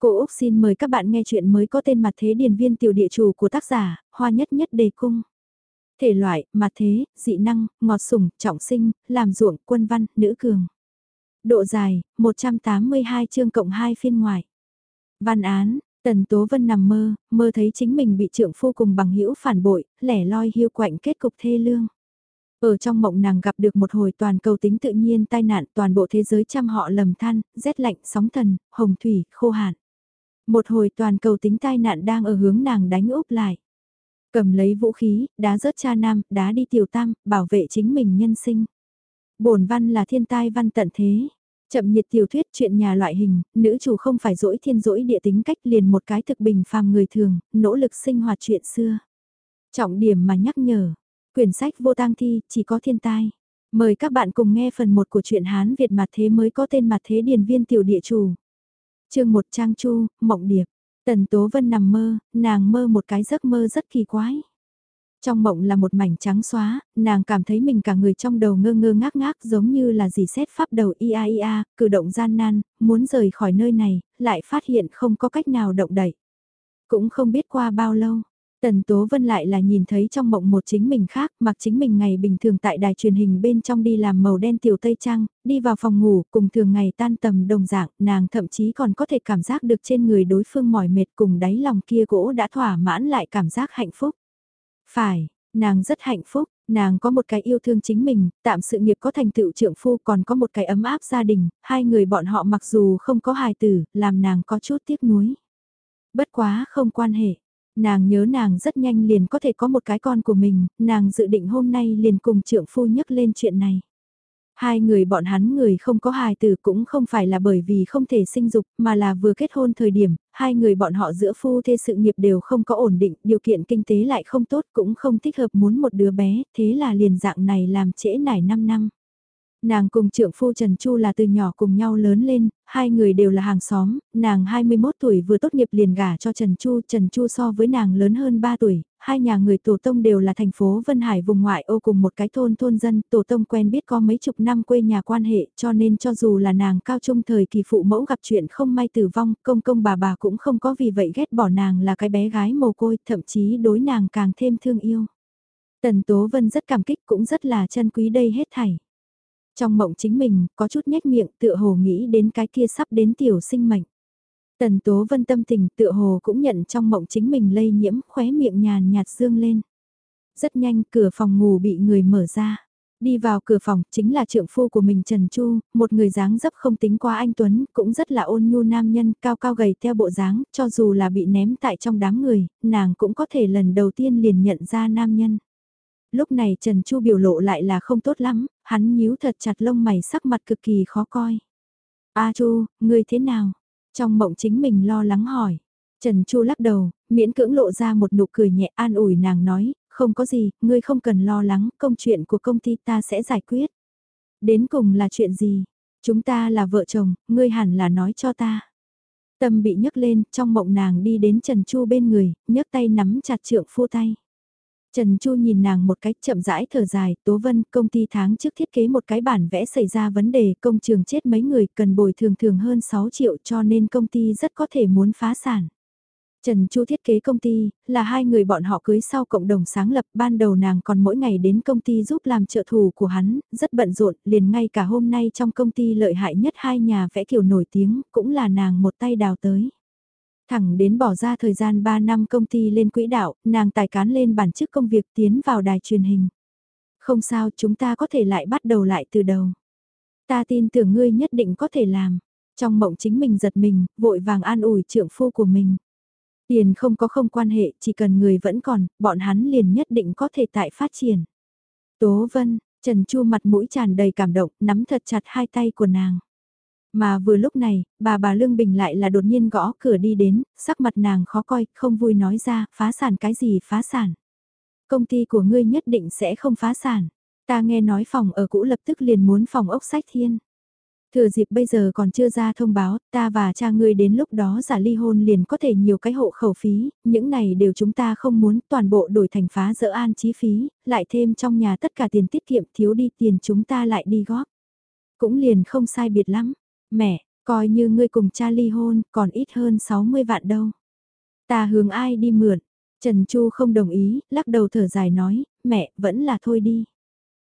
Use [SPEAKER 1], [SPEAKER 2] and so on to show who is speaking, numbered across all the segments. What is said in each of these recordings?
[SPEAKER 1] Cô Úc xin mời các bạn nghe chuyện mới có tên mặt thế điền viên tiểu địa chủ của tác giả, Hoa Nhất Nhất Đề Cung. Thể loại, mặt thế, dị năng, ngọt sủng, trọng sinh, làm ruộng, quân văn, nữ cường. Độ dài, 182 chương cộng 2 phiên ngoài. Văn án, Tần Tố Vân nằm mơ, mơ thấy chính mình bị trượng phu cùng bằng hữu phản bội, lẻ loi hiu quạnh kết cục thê lương. Ở trong mộng nàng gặp được một hồi toàn cầu tính tự nhiên tai nạn toàn bộ thế giới trăm họ lầm than, rét lạnh, sóng thần, hồng thủy, khô hạn. Một hồi toàn cầu tính tai nạn đang ở hướng nàng đánh úp lại. Cầm lấy vũ khí, đá rớt cha nam, đá đi tiểu tam, bảo vệ chính mình nhân sinh. bổn văn là thiên tai văn tận thế. Chậm nhiệt tiểu thuyết chuyện nhà loại hình, nữ chủ không phải dỗi thiên dỗi địa tính cách liền một cái thực bình phàm người thường, nỗ lực sinh hoạt chuyện xưa. Trọng điểm mà nhắc nhở, quyển sách vô tang thi, chỉ có thiên tai. Mời các bạn cùng nghe phần 1 của truyện Hán Việt mặt thế mới có tên mặt thế điền viên tiểu địa chủ chương một trang chu, mộng điệp. Tần Tố Vân nằm mơ, nàng mơ một cái giấc mơ rất kỳ quái. Trong mộng là một mảnh trắng xóa, nàng cảm thấy mình cả người trong đầu ngơ ngơ ngác ngác giống như là gì xét pháp đầu ia ia, cử động gian nan, muốn rời khỏi nơi này, lại phát hiện không có cách nào động đậy. Cũng không biết qua bao lâu, Tần Tố Vân lại là nhìn thấy trong mộng một chính mình khác, mặc chính mình ngày bình thường tại đài truyền hình bên trong đi làm màu đen tiểu tây trang, đi vào phòng ngủ, cùng thường ngày tan tầm đồng dạng, nàng thậm chí còn có thể cảm giác được trên người đối phương mỏi mệt cùng đáy lòng kia gỗ đã thỏa mãn lại cảm giác hạnh phúc. Phải, nàng rất hạnh phúc, nàng có một cái yêu thương chính mình, tạm sự nghiệp có thành tựu trượng phu còn có một cái ấm áp gia đình, hai người bọn họ mặc dù không có hài tử, làm nàng có chút tiếc nuối. Bất quá không quan hệ Nàng nhớ nàng rất nhanh liền có thể có một cái con của mình, nàng dự định hôm nay liền cùng trượng phu nhắc lên chuyện này. Hai người bọn hắn người không có hài tử cũng không phải là bởi vì không thể sinh dục mà là vừa kết hôn thời điểm, hai người bọn họ giữa phu thê sự nghiệp đều không có ổn định, điều kiện kinh tế lại không tốt cũng không thích hợp muốn một đứa bé, thế là liền dạng này làm trễ nải 5 năm. Nàng cùng trưởng phu Trần Chu là từ nhỏ cùng nhau lớn lên, hai người đều là hàng xóm, nàng 21 tuổi vừa tốt nghiệp liền gả cho Trần Chu, Trần Chu so với nàng lớn hơn 3 tuổi, hai nhà người tổ tông đều là thành phố Vân Hải vùng ngoại ô cùng một cái thôn thôn dân, tổ tông quen biết có mấy chục năm quê nhà quan hệ, cho nên cho dù là nàng cao trung thời kỳ phụ mẫu gặp chuyện không may tử vong, công công bà bà cũng không có vì vậy ghét bỏ nàng là cái bé gái mồ côi, thậm chí đối nàng càng thêm thương yêu. Tần Tố Vân rất cảm kích cũng rất là chân quý đây hết thảy. Trong mộng chính mình, có chút nhếch miệng tựa hồ nghĩ đến cái kia sắp đến tiểu sinh mệnh. Tần Tố Vân tâm tình tựa hồ cũng nhận trong mộng chính mình lây nhiễm khóe miệng nhàn nhạt dương lên. Rất nhanh cửa phòng ngủ bị người mở ra. Đi vào cửa phòng chính là trượng phu của mình Trần Chu, một người dáng dấp không tính qua anh Tuấn, cũng rất là ôn nhu nam nhân, cao cao gầy theo bộ dáng, cho dù là bị ném tại trong đám người, nàng cũng có thể lần đầu tiên liền nhận ra nam nhân. Lúc này Trần Chu biểu lộ lại là không tốt lắm, hắn nhíu thật chặt lông mày sắc mặt cực kỳ khó coi. A Chu, ngươi thế nào? Trong mộng chính mình lo lắng hỏi. Trần Chu lắc đầu, miễn cưỡng lộ ra một nụ cười nhẹ an ủi nàng nói, không có gì, ngươi không cần lo lắng, công chuyện của công ty ta sẽ giải quyết. Đến cùng là chuyện gì? Chúng ta là vợ chồng, ngươi hẳn là nói cho ta. Tâm bị nhấc lên, trong mộng nàng đi đến Trần Chu bên người, nhấc tay nắm chặt trượng phu tay. Trần Chu nhìn nàng một cách chậm rãi thở dài, Tố Vân, công ty tháng trước thiết kế một cái bản vẽ xảy ra vấn đề, công trường chết mấy người, cần bồi thường thường hơn 6 triệu cho nên công ty rất có thể muốn phá sản. Trần Chu thiết kế công ty, là hai người bọn họ cưới sau cộng đồng sáng lập, ban đầu nàng còn mỗi ngày đến công ty giúp làm trợ thủ của hắn, rất bận rộn, liền ngay cả hôm nay trong công ty lợi hại nhất hai nhà vẽ kiểu nổi tiếng, cũng là nàng một tay đào tới. Thẳng đến bỏ ra thời gian 3 năm công ty lên quỹ đạo, nàng tài cán lên bản chức công việc tiến vào đài truyền hình. Không sao, chúng ta có thể lại bắt đầu lại từ đầu. Ta tin tưởng ngươi nhất định có thể làm. Trong mộng chính mình giật mình, vội vàng an ủi trượng phu của mình. Tiền không có không quan hệ, chỉ cần người vẫn còn, bọn hắn liền nhất định có thể tại phát triển. Tố Vân, Trần Chu mặt mũi tràn đầy cảm động, nắm thật chặt hai tay của nàng. Mà vừa lúc này, bà bà Lương Bình lại là đột nhiên gõ cửa đi đến, sắc mặt nàng khó coi, không vui nói ra, phá sản cái gì phá sản. Công ty của ngươi nhất định sẽ không phá sản. Ta nghe nói phòng ở cũ lập tức liền muốn phòng ốc sách thiên. Thừa dịp bây giờ còn chưa ra thông báo, ta và cha ngươi đến lúc đó giả ly hôn liền có thể nhiều cái hộ khẩu phí, những này đều chúng ta không muốn toàn bộ đổi thành phá dỡ an chi phí, lại thêm trong nhà tất cả tiền tiết kiệm thiếu đi tiền chúng ta lại đi góp. Cũng liền không sai biệt lắm, Mẹ, Coi như ngươi cùng cha ly hôn, còn ít hơn 60 vạn đâu. Ta hướng ai đi mượn? Trần Chu không đồng ý, lắc đầu thở dài nói, mẹ, vẫn là thôi đi.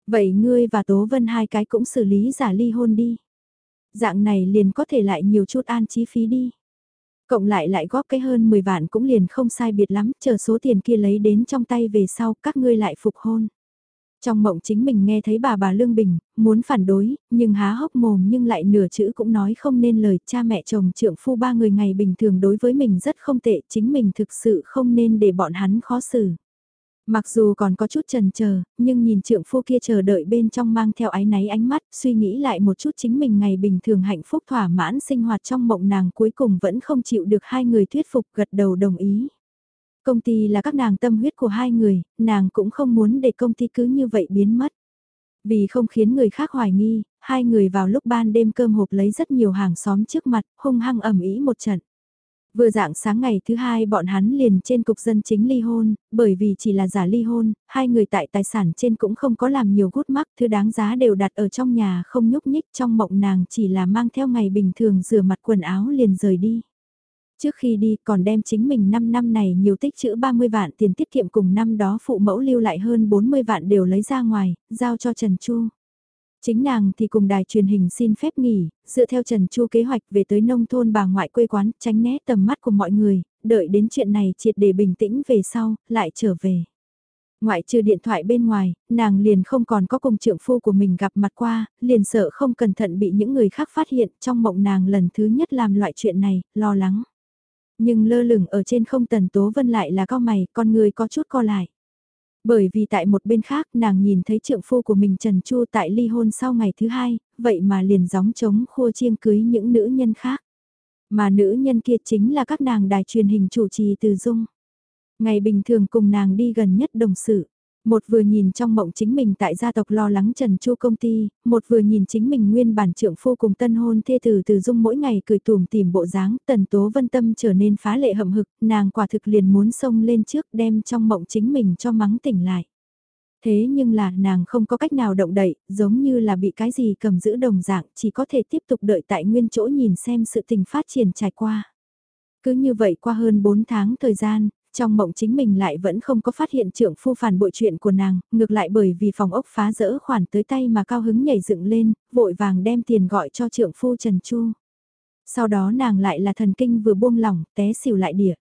[SPEAKER 1] Vậy ngươi và Tố Vân hai cái cũng xử lý giả ly hôn đi. Dạng này liền có thể lại nhiều chút an chi phí đi. Cộng lại lại góp cái hơn 10 vạn cũng liền không sai biệt lắm, chờ số tiền kia lấy đến trong tay về sau các ngươi lại phục hôn. Trong mộng chính mình nghe thấy bà bà Lương Bình, muốn phản đối, nhưng há hốc mồm nhưng lại nửa chữ cũng nói không nên lời cha mẹ chồng trượng phu ba người ngày bình thường đối với mình rất không tệ, chính mình thực sự không nên để bọn hắn khó xử. Mặc dù còn có chút trần chờ nhưng nhìn trượng phu kia chờ đợi bên trong mang theo ái náy ánh mắt, suy nghĩ lại một chút chính mình ngày bình thường hạnh phúc thỏa mãn sinh hoạt trong mộng nàng cuối cùng vẫn không chịu được hai người thuyết phục gật đầu đồng ý. Công ty là các nàng tâm huyết của hai người, nàng cũng không muốn để công ty cứ như vậy biến mất. Vì không khiến người khác hoài nghi, hai người vào lúc ban đêm cơm hộp lấy rất nhiều hàng xóm trước mặt, hung hăng ẩm ý một trận. Vừa dạng sáng ngày thứ hai bọn hắn liền trên cục dân chính ly hôn, bởi vì chỉ là giả ly hôn, hai người tại tài sản trên cũng không có làm nhiều gút mắc, thứ đáng giá đều đặt ở trong nhà không nhúc nhích trong mộng nàng chỉ là mang theo ngày bình thường rửa mặt quần áo liền rời đi. Trước khi đi còn đem chính mình 5 năm này nhiều tích chữ 30 vạn tiền tiết kiệm cùng năm đó phụ mẫu lưu lại hơn 40 vạn đều lấy ra ngoài, giao cho Trần Chu. Chính nàng thì cùng đài truyền hình xin phép nghỉ, dựa theo Trần Chu kế hoạch về tới nông thôn bà ngoại quê quán, tránh né tầm mắt của mọi người, đợi đến chuyện này triệt để bình tĩnh về sau, lại trở về. Ngoại trừ điện thoại bên ngoài, nàng liền không còn có cùng trượng phu của mình gặp mặt qua, liền sợ không cẩn thận bị những người khác phát hiện trong mộng nàng lần thứ nhất làm loại chuyện này, lo lắng. Nhưng lơ lửng ở trên không tần tố vân lại là cao mày, con người có chút co lại. Bởi vì tại một bên khác nàng nhìn thấy trượng phu của mình Trần Chu tại ly hôn sau ngày thứ hai, vậy mà liền gióng trống khua chiêng cưới những nữ nhân khác. Mà nữ nhân kia chính là các nàng đài truyền hình chủ trì từ dung. Ngày bình thường cùng nàng đi gần nhất đồng sự. Một vừa nhìn trong mộng chính mình tại gia tộc lo lắng Trần Chu công ty, một vừa nhìn chính mình nguyên bản trưởng phu cùng tân hôn thê tử từ dung mỗi ngày cười tùm tìm bộ dáng, tần tố vân tâm trở nên phá lệ hậm hực, nàng quả thực liền muốn xông lên trước đem trong mộng chính mình cho mắng tỉnh lại. Thế nhưng là nàng không có cách nào động đậy, giống như là bị cái gì cầm giữ đồng dạng, chỉ có thể tiếp tục đợi tại nguyên chỗ nhìn xem sự tình phát triển trải qua. Cứ như vậy qua hơn 4 tháng thời gian, trong mộng chính mình lại vẫn không có phát hiện trưởng phu phản bội chuyện của nàng, ngược lại bởi vì phòng ốc phá rỡ khoản tới tay mà cao hứng nhảy dựng lên, vội vàng đem tiền gọi cho trưởng phu Trần Chu. Sau đó nàng lại là thần kinh vừa buông lỏng, té xỉu lại địa.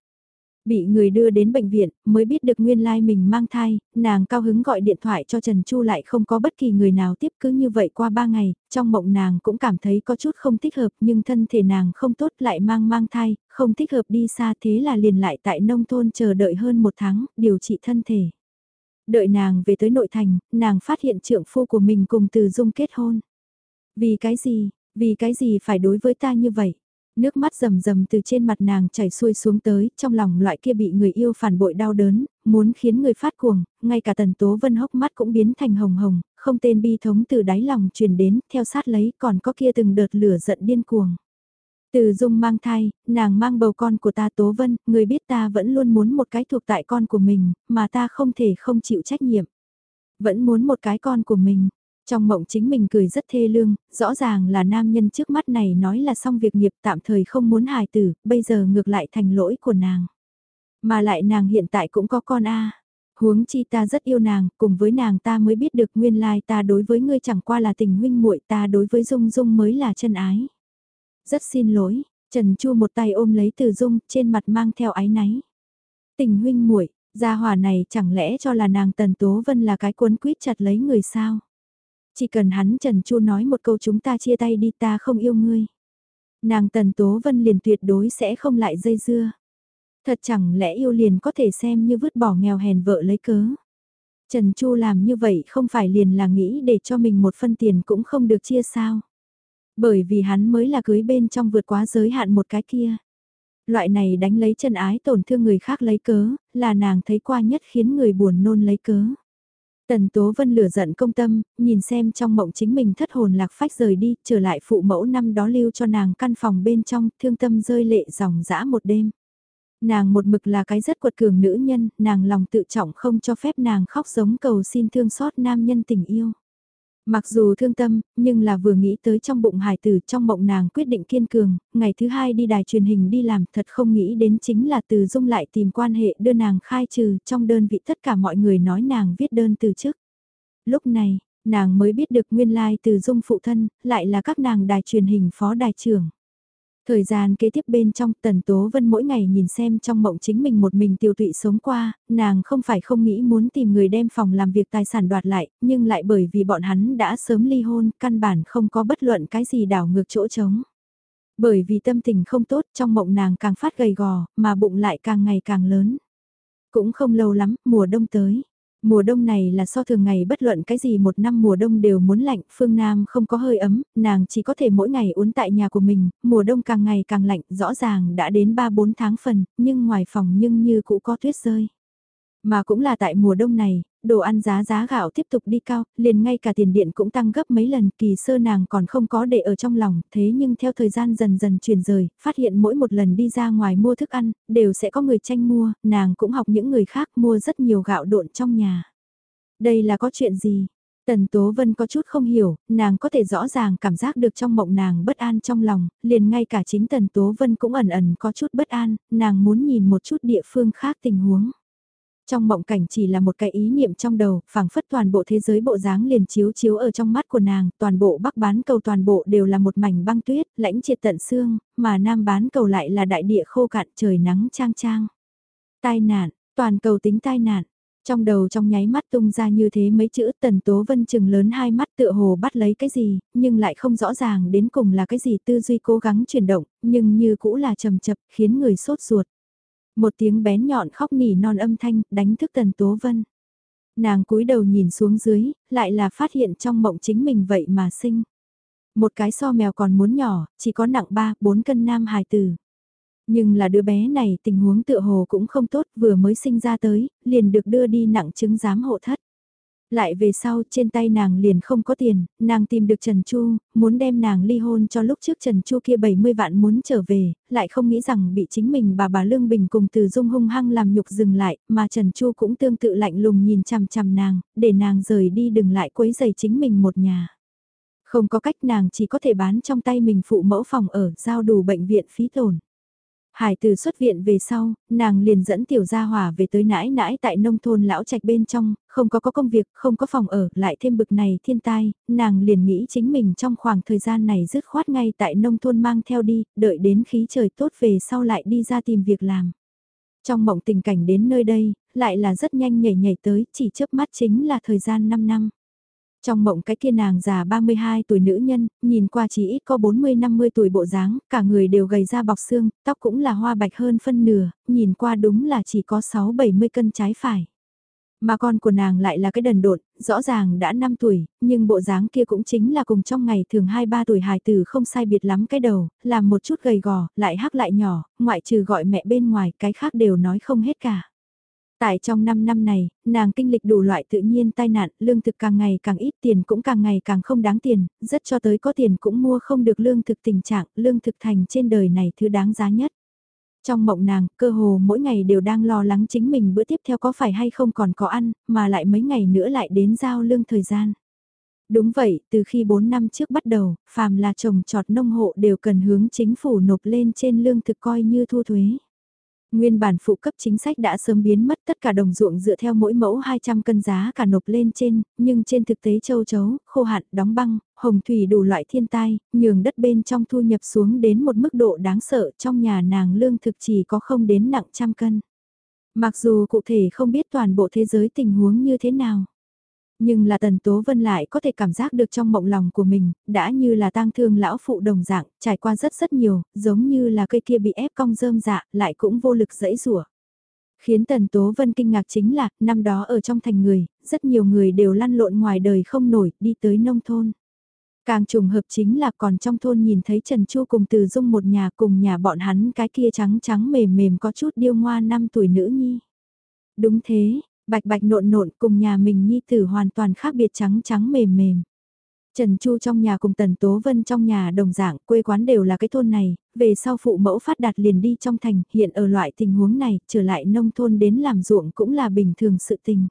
[SPEAKER 1] Bị người đưa đến bệnh viện, mới biết được nguyên lai mình mang thai, nàng cao hứng gọi điện thoại cho Trần Chu lại không có bất kỳ người nào tiếp cứ như vậy qua ba ngày, trong mộng nàng cũng cảm thấy có chút không thích hợp nhưng thân thể nàng không tốt lại mang mang thai, không thích hợp đi xa thế là liền lại tại nông thôn chờ đợi hơn một tháng, điều trị thân thể. Đợi nàng về tới nội thành, nàng phát hiện trượng phu của mình cùng từ dung kết hôn. Vì cái gì, vì cái gì phải đối với ta như vậy? Nước mắt rầm rầm từ trên mặt nàng chảy xuôi xuống tới, trong lòng loại kia bị người yêu phản bội đau đớn, muốn khiến người phát cuồng, ngay cả tần tố vân hốc mắt cũng biến thành hồng hồng, không tên bi thống từ đáy lòng truyền đến, theo sát lấy còn có kia từng đợt lửa giận điên cuồng. Từ dung mang thai, nàng mang bầu con của ta Tố Vân, người biết ta vẫn luôn muốn một cái thuộc tại con của mình, mà ta không thể không chịu trách nhiệm. Vẫn muốn một cái con của mình, trong mộng chính mình cười rất thê lương, rõ ràng là nam nhân trước mắt này nói là xong việc nghiệp tạm thời không muốn hài tử, bây giờ ngược lại thành lỗi của nàng. Mà lại nàng hiện tại cũng có con a Huống chi ta rất yêu nàng, cùng với nàng ta mới biết được nguyên lai ta đối với ngươi chẳng qua là tình huynh muội ta đối với Dung Dung mới là chân ái. Rất xin lỗi, Trần Chu một tay ôm lấy Từ Dung, trên mặt mang theo ái náy. Tình huynh muội, gia hỏa này chẳng lẽ cho là nàng Tần Tố Vân là cái cuốn quýt chặt lấy người sao? Chỉ cần hắn Trần Chu nói một câu chúng ta chia tay đi ta không yêu ngươi. Nàng Tần Tố Vân liền tuyệt đối sẽ không lại dây dưa. Thật chẳng lẽ yêu liền có thể xem như vứt bỏ nghèo hèn vợ lấy cớ. Trần Chu làm như vậy không phải liền là nghĩ để cho mình một phân tiền cũng không được chia sao. Bởi vì hắn mới là cưới bên trong vượt quá giới hạn một cái kia. Loại này đánh lấy chân ái tổn thương người khác lấy cớ, là nàng thấy qua nhất khiến người buồn nôn lấy cớ. Tần Tố Vân lửa giận công tâm, nhìn xem trong mộng chính mình thất hồn lạc phách rời đi, trở lại phụ mẫu năm đó lưu cho nàng căn phòng bên trong, thương tâm rơi lệ dòng dã một đêm. Nàng một mực là cái rất quật cường nữ nhân, nàng lòng tự trọng không cho phép nàng khóc giống cầu xin thương xót nam nhân tình yêu. Mặc dù thương tâm, nhưng là vừa nghĩ tới trong bụng hải tử trong mộng nàng quyết định kiên cường, ngày thứ hai đi đài truyền hình đi làm thật không nghĩ đến chính là từ dung lại tìm quan hệ đưa nàng khai trừ trong đơn vị tất cả mọi người nói nàng viết đơn từ chức. Lúc này, nàng mới biết được nguyên lai từ dung phụ thân, lại là các nàng đài truyền hình phó đài trưởng. Thời gian kế tiếp bên trong Tần Tố Vân mỗi ngày nhìn xem trong mộng chính mình một mình tiêu tụy sống qua, nàng không phải không nghĩ muốn tìm người đem phòng làm việc tài sản đoạt lại, nhưng lại bởi vì bọn hắn đã sớm ly hôn, căn bản không có bất luận cái gì đảo ngược chỗ trống. Bởi vì tâm tình không tốt trong mộng nàng càng phát gầy gò, mà bụng lại càng ngày càng lớn. Cũng không lâu lắm, mùa đông tới. Mùa đông này là so thường ngày bất luận cái gì một năm mùa đông đều muốn lạnh, phương Nam không có hơi ấm, nàng chỉ có thể mỗi ngày uốn tại nhà của mình, mùa đông càng ngày càng lạnh, rõ ràng đã đến 3-4 tháng phần, nhưng ngoài phòng nhưng như cũ có tuyết rơi. Mà cũng là tại mùa đông này, đồ ăn giá giá gạo tiếp tục đi cao, liền ngay cả tiền điện cũng tăng gấp mấy lần, kỳ sơ nàng còn không có để ở trong lòng, thế nhưng theo thời gian dần dần chuyển rời, phát hiện mỗi một lần đi ra ngoài mua thức ăn, đều sẽ có người tranh mua, nàng cũng học những người khác mua rất nhiều gạo độn trong nhà. Đây là có chuyện gì? Tần Tố Vân có chút không hiểu, nàng có thể rõ ràng cảm giác được trong mộng nàng bất an trong lòng, liền ngay cả chính Tần Tố Vân cũng ẩn ẩn có chút bất an, nàng muốn nhìn một chút địa phương khác tình huống. Trong mộng cảnh chỉ là một cái ý niệm trong đầu, phảng phất toàn bộ thế giới bộ dáng liền chiếu chiếu ở trong mắt của nàng, toàn bộ bắc bán cầu toàn bộ đều là một mảnh băng tuyết, lãnh triệt tận xương, mà nam bán cầu lại là đại địa khô cạn trời nắng trang trang. Tai nạn, toàn cầu tính tai nạn. Trong đầu trong nháy mắt tung ra như thế mấy chữ tần tố vân chừng lớn hai mắt tựa hồ bắt lấy cái gì, nhưng lại không rõ ràng đến cùng là cái gì tư duy cố gắng chuyển động, nhưng như cũ là trầm chập khiến người sốt ruột. Một tiếng bén nhọn khóc nỉ non âm thanh, đánh thức Tần Tố Vân. Nàng cúi đầu nhìn xuống dưới, lại là phát hiện trong mộng chính mình vậy mà sinh. Một cái so mèo còn muốn nhỏ, chỉ có nặng 3, 4 cân nam hài tử. Nhưng là đứa bé này tình huống tựa hồ cũng không tốt vừa mới sinh ra tới, liền được đưa đi nặng chứng giám hộ thất. Lại về sau trên tay nàng liền không có tiền, nàng tìm được Trần Chu, muốn đem nàng ly hôn cho lúc trước Trần Chu kia 70 vạn muốn trở về, lại không nghĩ rằng bị chính mình bà bà Lương Bình cùng từ dung hung hăng làm nhục dừng lại, mà Trần Chu cũng tương tự lạnh lùng nhìn chằm chằm nàng, để nàng rời đi đừng lại quấy giày chính mình một nhà. Không có cách nàng chỉ có thể bán trong tay mình phụ mẫu phòng ở, giao đủ bệnh viện phí tổn. Hải từ xuất viện về sau, nàng liền dẫn tiểu gia hỏa về tới nãi nãi tại nông thôn lão trạch bên trong, không có có công việc, không có phòng ở, lại thêm bực này thiên tai, nàng liền nghĩ chính mình trong khoảng thời gian này dứt khoát ngay tại nông thôn mang theo đi, đợi đến khí trời tốt về sau lại đi ra tìm việc làm. Trong mộng tình cảnh đến nơi đây, lại là rất nhanh nhảy nhảy tới, chỉ chớp mắt chính là thời gian 5 năm. Trong mộng cái kia nàng già 32 tuổi nữ nhân, nhìn qua chỉ ít có 40-50 tuổi bộ dáng, cả người đều gầy ra bọc xương, tóc cũng là hoa bạch hơn phân nửa, nhìn qua đúng là chỉ có 6-70 cân trái phải. Mà con của nàng lại là cái đần độn, rõ ràng đã 5 tuổi, nhưng bộ dáng kia cũng chính là cùng trong ngày thường 2-3 tuổi hài tử không sai biệt lắm cái đầu, làm một chút gầy gò, lại hắc lại nhỏ, ngoại trừ gọi mẹ bên ngoài, cái khác đều nói không hết cả. Tại trong 5 năm này, nàng kinh lịch đủ loại tự nhiên tai nạn, lương thực càng ngày càng ít tiền cũng càng ngày càng không đáng tiền, rất cho tới có tiền cũng mua không được lương thực tình trạng, lương thực thành trên đời này thứ đáng giá nhất. Trong mộng nàng, cơ hồ mỗi ngày đều đang lo lắng chính mình bữa tiếp theo có phải hay không còn có ăn, mà lại mấy ngày nữa lại đến giao lương thời gian. Đúng vậy, từ khi 4 năm trước bắt đầu, phàm là trồng trọt nông hộ đều cần hướng chính phủ nộp lên trên lương thực coi như thu thuế. Nguyên bản phụ cấp chính sách đã sớm biến mất tất cả đồng ruộng dựa theo mỗi mẫu 200 cân giá cả nộp lên trên, nhưng trên thực tế châu chấu, khô hạn, đóng băng, hồng thủy đủ loại thiên tai, nhường đất bên trong thu nhập xuống đến một mức độ đáng sợ trong nhà nàng lương thực chỉ có không đến nặng trăm cân. Mặc dù cụ thể không biết toàn bộ thế giới tình huống như thế nào. Nhưng là Tần Tố Vân lại có thể cảm giác được trong mộng lòng của mình, đã như là tang thương lão phụ đồng dạng, trải qua rất rất nhiều, giống như là cây kia bị ép cong rơm dạ, lại cũng vô lực dẫy rủa. Khiến Tần Tố Vân kinh ngạc chính là, năm đó ở trong thành người, rất nhiều người đều lăn lộn ngoài đời không nổi, đi tới nông thôn. Càng trùng hợp chính là còn trong thôn nhìn thấy Trần Chu cùng Từ Dung một nhà cùng nhà bọn hắn cái kia trắng trắng mềm mềm có chút điêu ngoa năm tuổi nữ nhi. Đúng thế, Bạch bạch nộn nộn cùng nhà mình nhi tử hoàn toàn khác biệt trắng trắng mềm mềm. Trần Chu trong nhà cùng Tần Tố Vân trong nhà đồng dạng, quê quán đều là cái thôn này, về sau phụ mẫu phát đạt liền đi trong thành, hiện ở loại tình huống này, trở lại nông thôn đến làm ruộng cũng là bình thường sự tình.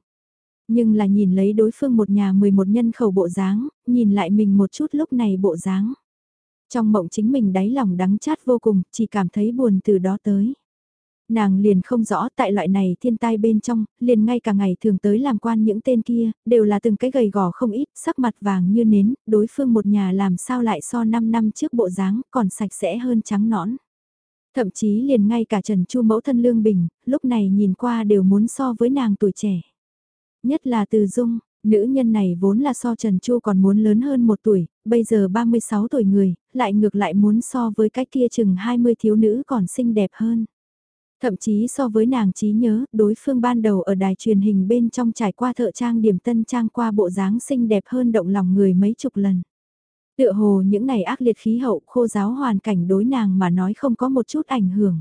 [SPEAKER 1] Nhưng là nhìn lấy đối phương một nhà 11 nhân khẩu bộ dáng, nhìn lại mình một chút lúc này bộ dáng. Trong mộng chính mình đáy lòng đắng chát vô cùng, chỉ cảm thấy buồn từ đó tới. Nàng liền không rõ tại loại này thiên tai bên trong, liền ngay cả ngày thường tới làm quan những tên kia, đều là từng cái gầy gò không ít, sắc mặt vàng như nến, đối phương một nhà làm sao lại so 5 năm trước bộ dáng, còn sạch sẽ hơn trắng nõn. Thậm chí liền ngay cả Trần Chu mẫu thân Lương Bình, lúc này nhìn qua đều muốn so với nàng tuổi trẻ. Nhất là từ dung, nữ nhân này vốn là so Trần Chu còn muốn lớn hơn một tuổi, bây giờ 36 tuổi người, lại ngược lại muốn so với cái kia chừng 20 thiếu nữ còn xinh đẹp hơn. Thậm chí so với nàng trí nhớ, đối phương ban đầu ở đài truyền hình bên trong trải qua thợ trang điểm tân trang qua bộ dáng xinh đẹp hơn động lòng người mấy chục lần. Tựa hồ những ngày ác liệt khí hậu khô giáo hoàn cảnh đối nàng mà nói không có một chút ảnh hưởng.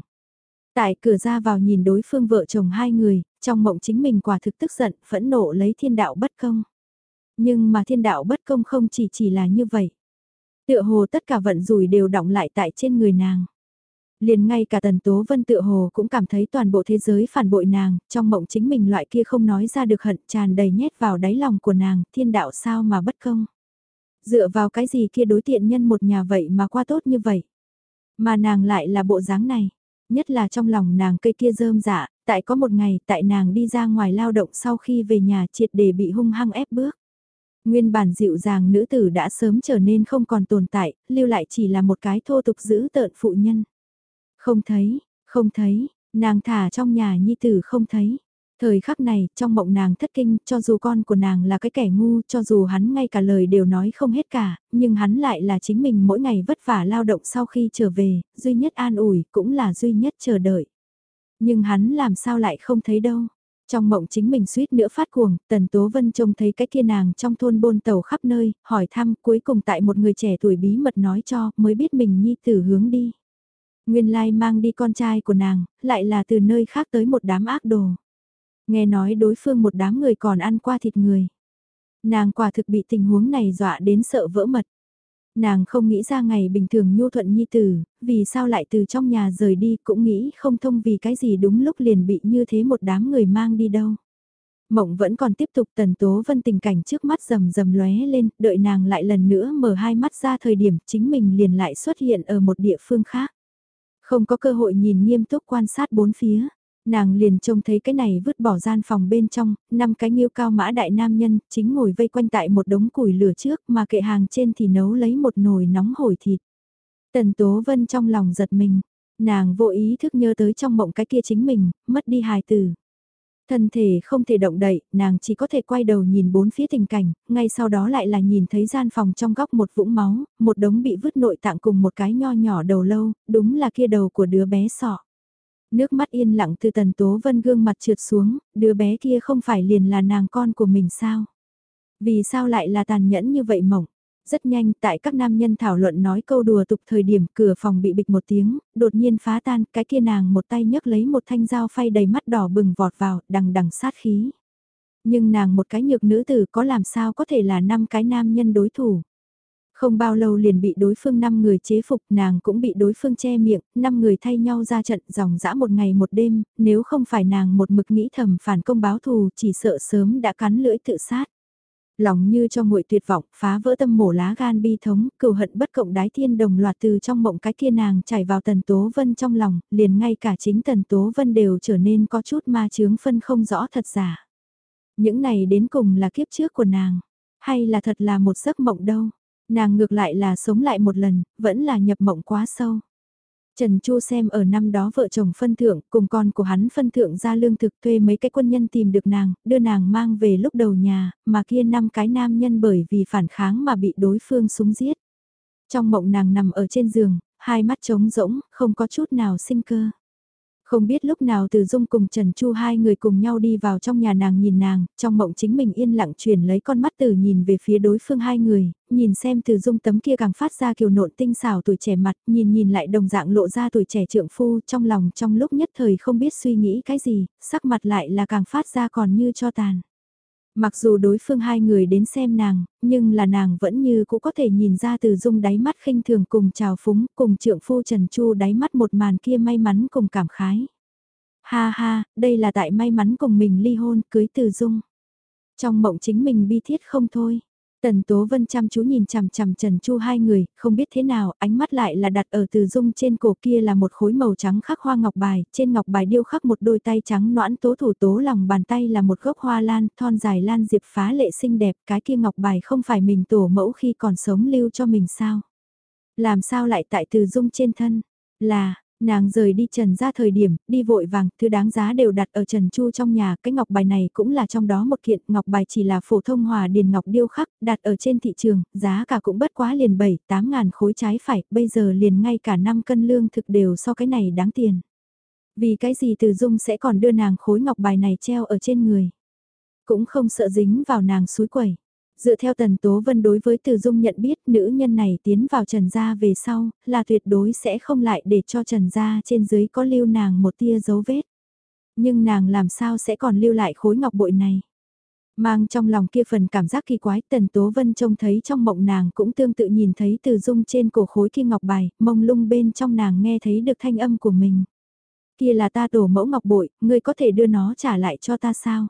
[SPEAKER 1] Tại cửa ra vào nhìn đối phương vợ chồng hai người, trong mộng chính mình quả thực tức giận, phẫn nộ lấy thiên đạo bất công. Nhưng mà thiên đạo bất công không chỉ chỉ là như vậy. Tựa hồ tất cả vận rủi đều động lại tại trên người nàng. Liền ngay cả Tần Tố Vân tựa hồ cũng cảm thấy toàn bộ thế giới phản bội nàng, trong mộng chính mình loại kia không nói ra được hận tràn đầy nhét vào đáy lòng của nàng, thiên đạo sao mà bất công. Dựa vào cái gì kia đối tiện nhân một nhà vậy mà qua tốt như vậy. Mà nàng lại là bộ dáng này, nhất là trong lòng nàng cây kia rơm dạ, tại có một ngày tại nàng đi ra ngoài lao động sau khi về nhà triệt để bị hung hăng ép bước. Nguyên bản dịu dàng nữ tử đã sớm trở nên không còn tồn tại, lưu lại chỉ là một cái thô tục giữ tợn phụ nhân. Không thấy, không thấy, nàng thả trong nhà nhi tử không thấy. Thời khắc này, trong mộng nàng thất kinh, cho dù con của nàng là cái kẻ ngu, cho dù hắn ngay cả lời đều nói không hết cả, nhưng hắn lại là chính mình mỗi ngày vất vả lao động sau khi trở về, duy nhất an ủi, cũng là duy nhất chờ đợi. Nhưng hắn làm sao lại không thấy đâu. Trong mộng chính mình suýt nữa phát cuồng, Tần Tố Vân trông thấy cái kia nàng trong thôn bôn tàu khắp nơi, hỏi thăm cuối cùng tại một người trẻ tuổi bí mật nói cho, mới biết mình nhi tử hướng đi. Nguyên lai mang đi con trai của nàng, lại là từ nơi khác tới một đám ác đồ. Nghe nói đối phương một đám người còn ăn qua thịt người. Nàng quả thực bị tình huống này dọa đến sợ vỡ mật. Nàng không nghĩ ra ngày bình thường nhu thuận nhi tử, vì sao lại từ trong nhà rời đi cũng nghĩ không thông vì cái gì đúng lúc liền bị như thế một đám người mang đi đâu. Mộng vẫn còn tiếp tục tần tố vân tình cảnh trước mắt rầm rầm lóe lên, đợi nàng lại lần nữa mở hai mắt ra thời điểm chính mình liền lại xuất hiện ở một địa phương khác. Không có cơ hội nhìn nghiêm túc quan sát bốn phía, nàng liền trông thấy cái này vứt bỏ gian phòng bên trong, năm cái nghiêu cao mã đại nam nhân, chính ngồi vây quanh tại một đống củi lửa trước mà kệ hàng trên thì nấu lấy một nồi nóng hổi thịt. Tần Tố Vân trong lòng giật mình, nàng vô ý thức nhớ tới trong mộng cái kia chính mình, mất đi hài tử. Thân thể không thể động đậy, nàng chỉ có thể quay đầu nhìn bốn phía tình cảnh, ngay sau đó lại là nhìn thấy gian phòng trong góc một vũng máu, một đống bị vứt nội tạng cùng một cái nho nhỏ đầu lâu, đúng là kia đầu của đứa bé sọ. Nước mắt yên lặng từ tần tố vân gương mặt trượt xuống, đứa bé kia không phải liền là nàng con của mình sao? Vì sao lại là tàn nhẫn như vậy mỏng? Rất nhanh, tại các nam nhân thảo luận nói câu đùa tục thời điểm cửa phòng bị bịch một tiếng, đột nhiên phá tan, cái kia nàng một tay nhấc lấy một thanh dao phay đầy mắt đỏ bừng vọt vào, đằng đằng sát khí. Nhưng nàng một cái nhược nữ tử có làm sao có thể là năm cái nam nhân đối thủ. Không bao lâu liền bị đối phương 5 người chế phục nàng cũng bị đối phương che miệng, 5 người thay nhau ra trận dòng dã một ngày một đêm, nếu không phải nàng một mực nghĩ thầm phản công báo thù chỉ sợ sớm đã cắn lưỡi tự sát. Lòng như cho nguội tuyệt vọng, phá vỡ tâm mổ lá gan bi thống, cừu hận bất cộng đái thiên đồng loạt từ trong mộng cái kia nàng chảy vào tần tố vân trong lòng, liền ngay cả chính tần tố vân đều trở nên có chút ma chướng phân không rõ thật giả. Những này đến cùng là kiếp trước của nàng, hay là thật là một giấc mộng đâu. Nàng ngược lại là sống lại một lần, vẫn là nhập mộng quá sâu. Trần Chu xem ở năm đó vợ chồng phân thượng, cùng con của hắn phân thượng ra lương thực thuê mấy cái quân nhân tìm được nàng, đưa nàng mang về lúc đầu nhà, mà kia năm cái nam nhân bởi vì phản kháng mà bị đối phương súng giết. Trong mộng nàng nằm ở trên giường, hai mắt trống rỗng, không có chút nào sinh cơ. Không biết lúc nào Từ Dung cùng Trần Chu hai người cùng nhau đi vào trong nhà nàng nhìn nàng, trong mộng chính mình yên lặng chuyển lấy con mắt từ nhìn về phía đối phương hai người, nhìn xem Từ Dung tấm kia càng phát ra kiều nộn tinh xảo tuổi trẻ mặt, nhìn nhìn lại đồng dạng lộ ra tuổi trẻ trượng phu trong lòng trong lúc nhất thời không biết suy nghĩ cái gì, sắc mặt lại là càng phát ra còn như cho tàn. Mặc dù đối phương hai người đến xem nàng, nhưng là nàng vẫn như cũng có thể nhìn ra từ dung đáy mắt khinh thường cùng trào phúng, cùng trượng phu Trần Chu đáy mắt một màn kia may mắn cùng cảm khái. Ha ha, đây là tại may mắn cùng mình ly hôn, cưới từ dung. Trong mộng chính mình bi thiết không thôi. Tần Tố Vân chăm chú nhìn chằm chằm Trần Chu hai người, không biết thế nào, ánh mắt lại là đặt ở từ dung trên cổ kia là một khối màu trắng khắc hoa ngọc bài, trên ngọc bài điêu khắc một đôi tay trắng noãn tố thủ tố lòng bàn tay là một gốc hoa lan, thon dài lan diệp phá lệ xinh đẹp, cái kia ngọc bài không phải mình tổ mẫu khi còn sống lưu cho mình sao? Làm sao lại tại từ dung trên thân? Là, Nàng rời đi Trần ra thời điểm, đi vội vàng, thứ đáng giá đều đặt ở Trần Chu trong nhà, cái ngọc bài này cũng là trong đó một kiện, ngọc bài chỉ là phổ thông hòa điền ngọc điêu khắc, đặt ở trên thị trường, giá cả cũng bất quá liền 7, 8 ngàn khối trái phải, bây giờ liền ngay cả 5 cân lương thực đều so cái này đáng tiền. Vì cái gì từ dung sẽ còn đưa nàng khối ngọc bài này treo ở trên người. Cũng không sợ dính vào nàng suối quẩy. Dựa theo Tần Tố Vân đối với Từ Dung nhận biết nữ nhân này tiến vào Trần Gia về sau, là tuyệt đối sẽ không lại để cho Trần Gia trên dưới có lưu nàng một tia dấu vết. Nhưng nàng làm sao sẽ còn lưu lại khối ngọc bội này? Mang trong lòng kia phần cảm giác kỳ quái Tần Tố Vân trông thấy trong mộng nàng cũng tương tự nhìn thấy Từ Dung trên cổ khối kia ngọc bài, mông lung bên trong nàng nghe thấy được thanh âm của mình. Kia là ta tổ mẫu ngọc bội, ngươi có thể đưa nó trả lại cho ta sao?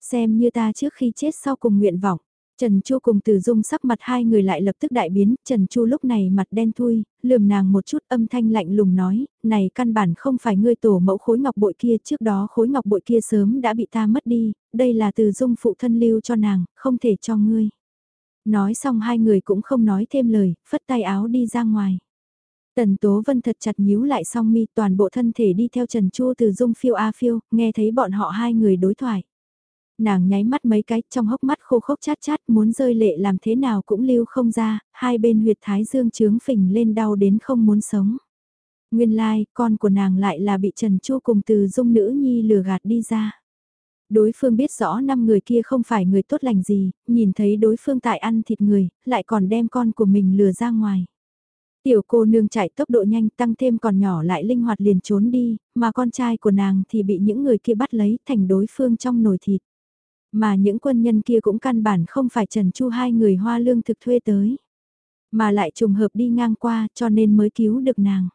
[SPEAKER 1] Xem như ta trước khi chết sau cùng nguyện vọng. Trần Chu cùng Từ Dung sắc mặt hai người lại lập tức đại biến, Trần Chu lúc này mặt đen thui, lườm nàng một chút âm thanh lạnh lùng nói, này căn bản không phải ngươi tổ mẫu khối ngọc bội kia, trước đó khối ngọc bội kia sớm đã bị ta mất đi, đây là Từ Dung phụ thân lưu cho nàng, không thể cho ngươi. Nói xong hai người cũng không nói thêm lời, phất tay áo đi ra ngoài. Tần Tố Vân thật chặt nhíu lại song mi toàn bộ thân thể đi theo Trần Chu từ dung phiêu a phiêu, nghe thấy bọn họ hai người đối thoại nàng nháy mắt mấy cái trong hốc mắt khô khốc chát chát muốn rơi lệ làm thế nào cũng lưu không ra, hai bên huyệt thái dương trướng phình lên đau đến không muốn sống. Nguyên lai, like, con của nàng lại là bị Trần Chu cùng từ dung nữ nhi lừa gạt đi ra. Đối phương biết rõ năm người kia không phải người tốt lành gì, nhìn thấy đối phương tại ăn thịt người, lại còn đem con của mình lừa ra ngoài. Tiểu cô nương chạy tốc độ nhanh tăng thêm còn nhỏ lại linh hoạt liền trốn đi, mà con trai của nàng thì bị những người kia bắt lấy thành đối phương trong nồi thịt. Mà những quân nhân kia cũng căn bản không phải Trần Chu hai người hoa lương thực thuê tới. Mà lại trùng hợp đi ngang qua cho nên mới cứu được nàng.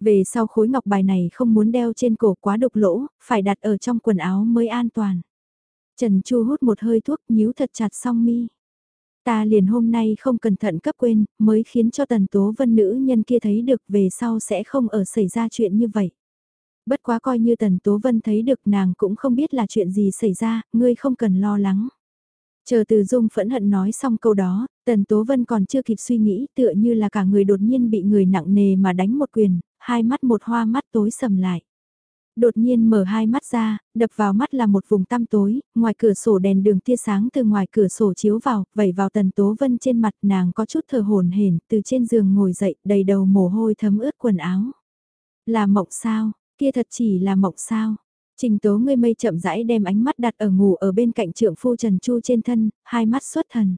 [SPEAKER 1] Về sau khối ngọc bài này không muốn đeo trên cổ quá độc lỗ, phải đặt ở trong quần áo mới an toàn. Trần Chu hút một hơi thuốc nhíu thật chặt song mi. Ta liền hôm nay không cẩn thận cấp quên, mới khiến cho tần tố vân nữ nhân kia thấy được về sau sẽ không ở xảy ra chuyện như vậy. Bất quá coi như Tần Tố Vân thấy được nàng cũng không biết là chuyện gì xảy ra, ngươi không cần lo lắng. Chờ từ dung phẫn hận nói xong câu đó, Tần Tố Vân còn chưa kịp suy nghĩ tựa như là cả người đột nhiên bị người nặng nề mà đánh một quyền, hai mắt một hoa mắt tối sầm lại. Đột nhiên mở hai mắt ra, đập vào mắt là một vùng tăm tối, ngoài cửa sổ đèn đường tia sáng từ ngoài cửa sổ chiếu vào, vẩy vào Tần Tố Vân trên mặt nàng có chút thờ hồn hển từ trên giường ngồi dậy đầy đầu mồ hôi thấm ướt quần áo. Là mộng sao, Kia thật chỉ là mộng sao. Trình tố ngươi mây chậm rãi đem ánh mắt đặt ở ngủ ở bên cạnh trượng phu Trần Chu trên thân, hai mắt xuất thần.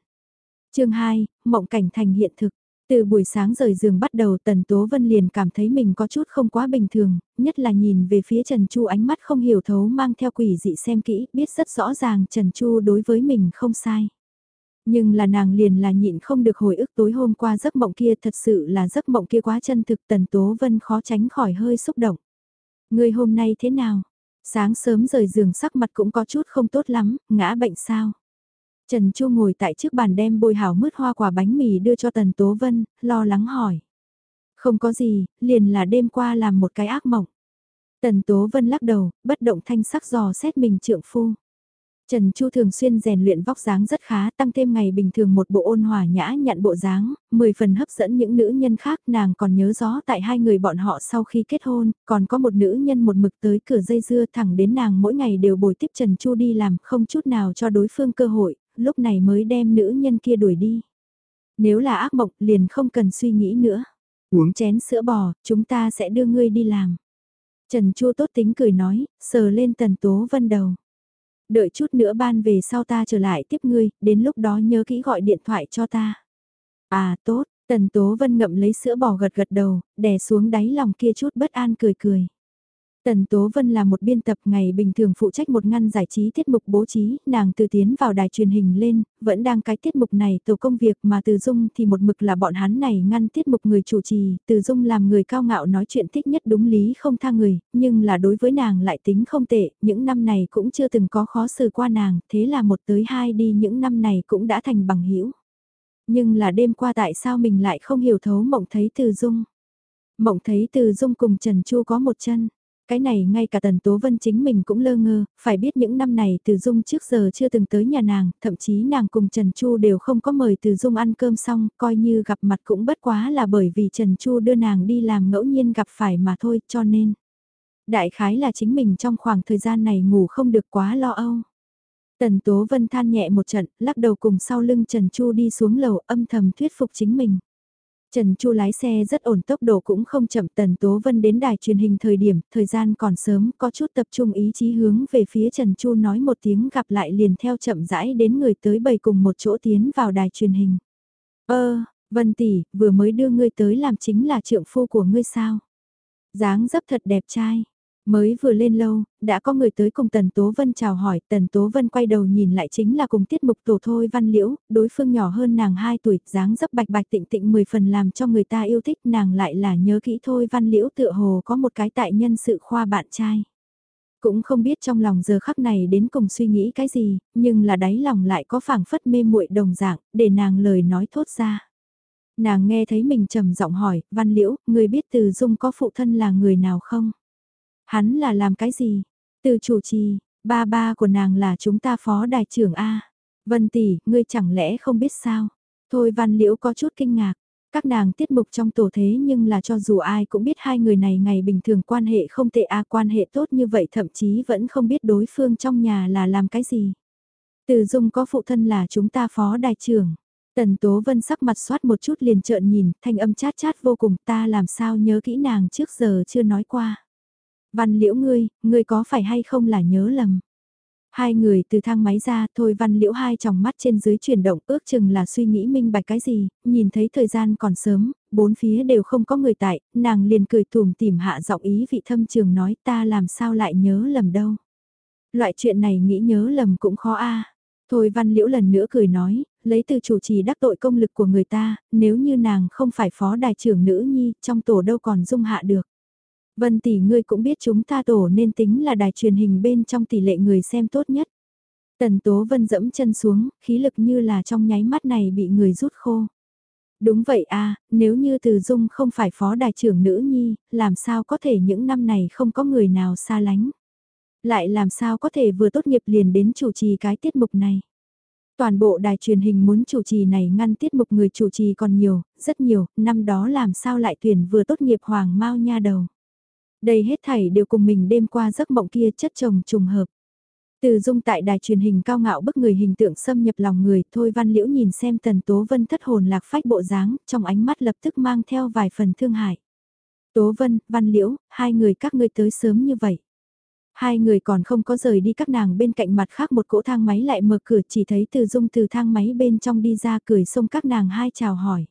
[SPEAKER 1] chương 2, mộng cảnh thành hiện thực. Từ buổi sáng rời giường bắt đầu Tần Tố Vân liền cảm thấy mình có chút không quá bình thường, nhất là nhìn về phía Trần Chu ánh mắt không hiểu thấu mang theo quỷ dị xem kỹ, biết rất rõ ràng Trần Chu đối với mình không sai. Nhưng là nàng liền là nhịn không được hồi ức tối hôm qua giấc mộng kia thật sự là giấc mộng kia quá chân thực Tần Tố Vân khó tránh khỏi hơi xúc động. Ngươi hôm nay thế nào? Sáng sớm rời giường sắc mặt cũng có chút không tốt lắm, ngã bệnh sao? Trần Chu ngồi tại trước bàn đem bôi hảo mứt hoa quả bánh mì đưa cho Tần Tố Vân, lo lắng hỏi. Không có gì, liền là đêm qua làm một cái ác mộng. Tần Tố Vân lắc đầu, bất động thanh sắc dò xét mình trượng phu. Trần Chu thường xuyên rèn luyện vóc dáng rất khá, tăng thêm ngày bình thường một bộ ôn hòa nhã nhận bộ dáng, 10 phần hấp dẫn những nữ nhân khác, nàng còn nhớ rõ tại hai người bọn họ sau khi kết hôn, còn có một nữ nhân một mực tới cửa dây dưa thẳng đến nàng mỗi ngày đều bồi tiếp Trần Chu đi làm, không chút nào cho đối phương cơ hội, lúc này mới đem nữ nhân kia đuổi đi. Nếu là ác mộng, liền không cần suy nghĩ nữa. Uống chén sữa bò, chúng ta sẽ đưa ngươi đi làm. Trần Chu tốt tính cười nói, sờ lên tần tố vân đầu. Đợi chút nữa ban về sau ta trở lại tiếp ngươi, đến lúc đó nhớ kỹ gọi điện thoại cho ta. À tốt, Tần Tố Vân ngậm lấy sữa bò gật gật đầu, đè xuống đáy lòng kia chút bất an cười cười. Tần Tố Vân là một biên tập ngày bình thường phụ trách một ngăn giải trí tiết mục bố trí, nàng từ tiến vào đài truyền hình lên, vẫn đang cái tiết mục này tổ công việc mà từ dung thì một mực là bọn hắn này ngăn tiết mục người chủ trì, từ dung làm người cao ngạo nói chuyện thích nhất đúng lý không tha người, nhưng là đối với nàng lại tính không tệ, những năm này cũng chưa từng có khó xử qua nàng, thế là một tới hai đi những năm này cũng đã thành bằng hữu Nhưng là đêm qua tại sao mình lại không hiểu thấu mộng thấy từ dung. Mộng thấy từ dung cùng Trần Chu có một chân cái này ngay cả Tần Tố Vân chính mình cũng lơ ngơ, phải biết những năm này Từ Dung trước giờ chưa từng tới nhà nàng, thậm chí nàng cùng Trần Chu đều không có mời Từ Dung ăn cơm xong, coi như gặp mặt cũng bất quá là bởi vì Trần Chu đưa nàng đi làm ngẫu nhiên gặp phải mà thôi, cho nên. Đại khái là chính mình trong khoảng thời gian này ngủ không được quá lo âu. Tần Tố Vân than nhẹ một trận, lắc đầu cùng sau lưng Trần Chu đi xuống lầu âm thầm thuyết phục chính mình. Trần Chu lái xe rất ổn tốc độ cũng không chậm Tần Tố Vân đến đài truyền hình thời điểm, thời gian còn sớm, có chút tập trung ý chí hướng về phía Trần Chu nói một tiếng gặp lại liền theo chậm rãi đến người tới bầy cùng một chỗ tiến vào đài truyền hình. Ơ, Vân tỷ, vừa mới đưa ngươi tới làm chính là trượng phu của ngươi sao? dáng dấp thật đẹp trai. Mới vừa lên lâu, đã có người tới cùng Tần Tố Vân chào hỏi, Tần Tố Vân quay đầu nhìn lại chính là cùng tiết mục tổ thôi văn liễu, đối phương nhỏ hơn nàng 2 tuổi, dáng dấp bạch bạch tịnh tịnh 10 phần làm cho người ta yêu thích nàng lại là nhớ kỹ thôi văn liễu tựa hồ có một cái tại nhân sự khoa bạn trai. Cũng không biết trong lòng giờ khắc này đến cùng suy nghĩ cái gì, nhưng là đáy lòng lại có phảng phất mê muội đồng dạng, để nàng lời nói thốt ra. Nàng nghe thấy mình trầm giọng hỏi, văn liễu, người biết từ dung có phụ thân là người nào không? Hắn là làm cái gì? Từ chủ trì, ba ba của nàng là chúng ta phó đại trưởng A. Vân tỷ, ngươi chẳng lẽ không biết sao? Thôi văn liễu có chút kinh ngạc. Các nàng tiết mục trong tổ thế nhưng là cho dù ai cũng biết hai người này ngày bình thường quan hệ không tệ a quan hệ tốt như vậy thậm chí vẫn không biết đối phương trong nhà là làm cái gì. Từ dung có phụ thân là chúng ta phó đại trưởng. Tần Tố Vân sắc mặt soát một chút liền trợn nhìn, thanh âm chát chát vô cùng ta làm sao nhớ kỹ nàng trước giờ chưa nói qua. Văn liễu ngươi, ngươi có phải hay không là nhớ lầm. Hai người từ thang máy ra thôi văn liễu hai tròng mắt trên dưới chuyển động ước chừng là suy nghĩ minh bạch cái gì, nhìn thấy thời gian còn sớm, bốn phía đều không có người tại, nàng liền cười thùm tìm hạ giọng ý vị thâm trường nói ta làm sao lại nhớ lầm đâu. Loại chuyện này nghĩ nhớ lầm cũng khó a Thôi văn liễu lần nữa cười nói, lấy từ chủ trì đắc tội công lực của người ta, nếu như nàng không phải phó đài trưởng nữ nhi, trong tổ đâu còn dung hạ được. Vân tỷ ngươi cũng biết chúng ta tổ nên tính là đài truyền hình bên trong tỷ lệ người xem tốt nhất. Tần Tố Vân dẫm chân xuống, khí lực như là trong nháy mắt này bị người rút khô. Đúng vậy à, nếu như Từ Dung không phải phó đài trưởng nữ nhi, làm sao có thể những năm này không có người nào xa lánh. Lại làm sao có thể vừa tốt nghiệp liền đến chủ trì cái tiết mục này. Toàn bộ đài truyền hình muốn chủ trì này ngăn tiết mục người chủ trì còn nhiều, rất nhiều, năm đó làm sao lại tuyển vừa tốt nghiệp hoàng mau nha đầu. Đây hết thảy đều cùng mình đêm qua giấc mộng kia chất chồng trùng hợp. Từ dung tại đài truyền hình cao ngạo bức người hình tượng xâm nhập lòng người, thôi văn liễu nhìn xem tần tố vân thất hồn lạc phách bộ dáng, trong ánh mắt lập tức mang theo vài phần thương hại. Tố vân, văn liễu, hai người các ngươi tới sớm như vậy. Hai người còn không có rời đi các nàng bên cạnh mặt khác một cỗ thang máy lại mở cửa chỉ thấy từ dung từ thang máy bên trong đi ra cười xông các nàng hai chào hỏi.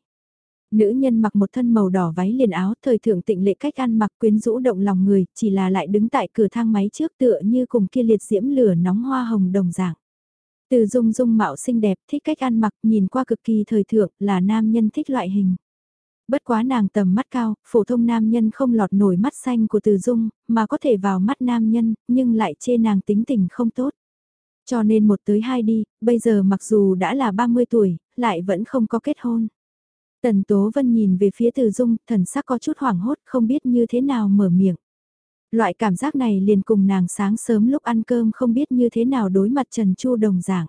[SPEAKER 1] Nữ nhân mặc một thân màu đỏ váy liền áo thời thượng tịnh lệ cách ăn mặc quyến rũ động lòng người, chỉ là lại đứng tại cửa thang máy trước tựa như cùng kia liệt diễm lửa nóng hoa hồng đồng dạng. Từ dung dung mạo xinh đẹp, thích cách ăn mặc, nhìn qua cực kỳ thời thượng, là nam nhân thích loại hình. Bất quá nàng tầm mắt cao, phổ thông nam nhân không lọt nổi mắt xanh của từ dung, mà có thể vào mắt nam nhân, nhưng lại chê nàng tính tình không tốt. Cho nên một tới hai đi, bây giờ mặc dù đã là 30 tuổi, lại vẫn không có kết hôn. Tần Tố Vân nhìn về phía Từ Dung, thần sắc có chút hoảng hốt, không biết như thế nào mở miệng. Loại cảm giác này liền cùng nàng sáng sớm lúc ăn cơm không biết như thế nào đối mặt Trần Chu đồng dạng.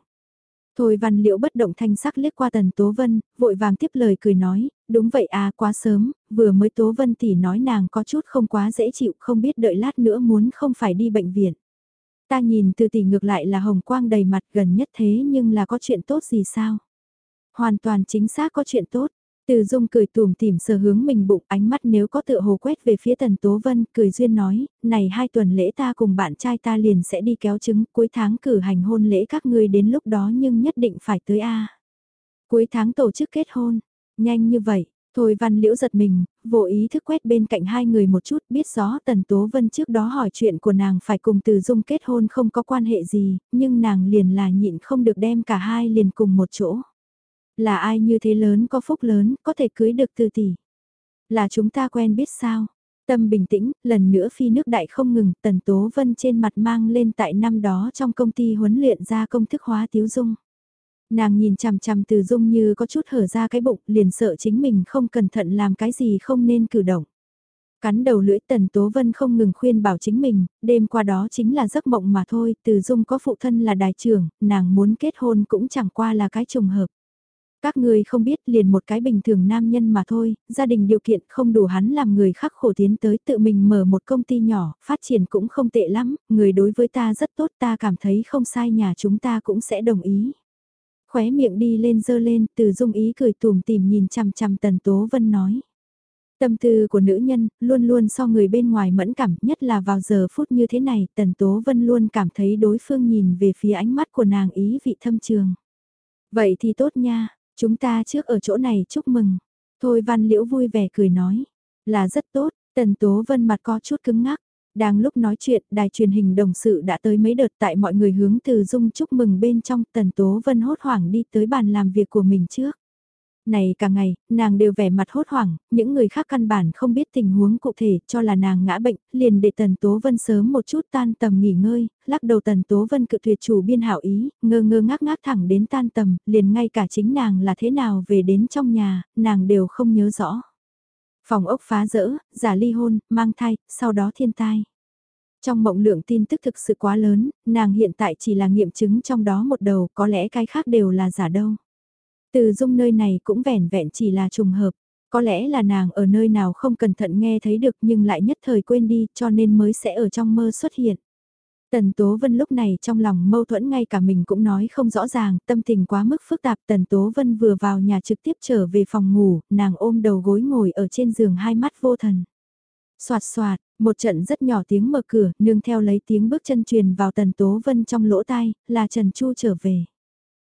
[SPEAKER 1] Thôi văn liễu bất động thanh sắc liếc qua Tần Tố Vân, vội vàng tiếp lời cười nói, đúng vậy à quá sớm, vừa mới Tố Vân tỷ nói nàng có chút không quá dễ chịu không biết đợi lát nữa muốn không phải đi bệnh viện. Ta nhìn từ tỷ ngược lại là hồng quang đầy mặt gần nhất thế nhưng là có chuyện tốt gì sao? Hoàn toàn chính xác có chuyện tốt, từ dung cười tùm tìm sờ hướng mình bụng ánh mắt nếu có tựa hồ quét về phía tần tố vân cười duyên nói, này hai tuần lễ ta cùng bạn trai ta liền sẽ đi kéo trứng cuối tháng cử hành hôn lễ các ngươi đến lúc đó nhưng nhất định phải tới A. Cuối tháng tổ chức kết hôn, nhanh như vậy, Thôi văn liễu giật mình, vô ý thức quét bên cạnh hai người một chút biết rõ Tần Tố Vân trước đó hỏi chuyện của nàng phải cùng từ dung kết hôn không có quan hệ gì, nhưng nàng liền là nhịn không được đem cả hai liền cùng một chỗ. Là ai như thế lớn có phúc lớn, có thể cưới được từ tỷ. Là chúng ta quen biết sao? Tâm bình tĩnh, lần nữa phi nước đại không ngừng, Tần Tố Vân trên mặt mang lên tại năm đó trong công ty huấn luyện ra công thức hóa tiếu dung. Nàng nhìn chằm chằm từ dung như có chút hở ra cái bụng, liền sợ chính mình không cẩn thận làm cái gì không nên cử động. Cắn đầu lưỡi Tần Tố Vân không ngừng khuyên bảo chính mình, đêm qua đó chính là giấc mộng mà thôi, từ dung có phụ thân là đại trưởng, nàng muốn kết hôn cũng chẳng qua là cái trùng hợp. Các người không biết liền một cái bình thường nam nhân mà thôi, gia đình điều kiện không đủ hắn làm người khắc khổ tiến tới tự mình mở một công ty nhỏ, phát triển cũng không tệ lắm, người đối với ta rất tốt ta cảm thấy không sai nhà chúng ta cũng sẽ đồng ý. Khóe miệng đi lên dơ lên từ dung ý cười tùm tìm nhìn chằm chằm Tần Tố Vân nói. Tâm tư của nữ nhân luôn luôn so người bên ngoài mẫn cảm nhất là vào giờ phút như thế này Tần Tố Vân luôn cảm thấy đối phương nhìn về phía ánh mắt của nàng ý vị thâm trường. Vậy thì tốt nha, Chúng ta trước ở chỗ này chúc mừng. Thôi văn liễu vui vẻ cười nói. Là rất tốt, tần tố vân mặt có chút cứng ngắc. Đang lúc nói chuyện, đài truyền hình đồng sự đã tới mấy đợt tại mọi người hướng từ dung chúc mừng bên trong tần tố vân hốt hoảng đi tới bàn làm việc của mình trước. Này cả ngày, nàng đều vẻ mặt hốt hoảng, những người khác căn bản không biết tình huống cụ thể cho là nàng ngã bệnh, liền để Tần Tố Vân sớm một chút tan tầm nghỉ ngơi, lắc đầu Tần Tố Vân cự tuyệt chủ biên hảo ý, ngơ ngơ ngác ngác thẳng đến tan tầm, liền ngay cả chính nàng là thế nào về đến trong nhà, nàng đều không nhớ rõ. Phòng ốc phá rỡ, giả ly hôn, mang thai, sau đó thiên tai. Trong mộng lượng tin tức thực sự quá lớn, nàng hiện tại chỉ là nghiệm chứng trong đó một đầu, có lẽ cái khác đều là giả đâu. Từ dung nơi này cũng vẻn vẹn chỉ là trùng hợp. Có lẽ là nàng ở nơi nào không cẩn thận nghe thấy được nhưng lại nhất thời quên đi cho nên mới sẽ ở trong mơ xuất hiện. Tần Tố Vân lúc này trong lòng mâu thuẫn ngay cả mình cũng nói không rõ ràng, tâm tình quá mức phức tạp. Tần Tố Vân vừa vào nhà trực tiếp trở về phòng ngủ, nàng ôm đầu gối ngồi ở trên giường hai mắt vô thần. Xoạt xoạt, một trận rất nhỏ tiếng mở cửa, nương theo lấy tiếng bước chân truyền vào Tần Tố Vân trong lỗ tai, là Trần Chu trở về.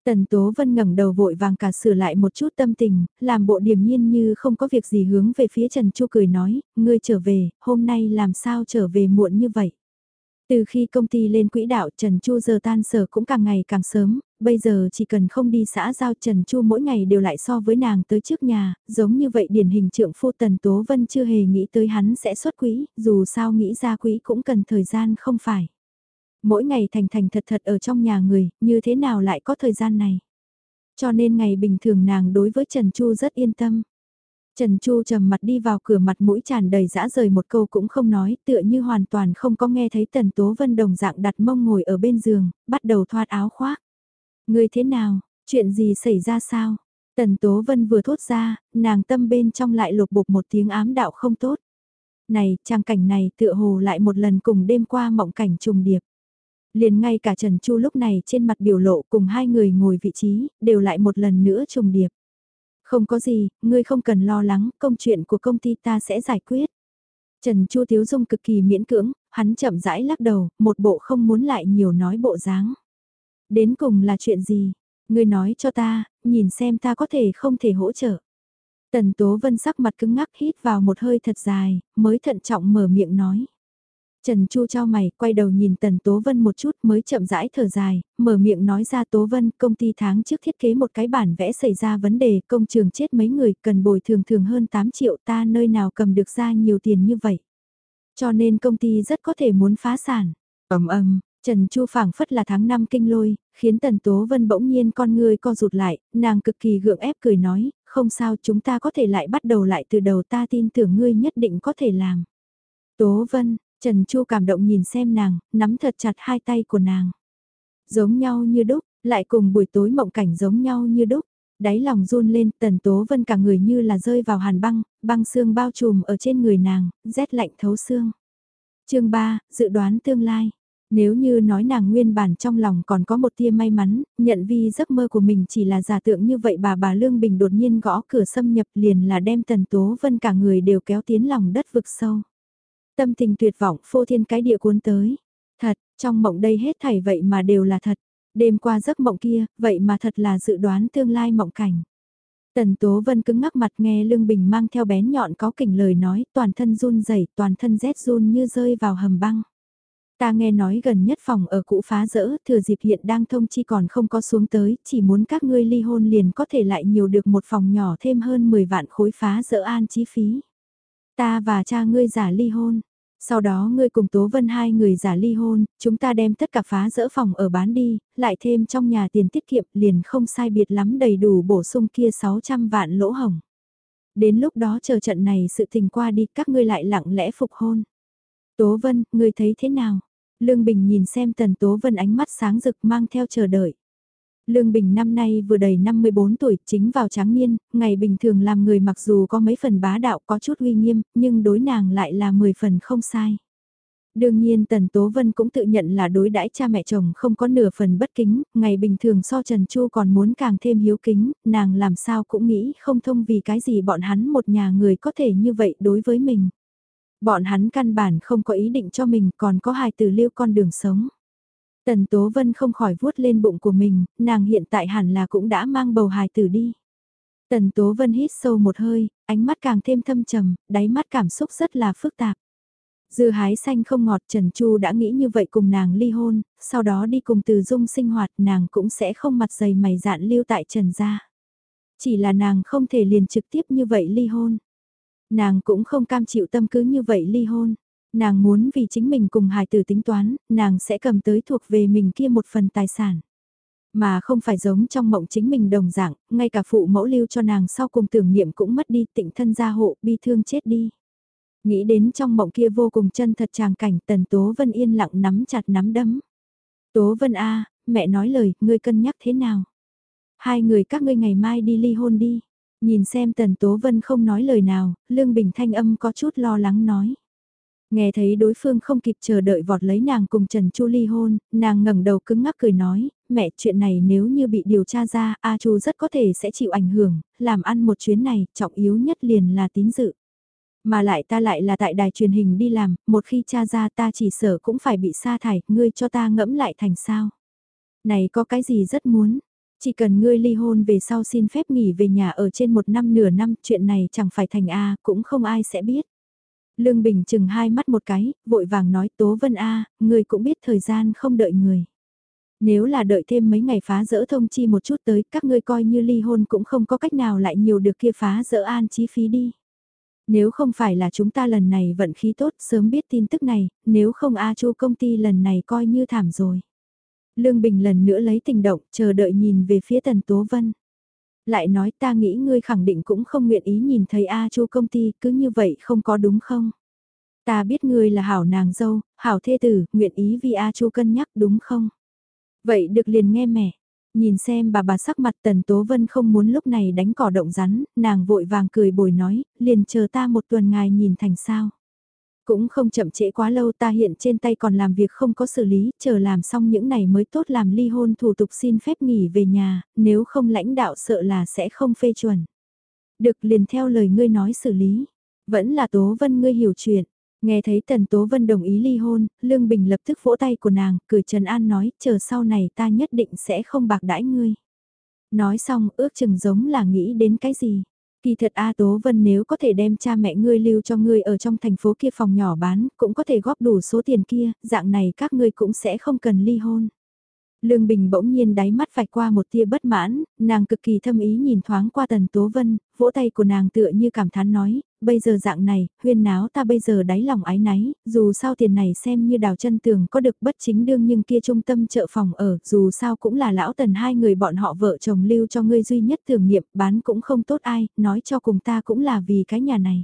[SPEAKER 1] Tần Tố Vân ngẩng đầu vội vàng cả sửa lại một chút tâm tình, làm bộ điềm nhiên như không có việc gì hướng về phía Trần Chu cười nói, ngươi trở về, hôm nay làm sao trở về muộn như vậy. Từ khi công ty lên quỹ đạo Trần Chu giờ tan sở cũng càng ngày càng sớm, bây giờ chỉ cần không đi xã giao Trần Chu mỗi ngày đều lại so với nàng tới trước nhà, giống như vậy điển hình trượng phu Tần Tố Vân chưa hề nghĩ tới hắn sẽ xuất quỹ, dù sao nghĩ ra quỹ cũng cần thời gian không phải mỗi ngày thành thành thật thật ở trong nhà người, như thế nào lại có thời gian này. Cho nên ngày bình thường nàng đối với Trần Chu rất yên tâm. Trần Chu trầm mặt đi vào cửa mặt mũi tràn đầy dã rời một câu cũng không nói, tựa như hoàn toàn không có nghe thấy Tần Tố Vân đồng dạng đặt mông ngồi ở bên giường, bắt đầu thoát áo khoác. Người thế nào, chuyện gì xảy ra sao? Tần Tố Vân vừa thốt ra, nàng tâm bên trong lại lục bục một tiếng ám đạo không tốt. Này, trang cảnh này tựa hồ lại một lần cùng đêm qua mộng cảnh trùng điệp. Liền ngay cả Trần Chu lúc này trên mặt biểu lộ cùng hai người ngồi vị trí, đều lại một lần nữa trùng điệp. Không có gì, ngươi không cần lo lắng, công chuyện của công ty ta sẽ giải quyết. Trần Chu Tiếu Dung cực kỳ miễn cưỡng, hắn chậm rãi lắc đầu, một bộ không muốn lại nhiều nói bộ dáng. Đến cùng là chuyện gì? Ngươi nói cho ta, nhìn xem ta có thể không thể hỗ trợ. Tần Tố Vân sắc mặt cứng ngắc hít vào một hơi thật dài, mới thận trọng mở miệng nói. Trần Chu trao mày, quay đầu nhìn Tần Tố Vân một chút mới chậm rãi thở dài, mở miệng nói ra Tố Vân, công ty tháng trước thiết kế một cái bản vẽ xảy ra vấn đề, công trường chết mấy người, cần bồi thường thường hơn 8 triệu ta nơi nào cầm được ra nhiều tiền như vậy. Cho nên công ty rất có thể muốn phá sản. ầm ầm Trần Chu phảng phất là tháng 5 kinh lôi, khiến Tần Tố Vân bỗng nhiên con người co rụt lại, nàng cực kỳ gượng ép cười nói, không sao chúng ta có thể lại bắt đầu lại từ đầu ta tin tưởng ngươi nhất định có thể làm. Tố Vân, Trần Chu cảm động nhìn xem nàng, nắm thật chặt hai tay của nàng. Giống nhau như đúc, lại cùng buổi tối mộng cảnh giống nhau như đúc. Đáy lòng run lên, tần tố vân cả người như là rơi vào hàn băng, băng xương bao trùm ở trên người nàng, rét lạnh thấu xương. chương 3, dự đoán tương lai. Nếu như nói nàng nguyên bản trong lòng còn có một tia may mắn, nhận vi giấc mơ của mình chỉ là giả tượng như vậy bà bà Lương Bình đột nhiên gõ cửa xâm nhập liền là đem tần tố vân cả người đều kéo tiến lòng đất vực sâu. Tâm tình tuyệt vọng phô thiên cái địa cuốn tới. Thật, trong mộng đây hết thảy vậy mà đều là thật. Đêm qua giấc mộng kia, vậy mà thật là dự đoán tương lai mộng cảnh. Tần Tố Vân cứng ngắc mặt nghe Lương Bình mang theo bén nhọn có kỉnh lời nói, toàn thân run rẩy, toàn thân rét run như rơi vào hầm băng. Ta nghe nói gần nhất phòng ở cũ phá rỡ, thừa dịp hiện đang thông chi còn không có xuống tới, chỉ muốn các ngươi ly hôn liền có thể lại nhiều được một phòng nhỏ thêm hơn 10 vạn khối phá rỡ an chi phí. Ta và cha ngươi giả ly hôn, sau đó ngươi cùng Tố Vân hai người giả ly hôn, chúng ta đem tất cả phá rỡ phòng ở bán đi, lại thêm trong nhà tiền tiết kiệm liền không sai biệt lắm đầy đủ bổ sung kia 600 vạn lỗ hồng. Đến lúc đó chờ trận này sự tình qua đi các ngươi lại lặng lẽ phục hôn. Tố Vân, ngươi thấy thế nào? Lương Bình nhìn xem Tần Tố Vân ánh mắt sáng rực mang theo chờ đợi. Lương Bình năm nay vừa đầy 54 tuổi, chính vào tráng niên, ngày bình thường làm người mặc dù có mấy phần bá đạo có chút uy nghiêm, nhưng đối nàng lại là 10 phần không sai. Đương nhiên Tần Tố Vân cũng tự nhận là đối đãi cha mẹ chồng không có nửa phần bất kính, ngày bình thường so Trần Chu còn muốn càng thêm hiếu kính, nàng làm sao cũng nghĩ không thông vì cái gì bọn hắn một nhà người có thể như vậy đối với mình. Bọn hắn căn bản không có ý định cho mình còn có hài từ lưu con đường sống. Tần Tố Vân không khỏi vuốt lên bụng của mình, nàng hiện tại hẳn là cũng đã mang bầu hài tử đi. Tần Tố Vân hít sâu một hơi, ánh mắt càng thêm thâm trầm, đáy mắt cảm xúc rất là phức tạp. Dư hái xanh không ngọt Trần Chu đã nghĩ như vậy cùng nàng ly hôn, sau đó đi cùng từ dung sinh hoạt nàng cũng sẽ không mặt dày mày dạn lưu tại Trần gia. Chỉ là nàng không thể liền trực tiếp như vậy ly hôn. Nàng cũng không cam chịu tâm cứ như vậy ly hôn. Nàng muốn vì chính mình cùng hài tử tính toán, nàng sẽ cầm tới thuộc về mình kia một phần tài sản. Mà không phải giống trong mộng chính mình đồng dạng, ngay cả phụ mẫu lưu cho nàng sau cùng tưởng niệm cũng mất đi tịnh thân gia hộ, bi thương chết đi. Nghĩ đến trong mộng kia vô cùng chân thật tràng cảnh tần Tố Vân yên lặng nắm chặt nắm đấm. Tố Vân A, mẹ nói lời, ngươi cân nhắc thế nào? Hai người các ngươi ngày mai đi ly hôn đi. Nhìn xem Tần Tố Vân không nói lời nào, Lương Bình thanh âm có chút lo lắng nói. Nghe thấy đối phương không kịp chờ đợi vọt lấy nàng cùng Trần Chu ly hôn, nàng ngẩng đầu cứng ngắc cười nói, mẹ chuyện này nếu như bị điều tra ra, A Chu rất có thể sẽ chịu ảnh hưởng, làm ăn một chuyến này, trọng yếu nhất liền là tín dự. Mà lại ta lại là tại đài truyền hình đi làm, một khi cha ra ta chỉ sợ cũng phải bị sa thải, ngươi cho ta ngẫm lại thành sao. Này có cái gì rất muốn, chỉ cần ngươi ly hôn về sau xin phép nghỉ về nhà ở trên một năm nửa năm, chuyện này chẳng phải thành A, cũng không ai sẽ biết. Lương Bình chừng hai mắt một cái, vội vàng nói Tố Vân A, người cũng biết thời gian không đợi người. Nếu là đợi thêm mấy ngày phá rỡ thông chi một chút tới, các ngươi coi như ly hôn cũng không có cách nào lại nhiều được kia phá rỡ an chi phí đi. Nếu không phải là chúng ta lần này vận khí tốt sớm biết tin tức này, nếu không A Chu công ty lần này coi như thảm rồi. Lương Bình lần nữa lấy tình động, chờ đợi nhìn về phía Tần Tố Vân. Lại nói ta nghĩ ngươi khẳng định cũng không nguyện ý nhìn thấy A Chu công ty, cứ như vậy không có đúng không? Ta biết ngươi là hảo nàng dâu, hảo thê tử, nguyện ý vì A Chu cân nhắc đúng không? Vậy được liền nghe mẹ. Nhìn xem bà bà sắc mặt Tần Tố Vân không muốn lúc này đánh cỏ động rắn, nàng vội vàng cười bồi nói, liền chờ ta một tuần ngài nhìn thành sao. Cũng không chậm trễ quá lâu ta hiện trên tay còn làm việc không có xử lý, chờ làm xong những này mới tốt làm ly hôn thủ tục xin phép nghỉ về nhà, nếu không lãnh đạo sợ là sẽ không phê chuẩn. Được liền theo lời ngươi nói xử lý. Vẫn là Tố Vân ngươi hiểu chuyện. Nghe thấy Tần Tố Vân đồng ý ly hôn, Lương Bình lập tức vỗ tay của nàng, cười Trần An nói, chờ sau này ta nhất định sẽ không bạc đãi ngươi. Nói xong ước chừng giống là nghĩ đến cái gì. Kỳ thật A Tố Vân nếu có thể đem cha mẹ ngươi lưu cho ngươi ở trong thành phố kia phòng nhỏ bán, cũng có thể góp đủ số tiền kia, dạng này các ngươi cũng sẽ không cần ly hôn. Lương Bình bỗng nhiên đáy mắt vạch qua một tia bất mãn, nàng cực kỳ thâm ý nhìn thoáng qua Tần Tố Vân, vỗ tay của nàng tựa như cảm thán nói, bây giờ dạng này, huyên náo ta bây giờ đáy lòng ái náy, dù sao tiền này xem như đào chân tường có được bất chính đương nhưng kia trung tâm chợ phòng ở, dù sao cũng là lão tần hai người bọn họ vợ chồng lưu cho ngươi duy nhất thường nghiệm, bán cũng không tốt ai, nói cho cùng ta cũng là vì cái nhà này.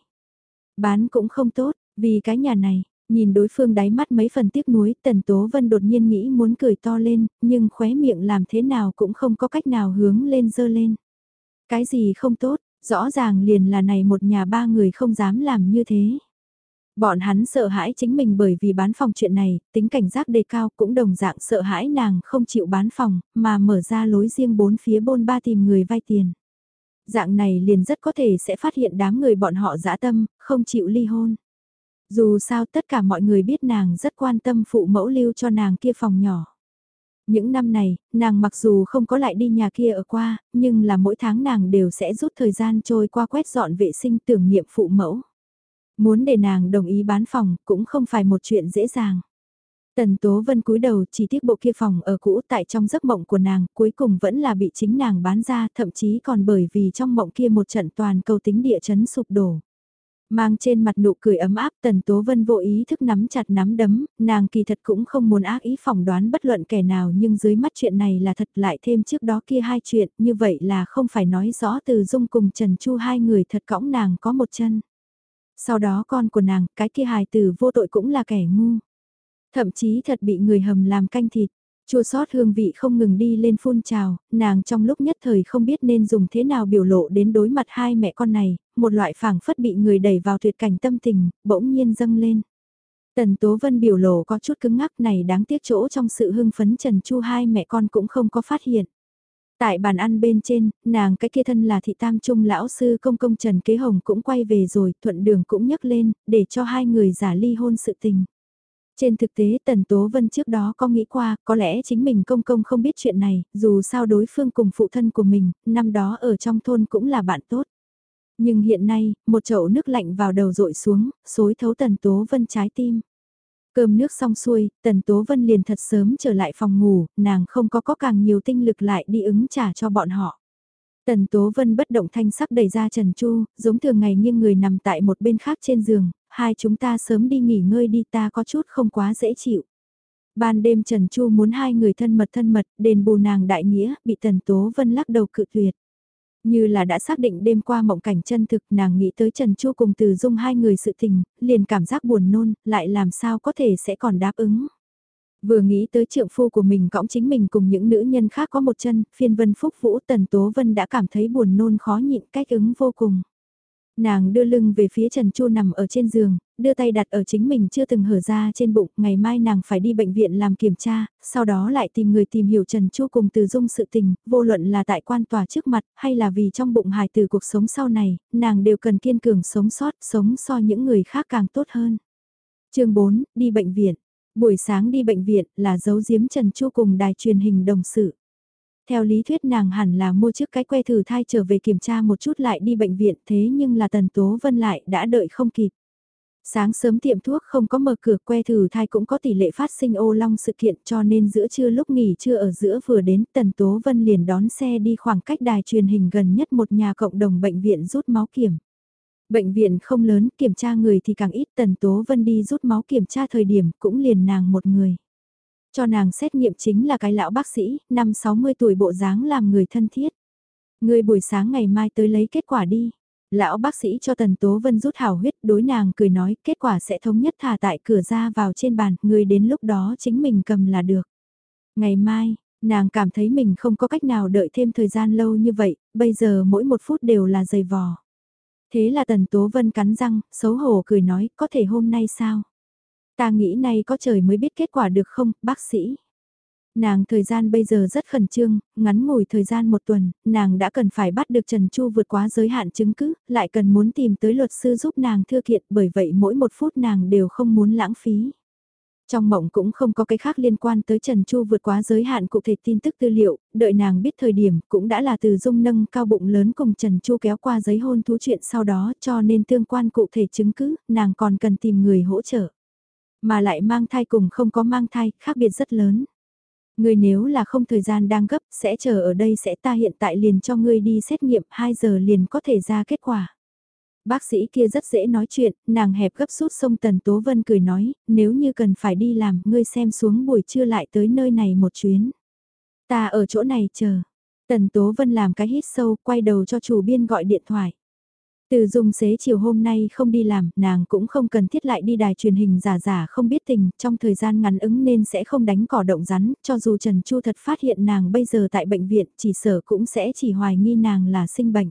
[SPEAKER 1] Bán cũng không tốt, vì cái nhà này, nhìn đối phương đáy mắt mấy phần tiếc nuối, tần tố vân đột nhiên nghĩ muốn cười to lên, nhưng khóe miệng làm thế nào cũng không có cách nào hướng lên dơ lên. Cái gì không tốt, Rõ ràng liền là này một nhà ba người không dám làm như thế. Bọn hắn sợ hãi chính mình bởi vì bán phòng chuyện này, tính cảnh giác đề cao cũng đồng dạng sợ hãi nàng không chịu bán phòng, mà mở ra lối riêng bốn phía bôn ba tìm người vay tiền. Dạng này liền rất có thể sẽ phát hiện đám người bọn họ dã tâm, không chịu ly hôn. Dù sao tất cả mọi người biết nàng rất quan tâm phụ mẫu lưu cho nàng kia phòng nhỏ. Những năm này, nàng mặc dù không có lại đi nhà kia ở qua, nhưng là mỗi tháng nàng đều sẽ rút thời gian trôi qua quét dọn vệ sinh tưởng niệm phụ mẫu. Muốn để nàng đồng ý bán phòng cũng không phải một chuyện dễ dàng. Tần Tố Vân cúi đầu chỉ tiếc bộ kia phòng ở cũ tại trong giấc mộng của nàng cuối cùng vẫn là bị chính nàng bán ra thậm chí còn bởi vì trong mộng kia một trận toàn cầu tính địa chấn sụp đổ. Mang trên mặt nụ cười ấm áp Tần Tố Vân vô ý thức nắm chặt nắm đấm, nàng kỳ thật cũng không muốn ác ý phỏng đoán bất luận kẻ nào nhưng dưới mắt chuyện này là thật lại thêm trước đó kia hai chuyện, như vậy là không phải nói rõ từ dung cùng Trần Chu hai người thật cõng nàng có một chân. Sau đó con của nàng, cái kia hài tử vô tội cũng là kẻ ngu. Thậm chí thật bị người hầm làm canh thịt. Chua sót hương vị không ngừng đi lên phun trào, nàng trong lúc nhất thời không biết nên dùng thế nào biểu lộ đến đối mặt hai mẹ con này, một loại phảng phất bị người đẩy vào tuyệt cảnh tâm tình, bỗng nhiên dâng lên. Tần Tố Vân biểu lộ có chút cứng ngắc này đáng tiếc chỗ trong sự hưng phấn Trần Chu hai mẹ con cũng không có phát hiện. Tại bàn ăn bên trên, nàng cái kia thân là thị tam trung lão sư công công Trần Kế Hồng cũng quay về rồi, thuận đường cũng nhấc lên, để cho hai người giả ly hôn sự tình. Trên thực tế Tần Tố Vân trước đó có nghĩ qua, có lẽ chính mình công công không biết chuyện này, dù sao đối phương cùng phụ thân của mình, năm đó ở trong thôn cũng là bạn tốt. Nhưng hiện nay, một chậu nước lạnh vào đầu rội xuống, xối thấu Tần Tố Vân trái tim. Cơm nước xong xuôi, Tần Tố Vân liền thật sớm trở lại phòng ngủ, nàng không có có càng nhiều tinh lực lại đi ứng trả cho bọn họ. Tần Tố Vân bất động thanh sắc đẩy ra Trần Chu, giống thường ngày nghiêng người nằm tại một bên khác trên giường, hai chúng ta sớm đi nghỉ ngơi đi ta có chút không quá dễ chịu. Ban đêm Trần Chu muốn hai người thân mật thân mật, đền bù nàng đại nghĩa, bị Tần Tố Vân lắc đầu cự tuyệt. Như là đã xác định đêm qua mộng cảnh chân thực nàng nghĩ tới Trần Chu cùng Từ Dung hai người sự tình, liền cảm giác buồn nôn, lại làm sao có thể sẽ còn đáp ứng. Vừa nghĩ tới trượng phu của mình cõng chính mình cùng những nữ nhân khác có một chân, phiên vân phúc vũ Tần Tố Vân đã cảm thấy buồn nôn khó nhịn cách ứng vô cùng. Nàng đưa lưng về phía Trần Chu nằm ở trên giường, đưa tay đặt ở chính mình chưa từng hở ra trên bụng, ngày mai nàng phải đi bệnh viện làm kiểm tra, sau đó lại tìm người tìm hiểu Trần Chu cùng từ dung sự tình, vô luận là tại quan tòa trước mặt hay là vì trong bụng hài từ cuộc sống sau này, nàng đều cần kiên cường sống sót, sống so những người khác càng tốt hơn. chương 4, đi bệnh viện. Buổi sáng đi bệnh viện là dấu giếm Trần Chu cùng đài truyền hình đồng sự. Theo lý thuyết nàng hẳn là mua chiếc cái que thử thai trở về kiểm tra một chút lại đi bệnh viện, thế nhưng là Tần Tố Vân lại đã đợi không kịp. Sáng sớm tiệm thuốc không có mở cửa, que thử thai cũng có tỷ lệ phát sinh ô long sự kiện cho nên giữa trưa lúc nghỉ trưa ở giữa vừa đến, Tần Tố Vân liền đón xe đi khoảng cách đài truyền hình gần nhất một nhà cộng đồng bệnh viện rút máu kiểm. Bệnh viện không lớn, kiểm tra người thì càng ít, Tần Tố Vân đi rút máu kiểm tra thời điểm cũng liền nàng một người. Cho nàng xét nghiệm chính là cái lão bác sĩ, năm 60 tuổi bộ dáng làm người thân thiết. Người buổi sáng ngày mai tới lấy kết quả đi. Lão bác sĩ cho Tần Tố Vân rút hào huyết đối nàng cười nói kết quả sẽ thống nhất thả tại cửa ra vào trên bàn, người đến lúc đó chính mình cầm là được. Ngày mai, nàng cảm thấy mình không có cách nào đợi thêm thời gian lâu như vậy, bây giờ mỗi một phút đều là dày vò. Thế là Tần Tố Vân cắn răng, xấu hổ cười nói, có thể hôm nay sao? Ta nghĩ nay có trời mới biết kết quả được không, bác sĩ? Nàng thời gian bây giờ rất khẩn trương, ngắn ngủi thời gian một tuần, nàng đã cần phải bắt được Trần Chu vượt quá giới hạn chứng cứ, lại cần muốn tìm tới luật sư giúp nàng thư kiện bởi vậy mỗi một phút nàng đều không muốn lãng phí. Trong mộng cũng không có cái khác liên quan tới Trần Chu vượt quá giới hạn cụ thể tin tức tư liệu, đợi nàng biết thời điểm cũng đã là từ dung nâng cao bụng lớn cùng Trần Chu kéo qua giấy hôn thú chuyện sau đó cho nên tương quan cụ thể chứng cứ, nàng còn cần tìm người hỗ trợ. Mà lại mang thai cùng không có mang thai, khác biệt rất lớn. Ngươi nếu là không thời gian đang gấp, sẽ chờ ở đây sẽ ta hiện tại liền cho ngươi đi xét nghiệm 2 giờ liền có thể ra kết quả. Bác sĩ kia rất dễ nói chuyện, nàng hẹp gấp rút sông Tần Tố Vân cười nói, nếu như cần phải đi làm, ngươi xem xuống buổi trưa lại tới nơi này một chuyến. Ta ở chỗ này chờ. Tần Tố Vân làm cái hít sâu, quay đầu cho chủ biên gọi điện thoại. Từ dung xế chiều hôm nay không đi làm, nàng cũng không cần thiết lại đi đài truyền hình giả giả không biết tình, trong thời gian ngắn ứng nên sẽ không đánh cỏ động rắn, cho dù Trần Chu thật phát hiện nàng bây giờ tại bệnh viện, chỉ sở cũng sẽ chỉ hoài nghi nàng là sinh bệnh.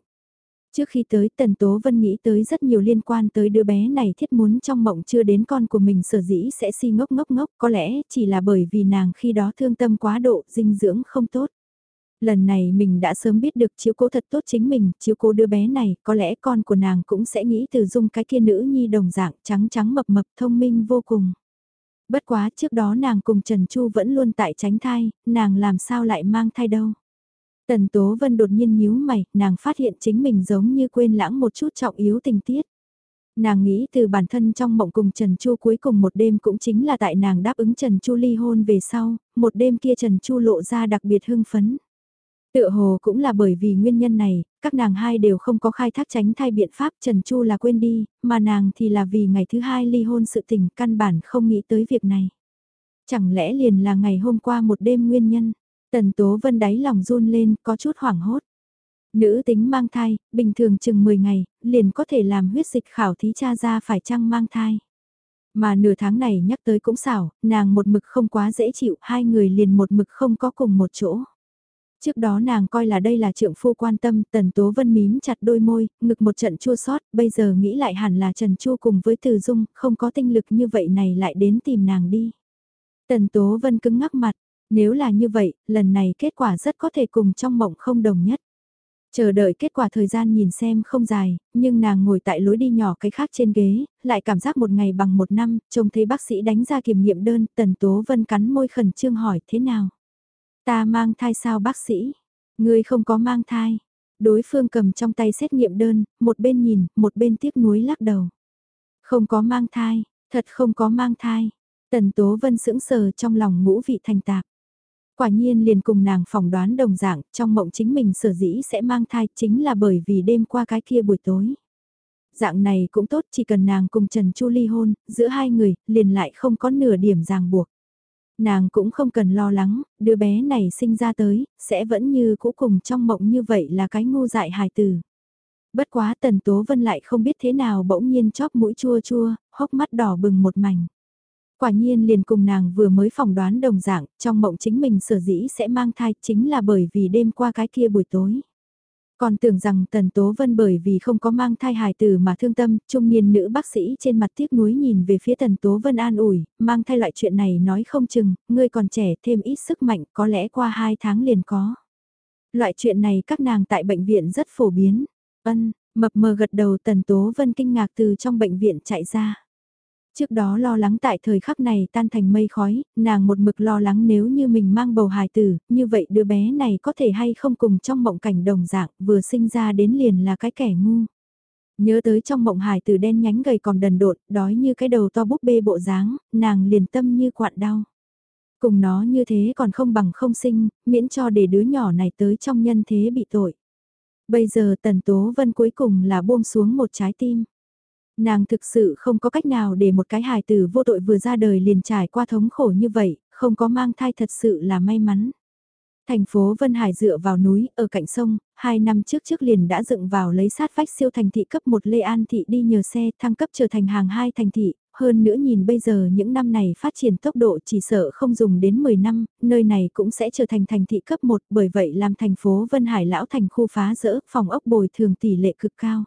[SPEAKER 1] Trước khi tới Tần Tố Vân nghĩ tới rất nhiều liên quan tới đứa bé này thiết muốn trong mộng chưa đến con của mình sở dĩ sẽ si ngốc ngốc ngốc, có lẽ chỉ là bởi vì nàng khi đó thương tâm quá độ, dinh dưỡng không tốt. Lần này mình đã sớm biết được chiếu cố thật tốt chính mình, chiếu cố đứa bé này, có lẽ con của nàng cũng sẽ nghĩ từ dung cái kia nữ nhi đồng dạng trắng trắng mập mập thông minh vô cùng. Bất quá trước đó nàng cùng Trần Chu vẫn luôn tại tránh thai, nàng làm sao lại mang thai đâu. Tần Tố Vân đột nhiên nhíu mày, nàng phát hiện chính mình giống như quên lãng một chút trọng yếu tình tiết. Nàng nghĩ từ bản thân trong mộng cùng Trần Chu cuối cùng một đêm cũng chính là tại nàng đáp ứng Trần Chu ly hôn về sau, một đêm kia Trần Chu lộ ra đặc biệt hưng phấn. Tựa hồ cũng là bởi vì nguyên nhân này, các nàng hai đều không có khai thác tránh thai biện pháp Trần Chu là quên đi, mà nàng thì là vì ngày thứ hai ly hôn sự tình căn bản không nghĩ tới việc này. Chẳng lẽ liền là ngày hôm qua một đêm nguyên nhân, Tần Tố Vân đáy lòng run lên có chút hoảng hốt. Nữ tính mang thai, bình thường chừng 10 ngày, liền có thể làm huyết dịch khảo thí cha ra phải chăng mang thai. Mà nửa tháng này nhắc tới cũng xảo, nàng một mực không quá dễ chịu, hai người liền một mực không có cùng một chỗ. Trước đó nàng coi là đây là trượng phu quan tâm, Tần Tố Vân mím chặt đôi môi, ngực một trận chua sót, bây giờ nghĩ lại hẳn là Trần Chu cùng với Từ Dung, không có tinh lực như vậy này lại đến tìm nàng đi. Tần Tố Vân cứng ngắc mặt, nếu là như vậy, lần này kết quả rất có thể cùng trong mộng không đồng nhất. Chờ đợi kết quả thời gian nhìn xem không dài, nhưng nàng ngồi tại lối đi nhỏ cái khác trên ghế, lại cảm giác một ngày bằng một năm, trông thấy bác sĩ đánh ra kiểm nghiệm đơn, Tần Tố Vân cắn môi khẩn trương hỏi thế nào. Ta mang thai sao bác sĩ? Ngươi không có mang thai. Đối phương cầm trong tay xét nghiệm đơn, một bên nhìn, một bên tiếc nuối lắc đầu. Không có mang thai, thật không có mang thai. Tần Tố Vân sững sờ trong lòng ngũ vị thành tạp. Quả nhiên liền cùng nàng phỏng đoán đồng dạng, trong mộng chính mình sở dĩ sẽ mang thai chính là bởi vì đêm qua cái kia buổi tối. Dạng này cũng tốt, chỉ cần nàng cùng Trần Chu ly hôn, giữa hai người, liền lại không có nửa điểm ràng buộc nàng cũng không cần lo lắng, đứa bé này sinh ra tới, sẽ vẫn như cũ cùng trong mộng như vậy là cái ngu dại hài tử. Bất quá Tần Tố Vân lại không biết thế nào bỗng nhiên chóp mũi chua chua, hốc mắt đỏ bừng một mảnh. Quả nhiên liền cùng nàng vừa mới phỏng đoán đồng dạng, trong mộng chính mình sở dĩ sẽ mang thai chính là bởi vì đêm qua cái kia buổi tối. Còn tưởng rằng Tần Tố Vân bởi vì không có mang thai hài tử mà thương tâm, trung niên nữ bác sĩ trên mặt tiếc nuối nhìn về phía Tần Tố Vân an ủi, mang thai loại chuyện này nói không chừng, ngươi còn trẻ thêm ít sức mạnh có lẽ qua hai tháng liền có. Loại chuyện này các nàng tại bệnh viện rất phổ biến. Ân, mập mờ gật đầu Tần Tố Vân kinh ngạc từ trong bệnh viện chạy ra. Trước đó lo lắng tại thời khắc này tan thành mây khói, nàng một mực lo lắng nếu như mình mang bầu hài tử, như vậy đứa bé này có thể hay không cùng trong mộng cảnh đồng dạng, vừa sinh ra đến liền là cái kẻ ngu. Nhớ tới trong mộng hài tử đen nhánh gầy còn đần độn, đói như cái đầu to búp bê bộ dáng, nàng liền tâm như quặn đau. Cùng nó như thế còn không bằng không sinh, miễn cho để đứa nhỏ này tới trong nhân thế bị tội. Bây giờ Tần Tố Vân cuối cùng là buông xuống một trái tim. Nàng thực sự không có cách nào để một cái hài tử vô tội vừa ra đời liền trải qua thống khổ như vậy, không có mang thai thật sự là may mắn. Thành phố Vân Hải dựa vào núi, ở cạnh sông, hai năm trước trước liền đã dựng vào lấy sát vách siêu thành thị cấp một Lê An Thị đi nhờ xe thăng cấp trở thành hàng hai thành thị, hơn nữa nhìn bây giờ những năm này phát triển tốc độ chỉ sợ không dùng đến 10 năm, nơi này cũng sẽ trở thành thành thị cấp 1 bởi vậy làm thành phố Vân Hải lão thành khu phá rỡ, phòng ốc bồi thường tỷ lệ cực cao.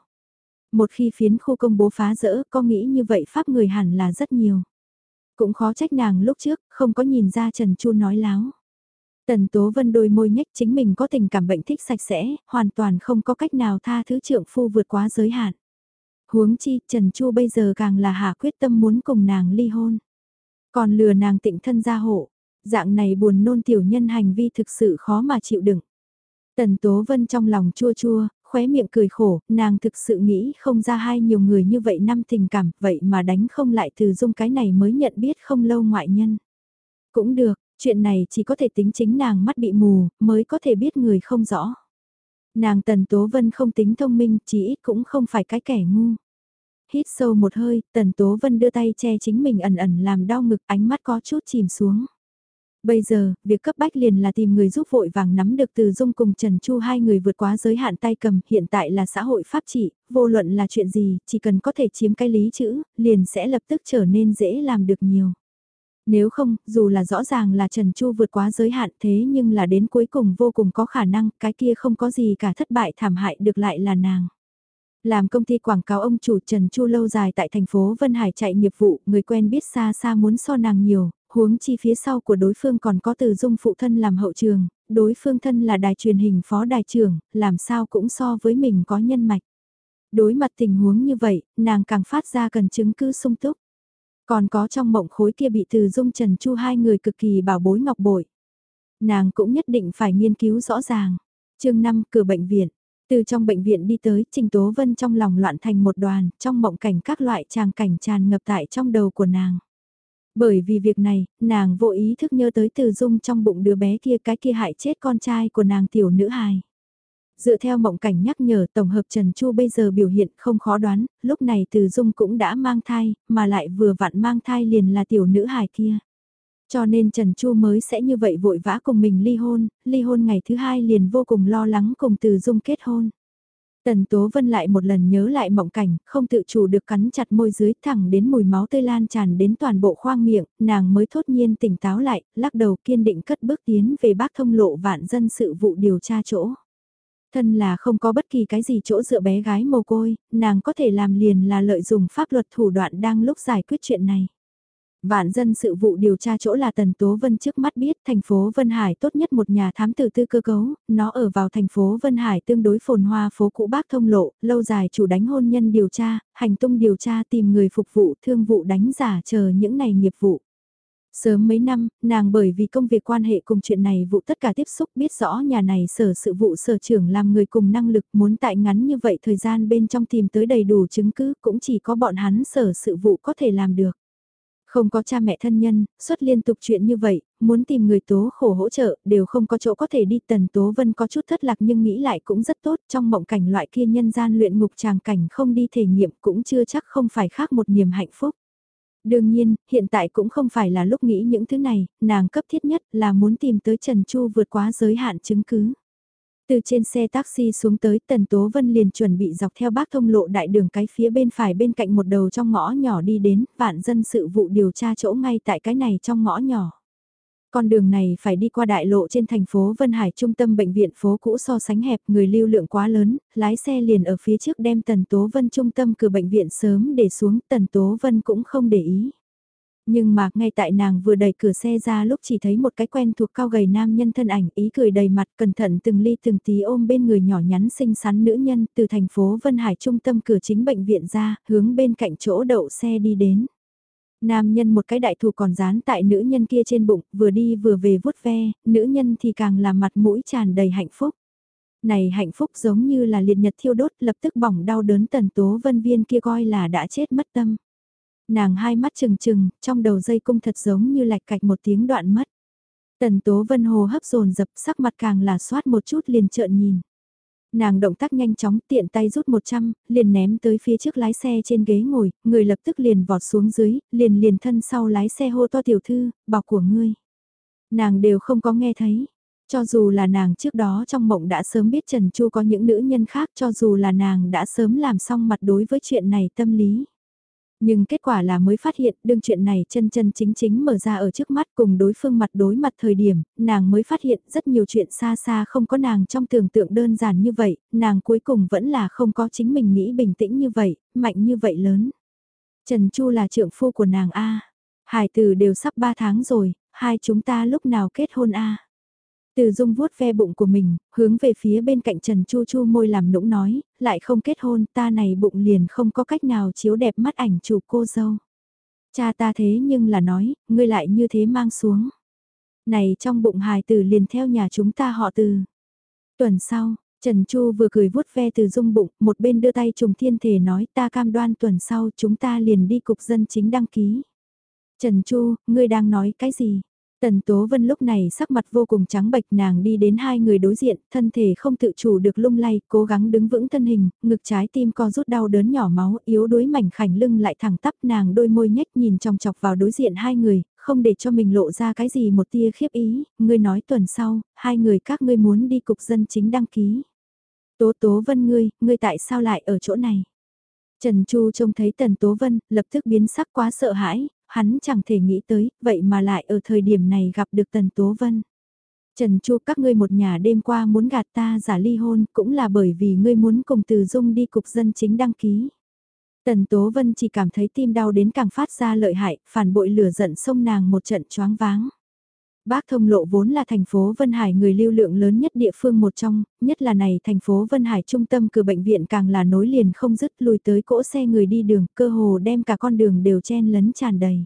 [SPEAKER 1] Một khi phiến khu công bố phá rỡ có nghĩ như vậy pháp người hẳn là rất nhiều. Cũng khó trách nàng lúc trước không có nhìn ra Trần Chu nói láo. Tần Tố Vân đôi môi nhếch chính mình có tình cảm bệnh thích sạch sẽ, hoàn toàn không có cách nào tha thứ trượng phu vượt quá giới hạn. Huống chi, Trần Chu bây giờ càng là hạ quyết tâm muốn cùng nàng ly hôn. Còn lừa nàng tịnh thân gia hộ, dạng này buồn nôn tiểu nhân hành vi thực sự khó mà chịu đựng. Tần Tố Vân trong lòng chua chua, khóe miệng cười khổ, nàng thực sự nghĩ không ra hai nhiều người như vậy năm tình cảm, vậy mà đánh không lại từ dung cái này mới nhận biết không lâu ngoại nhân. Cũng được, chuyện này chỉ có thể tính chính nàng mắt bị mù, mới có thể biết người không rõ. Nàng Tần Tố Vân không tính thông minh, chỉ ít cũng không phải cái kẻ ngu. Hít sâu một hơi, Tần Tố Vân đưa tay che chính mình ẩn ẩn làm đau ngực ánh mắt có chút chìm xuống. Bây giờ, việc cấp bách liền là tìm người giúp vội vàng nắm được từ dung cùng Trần Chu hai người vượt quá giới hạn tay cầm, hiện tại là xã hội pháp trị, vô luận là chuyện gì, chỉ cần có thể chiếm cái lý chữ, liền sẽ lập tức trở nên dễ làm được nhiều. Nếu không, dù là rõ ràng là Trần Chu vượt quá giới hạn thế nhưng là đến cuối cùng vô cùng có khả năng, cái kia không có gì cả thất bại thảm hại được lại là nàng. Làm công ty quảng cáo ông chủ Trần Chu lâu dài tại thành phố Vân Hải chạy nghiệp vụ, người quen biết xa xa muốn so nàng nhiều, huống chi phía sau của đối phương còn có từ dung phụ thân làm hậu trường, đối phương thân là đài truyền hình phó đài trưởng, làm sao cũng so với mình có nhân mạch. Đối mặt tình huống như vậy, nàng càng phát ra cần chứng cứ sung túc. Còn có trong mộng khối kia bị từ dung Trần Chu hai người cực kỳ bảo bối ngọc bội. Nàng cũng nhất định phải nghiên cứu rõ ràng. chương 5 cửa bệnh viện. Từ trong bệnh viện đi tới, Trình Tố Vân trong lòng loạn thành một đoàn, trong mộng cảnh các loại tràng cảnh tràn ngập tại trong đầu của nàng. Bởi vì việc này, nàng vô ý thức nhớ tới từ dung trong bụng đứa bé kia cái kia hại chết con trai của nàng tiểu nữ hài. Dựa theo mộng cảnh nhắc nhở tổng hợp Trần Chu bây giờ biểu hiện không khó đoán, lúc này từ dung cũng đã mang thai, mà lại vừa vặn mang thai liền là tiểu nữ hài kia. Cho nên Trần Chu mới sẽ như vậy vội vã cùng mình ly hôn, ly hôn ngày thứ hai liền vô cùng lo lắng cùng từ dung kết hôn. Tần Tố Vân lại một lần nhớ lại mộng cảnh, không tự chủ được cắn chặt môi dưới thẳng đến mùi máu tươi lan tràn đến toàn bộ khoang miệng, nàng mới thốt nhiên tỉnh táo lại, lắc đầu kiên định cất bước tiến về bác thông lộ vạn dân sự vụ điều tra chỗ. Thân là không có bất kỳ cái gì chỗ dựa bé gái mồ côi, nàng có thể làm liền là lợi dụng pháp luật thủ đoạn đang lúc giải quyết chuyện này. Vạn dân sự vụ điều tra chỗ là Tần Tố Vân trước mắt biết thành phố Vân Hải tốt nhất một nhà thám tử tư cơ cấu, nó ở vào thành phố Vân Hải tương đối phồn hoa phố cũ bác thông lộ, lâu dài chủ đánh hôn nhân điều tra, hành tung điều tra tìm người phục vụ thương vụ đánh giả chờ những ngày nghiệp vụ. Sớm mấy năm, nàng bởi vì công việc quan hệ cùng chuyện này vụ tất cả tiếp xúc biết rõ nhà này sở sự vụ sở trưởng làm người cùng năng lực muốn tại ngắn như vậy thời gian bên trong tìm tới đầy đủ chứng cứ cũng chỉ có bọn hắn sở sự vụ có thể làm được. Không có cha mẹ thân nhân, suốt liên tục chuyện như vậy, muốn tìm người tố khổ hỗ trợ, đều không có chỗ có thể đi. Tần Tố Vân có chút thất lạc nhưng nghĩ lại cũng rất tốt, trong mộng cảnh loại kia nhân gian luyện ngục tràng cảnh không đi thể nghiệm cũng chưa chắc không phải khác một niềm hạnh phúc. Đương nhiên, hiện tại cũng không phải là lúc nghĩ những thứ này, nàng cấp thiết nhất là muốn tìm tới Trần Chu vượt quá giới hạn chứng cứ. Từ trên xe taxi xuống tới Tần Tố Vân liền chuẩn bị dọc theo bác thông lộ đại đường cái phía bên phải bên cạnh một đầu trong ngõ nhỏ đi đến, vạn dân sự vụ điều tra chỗ ngay tại cái này trong ngõ nhỏ. Con đường này phải đi qua đại lộ trên thành phố Vân Hải trung tâm bệnh viện phố cũ so sánh hẹp người lưu lượng quá lớn, lái xe liền ở phía trước đem Tần Tố Vân trung tâm cửa bệnh viện sớm để xuống Tần Tố Vân cũng không để ý. Nhưng mà ngay tại nàng vừa đẩy cửa xe ra lúc chỉ thấy một cái quen thuộc cao gầy nam nhân thân ảnh ý cười đầy mặt cẩn thận từng ly từng tí ôm bên người nhỏ nhắn xinh xắn nữ nhân từ thành phố Vân Hải trung tâm cửa chính bệnh viện ra hướng bên cạnh chỗ đậu xe đi đến. Nam nhân một cái đại thù còn dán tại nữ nhân kia trên bụng vừa đi vừa về vuốt ve, nữ nhân thì càng là mặt mũi tràn đầy hạnh phúc này hạnh phúc giống như là liệt nhật thiêu đốt lập tức bỏng đau đớn tần tố vân viên kia coi là đã chết mất tâm. Nàng hai mắt trừng trừng, trong đầu dây cung thật giống như lạch cạch một tiếng đoạn mất. Tần Tố Vân hồ hấp dồn dập sắc mặt càng là xoát một chút liền trợn nhìn. Nàng động tác nhanh chóng tiện tay rút 100, liền ném tới phía trước lái xe trên ghế ngồi, người lập tức liền vọt xuống dưới, liền liền thân sau lái xe hô to tiểu thư, bảo của ngươi. Nàng đều không có nghe thấy. Cho dù là nàng trước đó trong mộng đã sớm biết Trần Chu có những nữ nhân khác cho dù là nàng đã sớm làm xong mặt đối với chuyện này tâm lý. Nhưng kết quả là mới phát hiện đương chuyện này chân chân chính chính mở ra ở trước mắt cùng đối phương mặt đối mặt thời điểm, nàng mới phát hiện rất nhiều chuyện xa xa không có nàng trong tưởng tượng đơn giản như vậy, nàng cuối cùng vẫn là không có chính mình nghĩ bình tĩnh như vậy, mạnh như vậy lớn. Trần Chu là trượng phu của nàng A. Hải tử đều sắp 3 tháng rồi, hai chúng ta lúc nào kết hôn A. Từ dung vuốt ve bụng của mình, hướng về phía bên cạnh Trần Chu Chu môi làm nũng nói, lại không kết hôn ta này bụng liền không có cách nào chiếu đẹp mắt ảnh chụp cô dâu. Cha ta thế nhưng là nói, ngươi lại như thế mang xuống. Này trong bụng hài tử liền theo nhà chúng ta họ từ. Tuần sau, Trần Chu vừa cười vuốt ve từ dung bụng, một bên đưa tay trùng thiên thể nói ta cam đoan tuần sau chúng ta liền đi cục dân chính đăng ký. Trần Chu, ngươi đang nói cái gì? Tần Tố Vân lúc này sắc mặt vô cùng trắng bệch nàng đi đến hai người đối diện, thân thể không tự chủ được lung lay, cố gắng đứng vững thân hình, ngực trái tim co rút đau đớn nhỏ máu, yếu đuối mảnh khảnh lưng lại thẳng tắp nàng đôi môi nhếch nhìn trong chọc vào đối diện hai người, không để cho mình lộ ra cái gì một tia khiếp ý, ngươi nói tuần sau, hai người các ngươi muốn đi cục dân chính đăng ký. Tố Tố Vân ngươi, ngươi tại sao lại ở chỗ này? Trần Chu trông thấy Tần Tố Vân, lập tức biến sắc quá sợ hãi, hắn chẳng thể nghĩ tới, vậy mà lại ở thời điểm này gặp được Tần Tố Vân. Trần Chu các ngươi một nhà đêm qua muốn gạt ta giả ly hôn cũng là bởi vì ngươi muốn cùng Từ Dung đi cục dân chính đăng ký. Tần Tố Vân chỉ cảm thấy tim đau đến càng phát ra lợi hại, phản bội lửa giận sông nàng một trận choáng váng. Bác thông lộ vốn là thành phố Vân Hải người lưu lượng lớn nhất địa phương một trong, nhất là này thành phố Vân Hải trung tâm cửa bệnh viện càng là nối liền không dứt lùi tới cỗ xe người đi đường, cơ hồ đem cả con đường đều chen lấn tràn đầy.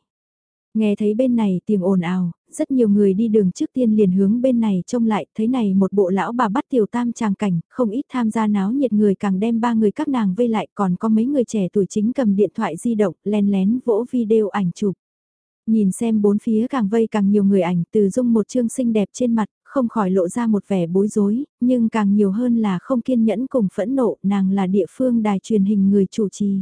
[SPEAKER 1] Nghe thấy bên này tiếng ồn ào, rất nhiều người đi đường trước tiên liền hướng bên này trông lại, thấy này một bộ lão bà bắt tiểu tam tràng cảnh, không ít tham gia náo nhiệt người càng đem ba người các nàng vây lại, còn có mấy người trẻ tuổi chính cầm điện thoại di động, len lén vỗ video ảnh chụp. Nhìn xem bốn phía càng vây càng nhiều người ảnh từ dung một chương xinh đẹp trên mặt, không khỏi lộ ra một vẻ bối rối, nhưng càng nhiều hơn là không kiên nhẫn cùng phẫn nộ, nàng là địa phương đài truyền hình người chủ trì.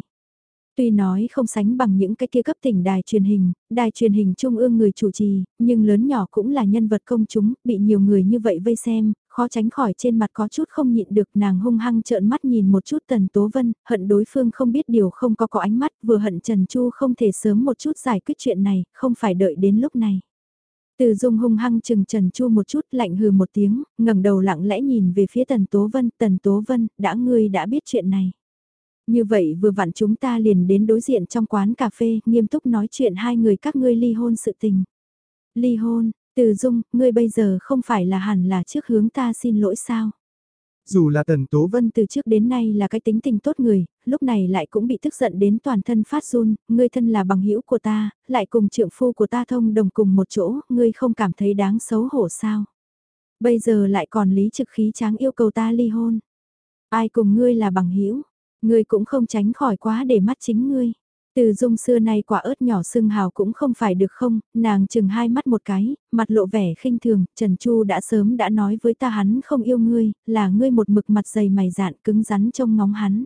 [SPEAKER 1] Tuy nói không sánh bằng những cái kia cấp tỉnh đài truyền hình, đài truyền hình trung ương người chủ trì, nhưng lớn nhỏ cũng là nhân vật công chúng, bị nhiều người như vậy vây xem, khó tránh khỏi trên mặt có chút không nhịn được nàng hung hăng trợn mắt nhìn một chút Tần Tố Vân, hận đối phương không biết điều không có có ánh mắt, vừa hận Trần Chu không thể sớm một chút giải quyết chuyện này, không phải đợi đến lúc này. Từ dung hung hăng chừng Trần Chu một chút lạnh hừ một tiếng, ngẩng đầu lặng lẽ nhìn về phía Tần Tố Vân, Tần Tố Vân, đã ngươi đã biết chuyện này. Như vậy vừa vặn chúng ta liền đến đối diện trong quán cà phê, nghiêm túc nói chuyện hai người các ngươi ly hôn sự tình. Ly hôn, từ dung, ngươi bây giờ không phải là hẳn là trước hướng ta xin lỗi sao?
[SPEAKER 2] Dù là Tần Tố
[SPEAKER 1] Vân từ trước đến nay là cái tính tình tốt người, lúc này lại cũng bị tức giận đến toàn thân phát run, ngươi thân là bằng hữu của ta, lại cùng trượng phu của ta thông đồng cùng một chỗ, ngươi không cảm thấy đáng xấu hổ sao? Bây giờ lại còn lý trực khí tráng yêu cầu ta ly hôn. Ai cùng ngươi là bằng hữu Ngươi cũng không tránh khỏi quá để mắt chính ngươi. Từ dung xưa nay quả ớt nhỏ sưng hào cũng không phải được không, nàng chừng hai mắt một cái, mặt lộ vẻ khinh thường, Trần Chu đã sớm đã nói với ta hắn không yêu ngươi, là ngươi một mực mặt dày mày dạn cứng rắn trông ngóng hắn.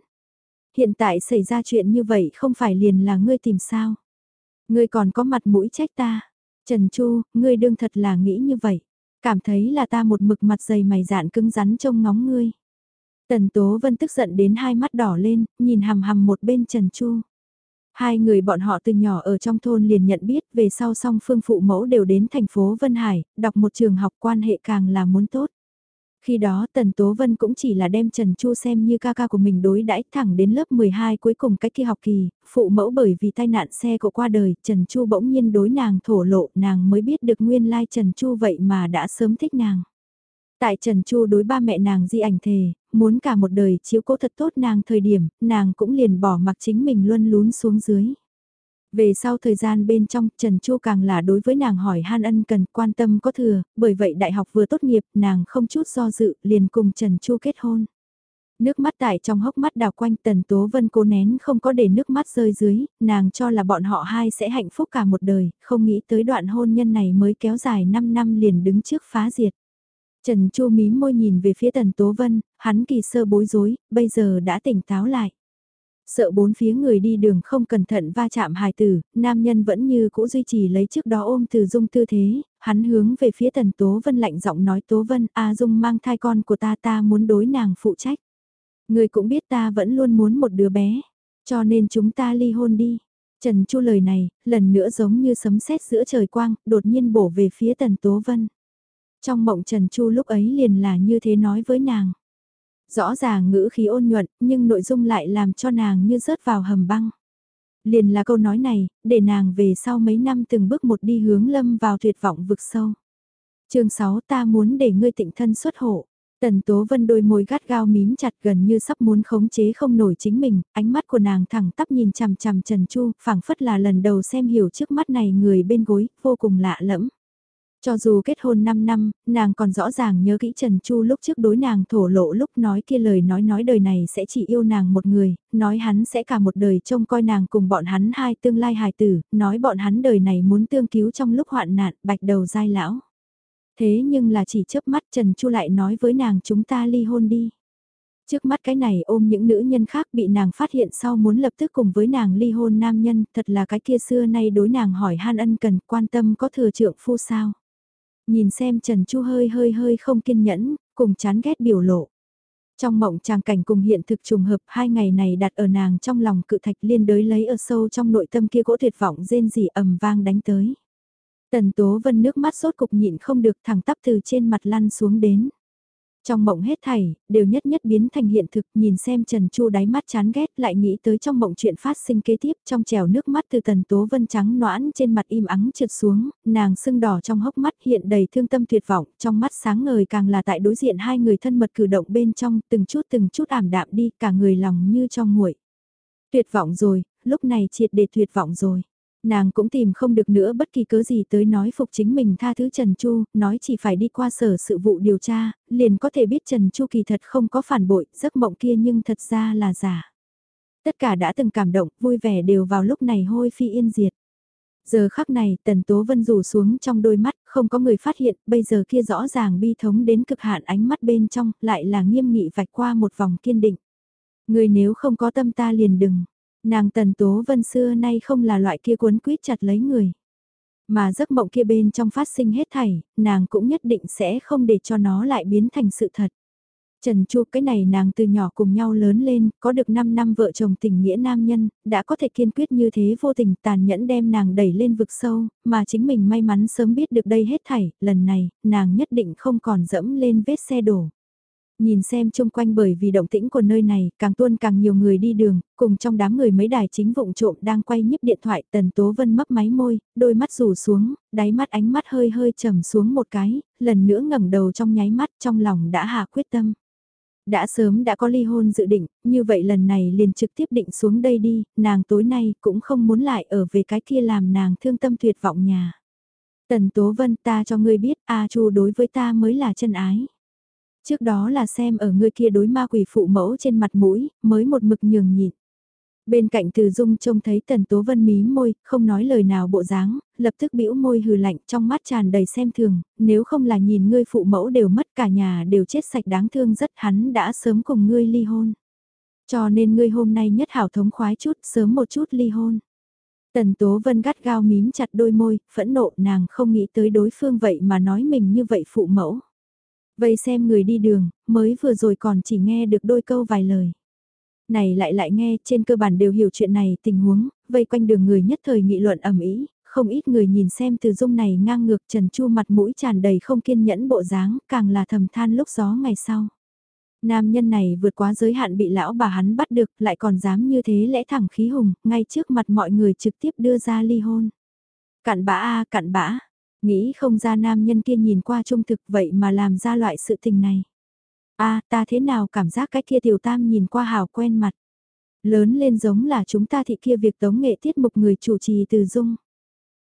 [SPEAKER 1] Hiện tại xảy ra chuyện như vậy không phải liền là ngươi tìm sao. Ngươi còn có mặt mũi trách ta. Trần Chu, ngươi đương thật là nghĩ như vậy. Cảm thấy là ta một mực mặt dày mày dạn cứng rắn trông ngóng ngươi. Tần Tố Vân tức giận đến hai mắt đỏ lên, nhìn hầm hầm một bên Trần Chu. Hai người bọn họ từ nhỏ ở trong thôn liền nhận biết về sau song phương phụ mẫu đều đến thành phố Vân Hải, đọc một trường học quan hệ càng là muốn tốt. Khi đó Tần Tố Vân cũng chỉ là đem Trần Chu xem như ca ca của mình đối đãi thẳng đến lớp 12 cuối cùng cách kia học kỳ, phụ mẫu bởi vì tai nạn xe của qua đời, Trần Chu bỗng nhiên đối nàng thổ lộ nàng mới biết được nguyên lai Trần Chu vậy mà đã sớm thích nàng. Tại Trần Chu đối ba mẹ nàng di ảnh thề, muốn cả một đời chiếu cố thật tốt nàng thời điểm, nàng cũng liền bỏ mặc chính mình luôn lún xuống dưới. Về sau thời gian bên trong, Trần Chu càng là đối với nàng hỏi han ân cần quan tâm có thừa, bởi vậy đại học vừa tốt nghiệp, nàng không chút do dự, liền cùng Trần Chu kết hôn. Nước mắt tại trong hốc mắt đào quanh Tần Tố Vân cố nén không có để nước mắt rơi dưới, nàng cho là bọn họ hai sẽ hạnh phúc cả một đời, không nghĩ tới đoạn hôn nhân này mới kéo dài 5 năm liền đứng trước phá diệt. Trần Chu mí môi nhìn về phía Tần Tố Vân, hắn kỳ sơ bối rối, bây giờ đã tỉnh táo lại. Sợ bốn phía người đi đường không cẩn thận va chạm hài tử, nam nhân vẫn như cũ duy trì lấy trước đó ôm từ dung tư thế, hắn hướng về phía Tần Tố Vân lạnh giọng nói Tố Vân, A Dung mang thai con của ta ta muốn đối nàng phụ trách. Người cũng biết ta vẫn luôn muốn một đứa bé, cho nên chúng ta ly hôn đi. Trần Chu lời này, lần nữa giống như sấm sét giữa trời quang, đột nhiên bổ về phía Tần Tố Vân. Trong mộng Trần Chu lúc ấy liền là như thế nói với nàng. Rõ ràng ngữ khí ôn nhuận, nhưng nội dung lại làm cho nàng như rớt vào hầm băng. Liền là câu nói này, để nàng về sau mấy năm từng bước một đi hướng lâm vào tuyệt vọng vực sâu. chương 6 ta muốn để ngươi tịnh thân xuất hộ. Tần Tố Vân đôi môi gắt gao mím chặt gần như sắp muốn khống chế không nổi chính mình, ánh mắt của nàng thẳng tắp nhìn chằm chằm Trần Chu, phảng phất là lần đầu xem hiểu trước mắt này người bên gối, vô cùng lạ lẫm. Cho dù kết hôn 5 năm, nàng còn rõ ràng nhớ kỹ Trần Chu lúc trước đối nàng thổ lộ lúc nói kia lời nói nói đời này sẽ chỉ yêu nàng một người, nói hắn sẽ cả một đời trông coi nàng cùng bọn hắn hai tương lai hài tử, nói bọn hắn đời này muốn tương cứu trong lúc hoạn nạn, bạch đầu dai lão. Thế nhưng là chỉ chớp mắt Trần Chu lại nói với nàng chúng ta ly hôn đi. Trước mắt cái này ôm những nữ nhân khác bị nàng phát hiện sau muốn lập tức cùng với nàng ly hôn nam nhân, thật là cái kia xưa nay đối nàng hỏi han ân cần quan tâm có thừa trượng phu sao. Nhìn xem Trần Chu hơi hơi hơi không kiên nhẫn, cùng chán ghét biểu lộ. Trong mộng tràng cảnh cùng hiện thực trùng hợp hai ngày này đặt ở nàng trong lòng cự thạch liên đới lấy ở sâu trong nội tâm kia gỗ tuyệt vọng rên rỉ ầm vang đánh tới. Tần Tố Vân nước mắt sốt cục nhịn không được thẳng tắp từ trên mặt lăn xuống đến. Trong mộng hết thảy, đều nhất nhất biến thành hiện thực, nhìn xem Trần Chu đáy mắt chán ghét lại nghĩ tới trong mộng chuyện phát sinh kế tiếp trong trèo nước mắt từ tần tố vân trắng noãn trên mặt im ắng trượt xuống, nàng sưng đỏ trong hốc mắt hiện đầy thương tâm tuyệt vọng, trong mắt sáng ngời càng là tại đối diện hai người thân mật cử động bên trong, từng chút từng chút ảm đạm đi, cả người lòng như trong nguội. Tuyệt vọng rồi, lúc này triệt để tuyệt vọng rồi. Nàng cũng tìm không được nữa bất kỳ cớ gì tới nói phục chính mình tha thứ Trần Chu, nói chỉ phải đi qua sở sự vụ điều tra, liền có thể biết Trần Chu kỳ thật không có phản bội, giấc mộng kia nhưng thật ra là giả. Tất cả đã từng cảm động, vui vẻ đều vào lúc này hôi phi yên diệt. Giờ khắc này, Tần Tố Vân rủ xuống trong đôi mắt, không có người phát hiện, bây giờ kia rõ ràng bi thống đến cực hạn ánh mắt bên trong, lại là nghiêm nghị vạch qua một vòng kiên định. Người nếu không có tâm ta liền đừng, Nàng Tần Tố Vân xưa nay không là loại kia cuốn quýt chặt lấy người. Mà giấc mộng kia bên trong phát sinh hết thảy, nàng cũng nhất định sẽ không để cho nó lại biến thành sự thật. Trần Chu cái này nàng từ nhỏ cùng nhau lớn lên, có được 5 năm vợ chồng tình nghĩa nam nhân, đã có thể kiên quyết như thế vô tình tàn nhẫn đem nàng đẩy lên vực sâu, mà chính mình may mắn sớm biết được đây hết thảy, lần này, nàng nhất định không còn dẫm lên vết xe đổ. Nhìn xem chung quanh bởi vì động tĩnh của nơi này, càng tuôn càng nhiều người đi đường, cùng trong đám người mấy đài chính vụng trộm đang quay nhíp điện thoại, Tần Tố Vân mấp máy môi, đôi mắt rủ xuống, đáy mắt ánh mắt hơi hơi trầm xuống một cái, lần nữa ngẩng đầu trong nháy mắt trong lòng đã hạ quyết tâm. Đã sớm đã có ly hôn dự định, như vậy lần này liền trực tiếp định xuống đây đi, nàng tối nay cũng không muốn lại ở về cái kia làm nàng thương tâm tuyệt vọng nhà. Tần Tố Vân ta cho ngươi biết A Chu đối với ta mới là chân ái. Trước đó là xem ở ngươi kia đối ma quỷ phụ mẫu trên mặt mũi, mới một mực nhường nhịn. Bên cạnh Từ Dung trông thấy Tần Tố Vân mí môi, không nói lời nào bộ dáng, lập tức bĩu môi hừ lạnh trong mắt tràn đầy xem thường, nếu không là nhìn ngươi phụ mẫu đều mất cả nhà đều chết sạch đáng thương rất hắn đã sớm cùng ngươi ly hôn. Cho nên ngươi hôm nay nhất hảo thống khoái chút, sớm một chút ly hôn. Tần Tố Vân gắt gao mím chặt đôi môi, phẫn nộ nàng không nghĩ tới đối phương vậy mà nói mình như vậy phụ mẫu. Vây xem người đi đường, mới vừa rồi còn chỉ nghe được đôi câu vài lời. Này lại lại nghe, trên cơ bản đều hiểu chuyện này, tình huống, vây quanh đường người nhất thời nghị luận ẩm ý, không ít người nhìn xem từ dung này ngang ngược trần chu mặt mũi tràn đầy không kiên nhẫn bộ dáng, càng là thầm than lúc gió ngày sau. Nam nhân này vượt quá giới hạn bị lão bà hắn bắt được, lại còn dám như thế lẽ thẳng khí hùng, ngay trước mặt mọi người trực tiếp đưa ra ly hôn. cạn bã a cạn bã, Nghĩ không ra nam nhân kia nhìn qua trung thực vậy mà làm ra loại sự tình này. a ta thế nào cảm giác cái kia tiểu tam nhìn qua hào quen mặt. Lớn lên giống là chúng ta thị kia việc tống nghệ tiết mục người chủ trì từ dung.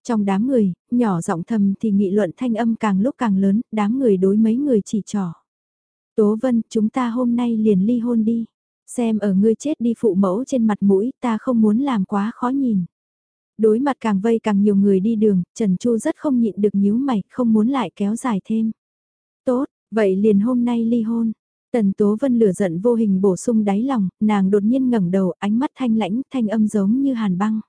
[SPEAKER 1] Trong đám người, nhỏ giọng thầm thì nghị luận thanh âm càng lúc càng lớn, đám người đối mấy người chỉ trỏ. Tố Vân, chúng ta hôm nay liền ly hôn đi. Xem ở ngươi chết đi phụ mẫu trên mặt mũi, ta không muốn làm quá khó nhìn. Đối mặt càng vây càng nhiều người đi đường, Trần Chu rất không nhịn được nhíu mày, không muốn lại kéo dài thêm. Tốt, vậy liền hôm nay ly hôn. Tần Tố Vân lửa giận vô hình bổ sung đáy lòng, nàng đột nhiên ngẩng đầu, ánh mắt thanh lãnh, thanh âm giống như hàn băng.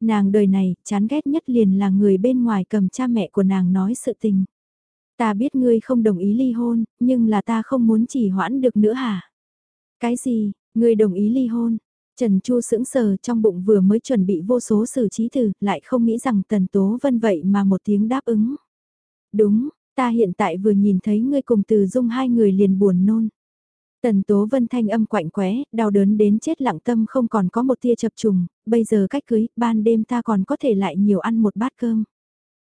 [SPEAKER 1] Nàng đời này, chán ghét nhất liền là người bên ngoài cầm cha mẹ của nàng nói sự tình. Ta biết ngươi không đồng ý ly hôn, nhưng là ta không muốn chỉ hoãn được nữa hả? Cái gì, ngươi đồng ý ly hôn? Trần Chu sững sờ trong bụng vừa mới chuẩn bị vô số xử trí từ, lại không nghĩ rằng Tần Tố Vân vậy mà một tiếng đáp ứng. Đúng, ta hiện tại vừa nhìn thấy ngươi cùng từ dung hai người liền buồn nôn. Tần Tố Vân thanh âm quạnh quẽ, đau đớn đến chết lặng tâm không còn có một tia chập trùng, bây giờ cách cưới, ban đêm ta còn có thể lại nhiều ăn một bát cơm.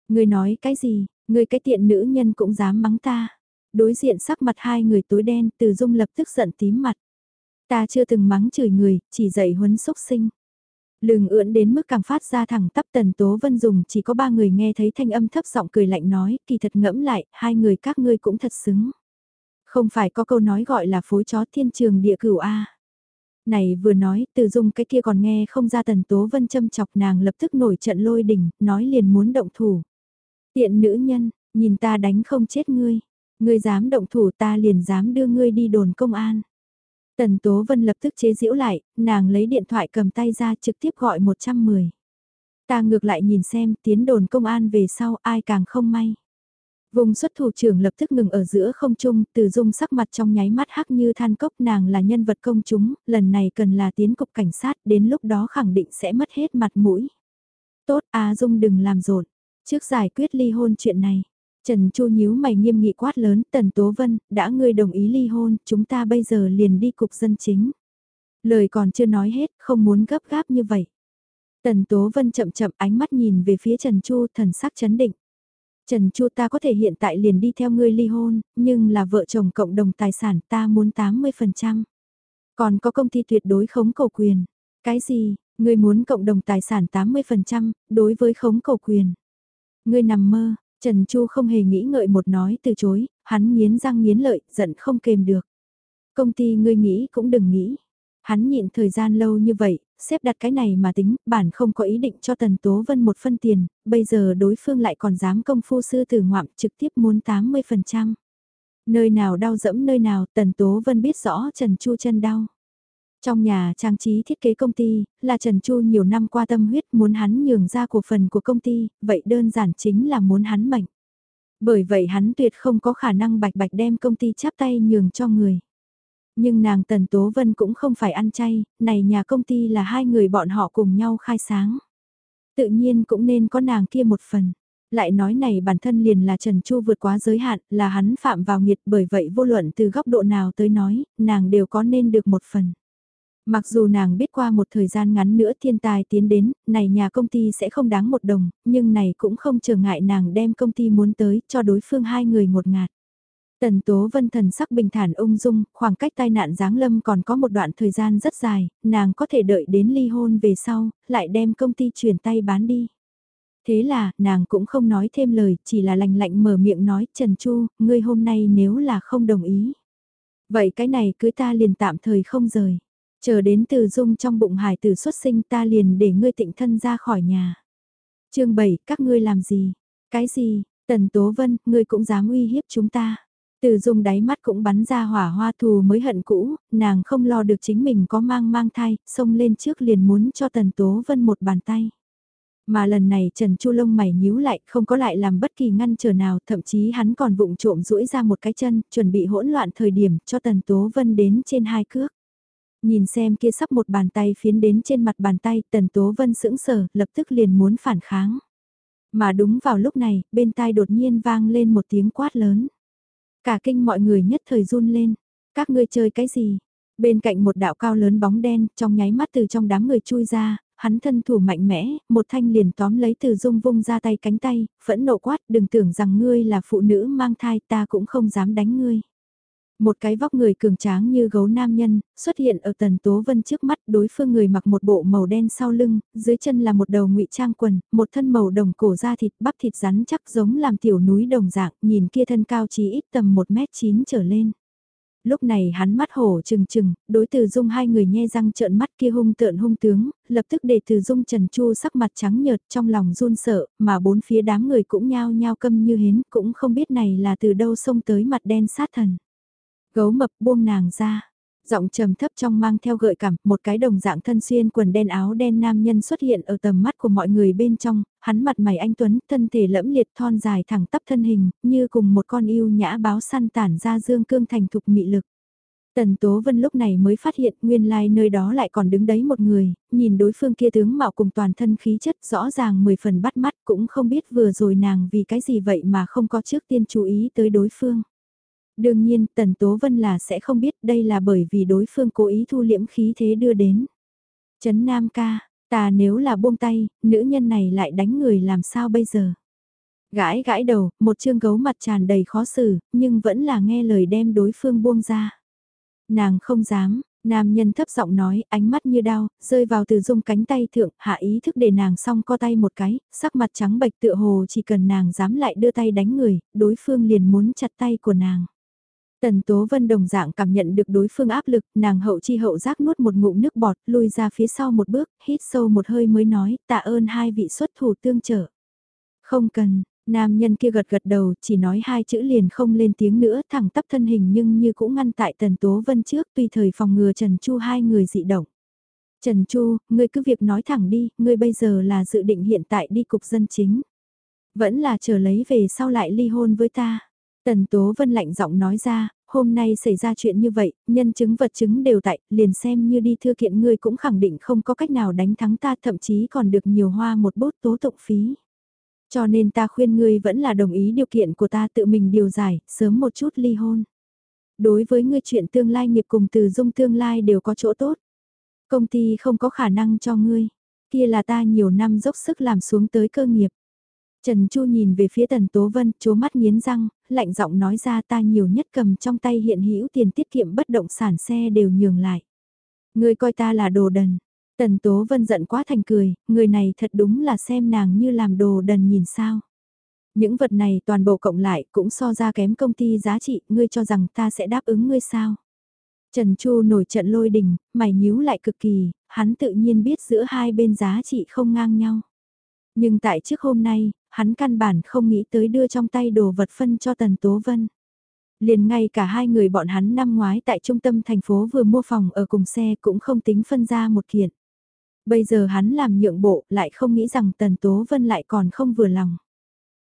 [SPEAKER 1] Ngươi nói cái gì, ngươi cái tiện nữ nhân cũng dám mắng ta. Đối diện sắc mặt hai người tối đen, từ dung lập tức giận tím mặt. Ta chưa từng mắng chửi người, chỉ dạy huấn xúc sinh. Lừng ưỡn đến mức càng phát ra thẳng tắp tần tố vân dùng chỉ có ba người nghe thấy thanh âm thấp giọng cười lạnh nói, kỳ thật ngẫm lại, hai người các ngươi cũng thật xứng. Không phải có câu nói gọi là phối chó thiên trường địa cửu A. Này vừa nói, từ dung cái kia còn nghe không ra tần tố vân châm chọc nàng lập tức nổi trận lôi đỉnh, nói liền muốn động thủ. Tiện nữ nhân, nhìn ta đánh không chết ngươi. Ngươi dám động thủ ta liền dám đưa ngươi đi đồn công an. Tần Tố Vân lập tức chế giễu lại, nàng lấy điện thoại cầm tay ra trực tiếp gọi 110. Ta ngược lại nhìn xem tiến đồn công an về sau ai càng không may. Vùng xuất thủ trưởng lập tức ngừng ở giữa không trung, từ dung sắc mặt trong nháy mắt hắc như than cốc nàng là nhân vật công chúng, lần này cần là tiến cục cảnh sát, đến lúc đó khẳng định sẽ mất hết mặt mũi. Tốt, A Dung đừng làm rộn, trước giải quyết ly hôn chuyện này. Trần Chu nhíu mày nghiêm nghị quát lớn, Tần Tố Vân, đã ngươi đồng ý ly hôn, chúng ta bây giờ liền đi cục dân chính. Lời còn chưa nói hết, không muốn gấp gáp như vậy. Tần Tố Vân chậm chậm ánh mắt nhìn về phía Trần Chu thần sắc chấn định. Trần Chu ta có thể hiện tại liền đi theo ngươi ly hôn, nhưng là vợ chồng cộng đồng tài sản ta muốn 80%. Còn có công ty tuyệt đối khống cầu quyền. Cái gì, ngươi muốn cộng đồng tài sản 80%, đối với khống cầu quyền. Ngươi nằm mơ, Trần Chu không hề nghĩ ngợi một nói từ chối, hắn nghiến răng nghiến lợi, giận không kềm được. Công ty ngươi nghĩ cũng đừng nghĩ. Hắn nhịn thời gian lâu như vậy, xếp đặt cái này mà tính, bản không có ý định cho Tần Tố Vân một phân tiền, bây giờ đối phương lại còn dám công phu sư tử ngoạm trực tiếp muốn 80%. Nơi nào đau dẫm nơi nào Tần Tố Vân biết rõ Trần Chu chân đau. Trong nhà trang trí thiết kế công ty, là Trần Chu nhiều năm qua tâm huyết muốn hắn nhường ra cổ phần của công ty, vậy đơn giản chính là muốn hắn mệnh. Bởi vậy hắn tuyệt không có khả năng bạch bạch đem công ty chắp tay nhường cho người. Nhưng nàng Tần Tố Vân cũng không phải ăn chay, này nhà công ty là hai người bọn họ cùng nhau khai sáng. Tự nhiên cũng nên có nàng kia một phần. Lại nói này bản thân liền là Trần Chu vượt quá giới hạn, là hắn phạm vào nghiệt bởi vậy vô luận từ góc độ nào tới nói, nàng đều có nên được một phần. Mặc dù nàng biết qua một thời gian ngắn nữa thiên tài tiến đến, này nhà công ty sẽ không đáng một đồng, nhưng này cũng không trở ngại nàng đem công ty muốn tới cho đối phương hai người một ngạt. Tần Tố Vân thần sắc bình thản ung dung, khoảng cách tai nạn giáng lâm còn có một đoạn thời gian rất dài, nàng có thể đợi đến ly hôn về sau, lại đem công ty chuyển tay bán đi. Thế là, nàng cũng không nói thêm lời, chỉ là lành lạnh mở miệng nói, Trần Chu, ngươi hôm nay nếu là không đồng ý. Vậy cái này cưới ta liền tạm thời không rời. Chờ đến từ dung trong bụng hải tử xuất sinh ta liền để ngươi tịnh thân ra khỏi nhà. chương 7, các ngươi làm gì? Cái gì? Tần Tố Vân, ngươi cũng dám uy hiếp chúng ta. Từ dung đáy mắt cũng bắn ra hỏa hoa thù mới hận cũ, nàng không lo được chính mình có mang mang thai, xông lên trước liền muốn cho Tần Tố Vân một bàn tay. Mà lần này Trần Chu lông mày nhíu lại, không có lại làm bất kỳ ngăn trở nào, thậm chí hắn còn vụng trộm duỗi ra một cái chân, chuẩn bị hỗn loạn thời điểm cho Tần Tố Vân đến trên hai cước. Nhìn xem kia sắp một bàn tay phiến đến trên mặt bàn tay, Tần Tố Vân sững sờ, lập tức liền muốn phản kháng. Mà đúng vào lúc này, bên tai đột nhiên vang lên một tiếng quát lớn. Cả kinh mọi người nhất thời run lên. Các ngươi chơi cái gì? Bên cạnh một đạo cao lớn bóng đen, trong nháy mắt từ trong đám người chui ra, hắn thân thủ mạnh mẽ, một thanh liền tóm lấy từ dung vung ra tay cánh tay, phẫn nộ quát, đừng tưởng rằng ngươi là phụ nữ mang thai ta cũng không dám đánh ngươi. Một cái vóc người cường tráng như gấu nam nhân, xuất hiện ở tần tố vân trước mắt đối phương người mặc một bộ màu đen sau lưng, dưới chân là một đầu ngụy trang quần, một thân màu đồng cổ da thịt bắp thịt rắn chắc giống làm tiểu núi đồng dạng, nhìn kia thân cao chí ít tầm 1m9 trở lên. Lúc này hắn mắt hổ trừng trừng, đối từ dung hai người nhe răng trợn mắt kia hung tợn hung tướng, lập tức để từ dung trần chu sắc mặt trắng nhợt trong lòng run sợ, mà bốn phía đám người cũng nhao nhao câm như hến, cũng không biết này là từ đâu xông tới mặt đen sát thần. Gấu mập buông nàng ra. Giọng trầm thấp trong mang theo gợi cảm, một cái đồng dạng thân xuyên quần đen áo đen nam nhân xuất hiện ở tầm mắt của mọi người bên trong, hắn mặt mày anh Tuấn, thân thể lẫm liệt thon dài thẳng tắp thân hình, như cùng một con yêu nhã báo săn tản ra dương cương thành thục mị lực. Tần Tố Vân lúc này mới phát hiện nguyên lai nơi đó lại còn đứng đấy một người, nhìn đối phương kia tướng mạo cùng toàn thân khí chất rõ ràng mười phần bắt mắt cũng không biết vừa rồi nàng vì cái gì vậy mà không có trước tiên chú ý tới đối phương. Đương nhiên, Tần Tố Vân là sẽ không biết đây là bởi vì đối phương cố ý thu liễm khí thế đưa đến. Trấn Nam ca, ta nếu là buông tay, nữ nhân này lại đánh người làm sao bây giờ? Gãi gãi đầu, một chương gấu mặt tràn đầy khó xử, nhưng vẫn là nghe lời đem đối phương buông ra. Nàng không dám, nam nhân thấp giọng nói, ánh mắt như đau, rơi vào từ dung cánh tay thượng, hạ ý thức để nàng xong co tay một cái, sắc mặt trắng bệch tựa hồ chỉ cần nàng dám lại đưa tay đánh người, đối phương liền muốn chặt tay của nàng. Tần Tố Vân đồng dạng cảm nhận được đối phương áp lực, nàng hậu chi hậu giác nuốt một ngụm nước bọt, lùi ra phía sau một bước, hít sâu một hơi mới nói, tạ ơn hai vị xuất thủ tương trợ. Không cần, nam nhân kia gật gật đầu, chỉ nói hai chữ liền không lên tiếng nữa, thẳng tắp thân hình nhưng như cũng ngăn tại Tần Tố Vân trước, tùy thời phòng ngừa Trần Chu hai người dị động. Trần Chu, ngươi cứ việc nói thẳng đi, ngươi bây giờ là dự định hiện tại đi cục dân chính. Vẫn là chờ lấy về sau lại ly hôn với ta. Tần Tố Vân lạnh giọng nói ra, hôm nay xảy ra chuyện như vậy, nhân chứng vật chứng đều tại, liền xem như đi thư kiện ngươi cũng khẳng định không có cách nào đánh thắng ta thậm chí còn được nhiều hoa một bút tố tụng phí. Cho nên ta khuyên ngươi vẫn là đồng ý điều kiện của ta tự mình điều giải, sớm một chút ly hôn. Đối với ngươi chuyện tương lai nghiệp cùng từ dung tương lai đều có chỗ tốt. Công ty không có khả năng cho ngươi. Kia là ta nhiều năm dốc sức làm xuống tới cơ nghiệp. Trần Chu nhìn về phía Tần Tố Vân, chố mắt nghiến răng, lạnh giọng nói ra ta nhiều nhất cầm trong tay hiện hữu tiền tiết kiệm bất động sản xe đều nhường lại. Ngươi coi ta là đồ đần. Tần Tố Vân giận quá thành cười, người này thật đúng là xem nàng như làm đồ đần nhìn sao. Những vật này toàn bộ cộng lại cũng so ra kém công ty giá trị, ngươi cho rằng ta sẽ đáp ứng ngươi sao. Trần Chu nổi trận lôi đình, mày nhíu lại cực kỳ, hắn tự nhiên biết giữa hai bên giá trị không ngang nhau. Nhưng tại trước hôm nay, hắn căn bản không nghĩ tới đưa trong tay đồ vật phân cho Tần Tố Vân. Liền ngay cả hai người bọn hắn năm ngoái tại trung tâm thành phố vừa mua phòng ở cùng xe cũng không tính phân ra một kiện. Bây giờ hắn làm nhượng bộ lại không nghĩ rằng Tần Tố Vân lại còn không vừa lòng.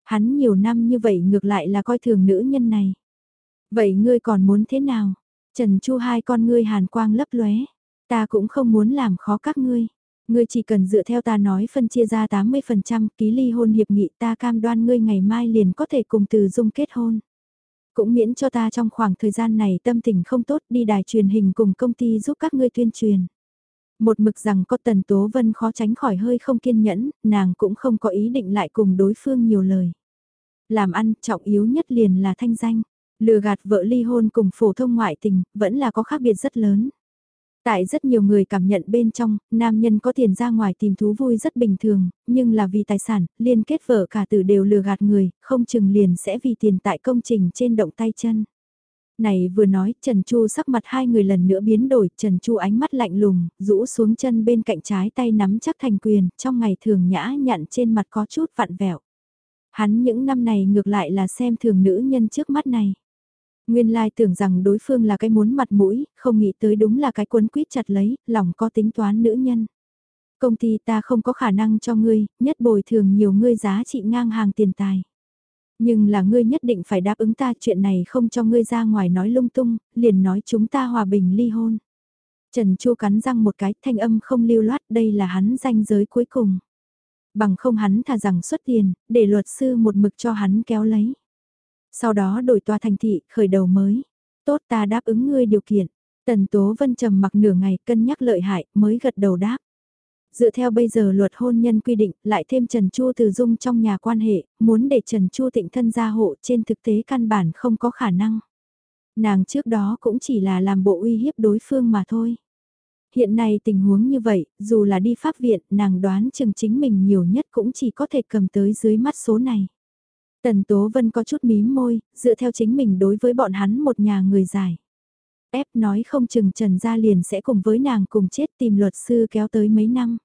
[SPEAKER 1] Hắn nhiều năm như vậy ngược lại là coi thường nữ nhân này. Vậy ngươi còn muốn thế nào? Trần Chu hai con ngươi hàn quang lấp lóe. Ta cũng không muốn làm khó các ngươi. Ngươi chỉ cần dựa theo ta nói phân chia ra 80% ký ly hôn hiệp nghị ta cam đoan ngươi ngày mai liền có thể cùng từ dung kết hôn. Cũng miễn cho ta trong khoảng thời gian này tâm tình không tốt đi đài truyền hình cùng công ty giúp các ngươi tuyên truyền. Một mực rằng có tần tố vân khó tránh khỏi hơi không kiên nhẫn, nàng cũng không có ý định lại cùng đối phương nhiều lời. Làm ăn trọng yếu nhất liền là thanh danh, lừa gạt vợ ly hôn cùng phổ thông ngoại tình, vẫn là có khác biệt rất lớn. Tại rất nhiều người cảm nhận bên trong, nam nhân có tiền ra ngoài tìm thú vui rất bình thường, nhưng là vì tài sản, liên kết vợ cả tử đều lừa gạt người, không chừng liền sẽ vì tiền tại công trình trên động tay chân. Này vừa nói, Trần Chu sắc mặt hai người lần nữa biến đổi, Trần Chu ánh mắt lạnh lùng, rũ xuống chân bên cạnh trái tay nắm chắc thành quyền, trong ngày thường nhã nhặn trên mặt có chút vặn vẹo. Hắn những năm này ngược lại là xem thường nữ nhân trước mắt này. Nguyên lai tưởng rằng đối phương là cái muốn mặt mũi, không nghĩ tới đúng là cái quấn quýt chặt lấy, lòng có tính toán nữ nhân. Công ty ta không có khả năng cho ngươi, nhất bồi thường nhiều ngươi giá trị ngang hàng tiền tài. Nhưng là ngươi nhất định phải đáp ứng ta chuyện này không cho ngươi ra ngoài nói lung tung, liền nói chúng ta hòa bình ly hôn. Trần Chu cắn răng một cái thanh âm không lưu loát đây là hắn danh giới cuối cùng. Bằng không hắn thà rằng xuất tiền, để luật sư một mực cho hắn kéo lấy. Sau đó đổi tòa thành thị, khởi đầu mới. Tốt ta đáp ứng ngươi điều kiện. Tần Tố Vân trầm mặc nửa ngày cân nhắc lợi hại mới gật đầu đáp. Dựa theo bây giờ luật hôn nhân quy định, lại thêm Trần Chu Từ Dung trong nhà quan hệ, muốn để Trần Chu tịnh thân gia hộ trên thực tế căn bản không có khả năng. Nàng trước đó cũng chỉ là làm bộ uy hiếp đối phương mà thôi. Hiện nay tình huống như vậy, dù là đi pháp viện, nàng đoán chừng chính mình nhiều nhất cũng chỉ có thể cầm tới dưới mắt số này. Tần Tố Vân có chút mím môi, dựa theo chính mình đối với bọn hắn một nhà người dài. Ép nói không chừng Trần Gia liền sẽ cùng với nàng cùng chết tìm luật sư kéo tới mấy năm.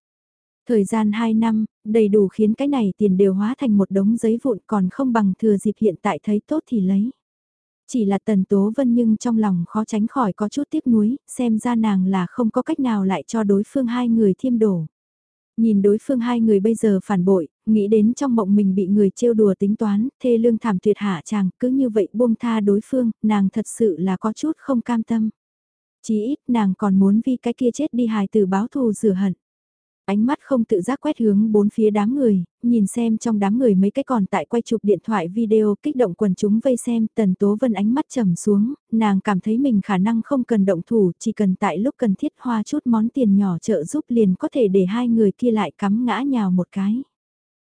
[SPEAKER 1] Thời gian 2 năm, đầy đủ khiến cái này tiền đều hóa thành một đống giấy vụn còn không bằng thừa dịp hiện tại thấy tốt thì lấy. Chỉ là Tần Tố Vân nhưng trong lòng khó tránh khỏi có chút tiếc nuối, xem ra nàng là không có cách nào lại cho đối phương hai người thiêm đổ. Nhìn đối phương hai người bây giờ phản bội, nghĩ đến trong mộng mình bị người trêu đùa tính toán, thê lương thảm tuyệt hạ chàng, cứ như vậy buông tha đối phương, nàng thật sự là có chút không cam tâm. Chí ít nàng còn muốn vì cái kia chết đi hài từ báo thù rửa hận ánh mắt không tự giác quét hướng bốn phía đám người, nhìn xem trong đám người mấy cái còn tại quay chụp điện thoại video kích động quần chúng vây xem, tần tố vân ánh mắt trầm xuống, nàng cảm thấy mình khả năng không cần động thủ, chỉ cần tại lúc cần thiết hoa chút món tiền nhỏ trợ giúp liền có thể để hai người kia lại cắm ngã nhào một cái.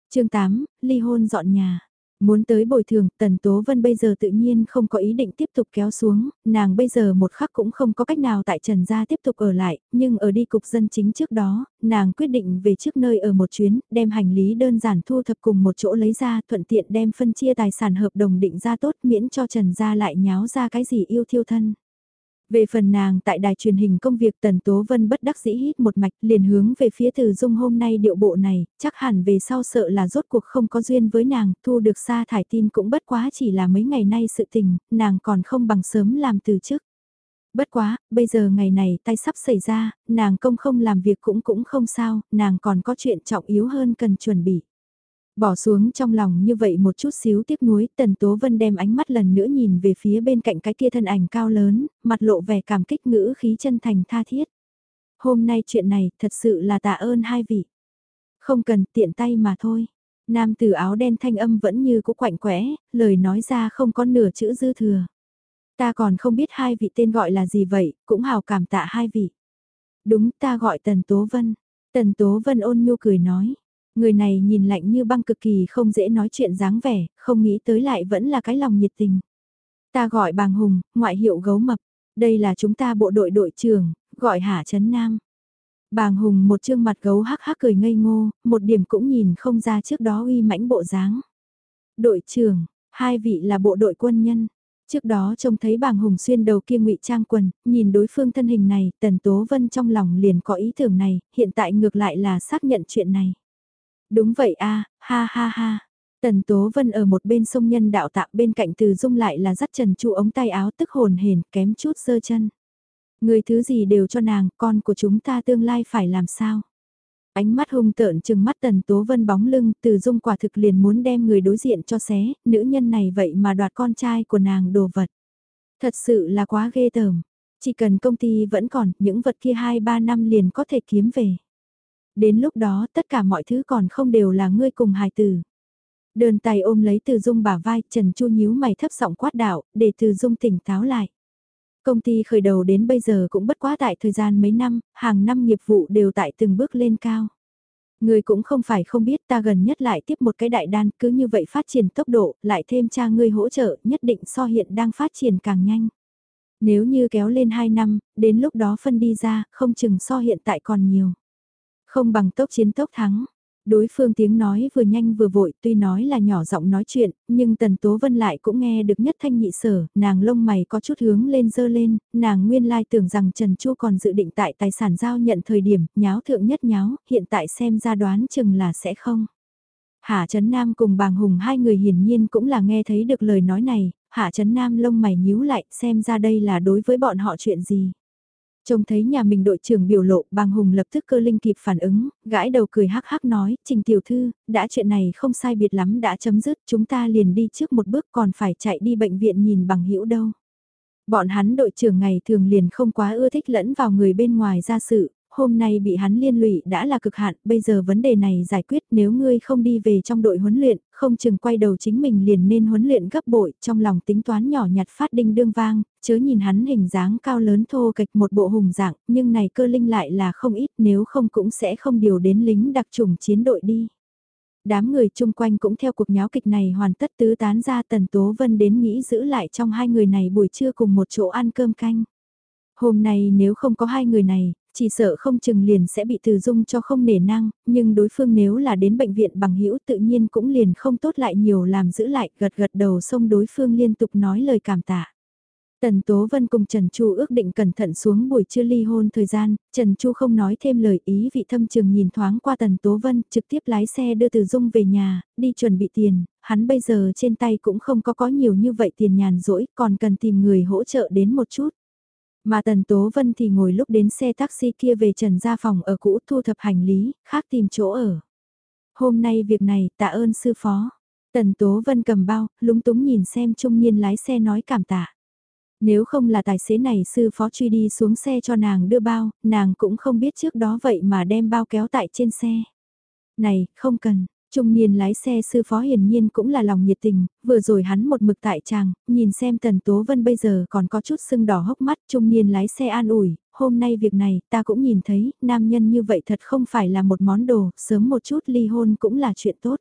[SPEAKER 1] chương 8, ly hôn dọn nhà. Muốn tới bồi thường, Tần Tố Vân bây giờ tự nhiên không có ý định tiếp tục kéo xuống, nàng bây giờ một khắc cũng không có cách nào tại Trần Gia tiếp tục ở lại, nhưng ở đi cục dân chính trước đó, nàng quyết định về trước nơi ở một chuyến, đem hành lý đơn giản thu thập cùng một chỗ lấy ra, thuận tiện đem phân chia tài sản hợp đồng định ra tốt miễn cho Trần Gia lại nháo ra cái gì yêu thiêu thân. Về phần nàng tại đài truyền hình công việc Tần Tố Vân bất đắc dĩ hít một mạch liền hướng về phía Từ Dung hôm nay điệu bộ này, chắc hẳn về sau sợ là rốt cuộc không có duyên với nàng, thu được xa thải tin cũng bất quá chỉ là mấy ngày nay sự tình, nàng còn không bằng sớm làm từ trước. Bất quá, bây giờ ngày này tay sắp xảy ra, nàng công không làm việc cũng cũng không sao, nàng còn có chuyện trọng yếu hơn cần chuẩn bị. Bỏ xuống trong lòng như vậy một chút xíu tiếc nuối, Tần Tố Vân đem ánh mắt lần nữa nhìn về phía bên cạnh cái kia thân ảnh cao lớn, mặt lộ vẻ cảm kích ngữ khí chân thành tha thiết. Hôm nay chuyện này thật sự là tạ ơn hai vị. Không cần tiện tay mà thôi. Nam tử áo đen thanh âm vẫn như cũ quạnh quẽ, lời nói ra không có nửa chữ dư thừa. Ta còn không biết hai vị tên gọi là gì vậy, cũng hào cảm tạ hai vị. Đúng ta gọi Tần Tố Vân. Tần Tố Vân ôn nhu cười nói. Người này nhìn lạnh như băng cực kỳ không dễ nói chuyện dáng vẻ, không nghĩ tới lại vẫn là cái lòng nhiệt tình. Ta gọi bàng hùng, ngoại hiệu gấu mập. Đây là chúng ta bộ đội đội trưởng, gọi Hạ Trấn Nam. Bàng hùng một trương mặt gấu hắc hắc cười ngây ngô, một điểm cũng nhìn không ra trước đó uy mãnh bộ dáng. Đội trưởng, hai vị là bộ đội quân nhân. Trước đó trông thấy bàng hùng xuyên đầu kia ngụy trang quần, nhìn đối phương thân hình này, tần tố vân trong lòng liền có ý tưởng này, hiện tại ngược lại là xác nhận chuyện này. Đúng vậy a ha ha ha. Tần Tố Vân ở một bên sông nhân đạo tạm bên cạnh từ dung lại là dắt trần chu ống tay áo tức hồn hển kém chút sơ chân. Người thứ gì đều cho nàng, con của chúng ta tương lai phải làm sao? Ánh mắt hung tợn chừng mắt tần tố vân bóng lưng, từ dung quả thực liền muốn đem người đối diện cho xé, nữ nhân này vậy mà đoạt con trai của nàng đồ vật. Thật sự là quá ghê tởm. Chỉ cần công ty vẫn còn, những vật kia 2-3 năm liền có thể kiếm về. Đến lúc đó tất cả mọi thứ còn không đều là ngươi cùng hài tử. Đơn tay ôm lấy từ dung bả vai, Trần Chu nhíu mày thấp giọng quát đạo, để từ dung tỉnh táo lại. Công ty khởi đầu đến bây giờ cũng bất quá tại thời gian mấy năm, hàng năm nghiệp vụ đều tại từng bước lên cao. Người cũng không phải không biết ta gần nhất lại tiếp một cái đại đan cứ như vậy phát triển tốc độ, lại thêm cha ngươi hỗ trợ nhất định so hiện đang phát triển càng nhanh. Nếu như kéo lên 2 năm, đến lúc đó phân đi ra, không chừng so hiện tại còn nhiều. Không bằng tốc chiến tốc thắng, Đối phương tiếng nói vừa nhanh vừa vội, tuy nói là nhỏ giọng nói chuyện, nhưng Tần Tố Vân lại cũng nghe được nhất thanh nhị sở, nàng lông mày có chút hướng lên dơ lên, nàng nguyên lai tưởng rằng Trần Chu còn dự định tại tài sản giao nhận thời điểm, nháo thượng nhất nháo, hiện tại xem ra đoán chừng là sẽ không. Hạ Trấn Nam cùng bàng hùng hai người hiển nhiên cũng là nghe thấy được lời nói này, Hạ Trấn Nam lông mày nhíu lại xem ra đây là đối với bọn họ chuyện gì. Trông thấy nhà mình đội trưởng biểu lộ, bàng hùng lập tức cơ linh kịp phản ứng, gãi đầu cười hắc hắc nói, trình tiểu thư, đã chuyện này không sai biệt lắm đã chấm dứt, chúng ta liền đi trước một bước còn phải chạy đi bệnh viện nhìn bằng hữu đâu. Bọn hắn đội trưởng ngày thường liền không quá ưa thích lẫn vào người bên ngoài ra sự, hôm nay bị hắn liên lụy đã là cực hạn, bây giờ vấn đề này giải quyết nếu ngươi không đi về trong đội huấn luyện, không chừng quay đầu chính mình liền nên huấn luyện gấp bội, trong lòng tính toán nhỏ nhặt phát đinh đương vang, chớ nhìn hắn hình dáng cao lớn thô kịch một bộ hùng dạng, nhưng này cơ linh lại là không ít nếu không cũng sẽ không điều đến lính đặc trùng chiến đội đi. Đám người chung quanh cũng theo cuộc nháo kịch này hoàn tất tứ tán ra Tần Tố Vân đến nghĩ giữ lại trong hai người này buổi trưa cùng một chỗ ăn cơm canh. Hôm nay nếu không có hai người này, chỉ sợ không chừng liền sẽ bị từ dung cho không nể năng, nhưng đối phương nếu là đến bệnh viện bằng hữu tự nhiên cũng liền không tốt lại nhiều làm giữ lại gật gật đầu xông đối phương liên tục nói lời cảm tạ. Tần Tố Vân cùng Trần Chu ước định cẩn thận xuống buổi trưa ly hôn thời gian, Trần Chu không nói thêm lời ý vị thâm trường nhìn thoáng qua Tần Tố Vân, trực tiếp lái xe đưa Từ Dung về nhà, đi chuẩn bị tiền, hắn bây giờ trên tay cũng không có có nhiều như vậy tiền nhàn rỗi, còn cần tìm người hỗ trợ đến một chút. Mà Tần Tố Vân thì ngồi lúc đến xe taxi kia về Trần gia phòng ở cũ thu thập hành lý, khác tìm chỗ ở. Hôm nay việc này tạ ơn sư phó. Tần Tố Vân cầm bao, lúng túng nhìn xem trung niên lái xe nói cảm tạ. Nếu không là tài xế này sư phó truy đi xuống xe cho nàng đưa bao, nàng cũng không biết trước đó vậy mà đem bao kéo tại trên xe. Này, không cần, Trung niên lái xe sư phó hiển nhiên cũng là lòng nhiệt tình, vừa rồi hắn một mực tại tràng, nhìn xem Tần Tố Vân bây giờ còn có chút sưng đỏ hốc mắt, trung niên lái xe an ủi, hôm nay việc này ta cũng nhìn thấy, nam nhân như vậy thật không phải là một món đồ, sớm một chút ly hôn cũng là chuyện tốt.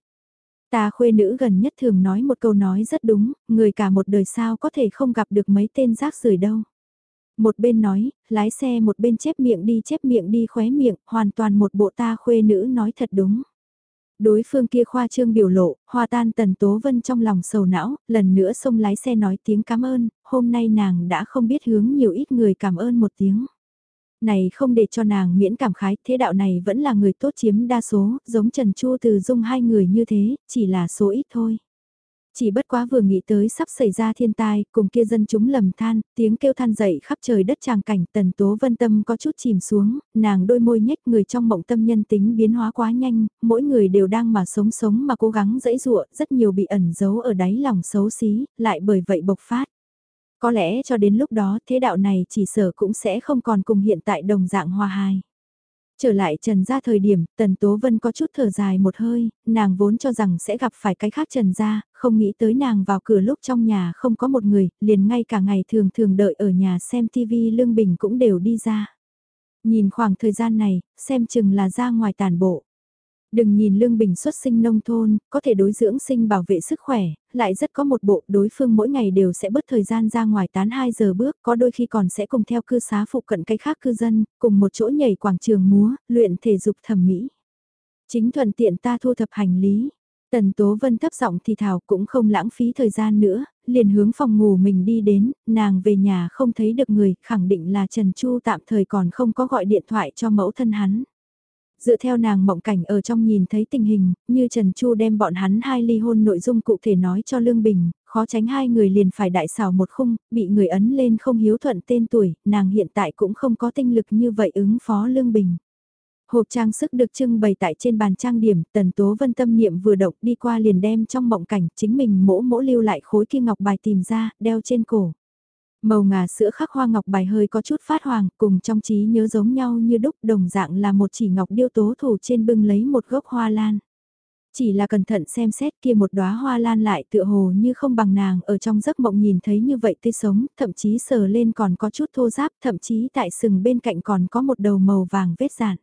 [SPEAKER 1] Ta khuê nữ gần nhất thường nói một câu nói rất đúng, người cả một đời sao có thể không gặp được mấy tên rác rưởi đâu. Một bên nói, lái xe một bên chép miệng đi chép miệng đi khóe miệng, hoàn toàn một bộ ta khuê nữ nói thật đúng. Đối phương kia khoa trương biểu lộ, hòa tan tần tố vân trong lòng sầu não, lần nữa xông lái xe nói tiếng cảm ơn, hôm nay nàng đã không biết hướng nhiều ít người cảm ơn một tiếng. Này không để cho nàng miễn cảm khái, thế đạo này vẫn là người tốt chiếm đa số, giống Trần Chu từ dung hai người như thế, chỉ là số ít thôi. Chỉ bất quá vừa nghĩ tới sắp xảy ra thiên tai, cùng kia dân chúng lầm than, tiếng kêu than dậy khắp trời đất tràng cảnh, tần tố vân tâm có chút chìm xuống, nàng đôi môi nhếch người trong mộng tâm nhân tính biến hóa quá nhanh, mỗi người đều đang mà sống sống mà cố gắng dẫy dụa, rất nhiều bị ẩn giấu ở đáy lòng xấu xí, lại bởi vậy bộc phát. Có lẽ cho đến lúc đó thế đạo này chỉ sở cũng sẽ không còn cùng hiện tại đồng dạng hoa hài. Trở lại Trần gia thời điểm, Tần Tố Vân có chút thở dài một hơi, nàng vốn cho rằng sẽ gặp phải cái khác Trần gia không nghĩ tới nàng vào cửa lúc trong nhà không có một người, liền ngay cả ngày thường thường đợi ở nhà xem TV Lương Bình cũng đều đi ra. Nhìn khoảng thời gian này, xem chừng là ra ngoài tàn bộ. Đừng nhìn Lương Bình xuất sinh nông thôn, có thể đối dưỡng sinh bảo vệ sức khỏe, lại rất có một bộ đối phương mỗi ngày đều sẽ bớt thời gian ra ngoài tán 2 giờ bước, có đôi khi còn sẽ cùng theo cư xá phụ cận cái khác cư dân, cùng một chỗ nhảy quảng trường múa, luyện thể dục thẩm mỹ. Chính thuận tiện ta thu thập hành lý. Tần Tố Vân thấp giọng thì thảo cũng không lãng phí thời gian nữa, liền hướng phòng ngủ mình đi đến, nàng về nhà không thấy được người, khẳng định là Trần Chu tạm thời còn không có gọi điện thoại cho mẫu thân hắn. Dựa theo nàng mộng cảnh ở trong nhìn thấy tình hình, như Trần Chu đem bọn hắn hai ly hôn nội dung cụ thể nói cho Lương Bình, khó tránh hai người liền phải đại xảo một khung, bị người ấn lên không hiếu thuận tên tuổi, nàng hiện tại cũng không có tinh lực như vậy ứng phó Lương Bình. Hộp trang sức được trưng bày tại trên bàn trang điểm, tần tố vân tâm niệm vừa động đi qua liền đem trong mộng cảnh chính mình mỗ mỗ lưu lại khối kia ngọc bài tìm ra, đeo trên cổ. Màu ngà sữa khắc hoa ngọc bài hơi có chút phát hoàng, cùng trong trí nhớ giống nhau như đúc đồng dạng là một chỉ ngọc điêu tố thủ trên bưng lấy một gốc hoa lan. Chỉ là cẩn thận xem xét kia một đóa hoa lan lại tựa hồ như không bằng nàng ở trong giấc mộng nhìn thấy như vậy tươi sống, thậm chí sờ lên còn có chút thô giáp, thậm chí tại sừng bên cạnh còn có một đầu màu vàng vết dạn.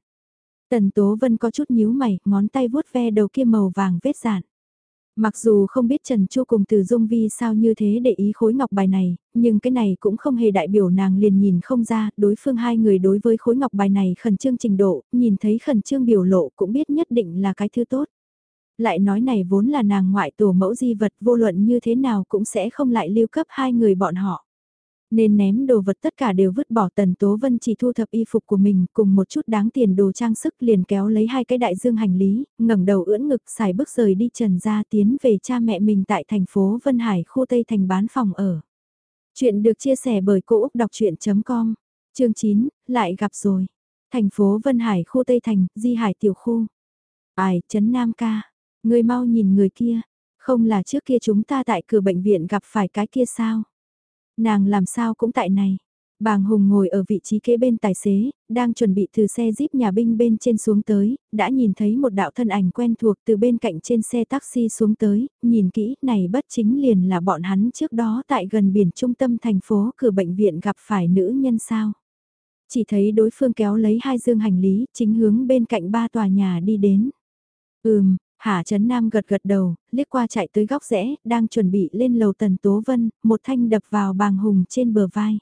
[SPEAKER 1] Tần Tố Vân có chút nhíu mày, ngón tay vuốt ve đầu kia màu vàng vết dạn. Mặc dù không biết Trần Chu cùng từ Dung Vi sao như thế để ý khối ngọc bài này, nhưng cái này cũng không hề đại biểu nàng liền nhìn không ra, đối phương hai người đối với khối ngọc bài này khẩn trương trình độ, nhìn thấy khẩn trương biểu lộ cũng biết nhất định là cái thứ tốt. Lại nói này vốn là nàng ngoại tổ mẫu di vật vô luận như thế nào cũng sẽ không lại lưu cấp hai người bọn họ. Nên ném đồ vật tất cả đều vứt bỏ tần tố vân chỉ thu thập y phục của mình cùng một chút đáng tiền đồ trang sức liền kéo lấy hai cái đại dương hành lý, ngẩng đầu ưỡn ngực xài bước rời đi trần ra tiến về cha mẹ mình tại thành phố Vân Hải khu Tây Thành bán phòng ở. Chuyện được chia sẻ bởi Cô Úc Đọc truyện .com chương 9, lại gặp rồi. Thành phố Vân Hải khu Tây Thành, Di Hải Tiểu Khu. ải Trấn Nam ca, người mau nhìn người kia, không là trước kia chúng ta tại cửa bệnh viện gặp phải cái kia sao? Nàng làm sao cũng tại này. Bàng Hùng ngồi ở vị trí kế bên tài xế, đang chuẩn bị từ xe jeep nhà binh bên trên xuống tới, đã nhìn thấy một đạo thân ảnh quen thuộc từ bên cạnh trên xe taxi xuống tới, nhìn kỹ, này bất chính liền là bọn hắn trước đó tại gần biển trung tâm thành phố cửa bệnh viện gặp phải nữ nhân sao. Chỉ thấy đối phương kéo lấy hai dương hành lý, chính hướng bên cạnh ba tòa nhà đi đến. Ừm, Hạ Trấn Nam gật gật đầu, liếc qua chạy tới góc rẽ, đang chuẩn bị lên lầu Tần Tố Vân, một thanh đập vào bàng hùng trên bờ vai.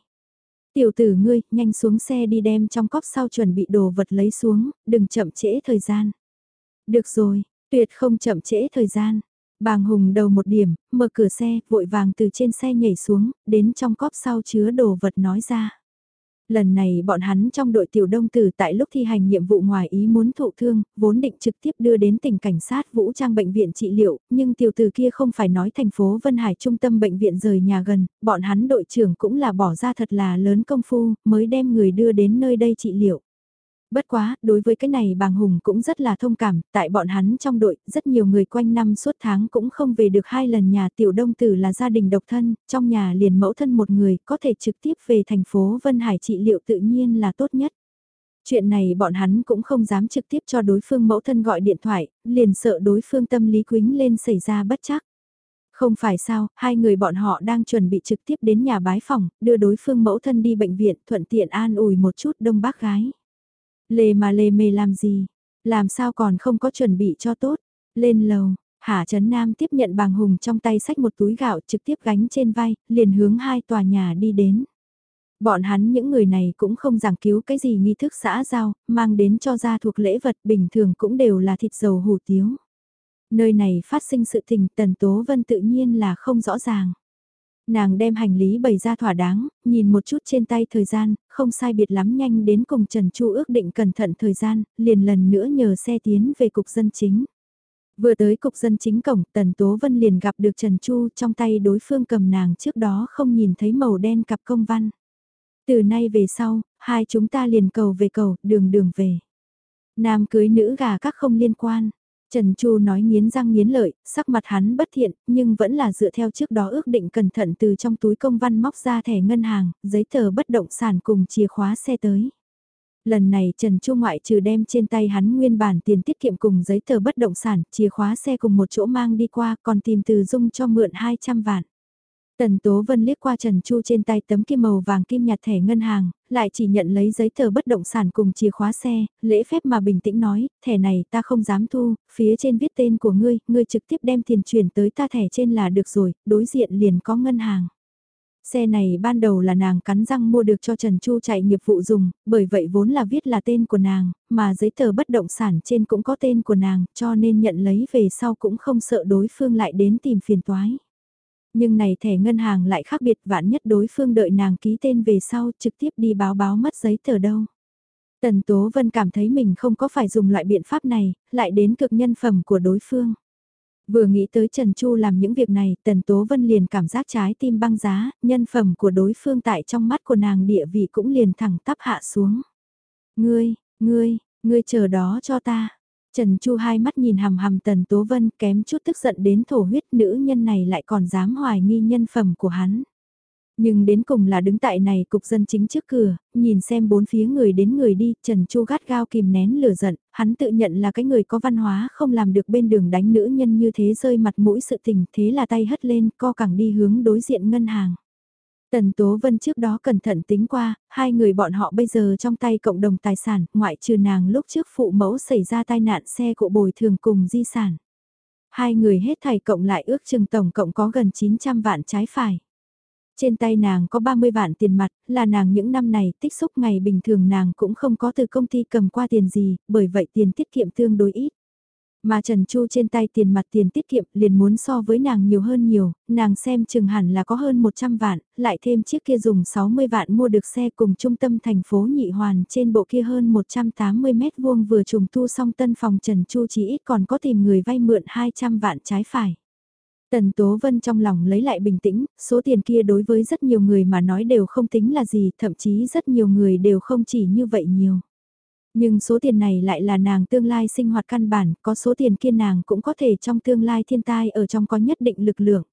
[SPEAKER 1] Tiểu tử ngươi, nhanh xuống xe đi đem trong cốc sau chuẩn bị đồ vật lấy xuống, đừng chậm trễ thời gian. Được rồi, tuyệt không chậm trễ thời gian. Bàng Hùng đầu một điểm, mở cửa xe, vội vàng từ trên xe nhảy xuống, đến trong cóp sau chứa đồ vật nói ra. Lần này bọn hắn trong đội tiểu đông tử tại lúc thi hành nhiệm vụ ngoài ý muốn thụ thương, vốn định trực tiếp đưa đến tỉnh cảnh sát vũ trang bệnh viện trị liệu, nhưng tiểu tử kia không phải nói thành phố Vân Hải trung tâm bệnh viện rời nhà gần, bọn hắn đội trưởng cũng là bỏ ra thật là lớn công phu, mới đem người đưa đến nơi đây trị liệu. Bất quá, đối với cái này bàng hùng cũng rất là thông cảm, tại bọn hắn trong đội, rất nhiều người quanh năm suốt tháng cũng không về được hai lần nhà tiểu đông tử là gia đình độc thân, trong nhà liền mẫu thân một người, có thể trực tiếp về thành phố Vân Hải trị liệu tự nhiên là tốt nhất. Chuyện này bọn hắn cũng không dám trực tiếp cho đối phương mẫu thân gọi điện thoại, liền sợ đối phương tâm lý quính lên xảy ra bất chắc. Không phải sao, hai người bọn họ đang chuẩn bị trực tiếp đến nhà bái phòng, đưa đối phương mẫu thân đi bệnh viện thuận tiện an ủi một chút đông bác gái. Lề mà lề mề làm gì? Làm sao còn không có chuẩn bị cho tốt? Lên lầu, Hạ Trấn Nam tiếp nhận bàng hùng trong tay sách một túi gạo trực tiếp gánh trên vai, liền hướng hai tòa nhà đi đến. Bọn hắn những người này cũng không giảng cứu cái gì nghi thức xã giao, mang đến cho gia thuộc lễ vật bình thường cũng đều là thịt dầu hủ tiếu. Nơi này phát sinh sự tình Tần Tố Vân tự nhiên là không rõ ràng. Nàng đem hành lý bày ra thỏa đáng, nhìn một chút trên tay thời gian, không sai biệt lắm nhanh đến cùng Trần Chu ước định cẩn thận thời gian, liền lần nữa nhờ xe tiến về cục dân chính. Vừa tới cục dân chính cổng, Tần Tố Vân liền gặp được Trần Chu trong tay đối phương cầm nàng trước đó không nhìn thấy màu đen cặp công văn. Từ nay về sau, hai chúng ta liền cầu về cầu, đường đường về. Nam cưới nữ gà các không liên quan. Trần Chu nói nghiến răng nghiến lợi, sắc mặt hắn bất thiện, nhưng vẫn là dựa theo trước đó ước định cẩn thận từ trong túi công văn móc ra thẻ ngân hàng, giấy tờ bất động sản cùng chìa khóa xe tới. Lần này Trần Chu ngoại trừ đem trên tay hắn nguyên bản tiền tiết kiệm cùng giấy tờ bất động sản, chìa khóa xe cùng một chỗ mang đi qua còn tìm từ dung cho mượn 200 vạn. Tần Tố Vân liếc qua Trần Chu trên tay tấm kim màu vàng kim nhạt thẻ ngân hàng, lại chỉ nhận lấy giấy tờ bất động sản cùng chìa khóa xe, lễ phép mà bình tĩnh nói, thẻ này ta không dám thu, phía trên viết tên của ngươi, ngươi trực tiếp đem tiền chuyển tới ta thẻ trên là được rồi, đối diện liền có ngân hàng. Xe này ban đầu là nàng cắn răng mua được cho Trần Chu chạy nghiệp vụ dùng, bởi vậy vốn là viết là tên của nàng, mà giấy tờ bất động sản trên cũng có tên của nàng, cho nên nhận lấy về sau cũng không sợ đối phương lại đến tìm phiền toái. Nhưng này thẻ ngân hàng lại khác biệt vạn nhất đối phương đợi nàng ký tên về sau trực tiếp đi báo báo mất giấy tờ đâu. Tần Tố Vân cảm thấy mình không có phải dùng loại biện pháp này, lại đến cực nhân phẩm của đối phương. Vừa nghĩ tới Trần Chu làm những việc này, Tần Tố Vân liền cảm giác trái tim băng giá, nhân phẩm của đối phương tại trong mắt của nàng địa vị cũng liền thẳng tắp hạ xuống. Ngươi, ngươi, ngươi chờ đó cho ta. Trần Chu hai mắt nhìn hầm hầm Tần Tố Vân kém chút tức giận đến thổ huyết nữ nhân này lại còn dám hoài nghi nhân phẩm của hắn. Nhưng đến cùng là đứng tại này cục dân chính trước cửa, nhìn xem bốn phía người đến người đi, Trần Chu gắt gao kìm nén lửa giận, hắn tự nhận là cái người có văn hóa không làm được bên đường đánh nữ nhân như thế rơi mặt mũi sự tình, thế là tay hất lên, co cẳng đi hướng đối diện ngân hàng. Tần Tố Vân trước đó cẩn thận tính qua, hai người bọn họ bây giờ trong tay cộng đồng tài sản, ngoại trừ nàng lúc trước phụ mẫu xảy ra tai nạn xe cộ bồi thường cùng di sản. Hai người hết thảy cộng lại ước chừng tổng cộng có gần 900 vạn trái phải. Trên tay nàng có 30 vạn tiền mặt, là nàng những năm này tích xúc ngày bình thường nàng cũng không có từ công ty cầm qua tiền gì, bởi vậy tiền tiết kiệm tương đối ít. Mà Trần Chu trên tay tiền mặt tiền tiết kiệm liền muốn so với nàng nhiều hơn nhiều, nàng xem chừng hẳn là có hơn 100 vạn, lại thêm chiếc kia dùng 60 vạn mua được xe cùng trung tâm thành phố nhị hoàn trên bộ kia hơn 180 mét vuông vừa trùng tu xong tân phòng Trần Chu chỉ ít còn có tìm người vay mượn 200 vạn trái phải. Tần Tố Vân trong lòng lấy lại bình tĩnh, số tiền kia đối với rất nhiều người mà nói đều không tính là gì, thậm chí rất nhiều người đều không chỉ như vậy nhiều. Nhưng số tiền này lại là nàng tương lai sinh hoạt căn bản, có số tiền kia nàng cũng có thể trong tương lai thiên tai ở trong có nhất định lực lượng.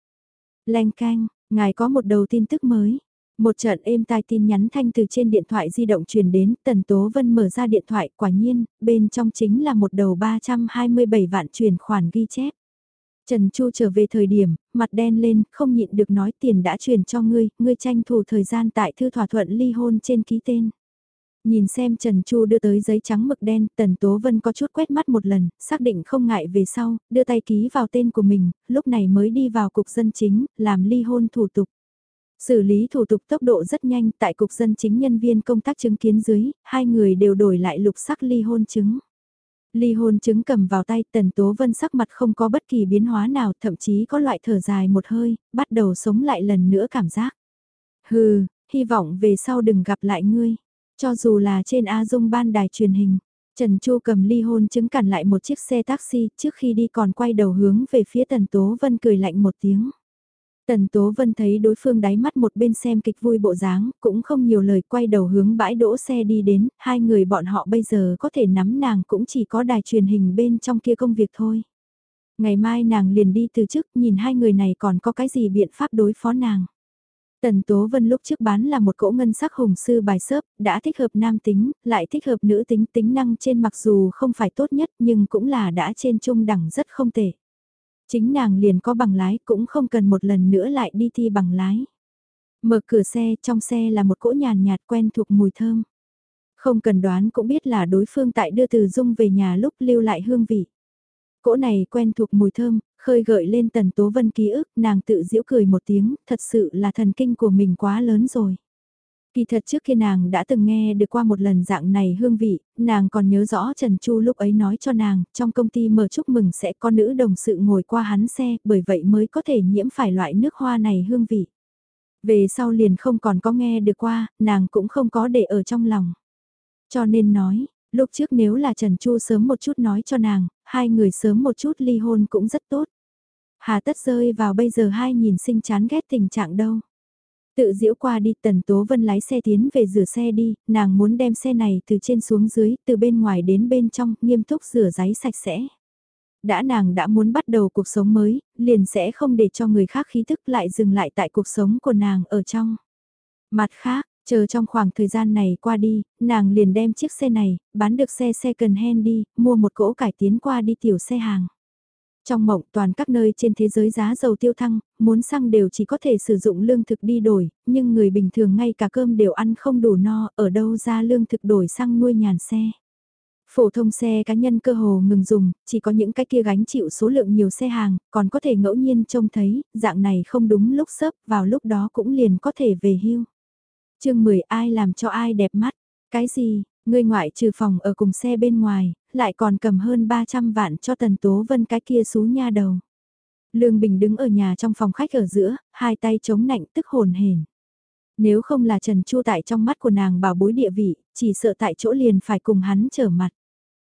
[SPEAKER 1] Lanh canh, ngài có một đầu tin tức mới. Một trận êm tai tin nhắn thanh từ trên điện thoại di động truyền đến, Tần Tố Vân mở ra điện thoại, quả nhiên, bên trong chính là một đầu 327 vạn truyền khoản ghi chép. Trần Chu trở về thời điểm, mặt đen lên, không nhịn được nói tiền đã truyền cho ngươi, ngươi tranh thủ thời gian tại thư thỏa thuận ly hôn trên ký tên. Nhìn xem Trần Chu đưa tới giấy trắng mực đen, Tần Tố Vân có chút quét mắt một lần, xác định không ngại về sau, đưa tay ký vào tên của mình, lúc này mới đi vào cục dân chính, làm ly hôn thủ tục. Xử lý thủ tục tốc độ rất nhanh tại cục dân chính nhân viên công tác chứng kiến dưới, hai người đều đổi lại lục sắc ly hôn chứng. Ly hôn chứng cầm vào tay Tần Tố Vân sắc mặt không có bất kỳ biến hóa nào, thậm chí có loại thở dài một hơi, bắt đầu sống lại lần nữa cảm giác. Hừ, hy vọng về sau đừng gặp lại ngươi. Cho dù là trên A Dung ban đài truyền hình, Trần Chu cầm ly hôn chứng cản lại một chiếc xe taxi trước khi đi còn quay đầu hướng về phía Tần Tố Vân cười lạnh một tiếng. Tần Tố Vân thấy đối phương đáy mắt một bên xem kịch vui bộ dáng, cũng không nhiều lời quay đầu hướng bãi đỗ xe đi đến, hai người bọn họ bây giờ có thể nắm nàng cũng chỉ có đài truyền hình bên trong kia công việc thôi. Ngày mai nàng liền đi từ chức nhìn hai người này còn có cái gì biện pháp đối phó nàng. Tần Tố Vân lúc trước bán là một cỗ ngân sắc hùng sư bài sớp, đã thích hợp nam tính, lại thích hợp nữ tính tính năng trên mặc dù không phải tốt nhất nhưng cũng là đã trên trung đẳng rất không tệ. Chính nàng liền có bằng lái cũng không cần một lần nữa lại đi thi bằng lái. Mở cửa xe, trong xe là một cỗ nhàn nhạt quen thuộc mùi thơm. Không cần đoán cũng biết là đối phương tại đưa từ dung về nhà lúc lưu lại hương vị. Cỗ này quen thuộc mùi thơm, khơi gợi lên tần tố vân ký ức, nàng tự giễu cười một tiếng, thật sự là thần kinh của mình quá lớn rồi. Kỳ thật trước khi nàng đã từng nghe được qua một lần dạng này hương vị, nàng còn nhớ rõ Trần Chu lúc ấy nói cho nàng, trong công ty mở chúc mừng sẽ có nữ đồng sự ngồi qua hắn xe, bởi vậy mới có thể nhiễm phải loại nước hoa này hương vị. Về sau liền không còn có nghe được qua, nàng cũng không có để ở trong lòng. Cho nên nói, lúc trước nếu là Trần Chu sớm một chút nói cho nàng, hai người sớm một chút ly hôn cũng rất tốt. Hà tất rơi vào bây giờ hai nhìn sinh chán ghét tình trạng đâu. Tự diễu qua đi Tần Tố Vân lái xe tiến về rửa xe đi, nàng muốn đem xe này từ trên xuống dưới, từ bên ngoài đến bên trong, nghiêm túc rửa giấy sạch sẽ. Đã nàng đã muốn bắt đầu cuộc sống mới, liền sẽ không để cho người khác khí thức lại dừng lại tại cuộc sống của nàng ở trong. Mặt khác, Chờ trong khoảng thời gian này qua đi, nàng liền đem chiếc xe này, bán được xe second hand đi, mua một cỗ cải tiến qua đi tiểu xe hàng. Trong mộng toàn các nơi trên thế giới giá dầu tiêu thăng, muốn xăng đều chỉ có thể sử dụng lương thực đi đổi, nhưng người bình thường ngay cả cơm đều ăn không đủ no, ở đâu ra lương thực đổi xăng nuôi nhàn xe. Phổ thông xe cá nhân cơ hồ ngừng dùng, chỉ có những cái kia gánh chịu số lượng nhiều xe hàng, còn có thể ngẫu nhiên trông thấy, dạng này không đúng lúc sớp, vào lúc đó cũng liền có thể về hưu chương 10 ai làm cho ai đẹp mắt, cái gì, người ngoại trừ phòng ở cùng xe bên ngoài, lại còn cầm hơn 300 vạn cho Tần Tố Vân cái kia xú nha đầu. Lương Bình đứng ở nhà trong phòng khách ở giữa, hai tay chống nạnh tức hồn hển. Nếu không là Trần Chu tại trong mắt của nàng bảo bối địa vị, chỉ sợ tại chỗ liền phải cùng hắn trở mặt.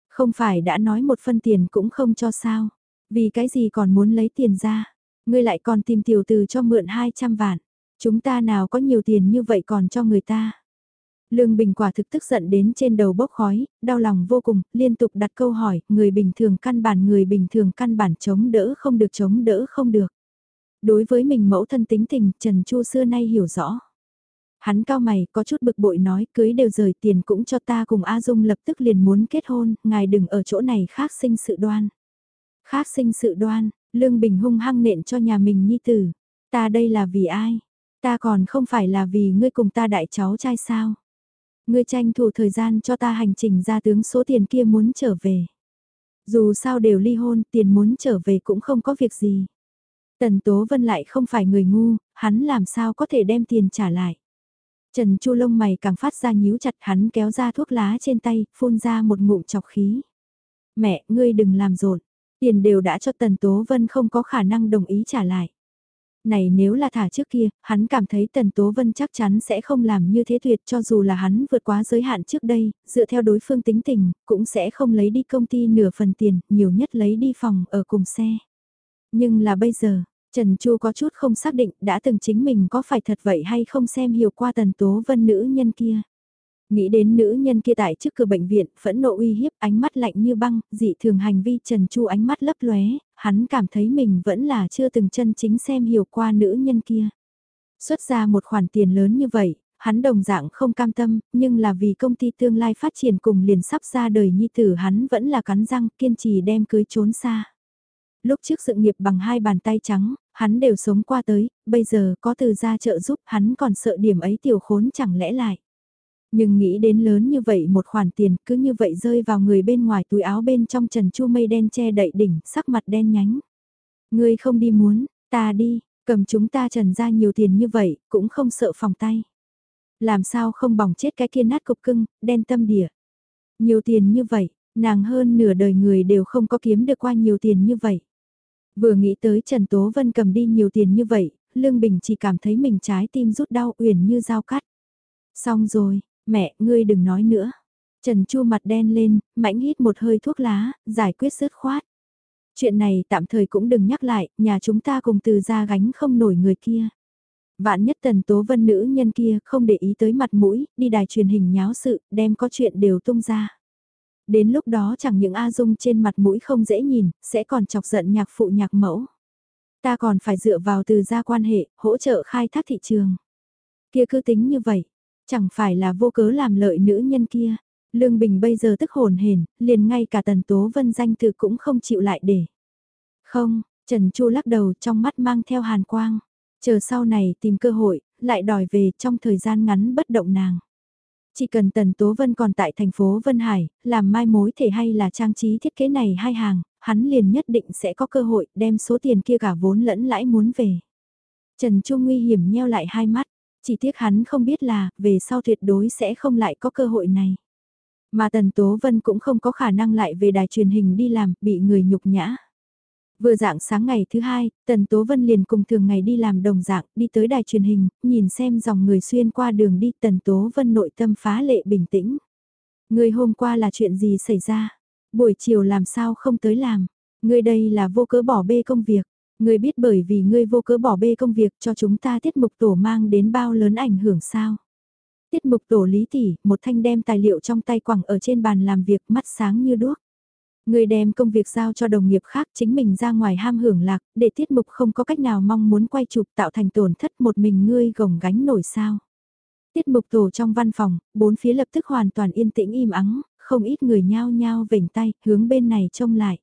[SPEAKER 1] Không phải đã nói một phân tiền cũng không cho sao, vì cái gì còn muốn lấy tiền ra, ngươi lại còn tìm tiểu từ cho mượn 200 vạn, chúng ta nào có nhiều tiền như vậy còn cho người ta. Lương Bình quả thực tức giận đến trên đầu bốc khói, đau lòng vô cùng, liên tục đặt câu hỏi, người bình thường căn bản người bình thường căn bản chống đỡ không được chống đỡ không được. Đối với mình mẫu thân tính tình, Trần Chu xưa nay hiểu rõ. Hắn cao mày, có chút bực bội nói, cưới đều rời tiền cũng cho ta cùng A Dung lập tức liền muốn kết hôn, ngài đừng ở chỗ này khác sinh sự đoan. Khác sinh sự đoan, Lương Bình hung hăng nện cho nhà mình nhi tử. Ta đây là vì ai? Ta còn không phải là vì ngươi cùng ta đại cháu trai sao? Ngươi tranh thủ thời gian cho ta hành trình ra tướng số tiền kia muốn trở về. Dù sao đều ly hôn, tiền muốn trở về cũng không có việc gì. Tần Tố Vân lại không phải người ngu, hắn làm sao có thể đem tiền trả lại. Trần Chu lông mày càng phát ra nhíu chặt hắn kéo ra thuốc lá trên tay, phun ra một ngụm chọc khí. Mẹ, ngươi đừng làm rộn, tiền đều đã cho Tần Tố Vân không có khả năng đồng ý trả lại. Này nếu là thả trước kia, hắn cảm thấy Tần Tố Vân chắc chắn sẽ không làm như thế tuyệt cho dù là hắn vượt quá giới hạn trước đây, dựa theo đối phương tính tình, cũng sẽ không lấy đi công ty nửa phần tiền, nhiều nhất lấy đi phòng ở cùng xe. Nhưng là bây giờ, Trần Chu có chút không xác định đã từng chính mình có phải thật vậy hay không xem hiểu qua tần tố vân nữ nhân kia. Nghĩ đến nữ nhân kia tại trước cửa bệnh viện, phẫn nộ uy hiếp, ánh mắt lạnh như băng, dị thường hành vi Trần Chu ánh mắt lấp lóe, hắn cảm thấy mình vẫn là chưa từng chân chính xem hiểu qua nữ nhân kia. Xuất ra một khoản tiền lớn như vậy, hắn đồng dạng không cam tâm, nhưng là vì công ty tương lai phát triển cùng liền sắp ra đời nhi tử hắn vẫn là cắn răng kiên trì đem cưới trốn xa. Lúc trước sự nghiệp bằng hai bàn tay trắng, hắn đều sống qua tới, bây giờ có từ ra trợ giúp hắn còn sợ điểm ấy tiểu khốn chẳng lẽ lại. Nhưng nghĩ đến lớn như vậy một khoản tiền cứ như vậy rơi vào người bên ngoài túi áo bên trong trần chu mây đen che đậy đỉnh, sắc mặt đen nhánh. Ngươi không đi muốn, ta đi, cầm chúng ta trần ra nhiều tiền như vậy, cũng không sợ phòng tay. Làm sao không bỏng chết cái kia nát cục cưng, đen tâm địa. Nhiều tiền như vậy, nàng hơn nửa đời người đều không có kiếm được qua nhiều tiền như vậy. Vừa nghĩ tới Trần Tố Vân cầm đi nhiều tiền như vậy, Lương Bình chỉ cảm thấy mình trái tim rút đau uyển như dao cắt. Xong rồi, mẹ, ngươi đừng nói nữa. Trần Chu mặt đen lên, mãnh hít một hơi thuốc lá, giải quyết sứt khoát. Chuyện này tạm thời cũng đừng nhắc lại, nhà chúng ta cùng từ ra gánh không nổi người kia. Vạn nhất tần tố vân nữ nhân kia không để ý tới mặt mũi, đi đài truyền hình nháo sự, đem có chuyện đều tung ra. Đến lúc đó chẳng những A Dung trên mặt mũi không dễ nhìn, sẽ còn chọc giận nhạc phụ nhạc mẫu. Ta còn phải dựa vào từ gia quan hệ, hỗ trợ khai thác thị trường. Kia cứ tính như vậy, chẳng phải là vô cớ làm lợi nữ nhân kia. Lương Bình bây giờ tức hồn hển, liền ngay cả tần tố vân danh từ cũng không chịu lại để. Không, Trần Chu lắc đầu trong mắt mang theo hàn quang. Chờ sau này tìm cơ hội, lại đòi về trong thời gian ngắn bất động nàng. Chỉ cần Tần Tố Vân còn tại thành phố Vân Hải, làm mai mối thể hay là trang trí thiết kế này hai hàng, hắn liền nhất định sẽ có cơ hội đem số tiền kia cả vốn lẫn lãi muốn về. Trần Trung nguy hiểm nheo lại hai mắt, chỉ tiếc hắn không biết là, về sau tuyệt đối sẽ không lại có cơ hội này. Mà Tần Tố Vân cũng không có khả năng lại về đài truyền hình đi làm, bị người nhục nhã. Vừa dạng sáng ngày thứ hai, Tần Tố Vân liền cùng thường ngày đi làm đồng dạng, đi tới đài truyền hình, nhìn xem dòng người xuyên qua đường đi Tần Tố Vân nội tâm phá lệ bình tĩnh. Người hôm qua là chuyện gì xảy ra? Buổi chiều làm sao không tới làm? Người đây là vô cớ bỏ bê công việc. Người biết bởi vì ngươi vô cớ bỏ bê công việc cho chúng ta tiết mục tổ mang đến bao lớn ảnh hưởng sao? Tiết mục tổ lý tỷ, một thanh đem tài liệu trong tay quẳng ở trên bàn làm việc mắt sáng như đuốc. Người đem công việc giao cho đồng nghiệp khác chính mình ra ngoài ham hưởng lạc, để tiết mục không có cách nào mong muốn quay chụp tạo thành tổn thất một mình ngươi gồng gánh nổi sao. Tiết mục tổ trong văn phòng, bốn phía lập tức hoàn toàn yên tĩnh im ắng, không ít người nhao nhao vểnh tay, hướng bên này trông lại.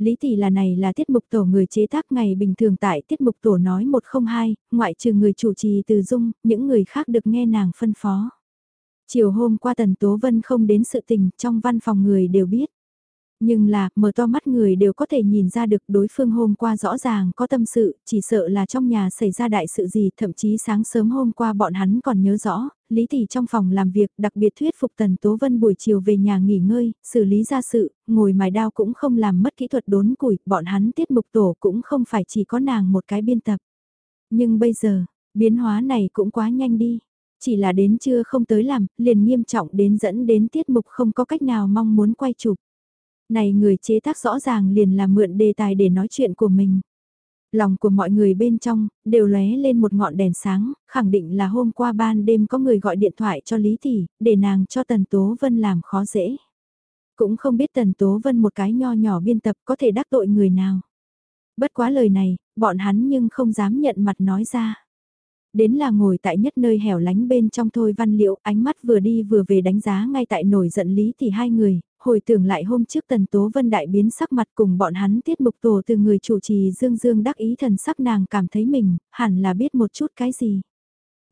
[SPEAKER 1] Lý tỷ là này là tiết mục tổ người chế tác ngày bình thường tại tiết mục tổ nói 102, ngoại trừ người chủ trì từ dung, những người khác được nghe nàng phân phó. Chiều hôm qua Tần Tố Vân không đến sự tình, trong văn phòng người đều biết. Nhưng là, mở to mắt người đều có thể nhìn ra được đối phương hôm qua rõ ràng có tâm sự, chỉ sợ là trong nhà xảy ra đại sự gì, thậm chí sáng sớm hôm qua bọn hắn còn nhớ rõ, Lý Tỷ trong phòng làm việc đặc biệt thuyết phục Tần Tố Vân buổi chiều về nhà nghỉ ngơi, xử lý ra sự, ngồi mài đao cũng không làm mất kỹ thuật đốn củi, bọn hắn tiết mục tổ cũng không phải chỉ có nàng một cái biên tập. Nhưng bây giờ, biến hóa này cũng quá nhanh đi. Chỉ là đến trưa không tới làm, liền nghiêm trọng đến dẫn đến tiết mục không có cách nào mong muốn quay chụp. Này người chế tác rõ ràng liền là mượn đề tài để nói chuyện của mình. Lòng của mọi người bên trong, đều lóe lên một ngọn đèn sáng, khẳng định là hôm qua ban đêm có người gọi điện thoại cho Lý Thị để nàng cho Tần Tố Vân làm khó dễ. Cũng không biết Tần Tố Vân một cái nho nhỏ biên tập có thể đắc tội người nào. Bất quá lời này, bọn hắn nhưng không dám nhận mặt nói ra. Đến là ngồi tại nhất nơi hẻo lánh bên trong thôi văn liệu, ánh mắt vừa đi vừa về đánh giá ngay tại nổi giận lý thì hai người, hồi tưởng lại hôm trước tần tố vân đại biến sắc mặt cùng bọn hắn tiết mục tổ từ người chủ trì dương dương đắc ý thần sắc nàng cảm thấy mình, hẳn là biết một chút cái gì.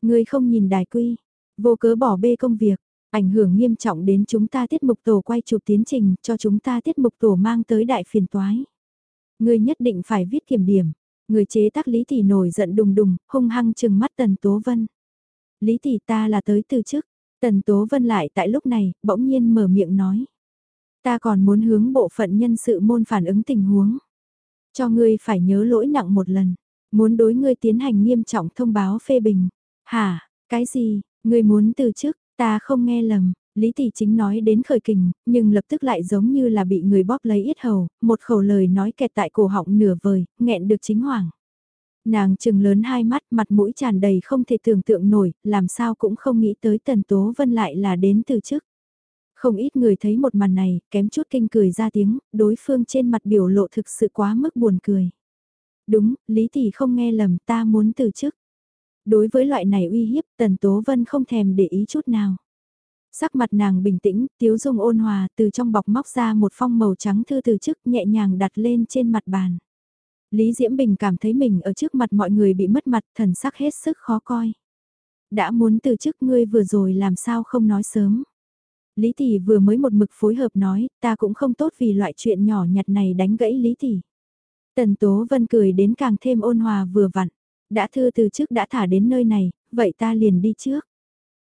[SPEAKER 1] Người không nhìn đài quy, vô cớ bỏ bê công việc, ảnh hưởng nghiêm trọng đến chúng ta tiết mục tổ quay chụp tiến trình cho chúng ta tiết mục tổ mang tới đại phiền toái. Người nhất định phải viết kiểm điểm, người chế tác Lý Tỷ nổi giận đùng đùng, hung hăng chừng mắt Tần Tố Vân. Lý Tỷ ta là tới từ chức, Tần Tố Vân lại tại lúc này, bỗng nhiên mở miệng nói. Ta còn muốn hướng bộ phận nhân sự môn phản ứng tình huống. Cho ngươi phải nhớ lỗi nặng một lần. Muốn đối ngươi tiến hành nghiêm trọng thông báo phê bình. Hả, cái gì, ngươi muốn từ chức, ta không nghe lầm. Lý Tỷ Chính nói đến khởi kình, nhưng lập tức lại giống như là bị người bóp lấy yết hầu, một khẩu lời nói kẹt tại cổ họng nửa vời, nghẹn được chính hoàng Nàng trừng lớn hai mắt, mặt mũi tràn đầy không thể tưởng tượng nổi, làm sao cũng không nghĩ tới Tần Tố Vân lại là đến từ chức. Không ít người thấy một màn này, kém chút kinh cười ra tiếng, đối phương trên mặt biểu lộ thực sự quá mức buồn cười. Đúng, Lý Tỷ không nghe lầm ta muốn từ chức. Đối với loại này uy hiếp, Tần Tố Vân không thèm để ý chút nào. Sắc mặt nàng bình tĩnh, tiếu dung ôn hòa từ trong bọc móc ra một phong màu trắng thư từ chức nhẹ nhàng đặt lên trên mặt bàn. Lý Diễm Bình cảm thấy mình ở trước mặt mọi người bị mất mặt thần sắc hết sức khó coi. Đã muốn từ chức ngươi vừa rồi làm sao không nói sớm. Lý Tỷ vừa mới một mực phối hợp nói, ta cũng không tốt vì loại chuyện nhỏ nhặt này đánh gãy Lý Tỷ. Tần Tố Vân cười đến càng thêm ôn hòa vừa vặn. Đã thư từ trước đã thả đến nơi này, vậy ta liền đi trước.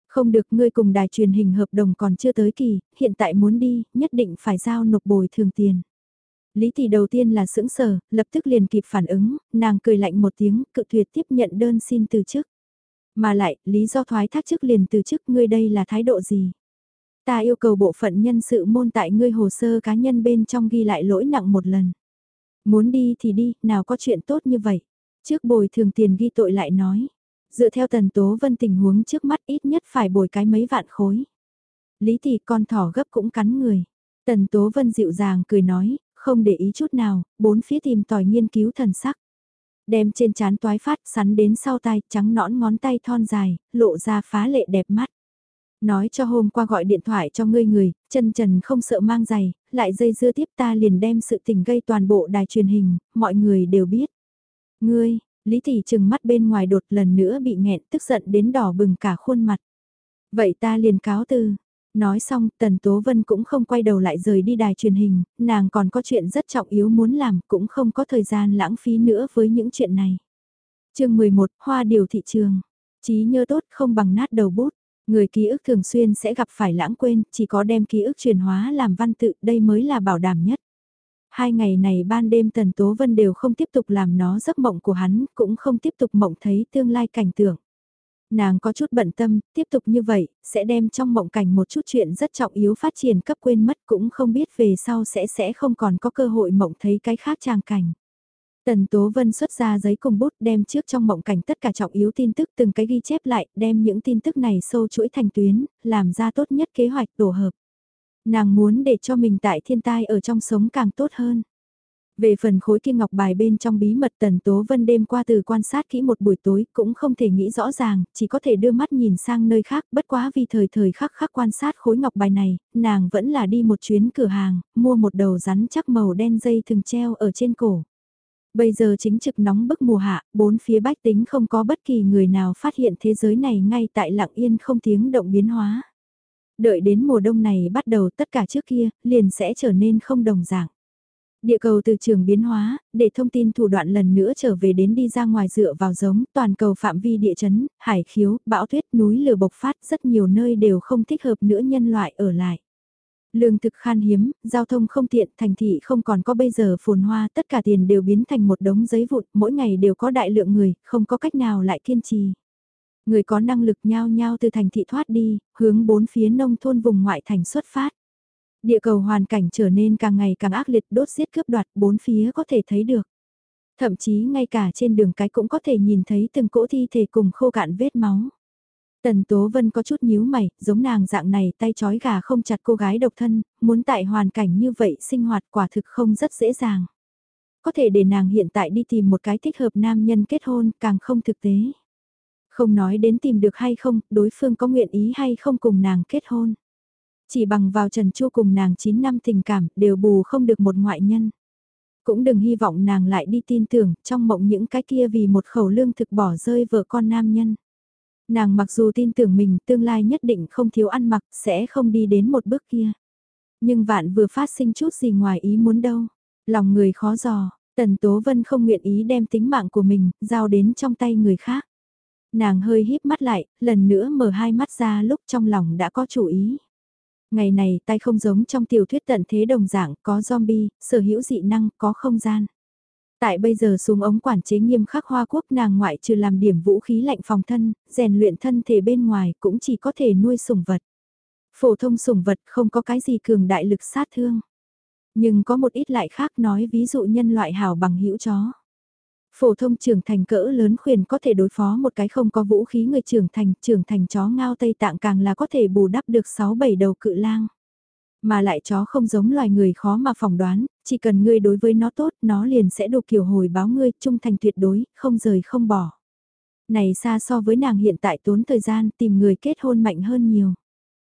[SPEAKER 1] Không được ngươi cùng đài truyền hình hợp đồng còn chưa tới kỳ, hiện tại muốn đi, nhất định phải giao nộp bồi thường tiền. Lý Tỷ đầu tiên là sững sờ, lập tức liền kịp phản ứng, nàng cười lạnh một tiếng, cự tuyệt tiếp nhận đơn xin từ chức. Mà lại, lý do thoái thác chức liền từ chức ngươi đây là thái độ gì? Ta yêu cầu bộ phận nhân sự môn tại ngươi hồ sơ cá nhân bên trong ghi lại lỗi nặng một lần. Muốn đi thì đi, nào có chuyện tốt như vậy. Trước bồi thường tiền ghi tội lại nói. Dựa theo tần tố vân tình huống trước mắt ít nhất phải bồi cái mấy vạn khối. Lý thì con thỏ gấp cũng cắn người. Tần tố vân dịu dàng cười nói, không để ý chút nào, bốn phía tìm tòi nghiên cứu thần sắc. Đem trên chán toái phát sắn đến sau tay trắng nõn ngón tay thon dài, lộ ra phá lệ đẹp mắt nói cho hôm qua gọi điện thoại cho ngươi người, chân trần không sợ mang giày, lại dây dưa tiếp ta liền đem sự tình gây toàn bộ đài truyền hình, mọi người đều biết. Ngươi, Lý thị trừng mắt bên ngoài đột lần nữa bị nghẹn tức giận đến đỏ bừng cả khuôn mặt. Vậy ta liền cáo từ. Nói xong, Tần Tố Vân cũng không quay đầu lại rời đi đài truyền hình, nàng còn có chuyện rất trọng yếu muốn làm, cũng không có thời gian lãng phí nữa với những chuyện này. chương 11, Hoa điều thị trường. Chí nhớ tốt không bằng nát đầu bút. Người ký ức thường xuyên sẽ gặp phải lãng quên, chỉ có đem ký ức truyền hóa làm văn tự, đây mới là bảo đảm nhất. Hai ngày này ban đêm Tần Tố Vân đều không tiếp tục làm nó giấc mộng của hắn, cũng không tiếp tục mộng thấy tương lai cảnh tượng. Nàng có chút bận tâm, tiếp tục như vậy, sẽ đem trong mộng cảnh một chút chuyện rất trọng yếu phát triển cấp quên mất cũng không biết về sau sẽ sẽ không còn có cơ hội mộng thấy cái khác trang cảnh. Tần Tố Vân xuất ra giấy cùng bút đem trước trong mộng cảnh tất cả trọng yếu tin tức từng cái ghi chép lại, đem những tin tức này sâu chuỗi thành tuyến, làm ra tốt nhất kế hoạch tổ hợp. Nàng muốn để cho mình tại thiên tai ở trong sống càng tốt hơn. Về phần khối kia ngọc bài bên trong bí mật Tần Tố Vân đêm qua từ quan sát kỹ một buổi tối cũng không thể nghĩ rõ ràng, chỉ có thể đưa mắt nhìn sang nơi khác, bất quá vì thời thời khắc khắc quan sát khối ngọc bài này, nàng vẫn là đi một chuyến cửa hàng, mua một đầu rắn chắc màu đen dây thường treo ở trên cổ. Bây giờ chính trực nóng bức mùa hạ, bốn phía bách tính không có bất kỳ người nào phát hiện thế giới này ngay tại lặng yên không tiếng động biến hóa. Đợi đến mùa đông này bắt đầu tất cả trước kia, liền sẽ trở nên không đồng dạng. Địa cầu từ trường biến hóa, để thông tin thủ đoạn lần nữa trở về đến đi ra ngoài dựa vào giống, toàn cầu phạm vi địa chấn, hải khiếu, bão tuyết, núi lửa bộc phát, rất nhiều nơi đều không thích hợp nữa nhân loại ở lại. Lương thực khan hiếm, giao thông không tiện, thành thị không còn có bây giờ phồn hoa, tất cả tiền đều biến thành một đống giấy vụn, mỗi ngày đều có đại lượng người, không có cách nào lại kiên trì. Người có năng lực nhao nhao từ thành thị thoát đi, hướng bốn phía nông thôn vùng ngoại thành xuất phát. Địa cầu hoàn cảnh trở nên càng ngày càng ác liệt đốt giết cướp đoạt bốn phía có thể thấy được. Thậm chí ngay cả trên đường cái cũng có thể nhìn thấy từng cỗ thi thể cùng khô cạn vết máu. Tần Tố Vân có chút nhíu mày, giống nàng dạng này tay chói gà không chặt cô gái độc thân, muốn tại hoàn cảnh như vậy sinh hoạt quả thực không rất dễ dàng. Có thể để nàng hiện tại đi tìm một cái thích hợp nam nhân kết hôn càng không thực tế. Không nói đến tìm được hay không, đối phương có nguyện ý hay không cùng nàng kết hôn. Chỉ bằng vào Trần Chu cùng nàng 9 năm tình cảm đều bù không được một ngoại nhân. Cũng đừng hy vọng nàng lại đi tin tưởng trong mộng những cái kia vì một khẩu lương thực bỏ rơi vợ con nam nhân. Nàng mặc dù tin tưởng mình tương lai nhất định không thiếu ăn mặc sẽ không đi đến một bước kia. Nhưng vạn vừa phát sinh chút gì ngoài ý muốn đâu. Lòng người khó dò, Tần Tố Vân không nguyện ý đem tính mạng của mình giao đến trong tay người khác. Nàng hơi híp mắt lại, lần nữa mở hai mắt ra lúc trong lòng đã có chủ ý. Ngày này tay không giống trong tiểu thuyết tận thế đồng dạng, có zombie, sở hữu dị năng, có không gian. Tại bây giờ xuống ống quản chế nghiêm khắc Hoa Quốc nàng ngoại trừ làm điểm vũ khí lạnh phòng thân, rèn luyện thân thể bên ngoài cũng chỉ có thể nuôi sủng vật. Phổ thông sủng vật không có cái gì cường đại lực sát thương. Nhưng có một ít lại khác nói ví dụ nhân loại hảo bằng hữu chó. Phổ thông trưởng thành cỡ lớn khuyền có thể đối phó một cái không có vũ khí người trưởng thành, trưởng thành chó ngao Tây Tạng càng là có thể bù đắp được 6-7 đầu cự lang. Mà lại chó không giống loài người khó mà phỏng đoán, chỉ cần ngươi đối với nó tốt, nó liền sẽ đồ kiểu hồi báo ngươi, trung thành tuyệt đối, không rời không bỏ. Này xa so với nàng hiện tại tốn thời gian tìm người kết hôn mạnh hơn nhiều.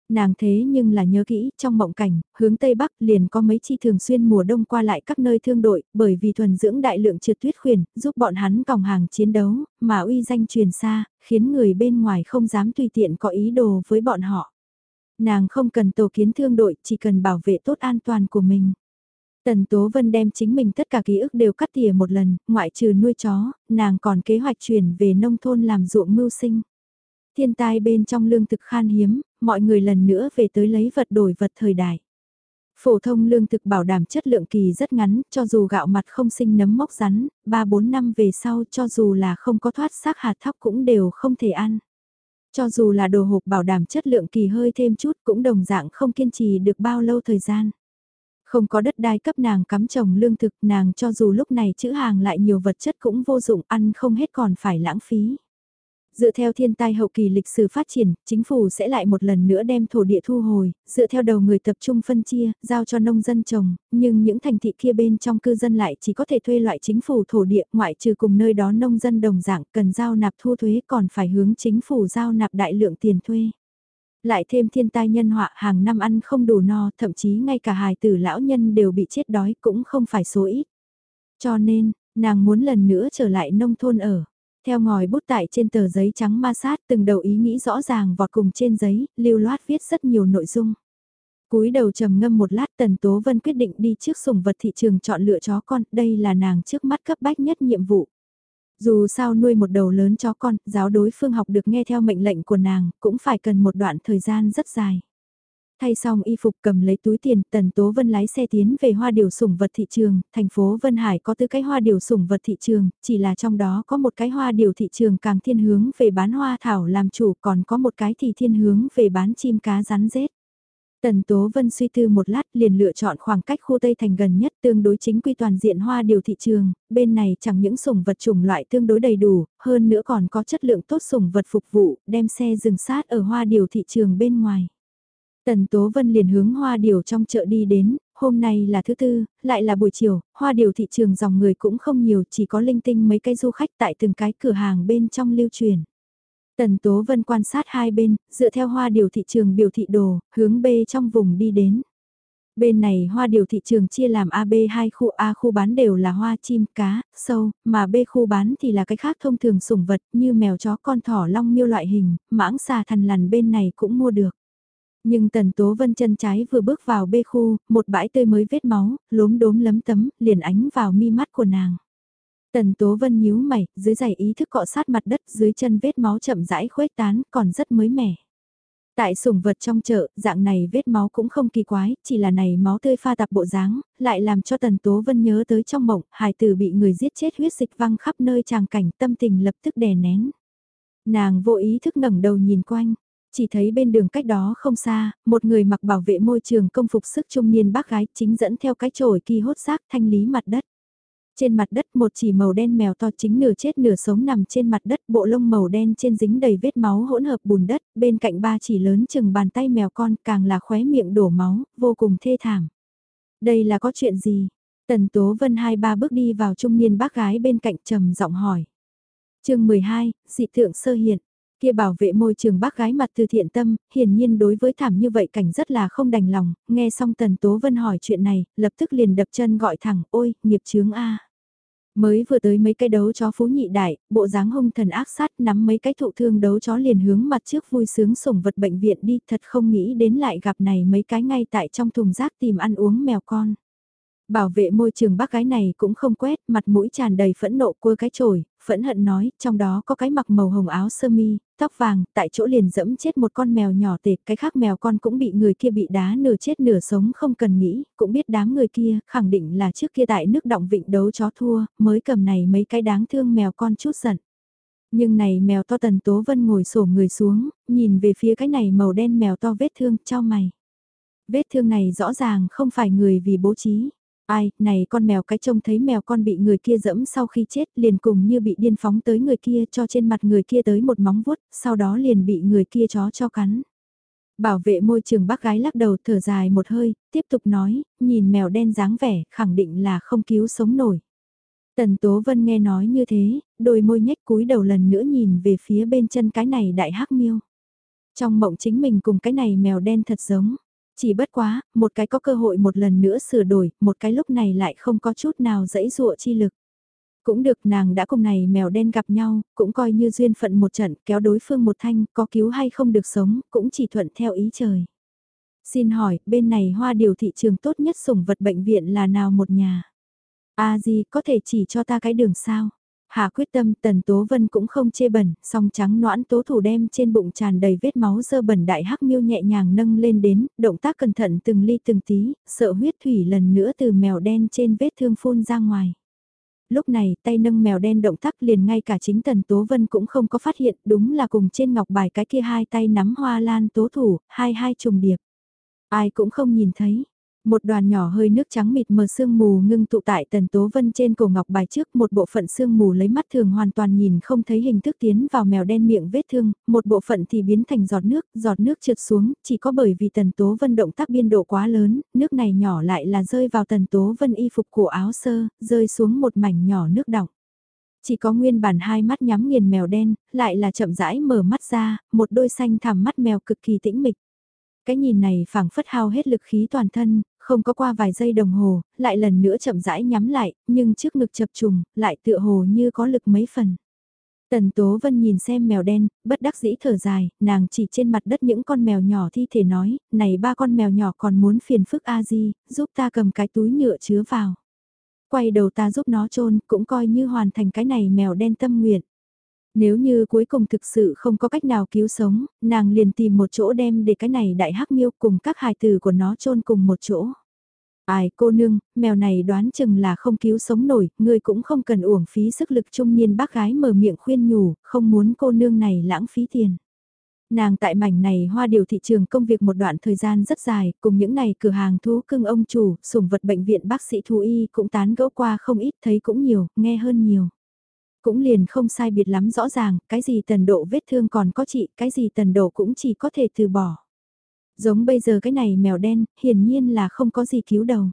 [SPEAKER 1] Nàng thế nhưng là nhớ kỹ, trong mộng cảnh, hướng Tây Bắc liền có mấy chi thường xuyên mùa đông qua lại các nơi thương đội, bởi vì thuần dưỡng đại lượng trượt tuyết khuyển, giúp bọn hắn còng hàng chiến đấu, mà uy danh truyền xa, khiến người bên ngoài không dám tùy tiện có ý đồ với bọn họ. Nàng không cần tổ kiến thương đội, chỉ cần bảo vệ tốt an toàn của mình. Tần Tố Vân đem chính mình tất cả ký ức đều cắt tỉa một lần, ngoại trừ nuôi chó, nàng còn kế hoạch chuyển về nông thôn làm ruộng mưu sinh. Thiên tai bên trong lương thực khan hiếm, mọi người lần nữa về tới lấy vật đổi vật thời đại. Phổ thông lương thực bảo đảm chất lượng kỳ rất ngắn, cho dù gạo mặt không sinh nấm mốc rắn, 3-4 năm về sau cho dù là không có thoát xác hạt thóc cũng đều không thể ăn. Cho dù là đồ hộp bảo đảm chất lượng kỳ hơi thêm chút cũng đồng dạng không kiên trì được bao lâu thời gian. Không có đất đai cấp nàng cắm trồng lương thực, nàng cho dù lúc này chữ hàng lại nhiều vật chất cũng vô dụng, ăn không hết còn phải lãng phí. Dựa theo thiên tai hậu kỳ lịch sử phát triển, chính phủ sẽ lại một lần nữa đem thổ địa thu hồi, dựa theo đầu người tập trung phân chia, giao cho nông dân trồng, nhưng những thành thị kia bên trong cư dân lại chỉ có thể thuê loại chính phủ thổ địa ngoại trừ cùng nơi đó nông dân đồng dạng cần giao nạp thu thuế còn phải hướng chính phủ giao nạp đại lượng tiền thuê. Lại thêm thiên tai nhân họa hàng năm ăn không đủ no, thậm chí ngay cả hài tử lão nhân đều bị chết đói cũng không phải số ít. Cho nên, nàng muốn lần nữa trở lại nông thôn ở. Theo ngòi bút tại trên tờ giấy trắng ma sát từng đầu ý nghĩ rõ ràng vọt cùng trên giấy, lưu loát viết rất nhiều nội dung. cúi đầu trầm ngâm một lát Tần Tố Vân quyết định đi trước sủng vật thị trường chọn lựa chó con, đây là nàng trước mắt cấp bách nhất nhiệm vụ. Dù sao nuôi một đầu lớn chó con, giáo đối phương học được nghe theo mệnh lệnh của nàng, cũng phải cần một đoạn thời gian rất dài. Thay xong y phục cầm lấy túi tiền, Tần Tố Vân lái xe tiến về hoa điều sủng vật thị trường, thành phố Vân Hải có tư cái hoa điều sủng vật thị trường, chỉ là trong đó có một cái hoa điều thị trường càng thiên hướng về bán hoa thảo làm chủ còn có một cái thì thiên hướng về bán chim cá rắn rết. Tần Tố Vân suy tư một lát liền lựa chọn khoảng cách khu Tây Thành gần nhất tương đối chính quy toàn diện hoa điều thị trường, bên này chẳng những sủng vật chủng loại tương đối đầy đủ, hơn nữa còn có chất lượng tốt sủng vật phục vụ, đem xe dừng sát ở hoa điều thị trường bên ngoài. Tần Tố Vân liền hướng hoa điều trong chợ đi đến, hôm nay là thứ tư, lại là buổi chiều, hoa điều thị trường dòng người cũng không nhiều, chỉ có linh tinh mấy cái du khách tại từng cái cửa hàng bên trong lưu truyền. Tần Tố Vân quan sát hai bên, dựa theo hoa điều thị trường biểu thị đồ, hướng B trong vùng đi đến. Bên này hoa điều thị trường chia làm AB hai khu A khu bán đều là hoa chim, cá, sâu, mà B khu bán thì là cái khác thông thường sủng vật như mèo chó con thỏ long miêu loại hình, mãng xà thần lằn bên này cũng mua được. Nhưng Tần Tố Vân chân trái vừa bước vào bê khu, một bãi tươi mới vết máu, lốm đốm lấm tấm, liền ánh vào mi mắt của nàng. Tần Tố Vân nhíu mày, dưới giày ý thức cọ sát mặt đất dưới chân vết máu chậm rãi khuếch tán, còn rất mới mẻ. Tại sủng vật trong chợ, dạng này vết máu cũng không kỳ quái, chỉ là này máu tươi pha tạp bộ dáng, lại làm cho Tần Tố Vân nhớ tới trong mộng, hài tử bị người giết chết huyết dịch văng khắp nơi tràng cảnh tâm tình lập tức đè nén. Nàng vô ý thức ngẩng đầu nhìn quanh, chỉ thấy bên đường cách đó không xa, một người mặc bảo vệ môi trường công phục sức trung niên bác gái chính dẫn theo cái chổi kỳ hốt xác thanh lý mặt đất. Trên mặt đất một chỉ màu đen mèo to chính nửa chết nửa sống nằm trên mặt đất bộ lông màu đen trên dính đầy vết máu hỗn hợp bùn đất, bên cạnh ba chỉ lớn chừng bàn tay mèo con càng là khóe miệng đổ máu, vô cùng thê thảm. Đây là có chuyện gì? Tần Tố Vân hai ba bước đi vào trung niên bác gái bên cạnh trầm giọng hỏi. chương 12, dị thượng sơ hiện. Kia bảo vệ môi trường bác gái mặt từ thiện tâm, hiển nhiên đối với thảm như vậy cảnh rất là không đành lòng, nghe xong Tần Tố Vân hỏi chuyện này, lập tức liền đập chân gọi thẳng, ôi, nghiệp chướng A. Mới vừa tới mấy cái đấu chó phú nhị đại, bộ dáng hung thần ác sát nắm mấy cái thụ thương đấu chó liền hướng mặt trước vui sướng sủng vật bệnh viện đi, thật không nghĩ đến lại gặp này mấy cái ngay tại trong thùng rác tìm ăn uống mèo con. Bảo vệ môi trường bác gái này cũng không quét, mặt mũi tràn đầy phẫn nộ cua cái chổi, phẫn hận nói, trong đó có cái mặc màu hồng áo sơ mi, tóc vàng, tại chỗ liền dẫm chết một con mèo nhỏ tệt, cái khác mèo con cũng bị người kia bị đá nửa chết nửa sống không cần nghĩ, cũng biết đám người kia, khẳng định là trước kia tại nước động vịnh đấu chó thua, mới cầm này mấy cái đáng thương mèo con chút giận. Nhưng này mèo to tần tố vân ngồi sổ người xuống, nhìn về phía cái này màu đen mèo to vết thương, cho mày. Vết thương này rõ ràng không phải người vì bố trí. Ai, này con mèo cái trông thấy mèo con bị người kia dẫm sau khi chết liền cùng như bị điên phóng tới người kia cho trên mặt người kia tới một móng vuốt, sau đó liền bị người kia chó cho cắn. Bảo vệ môi trường bác gái lắc đầu thở dài một hơi, tiếp tục nói, nhìn mèo đen dáng vẻ, khẳng định là không cứu sống nổi. Tần Tố Vân nghe nói như thế, đôi môi nhếch cúi đầu lần nữa nhìn về phía bên chân cái này đại hắc miêu. Trong mộng chính mình cùng cái này mèo đen thật giống. Chỉ bất quá, một cái có cơ hội một lần nữa sửa đổi, một cái lúc này lại không có chút nào dẫy dụa chi lực. Cũng được nàng đã cùng này mèo đen gặp nhau, cũng coi như duyên phận một trận kéo đối phương một thanh, có cứu hay không được sống, cũng chỉ thuận theo ý trời. Xin hỏi, bên này hoa điều thị trường tốt nhất sủng vật bệnh viện là nào một nhà? a à gì, có thể chỉ cho ta cái đường sao? Hạ quyết tâm Tần Tố Vân cũng không chê bẩn, song trắng noãn tố thủ đem trên bụng tràn đầy vết máu dơ bẩn đại hắc miêu nhẹ nhàng nâng lên đến, động tác cẩn thận từng ly từng tí, sợ huyết thủy lần nữa từ mèo đen trên vết thương phun ra ngoài. Lúc này tay nâng mèo đen động tác liền ngay cả chính Tần Tố Vân cũng không có phát hiện đúng là cùng trên ngọc bài cái kia hai tay nắm hoa lan tố thủ, hai hai trùng điệp. Ai cũng không nhìn thấy, một đoàn nhỏ hơi nước trắng mịt mờ sương mù ngưng tụ tại tần tố vân trên cổ ngọc bài trước một bộ phận sương mù lấy mắt thường hoàn toàn nhìn không thấy hình thức tiến vào mèo đen miệng vết thương, một bộ phận thì biến thành giọt nước, giọt nước trượt xuống, chỉ có bởi vì tần tố vân động tác biên độ quá lớn, nước này nhỏ lại là rơi vào tần tố vân y phục của áo sơ, rơi xuống một mảnh nhỏ nước đọng. Chỉ có nguyên bản hai mắt nhắm nghiền mèo đen, lại là chậm rãi mở mắt ra, một đôi xanh thẳm mắt mèo cực kỳ tĩnh mịch. Cái nhìn này phảng phất hao hết lực khí toàn thân, không có qua vài giây đồng hồ, lại lần nữa chậm rãi nhắm lại, nhưng trước ngực chập trùng, lại tựa hồ như có lực mấy phần. Tần Tố Vân nhìn xem mèo đen, bất đắc dĩ thở dài, nàng chỉ trên mặt đất những con mèo nhỏ thi thể nói, này ba con mèo nhỏ còn muốn phiền phức a di, giúp ta cầm cái túi nhựa chứa vào. Quay đầu ta giúp nó trôn, cũng coi như hoàn thành cái này mèo đen tâm nguyện. Nếu như cuối cùng thực sự không có cách nào cứu sống, nàng liền tìm một chỗ đem để cái này đại hắc miêu cùng các hài tử của nó chôn cùng một chỗ. Ai cô nương, mèo này đoán chừng là không cứu sống nổi, ngươi cũng không cần uổng phí sức lực trung niên bác gái mở miệng khuyên nhủ, không muốn cô nương này lãng phí tiền. Nàng tại mảnh này hoa điều thị trường công việc một đoạn thời gian rất dài, cùng những ngày cửa hàng thú cưng ông chủ, sủng vật bệnh viện bác sĩ thú y cũng tán gẫu qua không ít thấy cũng nhiều, nghe hơn nhiều. Cũng liền không sai biệt lắm rõ ràng, cái gì tần độ vết thương còn có trị, cái gì tần độ cũng chỉ có thể từ bỏ. Giống bây giờ cái này mèo đen, hiển nhiên là không có gì cứu đầu.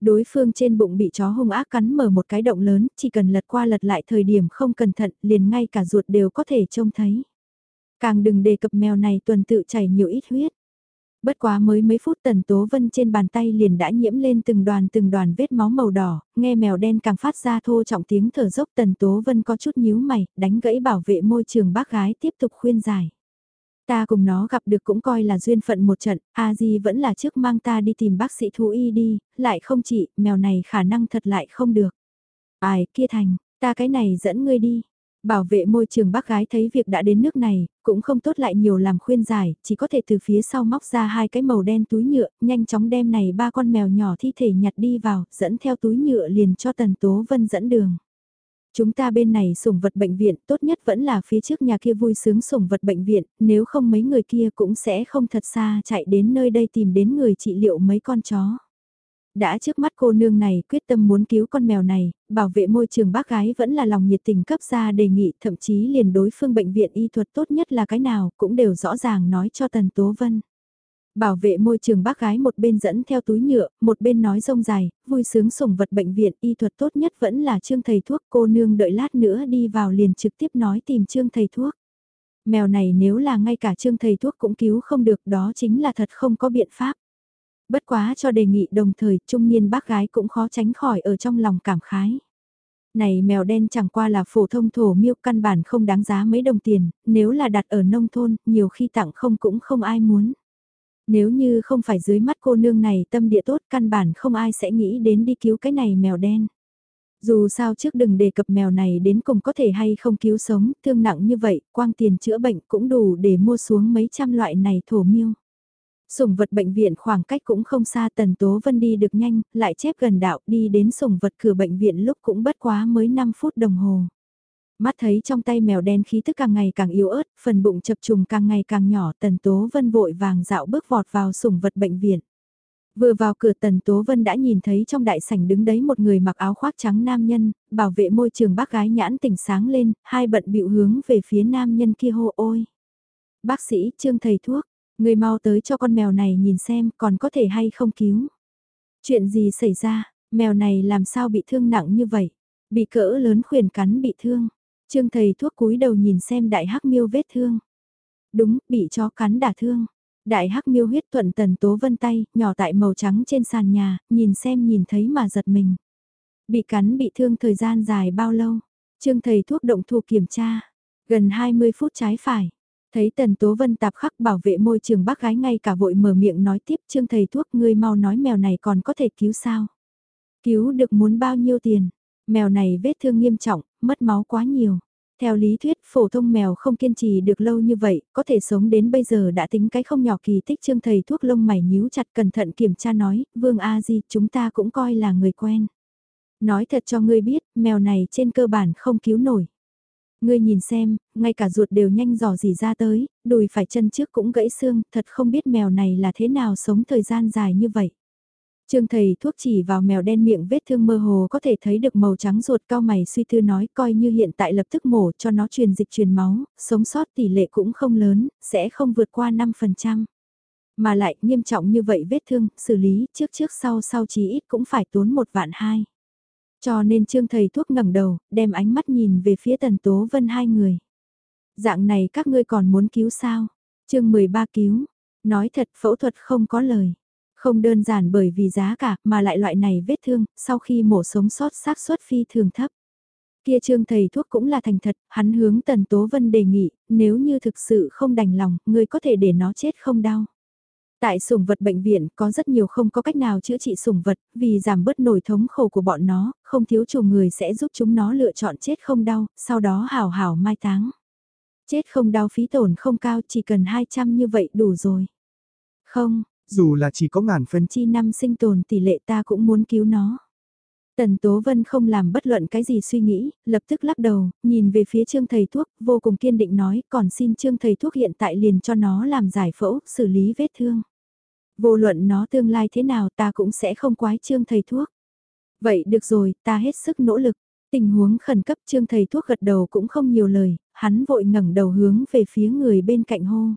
[SPEAKER 1] Đối phương trên bụng bị chó hung ác cắn mở một cái động lớn, chỉ cần lật qua lật lại thời điểm không cẩn thận, liền ngay cả ruột đều có thể trông thấy. Càng đừng đề cập mèo này tuần tự chảy nhiều ít huyết. Bất quá mới mấy phút Tần Tố Vân trên bàn tay liền đã nhiễm lên từng đoàn từng đoàn vết máu màu đỏ, nghe mèo đen càng phát ra thô trọng tiếng thở dốc Tần Tố Vân có chút nhíu mày, đánh gãy bảo vệ môi trường bác gái tiếp tục khuyên giải. Ta cùng nó gặp được cũng coi là duyên phận một trận, a di vẫn là trước mang ta đi tìm bác sĩ thú y đi, lại không chị, mèo này khả năng thật lại không được. Ai kia thành, ta cái này dẫn ngươi đi. Bảo vệ môi trường bác gái thấy việc đã đến nước này, cũng không tốt lại nhiều làm khuyên giải, chỉ có thể từ phía sau móc ra hai cái màu đen túi nhựa, nhanh chóng đem này ba con mèo nhỏ thi thể nhặt đi vào, dẫn theo túi nhựa liền cho Tần Tố Vân dẫn đường. Chúng ta bên này sủng vật bệnh viện tốt nhất vẫn là phía trước nhà kia vui sướng sủng vật bệnh viện, nếu không mấy người kia cũng sẽ không thật xa chạy đến nơi đây tìm đến người trị liệu mấy con chó. Đã trước mắt cô nương này quyết tâm muốn cứu con mèo này, bảo vệ môi trường bác gái vẫn là lòng nhiệt tình cấp ra đề nghị thậm chí liền đối phương bệnh viện y thuật tốt nhất là cái nào cũng đều rõ ràng nói cho Tần Tố Vân. Bảo vệ môi trường bác gái một bên dẫn theo túi nhựa, một bên nói rông dài, vui sướng sủng vật bệnh viện y thuật tốt nhất vẫn là trương thầy thuốc cô nương đợi lát nữa đi vào liền trực tiếp nói tìm trương thầy thuốc. Mèo này nếu là ngay cả trương thầy thuốc cũng cứu không được đó chính là thật không có biện pháp. Bất quá cho đề nghị đồng thời trung niên bác gái cũng khó tránh khỏi ở trong lòng cảm khái. Này mèo đen chẳng qua là phổ thông thổ miêu căn bản không đáng giá mấy đồng tiền, nếu là đặt ở nông thôn, nhiều khi tặng không cũng không ai muốn. Nếu như không phải dưới mắt cô nương này tâm địa tốt căn bản không ai sẽ nghĩ đến đi cứu cái này mèo đen. Dù sao trước đừng đề cập mèo này đến cùng có thể hay không cứu sống, thương nặng như vậy, quang tiền chữa bệnh cũng đủ để mua xuống mấy trăm loại này thổ miêu. Sủng vật bệnh viện khoảng cách cũng không xa Tần Tố Vân đi được nhanh, lại chép gần đạo đi đến sủng vật cửa bệnh viện lúc cũng bất quá mới 5 phút đồng hồ. Mắt thấy trong tay mèo đen khí thức càng ngày càng yếu ớt, phần bụng chập trùng càng ngày càng nhỏ Tần Tố Vân vội vàng dạo bước vọt vào sủng vật bệnh viện. Vừa vào cửa Tần Tố Vân đã nhìn thấy trong đại sảnh đứng đấy một người mặc áo khoác trắng nam nhân, bảo vệ môi trường bác gái nhãn tỉnh sáng lên, hai bận bịu hướng về phía nam nhân kia hô ôi. Bác sĩ Trương thầy thuốc, người mau tới cho con mèo này nhìn xem còn có thể hay không cứu. Chuyện gì xảy ra, mèo này làm sao bị thương nặng như vậy, bị cỡ lớn khuyển cắn bị thương. Trương thầy thuốc cúi đầu nhìn xem đại hắc miêu vết thương. Đúng, bị chó cắn đả thương. Đại hắc miêu huyết thuận tần tố vân tay, nhỏ tại màu trắng trên sàn nhà, nhìn xem nhìn thấy mà giật mình. Bị cắn bị thương thời gian dài bao lâu? Trương thầy thuốc động thủ kiểm tra. Gần 20 phút trái phải. Thấy tần tố vân tạp khắc bảo vệ môi trường bác gái ngay cả vội mở miệng nói tiếp trương thầy thuốc ngươi mau nói mèo này còn có thể cứu sao? Cứu được muốn bao nhiêu tiền? Mèo này vết thương nghiêm trọng, mất máu quá nhiều. Theo lý thuyết, phổ thông mèo không kiên trì được lâu như vậy, có thể sống đến bây giờ đã tính cái không nhỏ kỳ tích trương thầy thuốc lông mày nhíu chặt cẩn thận kiểm tra nói, Vương A Di, chúng ta cũng coi là người quen. Nói thật cho ngươi biết, mèo này trên cơ bản không cứu nổi. Ngươi nhìn xem, ngay cả ruột đều nhanh dò dỉ ra tới, đùi phải chân trước cũng gãy xương, thật không biết mèo này là thế nào sống thời gian dài như vậy. Trương thầy thuốc chỉ vào mèo đen miệng vết thương mơ hồ có thể thấy được màu trắng ruột cao mày suy tư nói coi như hiện tại lập tức mổ cho nó truyền dịch truyền máu, sống sót tỷ lệ cũng không lớn, sẽ không vượt qua 5%. Mà lại nghiêm trọng như vậy vết thương, xử lý trước trước sau sau chí ít cũng phải tốn một vạn hai. Cho nên trương thầy thuốc ngẩng đầu, đem ánh mắt nhìn về phía tần tố vân hai người. Dạng này các ngươi còn muốn cứu sao? chương 13 cứu. Nói thật phẫu thuật không có lời. Không đơn giản bởi vì giá cả, mà lại loại này vết thương, sau khi mổ sống sót xác suất phi thường thấp. Kia trương thầy thuốc cũng là thành thật, hắn hướng Tần Tố Vân đề nghị, nếu như thực sự không đành lòng, người có thể để nó chết không đau. Tại sủng vật bệnh viện có rất nhiều không có cách nào chữa trị sủng vật, vì giảm bớt nổi thống khổ của bọn nó, không thiếu chủ người sẽ giúp chúng nó lựa chọn chết không đau, sau đó hào hào mai táng. Chết không đau phí tổn không cao chỉ cần 200 như vậy đủ rồi. Không,
[SPEAKER 2] dù là chỉ có ngàn phân
[SPEAKER 1] chi năm sinh tồn tỷ lệ ta cũng muốn cứu nó. Tần Tố Vân không làm bất luận cái gì suy nghĩ, lập tức lắc đầu, nhìn về phía trương thầy thuốc, vô cùng kiên định nói, còn xin trương thầy thuốc hiện tại liền cho nó làm giải phẫu, xử lý vết thương. Vô luận nó tương lai thế nào ta cũng sẽ không quái trương thầy thuốc. Vậy được rồi, ta hết sức nỗ lực. Tình huống khẩn cấp trương thầy thuốc gật đầu cũng không nhiều lời, hắn vội ngẩng đầu hướng về phía người bên cạnh hô.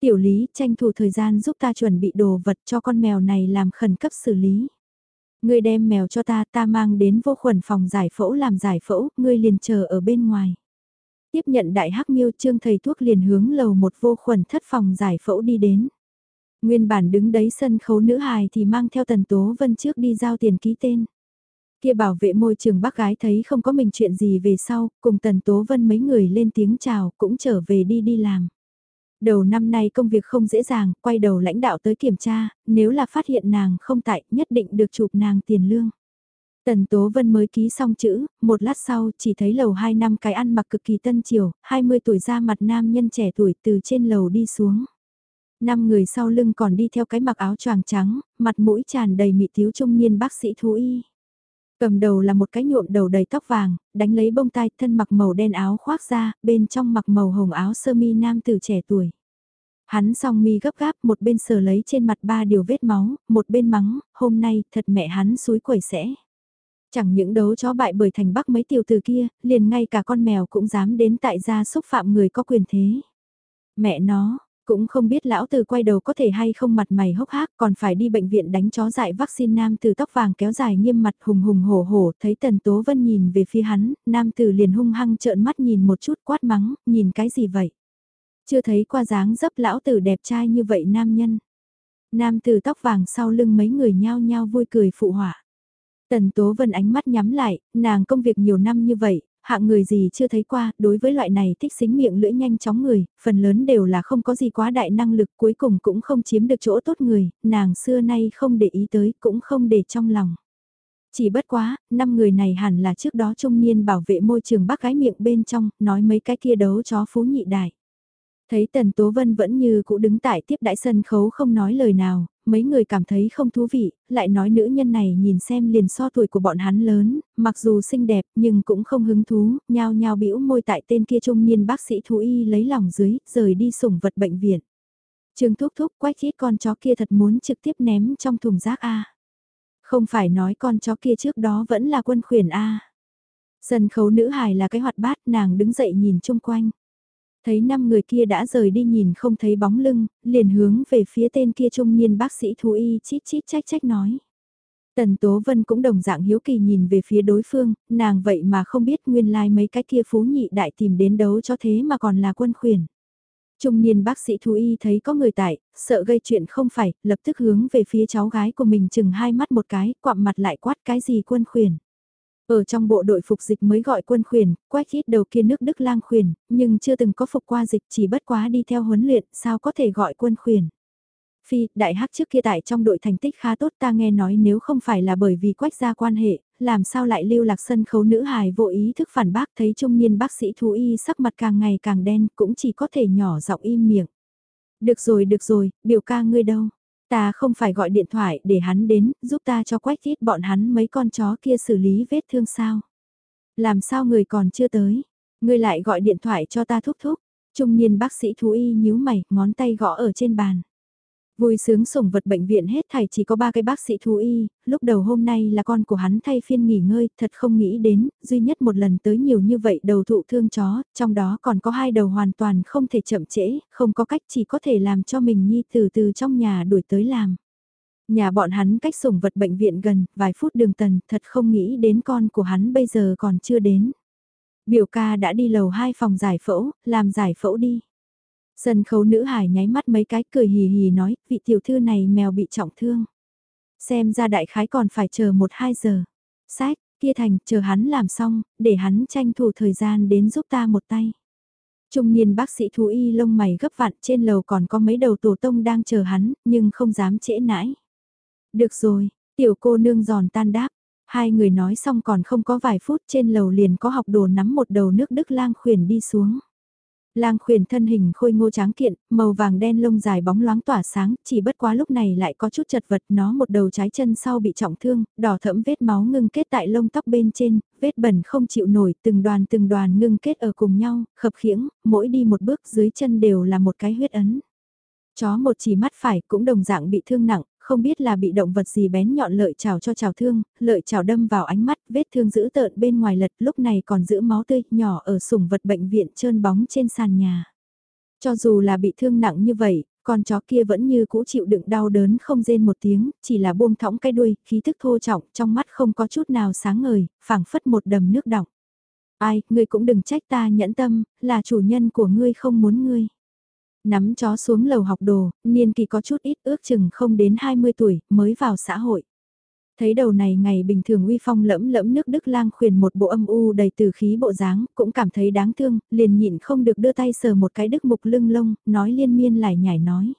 [SPEAKER 1] Tiểu lý tranh thủ thời gian giúp ta chuẩn bị đồ vật cho con mèo này làm khẩn cấp xử lý. Ngươi đem mèo cho ta, ta mang đến vô khuẩn phòng giải phẫu làm giải phẫu, ngươi liền chờ ở bên ngoài. Tiếp nhận đại hắc miêu trương thầy thuốc liền hướng lầu một vô khuẩn thất phòng giải phẫu đi đến. Nguyên bản đứng đấy sân khấu nữ hài thì mang theo tần tố vân trước đi giao tiền ký tên. Kia bảo vệ môi trường bác gái thấy không có mình chuyện gì về sau, cùng tần tố vân mấy người lên tiếng chào cũng trở về đi đi làm. Đầu năm nay công việc không dễ dàng, quay đầu lãnh đạo tới kiểm tra, nếu là phát hiện nàng không tại, nhất định được chụp nàng tiền lương. Tần Tố Vân mới ký xong chữ, một lát sau chỉ thấy lầu 2 năm cái ăn mặc cực kỳ tân triều, 20 tuổi ra mặt nam nhân trẻ tuổi từ trên lầu đi xuống. Năm người sau lưng còn đi theo cái mặc áo choàng trắng, mặt mũi tràn đầy mị thiếu trung niên bác sĩ thú y. Cầm đầu là một cái nhuộm đầu đầy tóc vàng, đánh lấy bông tai thân mặc màu đen áo khoác ra, bên trong mặc màu hồng áo sơ mi nam từ trẻ tuổi. Hắn song mi gấp gáp một bên sờ lấy trên mặt ba điều vết máu, một bên mắng, hôm nay thật mẹ hắn suối quẩy sẽ. Chẳng những đấu chó bại bởi thành bắc mấy tiểu từ kia, liền ngay cả con mèo cũng dám đến tại gia xúc phạm người có quyền thế. Mẹ nó, cũng không biết lão từ quay đầu có thể hay không mặt mày hốc hác còn phải đi bệnh viện đánh chó dại vaccine nam từ tóc vàng kéo dài nghiêm mặt hùng hùng hổ hổ thấy tần tố vân nhìn về phía hắn, nam từ liền hung hăng trợn mắt nhìn một chút quát mắng, nhìn cái gì vậy? Chưa thấy qua dáng dấp lão tử đẹp trai như vậy nam nhân. Nam từ tóc vàng sau lưng mấy người nhao nhao vui cười phụ họa. Tần Tố Vân ánh mắt nhắm lại, nàng công việc nhiều năm như vậy, hạng người gì chưa thấy qua, đối với loại này thích xính miệng lưỡi nhanh chóng người, phần lớn đều là không có gì quá đại năng lực cuối cùng cũng không chiếm được chỗ tốt người, nàng xưa nay không để ý tới cũng không để trong lòng. Chỉ bất quá, năm người này hẳn là trước đó trung niên bảo vệ môi trường bác gái miệng bên trong, nói mấy cái kia đấu chó phú nhị đại. Thấy Tần Tố Vân vẫn như cũ đứng tại tiếp đại sân khấu không nói lời nào, mấy người cảm thấy không thú vị, lại nói nữ nhân này nhìn xem liền so tuổi của bọn hắn lớn, mặc dù xinh đẹp nhưng cũng không hứng thú, nhao nhao bĩu môi tại tên kia trung niên bác sĩ thú y lấy lòng dưới, rời đi sủng vật bệnh viện. Trương thúc thúc quách ít con chó kia thật muốn trực tiếp ném trong thùng rác A. Không phải nói con chó kia trước đó vẫn là quân khuyển A. Sân khấu nữ hài là cái hoạt bát nàng đứng dậy nhìn chung quanh. Thấy năm người kia đã rời đi nhìn không thấy bóng lưng, liền hướng về phía tên kia trung niên bác sĩ thú y chít chít trách trách nói. Tần Tố Vân cũng đồng dạng hiếu kỳ nhìn về phía đối phương, nàng vậy mà không biết nguyên lai like mấy cái kia phú nhị đại tìm đến đấu cho thế mà còn là quân khuyển. Trung niên bác sĩ thú y thấy có người tại, sợ gây chuyện không phải, lập tức hướng về phía cháu gái của mình chừng hai mắt một cái, quặm mặt lại quát cái gì quân khuyển. Ở trong bộ đội phục dịch mới gọi quân khuyển, quách ít đầu kia nước Đức lang khuyển, nhưng chưa từng có phục qua dịch chỉ bất quá đi theo huấn luyện, sao có thể gọi quân khuyển. Phi, đại hắc trước kia tại trong đội thành tích khá tốt ta nghe nói nếu không phải là bởi vì quách gia quan hệ, làm sao lại lưu lạc sân khấu nữ hài vô ý thức phản bác thấy trung niên bác sĩ thú y sắc mặt càng ngày càng đen cũng chỉ có thể nhỏ giọng im miệng. Được rồi được rồi, biểu ca ngươi đâu? Ta không phải gọi điện thoại để hắn đến, giúp ta cho quách ít bọn hắn mấy con chó kia xử lý vết thương sao. Làm sao người còn chưa tới, ngươi lại gọi điện thoại cho ta thúc thúc. Trung niên bác sĩ thú y nhíu mày, ngón tay gõ ở trên bàn. Vui sướng sủng vật bệnh viện hết thảy chỉ có ba cái bác sĩ thú y, lúc đầu hôm nay là con của hắn thay phiên nghỉ ngơi, thật không nghĩ đến, duy nhất một lần tới nhiều như vậy đầu thụ thương chó, trong đó còn có hai đầu hoàn toàn không thể chậm trễ, không có cách chỉ có thể làm cho mình nhi từ từ trong nhà đuổi tới làm. Nhà bọn hắn cách sủng vật bệnh viện gần, vài phút đường tần, thật không nghĩ đến con của hắn bây giờ còn chưa đến. Biểu ca đã đi lầu hai phòng giải phẫu, làm giải phẫu đi. Sân khấu nữ hải nháy mắt mấy cái cười hì hì nói, vị tiểu thư này mèo bị trọng thương. Xem ra đại khái còn phải chờ một hai giờ. Sách, kia thành, chờ hắn làm xong, để hắn tranh thủ thời gian đến giúp ta một tay. Trung niên bác sĩ thú y lông mày gấp vặn trên lầu còn có mấy đầu tổ tông đang chờ hắn, nhưng không dám trễ nãi. Được rồi, tiểu cô nương giòn tan đáp. Hai người nói xong còn không có vài phút trên lầu liền có học đồ nắm một đầu nước đức lang khuyển đi xuống. Lang khuyển thân hình khôi ngô tráng kiện, màu vàng đen lông dài bóng loáng tỏa sáng, chỉ bất quá lúc này lại có chút chật vật nó một đầu trái chân sau bị trọng thương, đỏ thẫm vết máu ngưng kết tại lông tóc bên trên, vết bẩn không chịu nổi, từng đoàn từng đoàn ngưng kết ở cùng nhau, khập khiễng, mỗi đi một bước dưới chân đều là một cái huyết ấn. Chó một chỉ mắt phải cũng đồng dạng bị thương nặng, không biết là bị động vật gì bén nhọn lợi chảo cho chảo thương, lợi chảo đâm vào ánh mắt, vết thương giữ tợn bên ngoài lật lúc này còn giữ máu tươi nhỏ ở sủng vật bệnh viện trơn bóng trên sàn nhà. Cho dù là bị thương nặng như vậy, Con chó kia vẫn như cũ chịu đựng đau đớn không rên một tiếng, chỉ là buông thõng cái đuôi, khí thức thô trọng, trong mắt không có chút nào sáng ngời, phảng phất một đầm nước đọng. Ai, ngươi cũng đừng trách ta nhẫn tâm, là chủ nhân của ngươi không muốn ngươi. Nắm chó xuống lầu học đồ, niên kỳ có chút ít ước chừng không đến 20 tuổi, mới vào xã hội. Thấy đầu này ngày bình thường uy phong lẫm lẫm nước Đức lang khuyền một bộ âm u đầy từ khí bộ dáng, cũng cảm thấy đáng thương, liền nhịn không được đưa tay sờ một cái đức mục lưng lông, nói liên miên lại nhảy nói.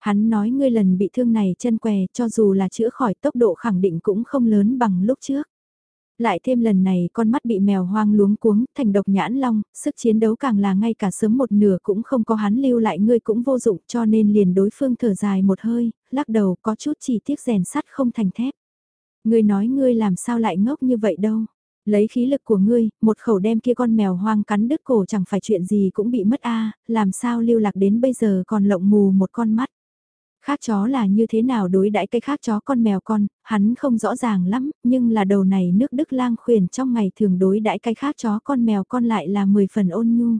[SPEAKER 1] Hắn nói ngươi lần bị thương này chân què cho dù là chữa khỏi tốc độ khẳng định cũng không lớn bằng lúc trước. Lại thêm lần này con mắt bị mèo hoang luống cuống, thành độc nhãn long, sức chiến đấu càng là ngay cả sớm một nửa cũng không có hắn lưu lại ngươi cũng vô dụng cho nên liền đối phương thở dài một hơi, lắc đầu có chút chỉ tiếc rèn sắt không thành thép. Ngươi nói ngươi làm sao lại ngốc như vậy đâu. Lấy khí lực của ngươi, một khẩu đem kia con mèo hoang cắn đứt cổ chẳng phải chuyện gì cũng bị mất a làm sao lưu lạc đến bây giờ còn lộng mù một con mắt. Khác chó là như thế nào đối đãi cái khác chó con mèo con, hắn không rõ ràng lắm, nhưng là đầu này nước Đức lang khuyển trong ngày thường đối đãi cái khác chó con mèo con lại là 10 phần ôn nhu.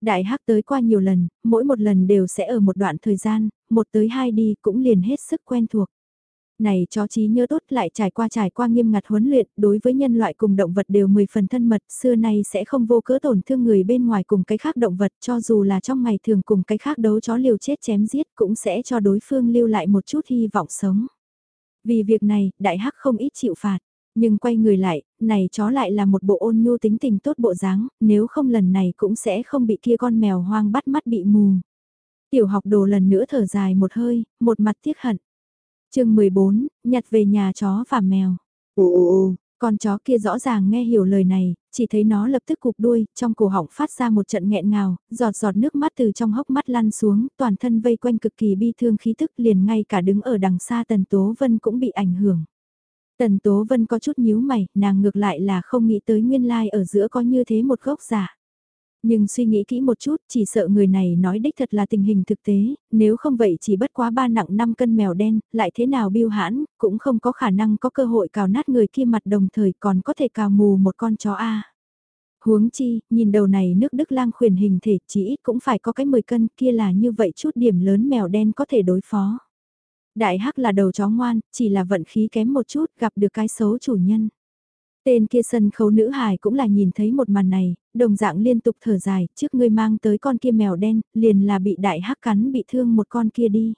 [SPEAKER 1] Đại hắc tới qua nhiều lần, mỗi một lần đều sẽ ở một đoạn thời gian, một tới hai đi cũng liền hết sức quen thuộc. Này chó trí nhớ tốt lại trải qua trải qua nghiêm ngặt huấn luyện, đối với nhân loại cùng động vật đều 10 phần thân mật, xưa nay sẽ không vô cớ tổn thương người bên ngoài cùng cái khác động vật cho dù là trong ngày thường cùng cái khác đấu chó liều chết chém giết cũng sẽ cho đối phương lưu lại một chút hy vọng sống. Vì việc này, đại hắc không ít chịu phạt. Nhưng quay người lại, này chó lại là một bộ ôn nhu tính tình tốt bộ dáng, nếu không lần này cũng sẽ không bị kia con mèo hoang bắt mắt bị mù. Tiểu học đồ lần nữa thở dài một hơi, một mặt tiếc hận chương 14, nhặt về nhà chó và mèo.
[SPEAKER 2] Ồ ồ ồ,
[SPEAKER 1] con chó kia rõ ràng nghe hiểu lời này, chỉ thấy nó lập tức cục đuôi, trong cổ họng phát ra một trận nghẹn ngào, giọt giọt nước mắt từ trong hốc mắt lăn xuống, toàn thân vây quanh cực kỳ bi thương khí tức liền ngay cả đứng ở đằng xa Tần Tố Vân cũng bị ảnh hưởng. Tần Tố Vân có chút nhíu mày, nàng ngược lại là không nghĩ tới nguyên lai ở giữa có như thế một gốc giả. Nhưng suy nghĩ kỹ một chút, chỉ sợ người này nói đích thật là tình hình thực tế, nếu không vậy chỉ bất quá ba nặng 5 cân mèo đen, lại thế nào biêu hãn, cũng không có khả năng có cơ hội cào nát người kia mặt đồng thời còn có thể cào mù một con chó A. Huống chi, nhìn đầu này nước Đức lang khuyển hình thể chỉ ít cũng phải có cái 10 cân kia là như vậy chút điểm lớn mèo đen có thể đối phó. Đại hắc là đầu chó ngoan, chỉ là vận khí kém một chút gặp được cái xấu chủ nhân. Tên kia sân khấu nữ hài cũng là nhìn thấy một màn này, đồng dạng liên tục thở dài, trước ngươi mang tới con kia mèo đen, liền là bị đại hắc cắn bị thương một con kia đi.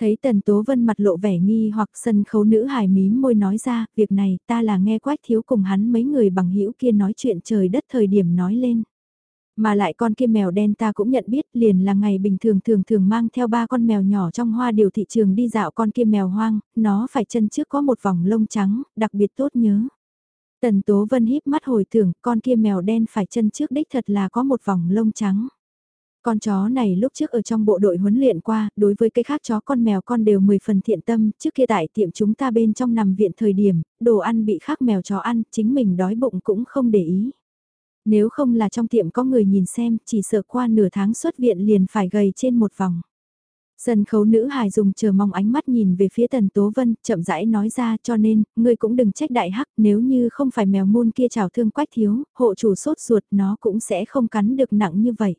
[SPEAKER 1] Thấy Tần Tố Vân mặt lộ vẻ nghi hoặc sân khấu nữ hài mím môi nói ra, việc này ta là nghe quách thiếu cùng hắn mấy người bằng hữu kia nói chuyện trời đất thời điểm nói lên. Mà lại con kia mèo đen ta cũng nhận biết liền là ngày bình thường thường thường mang theo ba con mèo nhỏ trong hoa điều thị trường đi dạo con kia mèo hoang, nó phải chân trước có một vòng lông trắng, đặc biệt tốt nhớ. Tần Tố Vân híp mắt hồi tưởng, con kia mèo đen phải chân trước đích thật là có một vòng lông trắng. Con chó này lúc trước ở trong bộ đội huấn luyện qua, đối với cái khác chó con mèo con đều 10 phần thiện tâm, trước kia tại tiệm chúng ta bên trong nằm viện thời điểm, đồ ăn bị khác mèo chó ăn, chính mình đói bụng cũng không để ý. Nếu không là trong tiệm có người nhìn xem, chỉ sợ qua nửa tháng xuất viện liền phải gầy trên một vòng. Sân khấu nữ hài dùng chờ mong ánh mắt nhìn về phía Tần Tố Vân, chậm rãi nói ra cho nên, ngươi cũng đừng trách đại hắc nếu như không phải mèo môn kia trào thương quách thiếu, hộ chủ sốt ruột nó cũng sẽ không cắn được nặng như vậy.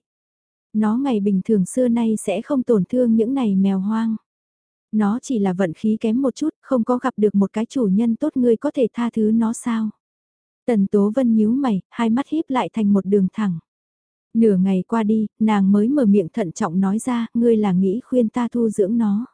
[SPEAKER 1] Nó ngày bình thường xưa nay sẽ không tổn thương những này mèo hoang. Nó chỉ là vận khí kém một chút, không có gặp được một cái chủ nhân tốt ngươi có thể tha thứ nó sao. Tần Tố Vân nhíu mày, hai mắt híp lại thành một đường thẳng. Nửa ngày qua đi, nàng mới mở miệng thận trọng nói ra, ngươi là nghĩ khuyên ta thu dưỡng nó.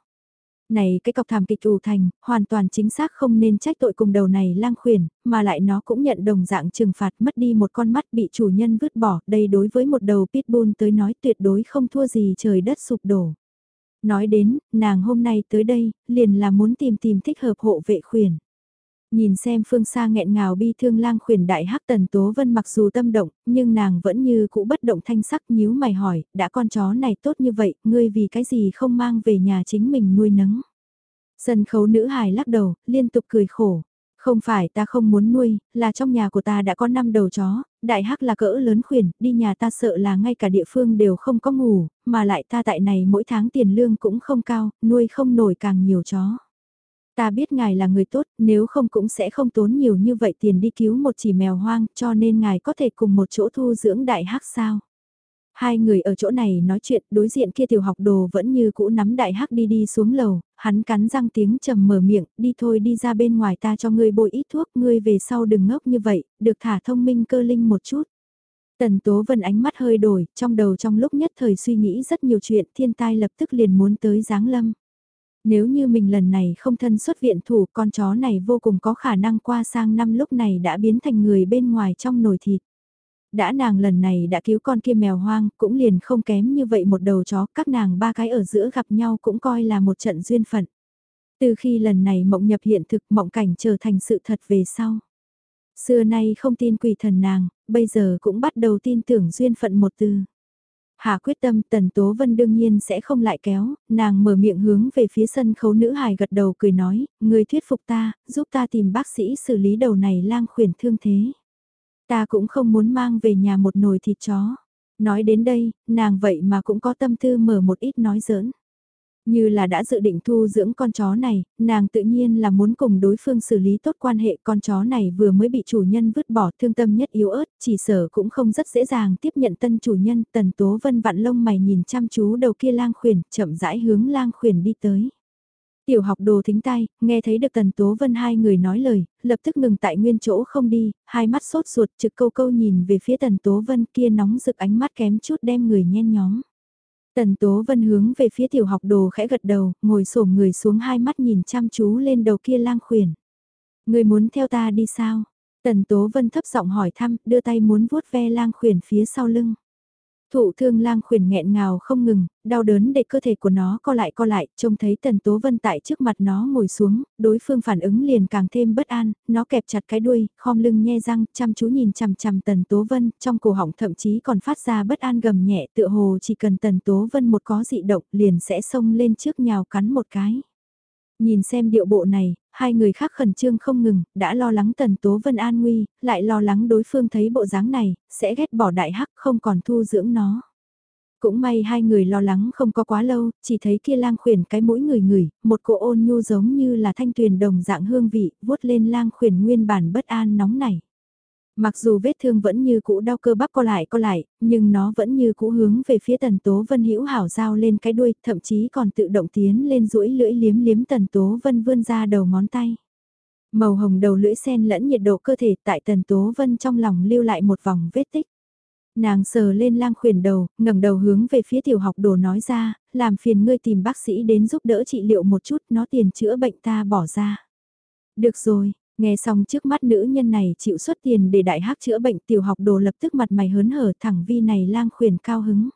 [SPEAKER 1] Này cái cọc thảm kịch ủ thành, hoàn toàn chính xác không nên trách tội cùng đầu này lang khuyển, mà lại nó cũng nhận đồng dạng trừng phạt mất đi một con mắt bị chủ nhân vứt bỏ, đây đối với một đầu pitbull tới nói tuyệt đối không thua gì trời đất sụp đổ. Nói đến, nàng hôm nay tới đây, liền là muốn tìm tìm thích hợp hộ vệ khuyển. Nhìn xem phương xa nghẹn ngào bi thương lang khuyển đại hắc tần tố vân mặc dù tâm động, nhưng nàng vẫn như cũ bất động thanh sắc nhíu mày hỏi, đã con chó này tốt như vậy, ngươi vì cái gì không mang về nhà chính mình nuôi nấng. Sân khấu nữ hài lắc đầu, liên tục cười khổ. Không phải ta không muốn nuôi, là trong nhà của ta đã có năm đầu chó, đại hắc là cỡ lớn khuyển, đi nhà ta sợ là ngay cả địa phương đều không có ngủ, mà lại ta tại này mỗi tháng tiền lương cũng không cao, nuôi không nổi càng nhiều chó. Ta biết ngài là người tốt, nếu không cũng sẽ không tốn nhiều như vậy tiền đi cứu một chỉ mèo hoang, cho nên ngài có thể cùng một chỗ thu dưỡng đại hắc sao. Hai người ở chỗ này nói chuyện, đối diện kia tiểu học đồ vẫn như cũ nắm đại hắc đi đi xuống lầu, hắn cắn răng tiếng trầm mở miệng, đi thôi đi ra bên ngoài ta cho ngươi bôi ít thuốc, ngươi về sau đừng ngốc như vậy, được thả thông minh cơ linh một chút. Tần Tố Vân ánh mắt hơi đổi, trong đầu trong lúc nhất thời suy nghĩ rất nhiều chuyện, thiên tai lập tức liền muốn tới giáng lâm. Nếu như mình lần này không thân xuất viện thủ, con chó này vô cùng có khả năng qua sang năm lúc này đã biến thành người bên ngoài trong nồi thịt đã nàng lần này đã cứu con kia mèo hoang, cũng liền không kém như vậy một đầu chó, các nàng ba cái ở giữa gặp nhau cũng coi là một trận duyên phận. Từ khi lần này mộng nhập hiện thực mộng cảnh trở thành sự thật về sau. Xưa nay không tin quỷ thần nàng, bây giờ cũng bắt đầu tin tưởng duyên phận một từ. Hạ quyết tâm Tần Tố Vân đương nhiên sẽ không lại kéo, nàng mở miệng hướng về phía sân khấu nữ hài gật đầu cười nói, người thuyết phục ta, giúp ta tìm bác sĩ xử lý đầu này lang khuyển thương thế. Ta cũng không muốn mang về nhà một nồi thịt chó. Nói đến đây, nàng vậy mà cũng có tâm tư mở một ít nói giỡn. Như là đã dự định thu dưỡng con chó này, nàng tự nhiên là muốn cùng đối phương xử lý tốt quan hệ con chó này vừa mới bị chủ nhân vứt bỏ thương tâm nhất yếu ớt, chỉ sở cũng không rất dễ dàng tiếp nhận tân chủ nhân, tần tố vân vạn lông mày nhìn chăm chú đầu kia lang khuyển, chậm rãi hướng lang khuyển đi tới. Tiểu học đồ thính tay, nghe thấy được Tần Tố Vân hai người nói lời, lập tức ngừng tại nguyên chỗ không đi, hai mắt sốt ruột trực câu câu nhìn về phía Tần Tố Vân kia nóng rực ánh mắt kém chút đem người nhen nhóm. Tần Tố Vân hướng về phía tiểu học đồ khẽ gật đầu, ngồi xổm người xuống hai mắt nhìn chăm chú lên đầu kia lang khuyển. Người muốn theo ta đi sao? Tần Tố Vân thấp giọng hỏi thăm, đưa tay muốn vuốt ve lang khuyển phía sau lưng. Thụ thương lang khuyển nghẹn ngào không ngừng, đau đớn để cơ thể của nó co lại co lại, trông thấy Tần Tố Vân tại trước mặt nó ngồi xuống, đối phương phản ứng liền càng thêm bất an, nó kẹp chặt cái đuôi, khom lưng nhe răng, chăm chú nhìn chằm chằm Tần Tố Vân, trong cổ họng thậm chí còn phát ra bất an gầm nhẹ tựa hồ chỉ cần Tần Tố Vân một có dị động liền sẽ xông lên trước nhào cắn một cái. Nhìn xem điệu bộ này, hai người khác khẩn trương không ngừng, đã lo lắng Tần Tố Vân an nguy, lại lo lắng đối phương thấy bộ dáng này, sẽ ghét bỏ đại hắc không còn thu dưỡng nó. Cũng may hai người lo lắng không có quá lâu, chỉ thấy kia lang khuyển cái mũi người người, một cỗ ôn nhu giống như là thanh tuyền đồng dạng hương vị, vuốt lên lang khuyển nguyên bản bất an nóng này. Mặc dù vết thương vẫn như cũ đau cơ bắp co lại co lại, nhưng nó vẫn như cũ hướng về phía tần tố vân hữu hảo giao lên cái đuôi, thậm chí còn tự động tiến lên duỗi lưỡi liếm liếm tần tố vân vươn ra đầu ngón tay. Màu hồng đầu lưỡi sen lẫn nhiệt độ cơ thể tại tần tố vân trong lòng lưu lại một vòng vết tích. Nàng sờ lên lang khuyển đầu, ngẩng đầu hướng về phía tiểu học đồ nói ra, làm phiền ngươi tìm bác sĩ đến giúp đỡ trị liệu một chút, nó tiền chữa bệnh ta bỏ ra. Được rồi, Nghe xong trước mắt nữ nhân này chịu xuất tiền để đại hắc chữa bệnh tiểu học đồ lập tức mặt mày hớn hở thẳng vi này lang khuyển cao hứng.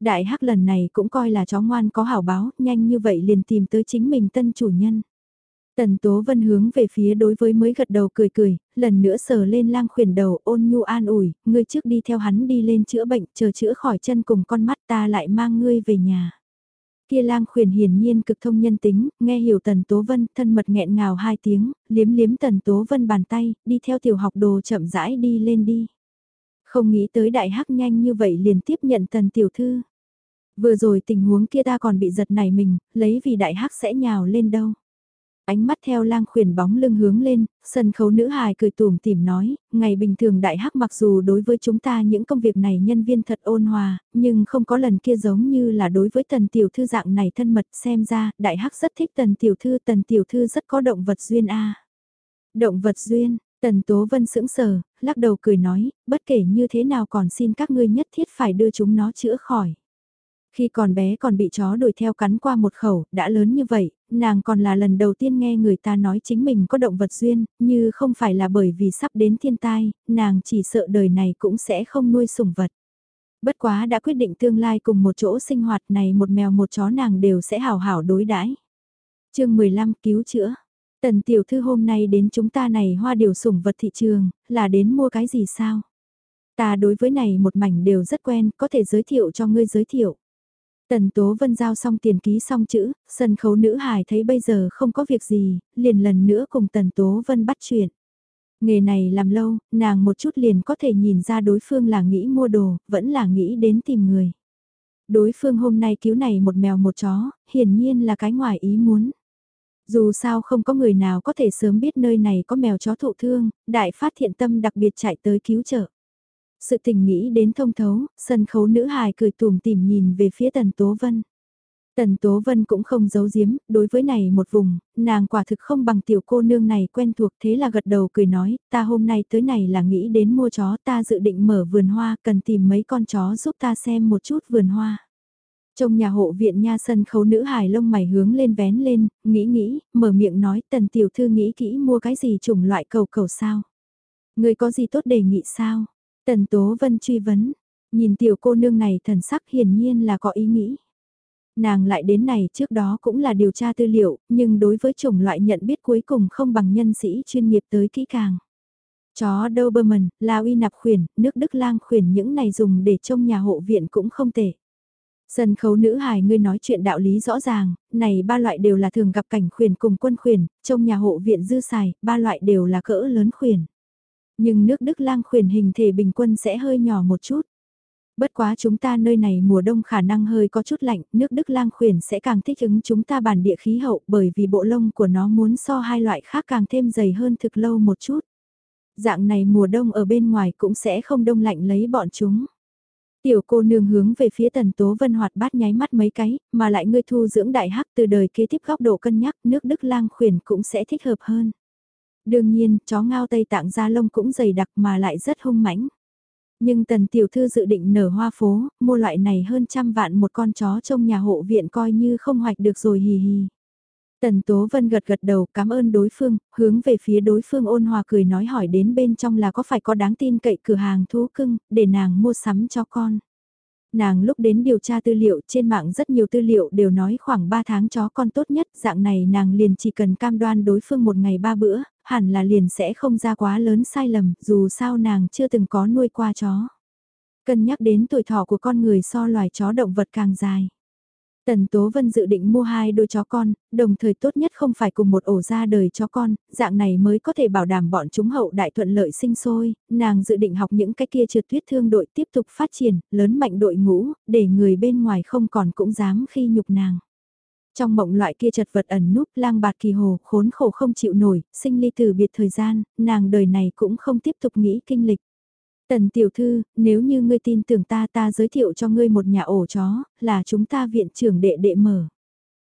[SPEAKER 1] Đại hắc lần này cũng coi là chó ngoan có hảo báo, nhanh như vậy liền tìm tới chính mình tân chủ nhân. Tần Tố Vân hướng về phía đối với mới gật đầu cười cười, lần nữa sờ lên lang khuyển đầu ôn nhu an ủi, ngươi trước đi theo hắn đi lên chữa bệnh, chờ chữa khỏi chân cùng con mắt ta lại mang ngươi về nhà. Kia lang khuyển hiển nhiên cực thông nhân tính, nghe hiểu Tần Tố Vân, thân mật nghẹn ngào hai tiếng, liếm liếm Tần Tố Vân bàn tay, đi theo tiểu học đồ chậm rãi đi lên đi. Không nghĩ tới đại hắc nhanh như vậy liền tiếp nhận Tần Tiểu Thư. Vừa rồi tình huống kia ta còn bị giật này mình, lấy vì đại hắc sẽ nhào lên đâu. Ánh mắt theo lang khuyển bóng lưng hướng lên, sân khấu nữ hài cười tùm tìm nói, ngày bình thường đại hắc mặc dù đối với chúng ta những công việc này nhân viên thật ôn hòa, nhưng không có lần kia giống như là đối với tần tiểu thư dạng này thân mật xem ra, đại hắc rất thích tần tiểu thư, tần tiểu thư rất có động vật duyên a Động vật duyên, tần tố vân sững sờ, lắc đầu cười nói, bất kể như thế nào còn xin các ngươi nhất thiết phải đưa chúng nó chữa khỏi. Khi còn bé còn bị chó đuổi theo cắn qua một khẩu, đã lớn như vậy, nàng còn là lần đầu tiên nghe người ta nói chính mình có động vật duyên, như không phải là bởi vì sắp đến thiên tai, nàng chỉ sợ đời này cũng sẽ không nuôi sủng vật. Bất quá đã quyết định tương lai cùng một chỗ sinh hoạt này một mèo một chó nàng đều sẽ hào hảo đối đãi. chương 15 cứu chữa. Tần tiểu thư hôm nay đến chúng ta này hoa điều sủng vật thị trường, là đến mua cái gì sao? Ta đối với này một mảnh đều rất quen, có thể giới thiệu cho ngươi giới thiệu. Tần Tố Vân giao xong tiền ký xong chữ, sân khấu nữ hài thấy bây giờ không có việc gì, liền lần nữa cùng Tần Tố Vân bắt chuyện. Nghề này làm lâu, nàng một chút liền có thể nhìn ra đối phương là nghĩ mua đồ, vẫn là nghĩ đến tìm người. Đối phương hôm nay cứu này một mèo một chó, hiển nhiên là cái ngoài ý muốn. Dù sao không có người nào có thể sớm biết nơi này có mèo chó thụ thương, đại phát thiện tâm đặc biệt chạy tới cứu trợ. Sự tình nghĩ đến thông thấu, sân khấu nữ hài cười tùm tìm nhìn về phía Tần Tố Vân. Tần Tố Vân cũng không giấu giếm, đối với này một vùng, nàng quả thực không bằng tiểu cô nương này quen thuộc thế là gật đầu cười nói, ta hôm nay tới này là nghĩ đến mua chó ta dự định mở vườn hoa, cần tìm mấy con chó giúp ta xem một chút vườn hoa. Trong nhà hộ viện nha sân khấu nữ hài lông mày hướng lên vén lên, nghĩ nghĩ, mở miệng nói tần tiểu thư nghĩ kỹ mua cái gì chủng loại cầu cầu sao. Người có gì tốt đề nghị sao? Tần Tố Vân truy vấn, nhìn tiểu cô nương này thần sắc hiển nhiên là có ý nghĩ. Nàng lại đến này trước đó cũng là điều tra tư liệu, nhưng đối với chủng loại nhận biết cuối cùng không bằng nhân sĩ chuyên nghiệp tới kỹ càng. Chó Doberman, La Uy nạp khuyển, nước Đức lang khuyển những này dùng để trông nhà hộ viện cũng không tệ. Sân khấu nữ hài ngươi nói chuyện đạo lý rõ ràng, này ba loại đều là thường gặp cảnh khuyển cùng quân khuyển, trong nhà hộ viện dư xài, ba loại đều là cỡ lớn khuyển. Nhưng nước Đức lang khuyển hình thể bình quân sẽ hơi nhỏ một chút. Bất quá chúng ta nơi này mùa đông khả năng hơi có chút lạnh, nước Đức lang khuyển sẽ càng thích ứng chúng ta bản địa khí hậu bởi vì bộ lông của nó muốn so hai loại khác càng thêm dày hơn thực lâu một chút. Dạng này mùa đông ở bên ngoài cũng sẽ không đông lạnh lấy bọn chúng. Tiểu cô nương hướng về phía tần tố vân hoạt bát nháy mắt mấy cái, mà lại ngươi thu dưỡng đại hắc từ đời kế tiếp góc độ cân nhắc nước Đức lang khuyển cũng sẽ thích hợp hơn. Đương nhiên, chó ngao Tây Tạng da lông cũng dày đặc mà lại rất hung mãnh. Nhưng tần tiểu thư dự định nở hoa phố, mua loại này hơn trăm vạn một con chó trong nhà hộ viện coi như không hoạch được rồi hì hì. Tần Tố Vân gật gật đầu cảm ơn đối phương, hướng về phía đối phương ôn hòa cười nói hỏi đến bên trong là có phải có đáng tin cậy cửa hàng thú cưng, để nàng mua sắm cho con. Nàng lúc đến điều tra tư liệu trên mạng rất nhiều tư liệu đều nói khoảng 3 tháng chó con tốt nhất, dạng này nàng liền chỉ cần cam đoan đối phương một ngày ba bữa, hẳn là liền sẽ không ra quá lớn sai lầm, dù sao nàng chưa từng có nuôi qua chó. Cân nhắc đến tuổi thọ của con người so loài chó động vật càng dài. Tần Tố Vân dự định mua hai đôi chó con, đồng thời tốt nhất không phải cùng một ổ ra đời chó con, dạng này mới có thể bảo đảm bọn chúng hậu đại thuận lợi sinh sôi, nàng dự định học những cái kia trượt tuyết thương đội tiếp tục phát triển, lớn mạnh đội ngũ, để người bên ngoài không còn cũng dám khi nhục nàng. Trong mộng loại kia chật vật ẩn núp lang bạt kỳ hồ, khốn khổ không chịu nổi, sinh ly từ biệt thời gian, nàng đời này cũng không tiếp tục nghĩ kinh lịch. Tần tiểu thư, nếu như ngươi tin tưởng ta ta giới thiệu cho ngươi một nhà ổ chó, là chúng ta viện trưởng đệ đệ mở.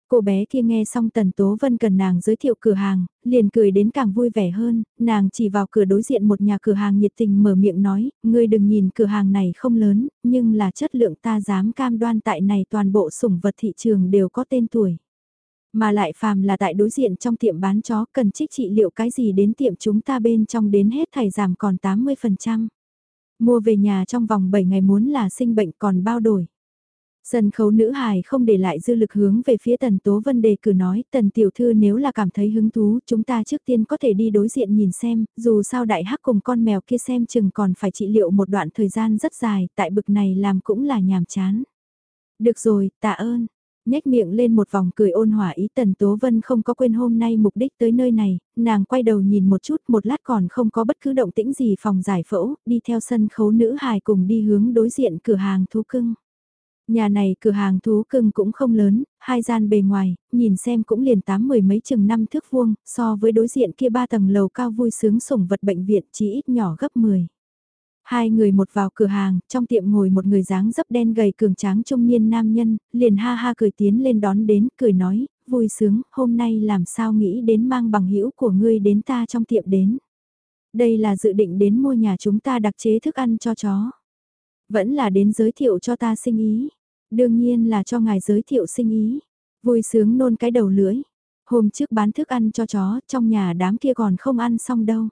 [SPEAKER 1] Cô bé kia nghe xong Tần Tố Vân cần nàng giới thiệu cửa hàng, liền cười đến càng vui vẻ hơn, nàng chỉ vào cửa đối diện một nhà cửa hàng nhiệt tình mở miệng nói, ngươi đừng nhìn cửa hàng này không lớn, nhưng là chất lượng ta dám cam đoan tại này toàn bộ sủng vật thị trường đều có tên tuổi. Mà lại phàm là tại đối diện trong tiệm bán chó cần trích trị liệu cái gì đến tiệm chúng ta bên trong đến hết thảy giảm còn 80%. Mua về nhà trong vòng 7 ngày muốn là sinh bệnh còn bao đổi. Sân khấu nữ hài không để lại dư lực hướng về phía tần tố vân đề cử nói tần tiểu thư nếu là cảm thấy hứng thú chúng ta trước tiên có thể đi đối diện nhìn xem dù sao đại hắc cùng con mèo kia xem chừng còn phải trị liệu một đoạn thời gian rất dài tại bực này làm cũng là nhàm chán. Được rồi, tạ ơn nhếch miệng lên một vòng cười ôn hòa ý Tần Tố Vân không có quên hôm nay mục đích tới nơi này, nàng quay đầu nhìn một chút một lát còn không có bất cứ động tĩnh gì phòng giải phẫu, đi theo sân khấu nữ hài cùng đi hướng đối diện cửa hàng thú cưng. Nhà này cửa hàng thú cưng cũng không lớn, hai gian bề ngoài, nhìn xem cũng liền tám mười mấy chừng năm thước vuông, so với đối diện kia ba tầng lầu cao vui sướng sủng vật bệnh viện chỉ ít nhỏ gấp 10. Hai người một vào cửa hàng, trong tiệm ngồi một người dáng dấp đen gầy cường tráng trung niên nam nhân, liền ha ha cười tiến lên đón đến, cười nói, vui sướng, hôm nay làm sao nghĩ đến mang bằng hữu của ngươi đến ta trong tiệm đến. Đây là dự định đến mua nhà chúng ta đặc chế thức ăn cho chó. Vẫn là đến giới thiệu cho ta sinh ý. Đương nhiên là cho ngài giới thiệu sinh ý. Vui sướng nôn cái đầu lưỡi. Hôm trước bán thức ăn cho chó, trong nhà đám kia còn không ăn xong đâu.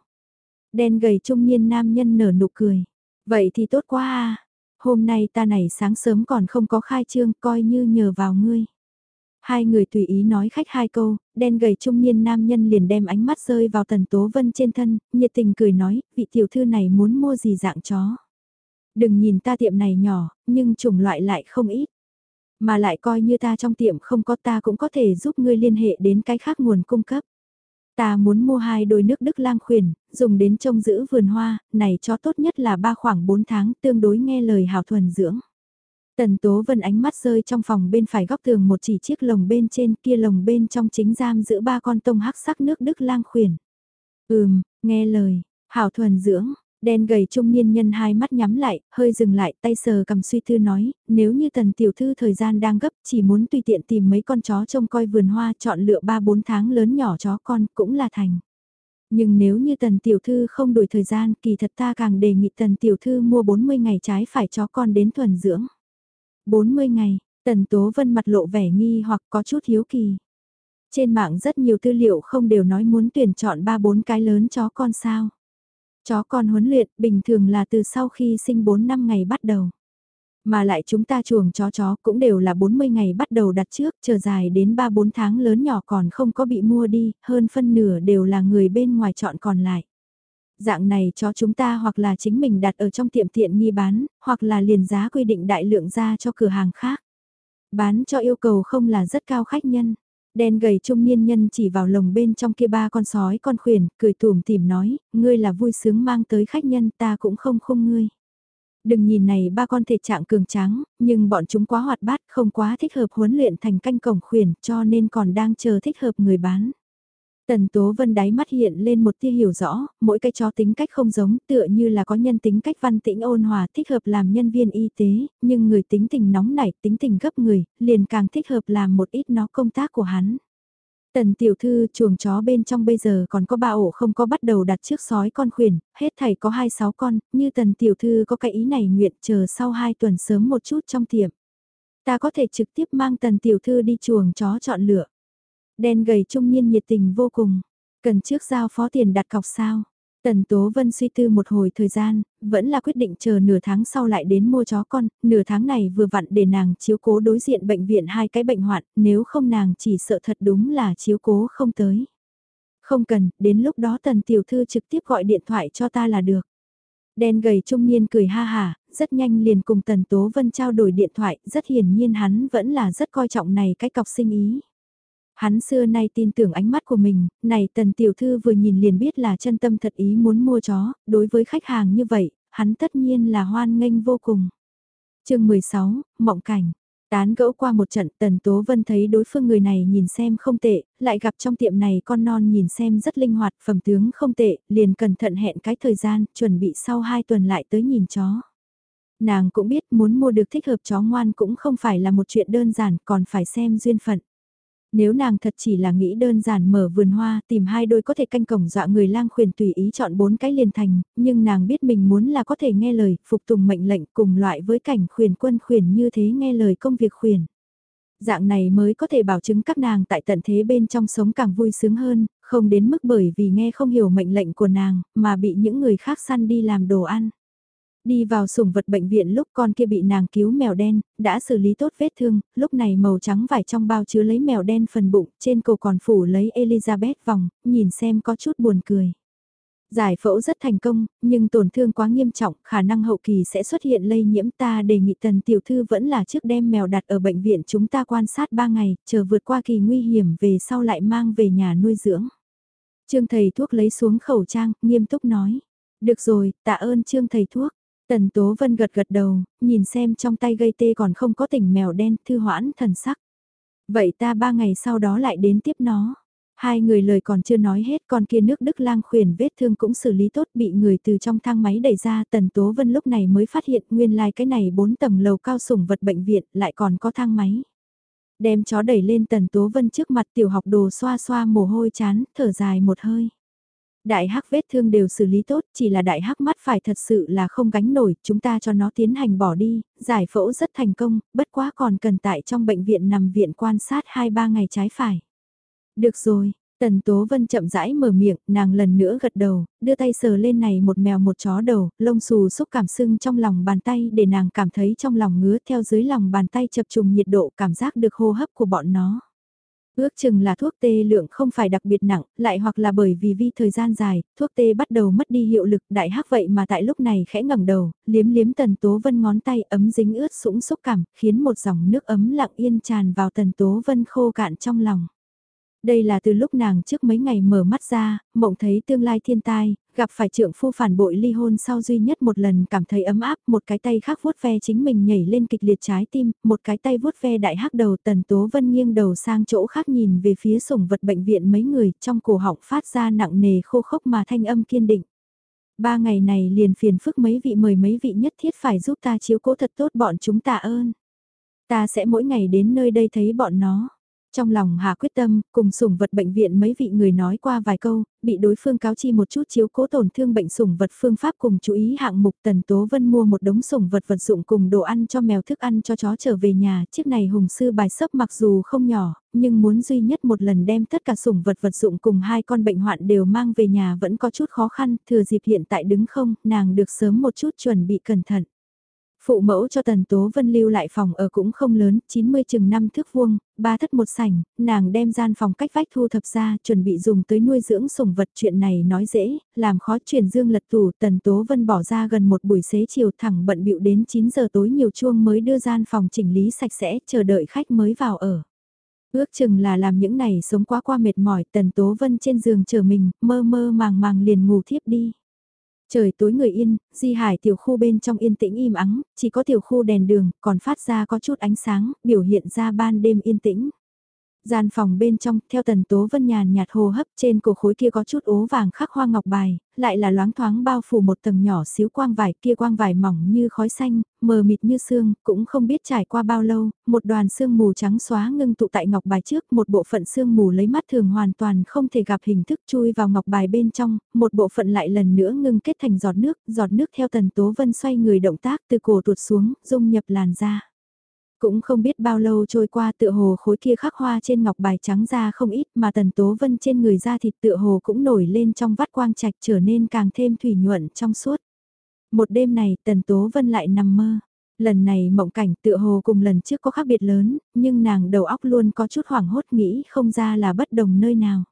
[SPEAKER 1] Đen gầy trung niên nam nhân nở nụ cười. Vậy thì tốt quá à. Hôm nay ta này sáng sớm còn không có khai trương coi như nhờ vào ngươi. Hai người tùy ý nói khách hai câu, đen gầy trung niên nam nhân liền đem ánh mắt rơi vào tần tố vân trên thân, nhiệt tình cười nói, vị tiểu thư này muốn mua gì dạng chó. Đừng nhìn ta tiệm này nhỏ, nhưng chủng loại lại không ít. Mà lại coi như ta trong tiệm không có ta cũng có thể giúp ngươi liên hệ đến cái khác nguồn cung cấp. Ta muốn mua hai đôi nước Đức lang khuyển, dùng đến trông giữ vườn hoa, này cho tốt nhất là ba khoảng 4 tháng tương đối nghe lời hào thuần dưỡng. Tần Tố Vân ánh mắt rơi trong phòng bên phải góc tường một chỉ chiếc lồng bên trên kia lồng bên trong chính giam giữ ba con tông hắc sắc nước Đức lang khuyển. Ừm, nghe lời, hảo thuần dưỡng, Đen gầy trung niên nhân hai mắt nhắm lại, hơi dừng lại, tay sờ cầm suy tư nói, nếu như tần tiểu thư thời gian đang gấp, chỉ muốn tùy tiện tìm mấy con chó trông coi vườn hoa chọn lựa 3-4 tháng lớn nhỏ chó con cũng là thành. Nhưng nếu như tần tiểu thư không đuổi thời gian, kỳ thật ta càng đề nghị tần tiểu thư mua 40 ngày trái phải chó con đến thuần dưỡng. 40 ngày, tần tố vân mặt lộ vẻ nghi hoặc có chút hiếu kỳ. Trên mạng rất nhiều tư liệu không đều nói muốn tuyển chọn 3-4 cái lớn chó con sao. Chó con huấn luyện bình thường là từ sau khi sinh 4 năm ngày bắt đầu. Mà lại chúng ta chuồng chó chó cũng đều là 40 ngày bắt đầu đặt trước, chờ dài đến 3-4 tháng lớn nhỏ còn không có bị mua đi, hơn phân nửa đều là người bên ngoài chọn còn lại. Dạng này chó chúng ta hoặc là chính mình đặt ở trong tiệm tiện nghi bán, hoặc là liền giá quy định đại lượng ra cho cửa hàng khác. Bán cho yêu cầu không là rất cao khách nhân. Đen gầy trung niên nhân chỉ vào lồng bên trong kia ba con sói con khuyển, cười tủm tìm nói, ngươi là vui sướng mang tới khách nhân ta cũng không không ngươi. Đừng nhìn này ba con thể trạng cường tráng, nhưng bọn chúng quá hoạt bát, không quá thích hợp huấn luyện thành canh cổng khuyển cho nên còn đang chờ thích hợp người bán. Tần Tố Vân đáy mắt hiện lên một tia hiểu rõ, mỗi cái chó tính cách không giống, tựa như là có nhân tính cách văn tĩnh ôn hòa thích hợp làm nhân viên y tế, nhưng người tính tình nóng nảy, tính tình gấp người, liền càng thích hợp làm một ít nó công tác của hắn. Tần tiểu thư chuồng chó bên trong bây giờ còn có ba ổ không có bắt đầu đặt trước sói con khuyển, hết thảy có hai sáu con, như tần tiểu thư có cái ý này nguyện chờ sau hai tuần sớm một chút trong tiệm. Ta có thể trực tiếp mang tần tiểu thư đi chuồng chó chọn lựa. Đen gầy trung niên nhiệt tình vô cùng. Cần trước giao phó tiền đặt cọc sao? Tần Tố Vân suy tư một hồi thời gian, vẫn là quyết định chờ nửa tháng sau lại đến mua chó con, nửa tháng này vừa vặn để nàng chiếu cố đối diện bệnh viện hai cái bệnh hoạn, nếu không nàng chỉ sợ thật đúng là chiếu cố không tới. Không cần, đến lúc đó Tần Tiểu Thư trực tiếp gọi điện thoại cho ta là được. Đen gầy trung niên cười ha hà, rất nhanh liền cùng Tần Tố Vân trao đổi điện thoại, rất hiển nhiên hắn vẫn là rất coi trọng này cái cọc sinh ý. Hắn xưa nay tin tưởng ánh mắt của mình, này tần tiểu thư vừa nhìn liền biết là chân tâm thật ý muốn mua chó, đối với khách hàng như vậy, hắn tất nhiên là hoan nghênh vô cùng. chương 16, Mộng Cảnh Tán gẫu qua một trận Tần Tố Vân thấy đối phương người này nhìn xem không tệ, lại gặp trong tiệm này con non nhìn xem rất linh hoạt, phẩm tướng không tệ, liền cẩn thận hẹn cái thời gian, chuẩn bị sau 2 tuần lại tới nhìn chó. Nàng cũng biết muốn mua được thích hợp chó ngoan cũng không phải là một chuyện đơn giản, còn phải xem duyên phận. Nếu nàng thật chỉ là nghĩ đơn giản mở vườn hoa tìm hai đôi có thể canh cổng dọa người lang khuyển tùy ý chọn bốn cái liền thành, nhưng nàng biết mình muốn là có thể nghe lời, phục tùng mệnh lệnh cùng loại với cảnh khuyển quân khuyển như thế nghe lời công việc khuyển. Dạng này mới có thể bảo chứng các nàng tại tận thế bên trong sống càng vui sướng hơn, không đến mức bởi vì nghe không hiểu mệnh lệnh của nàng mà bị những người khác săn đi làm đồ ăn. Đi vào sủng vật bệnh viện lúc con kia bị nàng cứu mèo đen, đã xử lý tốt vết thương, lúc này màu trắng vải trong bao chứa lấy mèo đen phần bụng, trên cổ còn phủ lấy Elizabeth vòng, nhìn xem có chút buồn cười. Giải phẫu rất thành công, nhưng tổn thương quá nghiêm trọng, khả năng hậu kỳ sẽ xuất hiện lây nhiễm ta đề nghị tần tiểu thư vẫn là trước đem mèo đặt ở bệnh viện chúng ta quan sát 3 ngày, chờ vượt qua kỳ nguy hiểm về sau lại mang về nhà nuôi dưỡng. Trương thầy thuốc lấy xuống khẩu trang, nghiêm túc nói. Được rồi, tạ ơn trương thầy thuốc. Tần Tố Vân gật gật đầu, nhìn xem trong tay gây tê còn không có tỉnh mèo đen, thư hoãn thần sắc. Vậy ta ba ngày sau đó lại đến tiếp nó. Hai người lời còn chưa nói hết con kia nước Đức lang khuyển vết thương cũng xử lý tốt bị người từ trong thang máy đẩy ra Tần Tố Vân lúc này mới phát hiện nguyên lai like cái này bốn tầng lầu cao sủng vật bệnh viện lại còn có thang máy. Đem chó đẩy lên Tần Tố Vân trước mặt tiểu học đồ xoa xoa mồ hôi chán, thở dài một hơi. Đại hắc vết thương đều xử lý tốt, chỉ là đại hắc mắt phải thật sự là không gánh nổi, chúng ta cho nó tiến hành bỏ đi, giải phẫu rất thành công, bất quá còn cần tại trong bệnh viện nằm viện quan sát 2-3 ngày trái phải. Được rồi, Tần Tố Vân chậm rãi mở miệng, nàng lần nữa gật đầu, đưa tay sờ lên này một mèo một chó đầu, lông xù xúc cảm sưng trong lòng bàn tay để nàng cảm thấy trong lòng ngứa theo dưới lòng bàn tay chập trùng nhiệt độ cảm giác được hô hấp của bọn nó. Ước chừng là thuốc tê lượng không phải đặc biệt nặng, lại hoặc là bởi vì vi thời gian dài, thuốc tê bắt đầu mất đi hiệu lực đại hắc vậy mà tại lúc này khẽ ngẩng đầu, liếm liếm tần tố vân ngón tay ấm dính ướt sũng xúc cảm, khiến một dòng nước ấm lặng yên tràn vào tần tố vân khô cạn trong lòng. Đây là từ lúc nàng trước mấy ngày mở mắt ra, mộng thấy tương lai thiên tai, gặp phải trượng phu phản bội ly hôn sau duy nhất một lần cảm thấy ấm áp, một cái tay khác vuốt ve chính mình nhảy lên kịch liệt trái tim, một cái tay vuốt ve đại hắc đầu tần tố vân nghiêng đầu sang chỗ khác nhìn về phía sủng vật bệnh viện mấy người trong cổ họng phát ra nặng nề khô khốc mà thanh âm kiên định. Ba ngày này liền phiền phức mấy vị mời mấy vị nhất thiết phải giúp ta chiếu cố thật tốt bọn chúng ta ơn. Ta sẽ mỗi ngày đến nơi đây thấy bọn nó. Trong lòng Hà quyết tâm, cùng sủng vật bệnh viện mấy vị người nói qua vài câu, bị đối phương cáo chi một chút chiếu cố tổn thương bệnh sủng vật phương pháp cùng chú ý hạng mục Tần Tố Vân mua một đống sủng vật vật dụng cùng đồ ăn cho mèo thức ăn cho chó trở về nhà. Chiếc này hùng sư bài sấp mặc dù không nhỏ, nhưng muốn duy nhất một lần đem tất cả sủng vật vật dụng cùng hai con bệnh hoạn đều mang về nhà vẫn có chút khó khăn, thừa dịp hiện tại đứng không, nàng được sớm một chút chuẩn bị cẩn thận. Phụ mẫu cho Tần Tố Vân lưu lại phòng ở cũng không lớn, 90 chừng năm thước vuông, ba thất một sảnh, nàng đem gian phòng cách vách thu thập ra, chuẩn bị dùng tới nuôi dưỡng sủng vật chuyện này nói dễ, làm khó chuyển dương lật tủ, Tần Tố Vân bỏ ra gần một buổi xế chiều thẳng bận bịu đến 9 giờ tối nhiều chuông mới đưa gian phòng chỉnh lý sạch sẽ, chờ đợi khách mới vào ở. Ước chừng là làm những này sống quá qua mệt mỏi, Tần Tố Vân trên giường chờ mình, mơ mơ màng màng liền ngủ thiếp đi. Trời tối người yên, di hải tiểu khu bên trong yên tĩnh im ắng, chỉ có tiểu khu đèn đường, còn phát ra có chút ánh sáng, biểu hiện ra ban đêm yên tĩnh. Gian phòng bên trong, theo tần tố vân nhàn nhạt hồ hấp trên cổ khối kia có chút ố vàng khắc hoa ngọc bài, lại là loáng thoáng bao phủ một tầng nhỏ xíu quang vải kia quang vải mỏng như khói xanh, mờ mịt như sương, cũng không biết trải qua bao lâu, một đoàn sương mù trắng xóa ngưng tụ tại ngọc bài trước, một bộ phận sương mù lấy mắt thường hoàn toàn không thể gặp hình thức chui vào ngọc bài bên trong, một bộ phận lại lần nữa ngưng kết thành giọt nước, giọt nước theo tần tố vân xoay người động tác từ cổ tuột xuống, dung nhập làn da. Cũng không biết bao lâu trôi qua tựa hồ khối kia khắc hoa trên ngọc bài trắng ra không ít mà tần tố vân trên người da thịt tựa hồ cũng nổi lên trong vắt quang trạch trở nên càng thêm thủy nhuận trong suốt. Một đêm này tần tố vân lại nằm mơ. Lần này mộng cảnh tựa hồ cùng lần trước có khác biệt lớn, nhưng nàng đầu óc luôn có chút hoảng hốt nghĩ không ra là bất đồng nơi nào.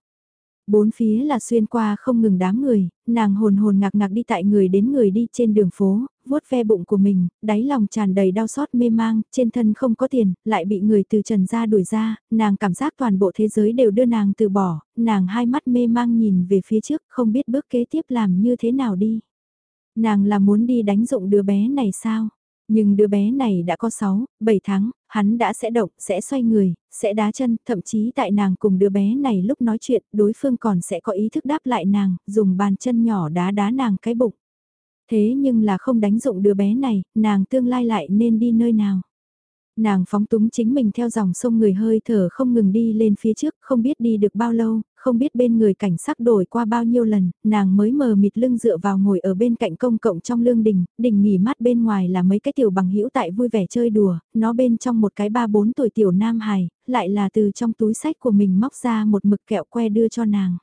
[SPEAKER 1] Bốn phía là xuyên qua không ngừng đám người, nàng hồn hồn ngạc ngạc đi tại người đến người đi trên đường phố, vuốt ve bụng của mình, đáy lòng tràn đầy đau xót mê mang, trên thân không có tiền, lại bị người từ trần ra đuổi ra, nàng cảm giác toàn bộ thế giới đều đưa nàng từ bỏ, nàng hai mắt mê mang nhìn về phía trước, không biết bước kế tiếp làm như thế nào đi. Nàng là muốn đi đánh dụng đứa bé này sao? Nhưng đứa bé này đã có 6, 7 tháng, hắn đã sẽ động, sẽ xoay người, sẽ đá chân, thậm chí tại nàng cùng đứa bé này lúc nói chuyện, đối phương còn sẽ có ý thức đáp lại nàng, dùng bàn chân nhỏ đá đá nàng cái bụng. Thế nhưng là không đánh dụng đứa bé này, nàng tương lai lại nên đi nơi nào. Nàng phóng túng chính mình theo dòng sông người hơi thở không ngừng đi lên phía trước, không biết đi được bao lâu, không biết bên người cảnh sắc đổi qua bao nhiêu lần, nàng mới mờ mịt lưng dựa vào ngồi ở bên cạnh công cộng trong lương đình, đình nghỉ mát bên ngoài là mấy cái tiểu bằng hữu tại vui vẻ chơi đùa, nó bên trong một cái ba bốn tuổi tiểu nam hài, lại là từ trong túi sách của mình móc ra một mực kẹo que đưa cho nàng.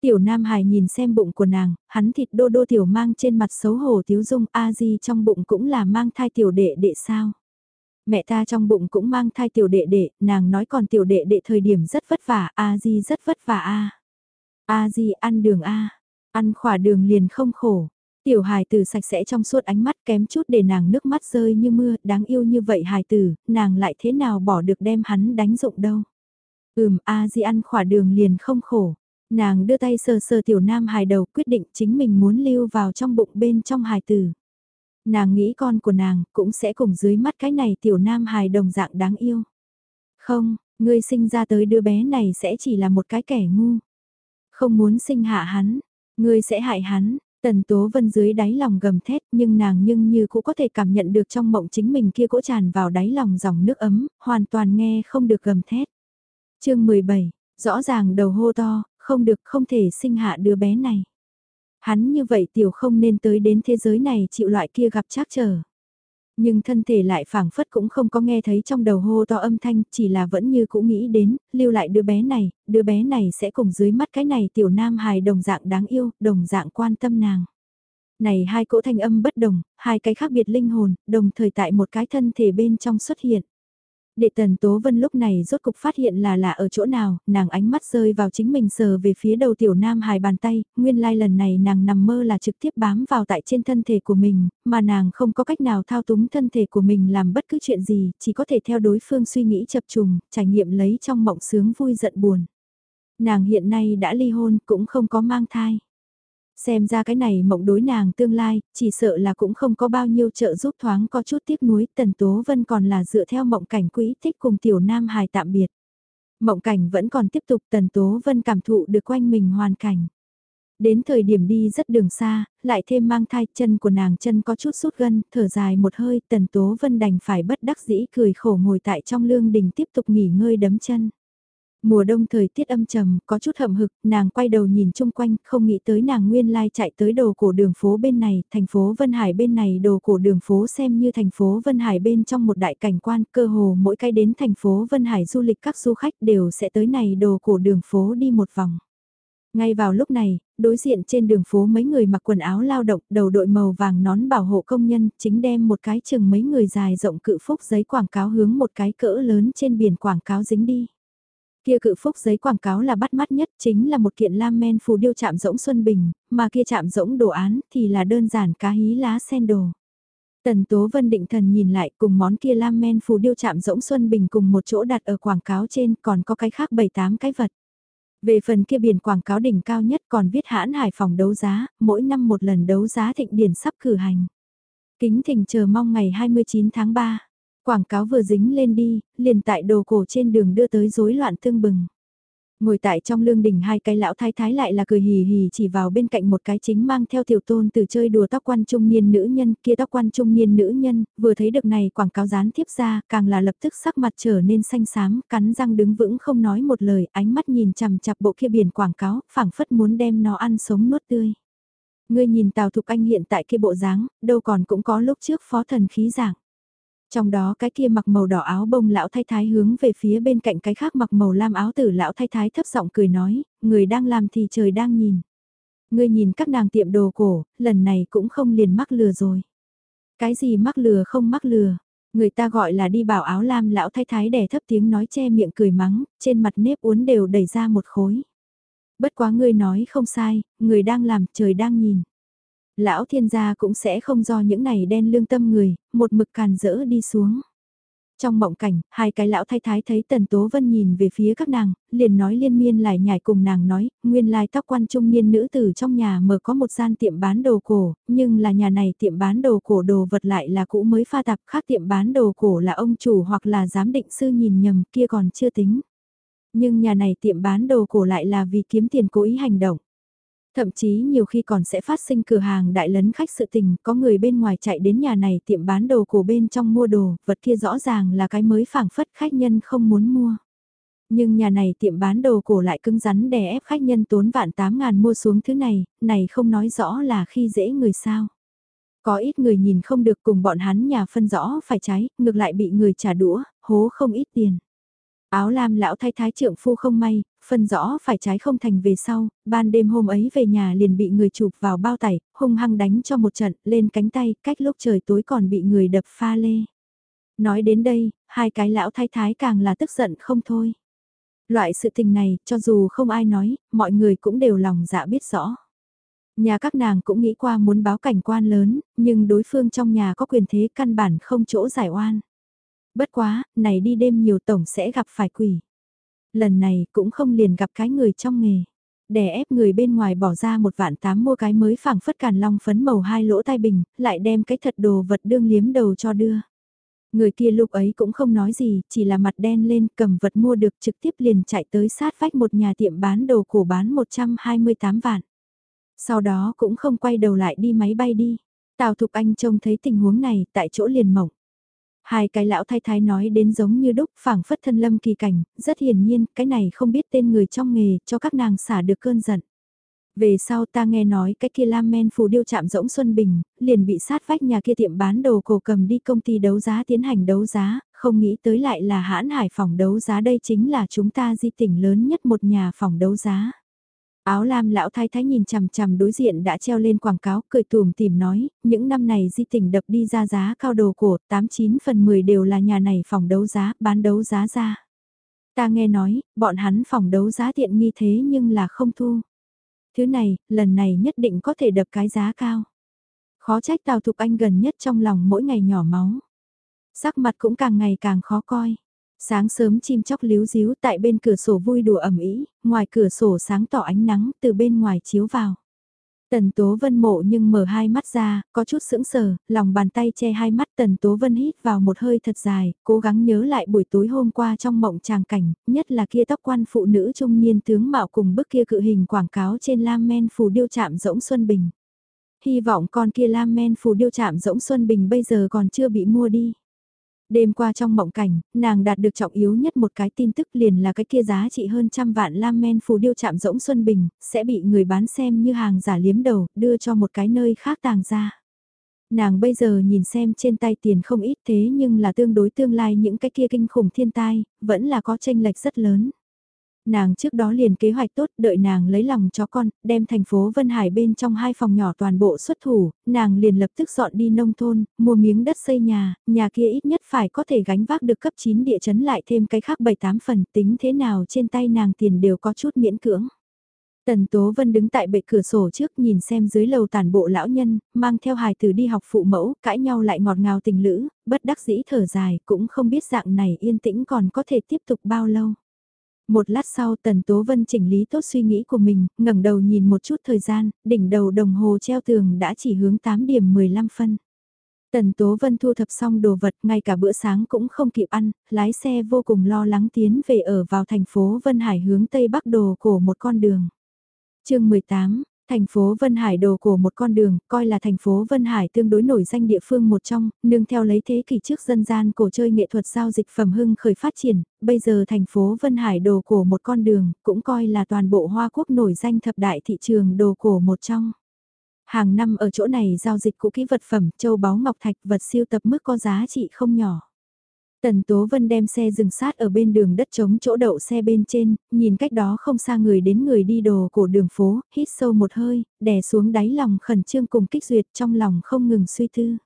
[SPEAKER 1] Tiểu Nam Hải nhìn xem bụng của nàng, hắn thịt đô đô tiểu mang trên mặt xấu hổ thiếu dung a di trong bụng cũng là mang thai tiểu đệ đệ sao. Mẹ ta trong bụng cũng mang thai tiểu đệ đệ, nàng nói còn tiểu đệ đệ thời điểm rất vất vả, a di rất vất vả a. A di ăn đường a, ăn khỏa đường liền không khổ. Tiểu hài tử sạch sẽ trong suốt ánh mắt kém chút để nàng nước mắt rơi như mưa, đáng yêu như vậy hài tử, nàng lại thế nào bỏ được đem hắn đánh dụng đâu. Ừm, a di ăn khỏa đường liền không khổ. Nàng đưa tay sờ sờ tiểu nam hài đầu quyết định chính mình muốn lưu vào trong bụng bên trong hài tử. Nàng nghĩ con của nàng cũng sẽ cùng dưới mắt cái này tiểu nam hài đồng dạng đáng yêu. Không, ngươi sinh ra tới đứa bé này sẽ chỉ là một cái kẻ ngu. Không muốn sinh hạ hắn, ngươi sẽ hại hắn. Tần Tố Vân dưới đáy lòng gầm thét nhưng nàng nhưng như cũng có thể cảm nhận được trong mộng chính mình kia cỗ tràn vào đáy lòng dòng nước ấm, hoàn toàn nghe không được gầm thét. chương 17, rõ ràng đầu hô to, không được không thể sinh hạ đứa bé này. Hắn như vậy tiểu không nên tới đến thế giới này chịu loại kia gặp trắc trở. Nhưng thân thể lại phảng phất cũng không có nghe thấy trong đầu hô to âm thanh, chỉ là vẫn như cũng nghĩ đến, lưu lại đứa bé này, đứa bé này sẽ cùng dưới mắt cái này tiểu nam hài đồng dạng đáng yêu, đồng dạng quan tâm nàng. Này hai cỗ thanh âm bất đồng, hai cái khác biệt linh hồn, đồng thời tại một cái thân thể bên trong xuất hiện. Đệ tần Tố Vân lúc này rốt cục phát hiện là lạ ở chỗ nào, nàng ánh mắt rơi vào chính mình sờ về phía đầu tiểu nam hài bàn tay, nguyên lai like lần này nàng nằm mơ là trực tiếp bám vào tại trên thân thể của mình, mà nàng không có cách nào thao túng thân thể của mình làm bất cứ chuyện gì, chỉ có thể theo đối phương suy nghĩ chập trùng, trải nghiệm lấy trong mộng sướng vui giận buồn. Nàng hiện nay đã ly hôn cũng không có mang thai. Xem ra cái này mộng đối nàng tương lai, chỉ sợ là cũng không có bao nhiêu trợ giúp thoáng có chút tiếc nuối, Tần Tố Vân còn là dựa theo mộng cảnh quỹ thích cùng Tiểu Nam Hài tạm biệt. Mộng cảnh vẫn còn tiếp tục Tần Tố Vân cảm thụ được quanh mình hoàn cảnh. Đến thời điểm đi rất đường xa, lại thêm mang thai chân của nàng chân có chút sút gân, thở dài một hơi, tần tố vân đành phải bất đắc dĩ cười khổ ngồi tại trong lương đình tiếp tục nghỉ ngơi đấm chân. Mùa đông thời tiết âm trầm, có chút hậm hực, nàng quay đầu nhìn chung quanh, không nghĩ tới nàng nguyên lai chạy tới đồ cổ đường phố bên này, thành phố Vân Hải bên này đồ cổ đường phố xem như thành phố Vân Hải bên trong một đại cảnh quan, cơ hồ mỗi cái đến thành phố Vân Hải du lịch các du khách đều sẽ tới này đồ cổ đường phố đi một vòng. Ngay vào lúc này, đối diện trên đường phố mấy người mặc quần áo lao động, đầu đội màu vàng nón bảo hộ công nhân, chính đem một cái chừng mấy người dài rộng cự phúc giấy quảng cáo hướng một cái cỡ lớn trên biển quảng cáo dính đi. Kia cự phúc giấy quảng cáo là bắt mắt nhất chính là một kiện lam men phù điêu chạm rỗng Xuân Bình, mà kia chạm rỗng đồ án thì là đơn giản cá hí lá sen đồ. Tần Tố Vân định thần nhìn lại cùng món kia lam men phù điêu chạm rỗng Xuân Bình cùng một chỗ đặt ở quảng cáo trên còn có cái khác 7-8 cái vật. Về phần kia biển quảng cáo đỉnh cao nhất còn viết hãn hải phòng đấu giá, mỗi năm một lần đấu giá thịnh điển sắp cử hành. Kính thỉnh chờ mong ngày 29 tháng 3. Quảng cáo vừa dính lên đi, liền tại đồ cổ trên đường đưa tới rối loạn tương bừng. Ngồi tại trong lương đình hai cái lão thái thái lại là cười hì hì chỉ vào bên cạnh một cái chính mang theo tiểu tôn từ chơi đùa tóc quan trung niên nữ nhân kia tóc quan trung niên nữ nhân, vừa thấy được này quảng cáo dán tiếp ra, càng là lập tức sắc mặt trở nên xanh xám, cắn răng đứng vững không nói một lời, ánh mắt nhìn chằm chặp bộ kia biển quảng cáo, phảng phất muốn đem nó ăn sống nuốt tươi. Ngươi nhìn Tào Thục Anh hiện tại kia bộ dáng, đâu còn cũng có lúc trước phó thần khí giảng. Trong đó cái kia mặc màu đỏ áo bông lão thái thái hướng về phía bên cạnh cái khác mặc màu lam áo tử lão thái thái thấp giọng cười nói, người đang làm thì trời đang nhìn. Ngươi nhìn các nàng tiệm đồ cổ, lần này cũng không liền mắc lừa rồi. Cái gì mắc lừa không mắc lừa, người ta gọi là đi bảo áo lam lão thái thái đè thấp tiếng nói che miệng cười mắng, trên mặt nếp uốn đều đẩy ra một khối. Bất quá ngươi nói không sai, người đang làm trời đang nhìn lão thiên gia cũng sẽ không do những này đen lương tâm người, một mực càn rỡ đi xuống. Trong mộng cảnh, hai cái lão thái thái thấy Tần Tố Vân nhìn về phía các nàng, liền nói liên miên lại nhảy cùng nàng nói, nguyên lai tóc quan trung niên nữ tử trong nhà mở có một gian tiệm bán đồ cổ, nhưng là nhà này tiệm bán đồ cổ đồ vật lại là cũ mới pha tạp khác tiệm bán đồ cổ là ông chủ hoặc là giám định sư nhìn nhầm kia còn chưa tính. Nhưng nhà này tiệm bán đồ cổ lại là vì kiếm tiền cố ý hành động. Thậm chí nhiều khi còn sẽ phát sinh cửa hàng đại lấn khách sự tình, có người bên ngoài chạy đến nhà này tiệm bán đồ cổ bên trong mua đồ, vật kia rõ ràng là cái mới phảng phất khách nhân không muốn mua. Nhưng nhà này tiệm bán đồ cổ lại cứng rắn đè ép khách nhân tốn vạn tám ngàn mua xuống thứ này, này không nói rõ là khi dễ người sao. Có ít người nhìn không được cùng bọn hắn nhà phân rõ phải trái, ngược lại bị người trả đũa, hố không ít tiền. Áo lam lão thay thái trượng phu không may, phân rõ phải trái không thành về sau, ban đêm hôm ấy về nhà liền bị người chụp vào bao tải, hung hăng đánh cho một trận, lên cánh tay, cách lúc trời tối còn bị người đập pha lê. Nói đến đây, hai cái lão thái thái càng là tức giận không thôi. Loại sự tình này, cho dù không ai nói, mọi người cũng đều lòng dạ biết rõ. Nhà các nàng cũng nghĩ qua muốn báo cảnh quan lớn, nhưng đối phương trong nhà có quyền thế căn bản không chỗ giải oan. Bất quá, này đi đêm nhiều tổng sẽ gặp phải quỷ. Lần này cũng không liền gặp cái người trong nghề. Đè ép người bên ngoài bỏ ra một vạn tám mua cái mới phẳng phất càn long phấn màu hai lỗ tai bình, lại đem cái thật đồ vật đương liếm đầu cho đưa. Người kia lúc ấy cũng không nói gì, chỉ là mặt đen lên cầm vật mua được trực tiếp liền chạy tới sát vách một nhà tiệm bán đồ cổ bán 128 vạn. Sau đó cũng không quay đầu lại đi máy bay đi. Tào Thục Anh trông thấy tình huống này tại chỗ liền mộng. Hai cái lão thái thái nói đến giống như đúc phảng phất thân lâm kỳ cảnh, rất hiển nhiên, cái này không biết tên người trong nghề, cho các nàng xả được cơn giận. Về sau ta nghe nói cái kia lam men phù điêu chạm rỗng Xuân Bình, liền bị sát vách nhà kia tiệm bán đồ cổ cầm đi công ty đấu giá tiến hành đấu giá, không nghĩ tới lại là hãn hải phòng đấu giá đây chính là chúng ta di tỉnh lớn nhất một nhà phòng đấu giá. Áo lam lão thái thái nhìn chằm chằm đối diện đã treo lên quảng cáo, cười tùm tìm nói, những năm này di tỉnh đập đi ra giá cao đồ cổ, 89 phần 10 đều là nhà này phòng đấu giá, bán đấu giá ra. Ta nghe nói, bọn hắn phòng đấu giá tiện nghi thế nhưng là không thu. Thứ này, lần này nhất định có thể đập cái giá cao. Khó trách Tào Thục Anh gần nhất trong lòng mỗi ngày nhỏ máu. Sắc mặt cũng càng ngày càng khó coi. Sáng sớm chim chóc líu díu tại bên cửa sổ vui đùa ẩm ý, ngoài cửa sổ sáng tỏ ánh nắng từ bên ngoài chiếu vào. Tần Tố Vân mộ nhưng mở hai mắt ra, có chút sững sờ, lòng bàn tay che hai mắt Tần Tố Vân hít vào một hơi thật dài, cố gắng nhớ lại buổi tối hôm qua trong mộng tràng cảnh, nhất là kia tóc quan phụ nữ trung niên tướng mạo cùng bức kia cự hình quảng cáo trên lam men phù điêu chạm rỗng Xuân Bình. Hy vọng con kia lam men phù điêu chạm rỗng Xuân Bình bây giờ còn chưa bị mua đi. Đêm qua trong mộng cảnh, nàng đạt được trọng yếu nhất một cái tin tức liền là cái kia giá trị hơn trăm vạn lam men phù điêu chạm rỗng Xuân Bình, sẽ bị người bán xem như hàng giả liếm đầu, đưa cho một cái nơi khác tàng ra. Nàng bây giờ nhìn xem trên tay tiền không ít thế nhưng là tương đối tương lai những cái kia kinh khủng thiên tai, vẫn là có tranh lệch rất lớn nàng trước đó liền kế hoạch tốt đợi nàng lấy lòng cho con, đem thành phố Vân Hải bên trong hai phòng nhỏ toàn bộ xuất thủ, nàng liền lập tức dọn đi nông thôn, mua miếng đất xây nhà, nhà kia ít nhất phải có thể gánh vác được cấp 9 địa chấn lại thêm cái khác 7-8 phần tính thế nào trên tay nàng tiền đều có chút miễn cưỡng. Tần Tố Vân đứng tại bệ cửa sổ trước nhìn xem dưới lầu tàn bộ lão nhân, mang theo hài tử đi học phụ mẫu, cãi nhau lại ngọt ngào tình lữ, bất đắc dĩ thở dài, cũng không biết dạng này yên tĩnh còn có thể tiếp tục bao lâu. Một lát sau Tần Tố Vân chỉnh lý tốt suy nghĩ của mình, ngẩng đầu nhìn một chút thời gian, đỉnh đầu đồng hồ treo tường đã chỉ hướng 8 điểm 15 phân. Tần Tố Vân thu thập xong đồ vật, ngay cả bữa sáng cũng không kịp ăn, lái xe vô cùng lo lắng tiến về ở vào thành phố Vân Hải hướng Tây Bắc đồ cổ một con đường. chương 18, Thành phố Vân Hải đồ cổ một con đường, coi là thành phố Vân Hải tương đối nổi danh địa phương một trong, nương theo lấy thế kỷ trước dân gian cổ chơi nghệ thuật giao dịch phẩm hưng khởi phát triển, bây giờ thành phố Vân Hải đồ cổ một con đường, cũng coi là toàn bộ Hoa Quốc nổi danh thập đại thị trường đồ cổ một trong. Hàng năm ở chỗ này giao dịch cũ kỹ vật phẩm, châu báu ngọc thạch, vật siêu tập mức có giá trị không nhỏ. Tần Tố Vân đem xe dừng sát ở bên đường đất trống chỗ đậu xe bên trên, nhìn cách đó không xa người đến người đi đồ cổ đường phố, hít sâu một hơi, đè xuống đáy lòng khẩn trương cùng kích duyệt trong lòng không ngừng suy tư.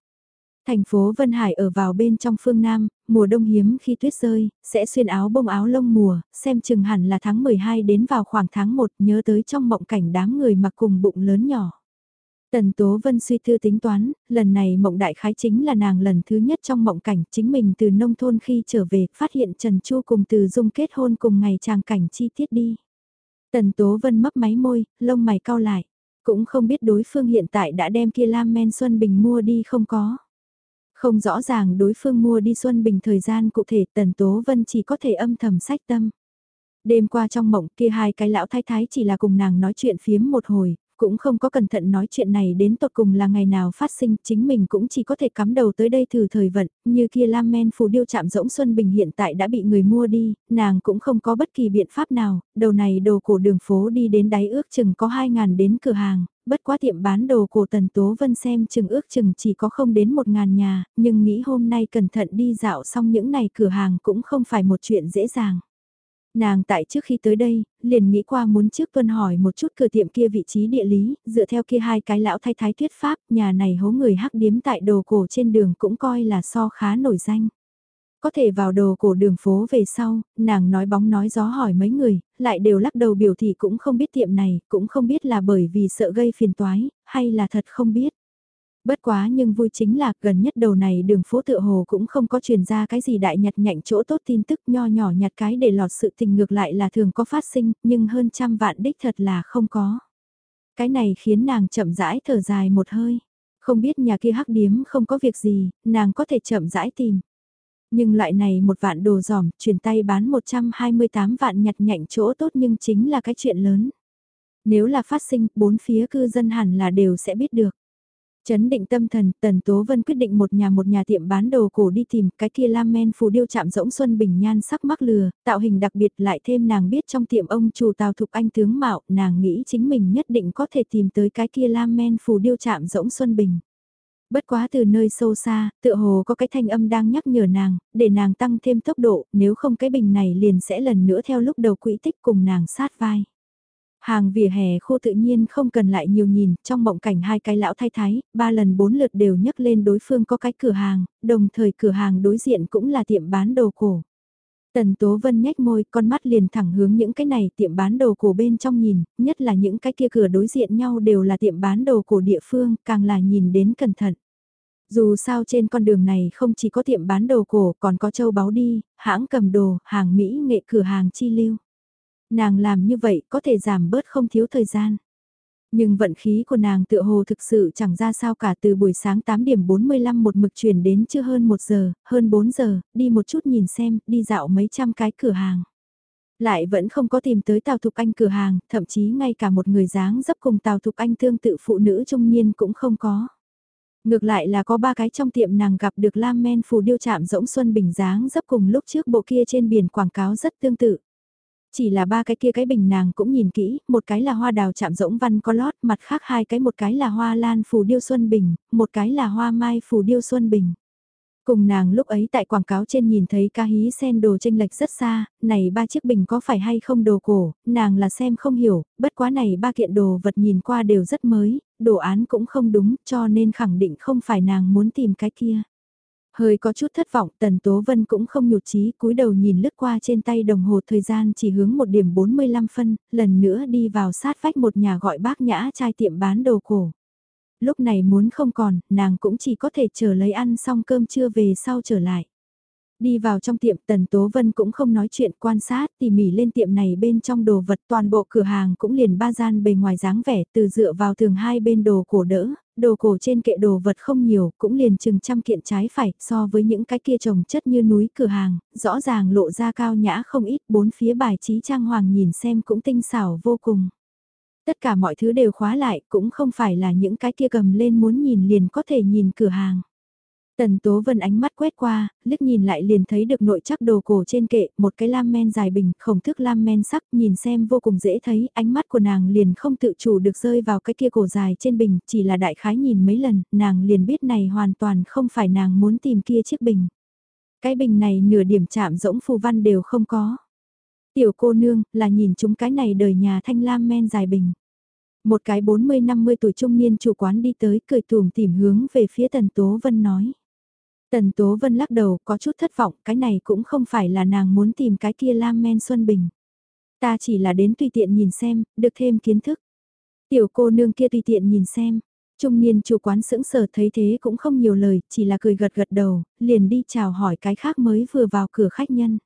[SPEAKER 1] Thành phố Vân Hải ở vào bên trong phương Nam, mùa đông hiếm khi tuyết rơi, sẽ xuyên áo bông áo lông mùa, xem chừng hẳn là tháng 12 đến vào khoảng tháng 1 nhớ tới trong mộng cảnh đám người mặc cùng bụng lớn nhỏ. Tần Tố Vân suy thư tính toán, lần này mộng đại khái chính là nàng lần thứ nhất trong mộng cảnh chính mình từ nông thôn khi trở về, phát hiện Trần Chu cùng từ dung kết hôn cùng ngày tràng cảnh chi tiết đi. Tần Tố Vân mấp máy môi, lông mày cau lại, cũng không biết đối phương hiện tại đã đem kia Lam Men Xuân Bình mua đi không có. Không rõ ràng đối phương mua đi Xuân Bình thời gian cụ thể Tần Tố Vân chỉ có thể âm thầm sách tâm. Đêm qua trong mộng kia hai cái lão thái thái chỉ là cùng nàng nói chuyện phiếm một hồi, cũng không có cẩn thận nói chuyện này đến tột cùng là ngày nào phát sinh, chính mình cũng chỉ có thể cắm đầu tới đây thử thời vận, như kia Lam Men phù điêu chạm rỗng Xuân Bình hiện tại đã bị người mua đi, nàng cũng không có bất kỳ biện pháp nào, đầu này đồ cổ đường phố đi đến đáy ước chừng có 2.000 đến cửa hàng, bất quá tiệm bán đồ cổ Tần Tố Vân xem chừng ước chừng chỉ có không đến 1.000 nhà, nhưng nghĩ hôm nay cẩn thận đi dạo xong những này cửa hàng cũng không phải một chuyện dễ dàng. Nàng tại trước khi tới đây, liền nghĩ qua muốn trước tuân hỏi một chút cửa tiệm kia vị trí địa lý, dựa theo kia hai cái lão thay thái thuyết pháp, nhà này hố người hắc điếm tại đồ cổ trên đường cũng coi là so khá nổi danh. Có thể vào đồ cổ đường phố về sau, nàng nói bóng nói gió hỏi mấy người, lại đều lắc đầu biểu thị cũng không biết tiệm này, cũng không biết là bởi vì sợ gây phiền toái, hay là thật không biết. Bất quá nhưng vui chính là gần nhất đầu này đường phố tựa hồ cũng không có truyền ra cái gì đại nhặt nhạnh chỗ tốt tin tức nho nhỏ nhặt cái để lọt sự tình ngược lại là thường có phát sinh nhưng hơn trăm vạn đích thật là không có. Cái này khiến nàng chậm rãi thở dài một hơi. Không biết nhà kia hắc điếm không có việc gì, nàng có thể chậm rãi tìm. Nhưng loại này một vạn đồ giỏm, chuyển tay bán 128 vạn nhặt nhạnh chỗ tốt nhưng chính là cái chuyện lớn. Nếu là phát sinh, bốn phía cư dân hẳn là đều sẽ biết được. Chấn định tâm thần, Tần Tố Vân quyết định một nhà một nhà tiệm bán đồ cổ đi tìm cái kia lam men phù điêu chạm rỗng xuân bình nhan sắc mắc lừa, tạo hình đặc biệt lại thêm nàng biết trong tiệm ông chủ tào thục anh tướng mạo, nàng nghĩ chính mình nhất định có thể tìm tới cái kia lam men phù điêu chạm rỗng xuân bình. Bất quá từ nơi sâu xa, tựa hồ có cái thanh âm đang nhắc nhở nàng, để nàng tăng thêm tốc độ, nếu không cái bình này liền sẽ lần nữa theo lúc đầu quỹ tích cùng nàng sát vai. Hàng vỉa hè khô tự nhiên không cần lại nhiều nhìn, trong mộng cảnh hai cái lão thay thái, ba lần bốn lượt đều nhấc lên đối phương có cái cửa hàng, đồng thời cửa hàng đối diện cũng là tiệm bán đồ cổ. Tần Tố Vân nhếch môi, con mắt liền thẳng hướng những cái này tiệm bán đồ cổ bên trong nhìn, nhất là những cái kia cửa đối diện nhau đều là tiệm bán đồ cổ địa phương, càng là nhìn đến cẩn thận. Dù sao trên con đường này không chỉ có tiệm bán đồ cổ còn có châu báu đi, hãng cầm đồ, hàng Mỹ nghệ cửa hàng chi lưu. Nàng làm như vậy có thể giảm bớt không thiếu thời gian. Nhưng vận khí của nàng tựa hồ thực sự chẳng ra sao cả từ buổi sáng 8 điểm 45 một mực chuyển đến chưa hơn 1 giờ, hơn 4 giờ, đi một chút nhìn xem, đi dạo mấy trăm cái cửa hàng. Lại vẫn không có tìm tới Tào Thục Anh cửa hàng, thậm chí ngay cả một người dáng dấp cùng Tào Thục Anh tương tự phụ nữ trung niên cũng không có. Ngược lại là có ba cái trong tiệm nàng gặp được Lam Men phù điêu chạm rỗng xuân bình dáng dấp cùng lúc trước bộ kia trên biển quảng cáo rất tương tự. Chỉ là ba cái kia cái bình nàng cũng nhìn kỹ, một cái là hoa đào chạm rỗng văn có lót, mặt khác hai cái một cái là hoa lan phù điêu xuân bình, một cái là hoa mai phù điêu xuân bình. Cùng nàng lúc ấy tại quảng cáo trên nhìn thấy ca hí sen đồ tranh lệch rất xa, này ba chiếc bình có phải hay không đồ cổ, nàng là xem không hiểu, bất quá này ba kiện đồ vật nhìn qua đều rất mới, đồ án cũng không đúng cho nên khẳng định không phải nàng muốn tìm cái kia. Hơi có chút thất vọng, Tần Tố Vân cũng không nhụt chí cúi đầu nhìn lướt qua trên tay đồng hồ thời gian chỉ hướng một điểm 45 phân, lần nữa đi vào sát vách một nhà gọi bác nhã trai tiệm bán đồ cổ. Lúc này muốn không còn, nàng cũng chỉ có thể chờ lấy ăn xong cơm trưa về sau trở lại. Đi vào trong tiệm Tần Tố Vân cũng không nói chuyện quan sát tỉ mỉ lên tiệm này bên trong đồ vật toàn bộ cửa hàng cũng liền ba gian bề ngoài dáng vẻ từ dựa vào thường hai bên đồ cổ đỡ, đồ cổ trên kệ đồ vật không nhiều cũng liền chừng trăm kiện trái phải so với những cái kia trồng chất như núi cửa hàng, rõ ràng lộ ra cao nhã không ít bốn phía bài trí trang hoàng nhìn xem cũng tinh xảo vô cùng. Tất cả mọi thứ đều khóa lại cũng không phải là những cái kia cầm lên muốn nhìn liền có thể nhìn cửa hàng. Tần Tố Vân ánh mắt quét qua, liếc nhìn lại liền thấy được nội chắc đồ cổ trên kệ, một cái lam men dài bình, khổng thức lam men sắc, nhìn xem vô cùng dễ thấy, ánh mắt của nàng liền không tự chủ được rơi vào cái kia cổ dài trên bình, chỉ là đại khái nhìn mấy lần, nàng liền biết này hoàn toàn không phải nàng muốn tìm kia chiếc bình. Cái bình này nửa điểm chạm rỗng phù văn đều không có. Tiểu cô nương, là nhìn chúng cái này đời nhà thanh lam men dài bình. Một cái 40-50 tuổi trung niên chủ quán đi tới cười tùm tìm hướng về phía Tần Tố Vân nói. Tần Tố Vân lắc đầu có chút thất vọng, cái này cũng không phải là nàng muốn tìm cái kia Lam Men Xuân Bình. Ta chỉ là đến tùy tiện nhìn xem, được thêm kiến thức. Tiểu cô nương kia tùy tiện nhìn xem. Trung niên chủ quán sững sờ thấy thế cũng không nhiều lời, chỉ là cười gật gật đầu, liền đi chào hỏi cái khác mới vừa vào cửa khách nhân.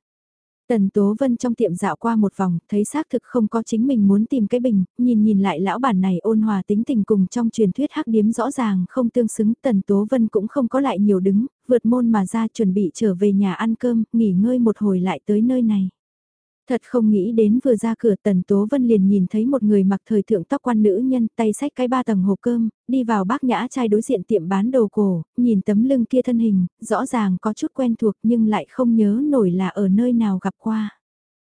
[SPEAKER 1] Tần Tố Vân trong tiệm dạo qua một vòng, thấy xác thực không có chính mình muốn tìm cái bình, nhìn nhìn lại lão bản này ôn hòa tính tình cùng trong truyền thuyết hắc điếm rõ ràng không tương xứng. Tần Tố Vân cũng không có lại nhiều đứng, vượt môn mà ra chuẩn bị trở về nhà ăn cơm, nghỉ ngơi một hồi lại tới nơi này. Thật không nghĩ đến vừa ra cửa Tần Tố Vân liền nhìn thấy một người mặc thời thượng tóc quan nữ nhân tay sách cái ba tầng hộp cơm, đi vào bác nhã trai đối diện tiệm bán đồ cổ, nhìn tấm lưng kia thân hình, rõ ràng có chút quen thuộc nhưng lại không nhớ nổi là ở nơi nào gặp qua.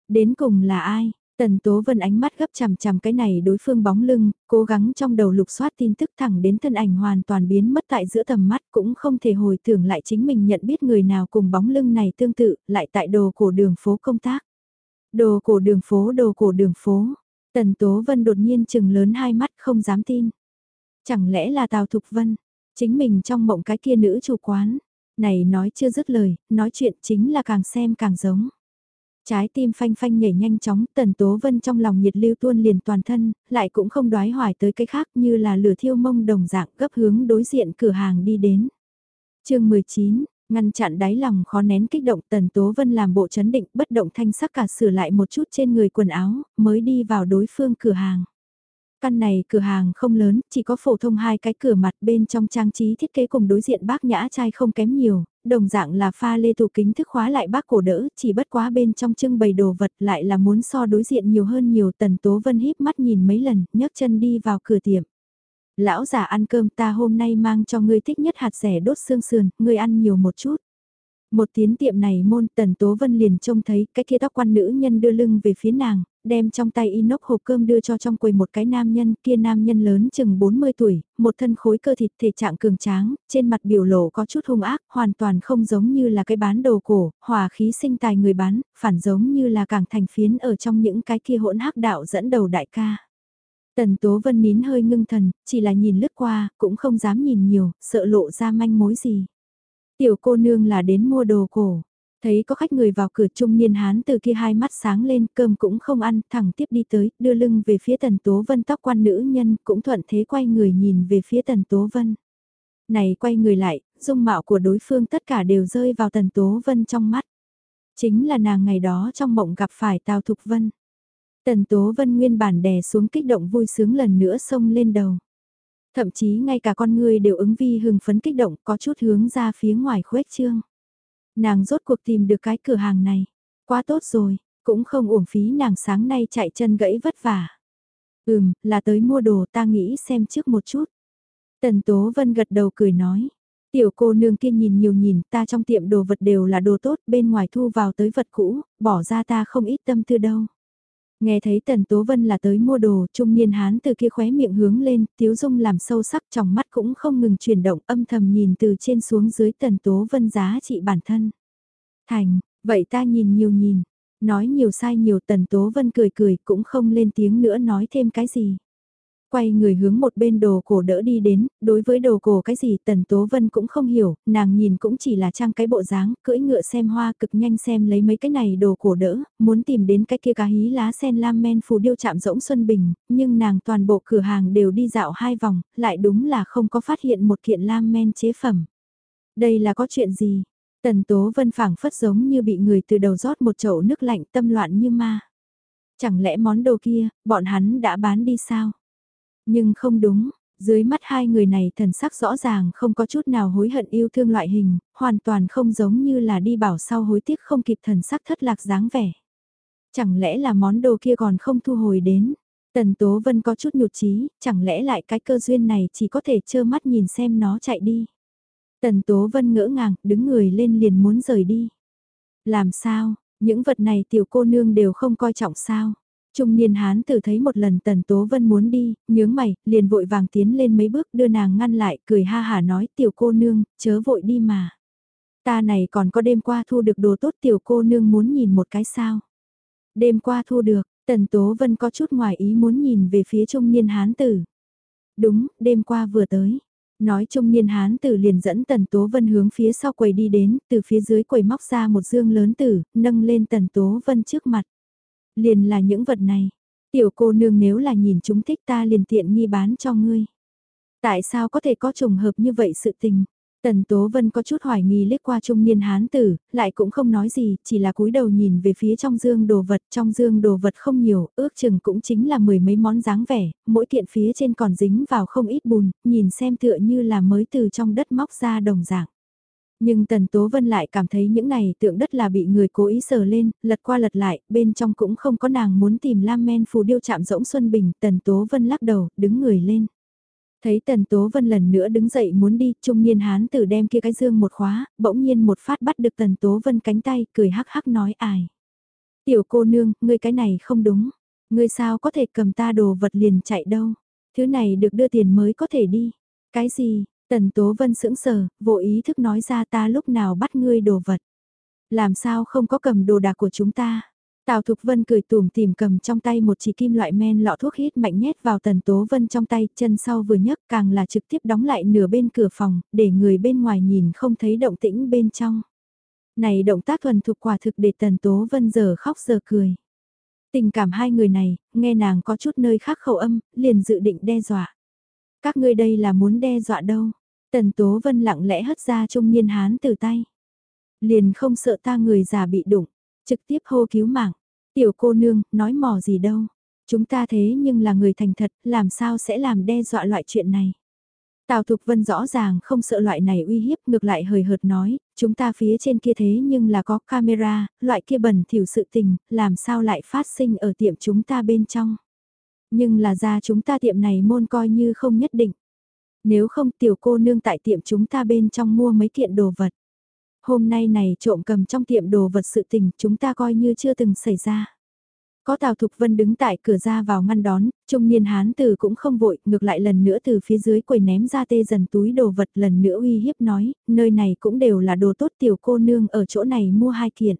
[SPEAKER 1] Đến cùng là ai? Tần Tố Vân ánh mắt gấp chằm chằm cái này đối phương bóng lưng, cố gắng trong đầu lục soát tin tức thẳng đến thân ảnh hoàn toàn biến mất tại giữa tầm mắt cũng không thể hồi tưởng lại chính mình nhận biết người nào cùng bóng lưng này tương tự, lại tại đồ cổ đường phố công tác. Đồ cổ đường phố đồ cổ đường phố. Tần Tố Vân đột nhiên chừng lớn hai mắt không dám tin. Chẳng lẽ là Tào Thục Vân, chính mình trong mộng cái kia nữ chủ quán. Này nói chưa dứt lời, nói chuyện chính là càng xem càng giống. Trái tim phanh phanh nhảy nhanh chóng, Tần Tố Vân trong lòng nhiệt lưu tuôn liền toàn thân, lại cũng không đoái hoài tới cái khác như là lửa thiêu mông đồng dạng gấp hướng đối diện cửa hàng đi đến. chương 19, Ngăn chặn đáy lòng khó nén kích động Tần Tố Vân làm bộ chấn định bất động thanh sắc cả sửa lại một chút trên người quần áo, mới đi vào đối phương cửa hàng. Căn này cửa hàng không lớn, chỉ có phổ thông hai cái cửa mặt bên trong trang trí thiết kế cùng đối diện bác nhã trai không kém nhiều, đồng dạng là pha lê tủ kính thức khóa lại bác cổ đỡ, chỉ bất quá bên trong trưng bày đồ vật lại là muốn so đối diện nhiều hơn nhiều tần tố vân híp mắt nhìn mấy lần, nhấc chân đi vào cửa tiệm. Lão già ăn cơm ta hôm nay mang cho ngươi thích nhất hạt rẻ đốt xương sườn, ngươi ăn nhiều một chút. Một tiến tiệm này môn tần tố vân liền trông thấy cái kia tóc quan nữ nhân đưa lưng về phía nàng, đem trong tay inox hộp cơm đưa cho trong quầy một cái nam nhân, kia nam nhân lớn chừng 40 tuổi, một thân khối cơ thịt thể trạng cường tráng, trên mặt biểu lộ có chút hung ác, hoàn toàn không giống như là cái bán đồ cổ, hòa khí sinh tài người bán, phản giống như là cảng thành phiến ở trong những cái kia hỗn hắc đạo dẫn đầu đại ca. Tần Tố Vân nín hơi ngưng thần, chỉ là nhìn lướt qua, cũng không dám nhìn nhiều, sợ lộ ra manh mối gì. Tiểu cô nương là đến mua đồ cổ. Thấy có khách người vào cửa trung niên hán từ kia hai mắt sáng lên, cơm cũng không ăn, thẳng tiếp đi tới, đưa lưng về phía Tần Tố Vân tóc quan nữ nhân, cũng thuận thế quay người nhìn về phía Tần Tố Vân. Này quay người lại, dung mạo của đối phương tất cả đều rơi vào Tần Tố Vân trong mắt. Chính là nàng ngày đó trong mộng gặp phải Tào Thục Vân. Tần Tố Vân nguyên bản đè xuống kích động vui sướng lần nữa xông lên đầu. Thậm chí ngay cả con người đều ứng vi hưng phấn kích động có chút hướng ra phía ngoài khuếch trương. Nàng rốt cuộc tìm được cái cửa hàng này. Quá tốt rồi, cũng không uổng phí nàng sáng nay chạy chân gãy vất vả. Ừm, là tới mua đồ ta nghĩ xem trước một chút. Tần Tố Vân gật đầu cười nói. Tiểu cô nương kia nhìn nhiều nhìn ta trong tiệm đồ vật đều là đồ tốt bên ngoài thu vào tới vật cũ, bỏ ra ta không ít tâm tư đâu. Nghe thấy Tần Tố Vân là tới mua đồ, trung niên hán từ kia khóe miệng hướng lên, tiếu dung làm sâu sắc trong mắt cũng không ngừng chuyển động âm thầm nhìn từ trên xuống dưới Tần Tố Vân giá trị bản thân. Thành, vậy ta nhìn nhiều nhìn, nói nhiều sai nhiều Tần Tố Vân cười cười cũng không lên tiếng nữa nói thêm cái gì. Quay người hướng một bên đồ cổ đỡ đi đến, đối với đồ cổ cái gì Tần Tố Vân cũng không hiểu, nàng nhìn cũng chỉ là trang cái bộ dáng, cưỡi ngựa xem hoa cực nhanh xem lấy mấy cái này đồ cổ đỡ, muốn tìm đến cái kia cá hí lá sen lam men phù điêu chạm rỗng Xuân Bình, nhưng nàng toàn bộ cửa hàng đều đi dạo hai vòng, lại đúng là không có phát hiện một kiện lam men chế phẩm. Đây là có chuyện gì? Tần Tố Vân phảng phất giống như bị người từ đầu rót một chậu nước lạnh tâm loạn như ma. Chẳng lẽ món đồ kia, bọn hắn đã bán đi sao? Nhưng không đúng, dưới mắt hai người này thần sắc rõ ràng không có chút nào hối hận yêu thương loại hình, hoàn toàn không giống như là đi bảo sau hối tiếc không kịp thần sắc thất lạc dáng vẻ. Chẳng lẽ là món đồ kia còn không thu hồi đến? Tần Tố Vân có chút nhụt chí, chẳng lẽ lại cái cơ duyên này chỉ có thể trơ mắt nhìn xem nó chạy đi. Tần Tố Vân ngỡ ngàng, đứng người lên liền muốn rời đi. Làm sao, những vật này tiểu cô nương đều không coi trọng sao? Trung niên hán tử thấy một lần Tần Tố Vân muốn đi, nhướng mày, liền vội vàng tiến lên mấy bước đưa nàng ngăn lại, cười ha hả nói tiểu cô nương, chớ vội đi mà. Ta này còn có đêm qua thu được đồ tốt tiểu cô nương muốn nhìn một cái sao. Đêm qua thu được, Tần Tố Vân có chút ngoài ý muốn nhìn về phía trung niên hán tử. Đúng, đêm qua vừa tới. Nói trung niên hán tử liền dẫn Tần Tố Vân hướng phía sau quầy đi đến, từ phía dưới quầy móc ra một dương lớn tử, nâng lên Tần Tố Vân trước mặt. Liền là những vật này. Tiểu cô nương nếu là nhìn chúng thích ta liền tiện nghi bán cho ngươi. Tại sao có thể có trùng hợp như vậy sự tình? Tần Tố Vân có chút hoài nghi liếc qua trung niên hán tử, lại cũng không nói gì, chỉ là cúi đầu nhìn về phía trong dương đồ vật, trong dương đồ vật không nhiều, ước chừng cũng chính là mười mấy món dáng vẻ, mỗi kiện phía trên còn dính vào không ít bùn, nhìn xem tựa như là mới từ trong đất móc ra đồng dạng. Nhưng Tần Tố Vân lại cảm thấy những này tượng đất là bị người cố ý sờ lên, lật qua lật lại, bên trong cũng không có nàng muốn tìm Lam Men phù điêu chạm rỗng Xuân Bình, Tần Tố Vân lắc đầu, đứng người lên. Thấy Tần Tố Vân lần nữa đứng dậy muốn đi, trung niên hán tử đem kia cái dương một khóa, bỗng nhiên một phát bắt được Tần Tố Vân cánh tay, cười hắc hắc nói ai. Tiểu cô nương, ngươi cái này không đúng. Ngươi sao có thể cầm ta đồ vật liền chạy đâu. Thứ này được đưa tiền mới có thể đi. Cái gì, Tần Tố Vân sững sờ, vô ý thức nói ra ta lúc nào bắt ngươi đồ vật. Làm sao không có cầm đồ đạc của chúng ta. Tào Thục Vân cười tùm tìm cầm trong tay một chỉ kim loại men lọ thuốc hít mạnh nhét vào Tần Tố Vân trong tay, chân sau vừa nhấc càng là trực tiếp đóng lại nửa bên cửa phòng, để người bên ngoài nhìn không thấy động tĩnh bên trong. Này động tác thuần thục quả thực để Tần Tố Vân giờ khóc giờ cười. Tình cảm hai người này, nghe nàng có chút nơi khác khẩu âm, liền dự định đe dọa. Các ngươi đây là muốn đe dọa đâu. Tần Tố Vân lặng lẽ hất ra trung niên hán từ tay. Liền không sợ ta người già bị đụng, trực tiếp hô cứu mạng. Tiểu cô nương, nói mò gì đâu. Chúng ta thế nhưng là người thành thật, làm sao sẽ làm đe dọa loại chuyện này. Tào Thục Vân rõ ràng không sợ loại này uy hiếp ngược lại hời hợt nói, chúng ta phía trên kia thế nhưng là có camera, loại kia bẩn thỉu sự tình, làm sao lại phát sinh ở tiệm chúng ta bên trong. Nhưng là ra chúng ta tiệm này môn coi như không nhất định. Nếu không tiểu cô nương tại tiệm chúng ta bên trong mua mấy kiện đồ vật. Hôm nay này trộm cầm trong tiệm đồ vật sự tình chúng ta coi như chưa từng xảy ra. Có Tào Thục Vân đứng tại cửa ra vào ngăn đón, trung niên hán tử cũng không vội, ngược lại lần nữa từ phía dưới quầy ném ra tê dần túi đồ vật lần nữa uy hiếp nói, nơi này cũng đều là đồ tốt tiểu cô nương ở chỗ này mua hai kiện.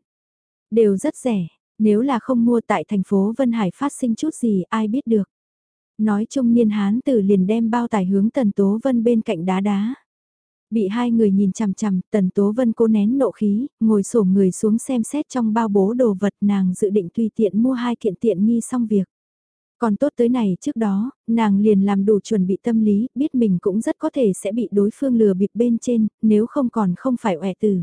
[SPEAKER 1] Đều rất rẻ, nếu là không mua tại thành phố Vân Hải phát sinh chút gì ai biết được. Nói chung niên hán tử liền đem bao tải hướng Tần Tố Vân bên cạnh đá đá. Bị hai người nhìn chằm chằm, Tần Tố Vân cố nén nộ khí, ngồi sổ người xuống xem xét trong bao bố đồ vật nàng dự định tùy tiện mua hai kiện tiện nghi xong việc. Còn tốt tới này trước đó, nàng liền làm đủ chuẩn bị tâm lý, biết mình cũng rất có thể sẽ bị đối phương lừa bịp bên trên, nếu không còn không phải ẻ tử.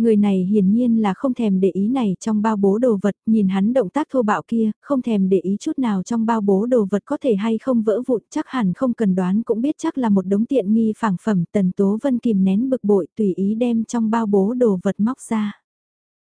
[SPEAKER 1] Người này hiển nhiên là không thèm để ý này trong bao bố đồ vật, nhìn hắn động tác thô bạo kia, không thèm để ý chút nào trong bao bố đồ vật có thể hay không vỡ vụn, chắc hẳn không cần đoán cũng biết chắc là một đống tiện nghi phảng phẩm, tần tố vân kìm nén bực bội tùy ý đem trong bao bố đồ vật móc ra.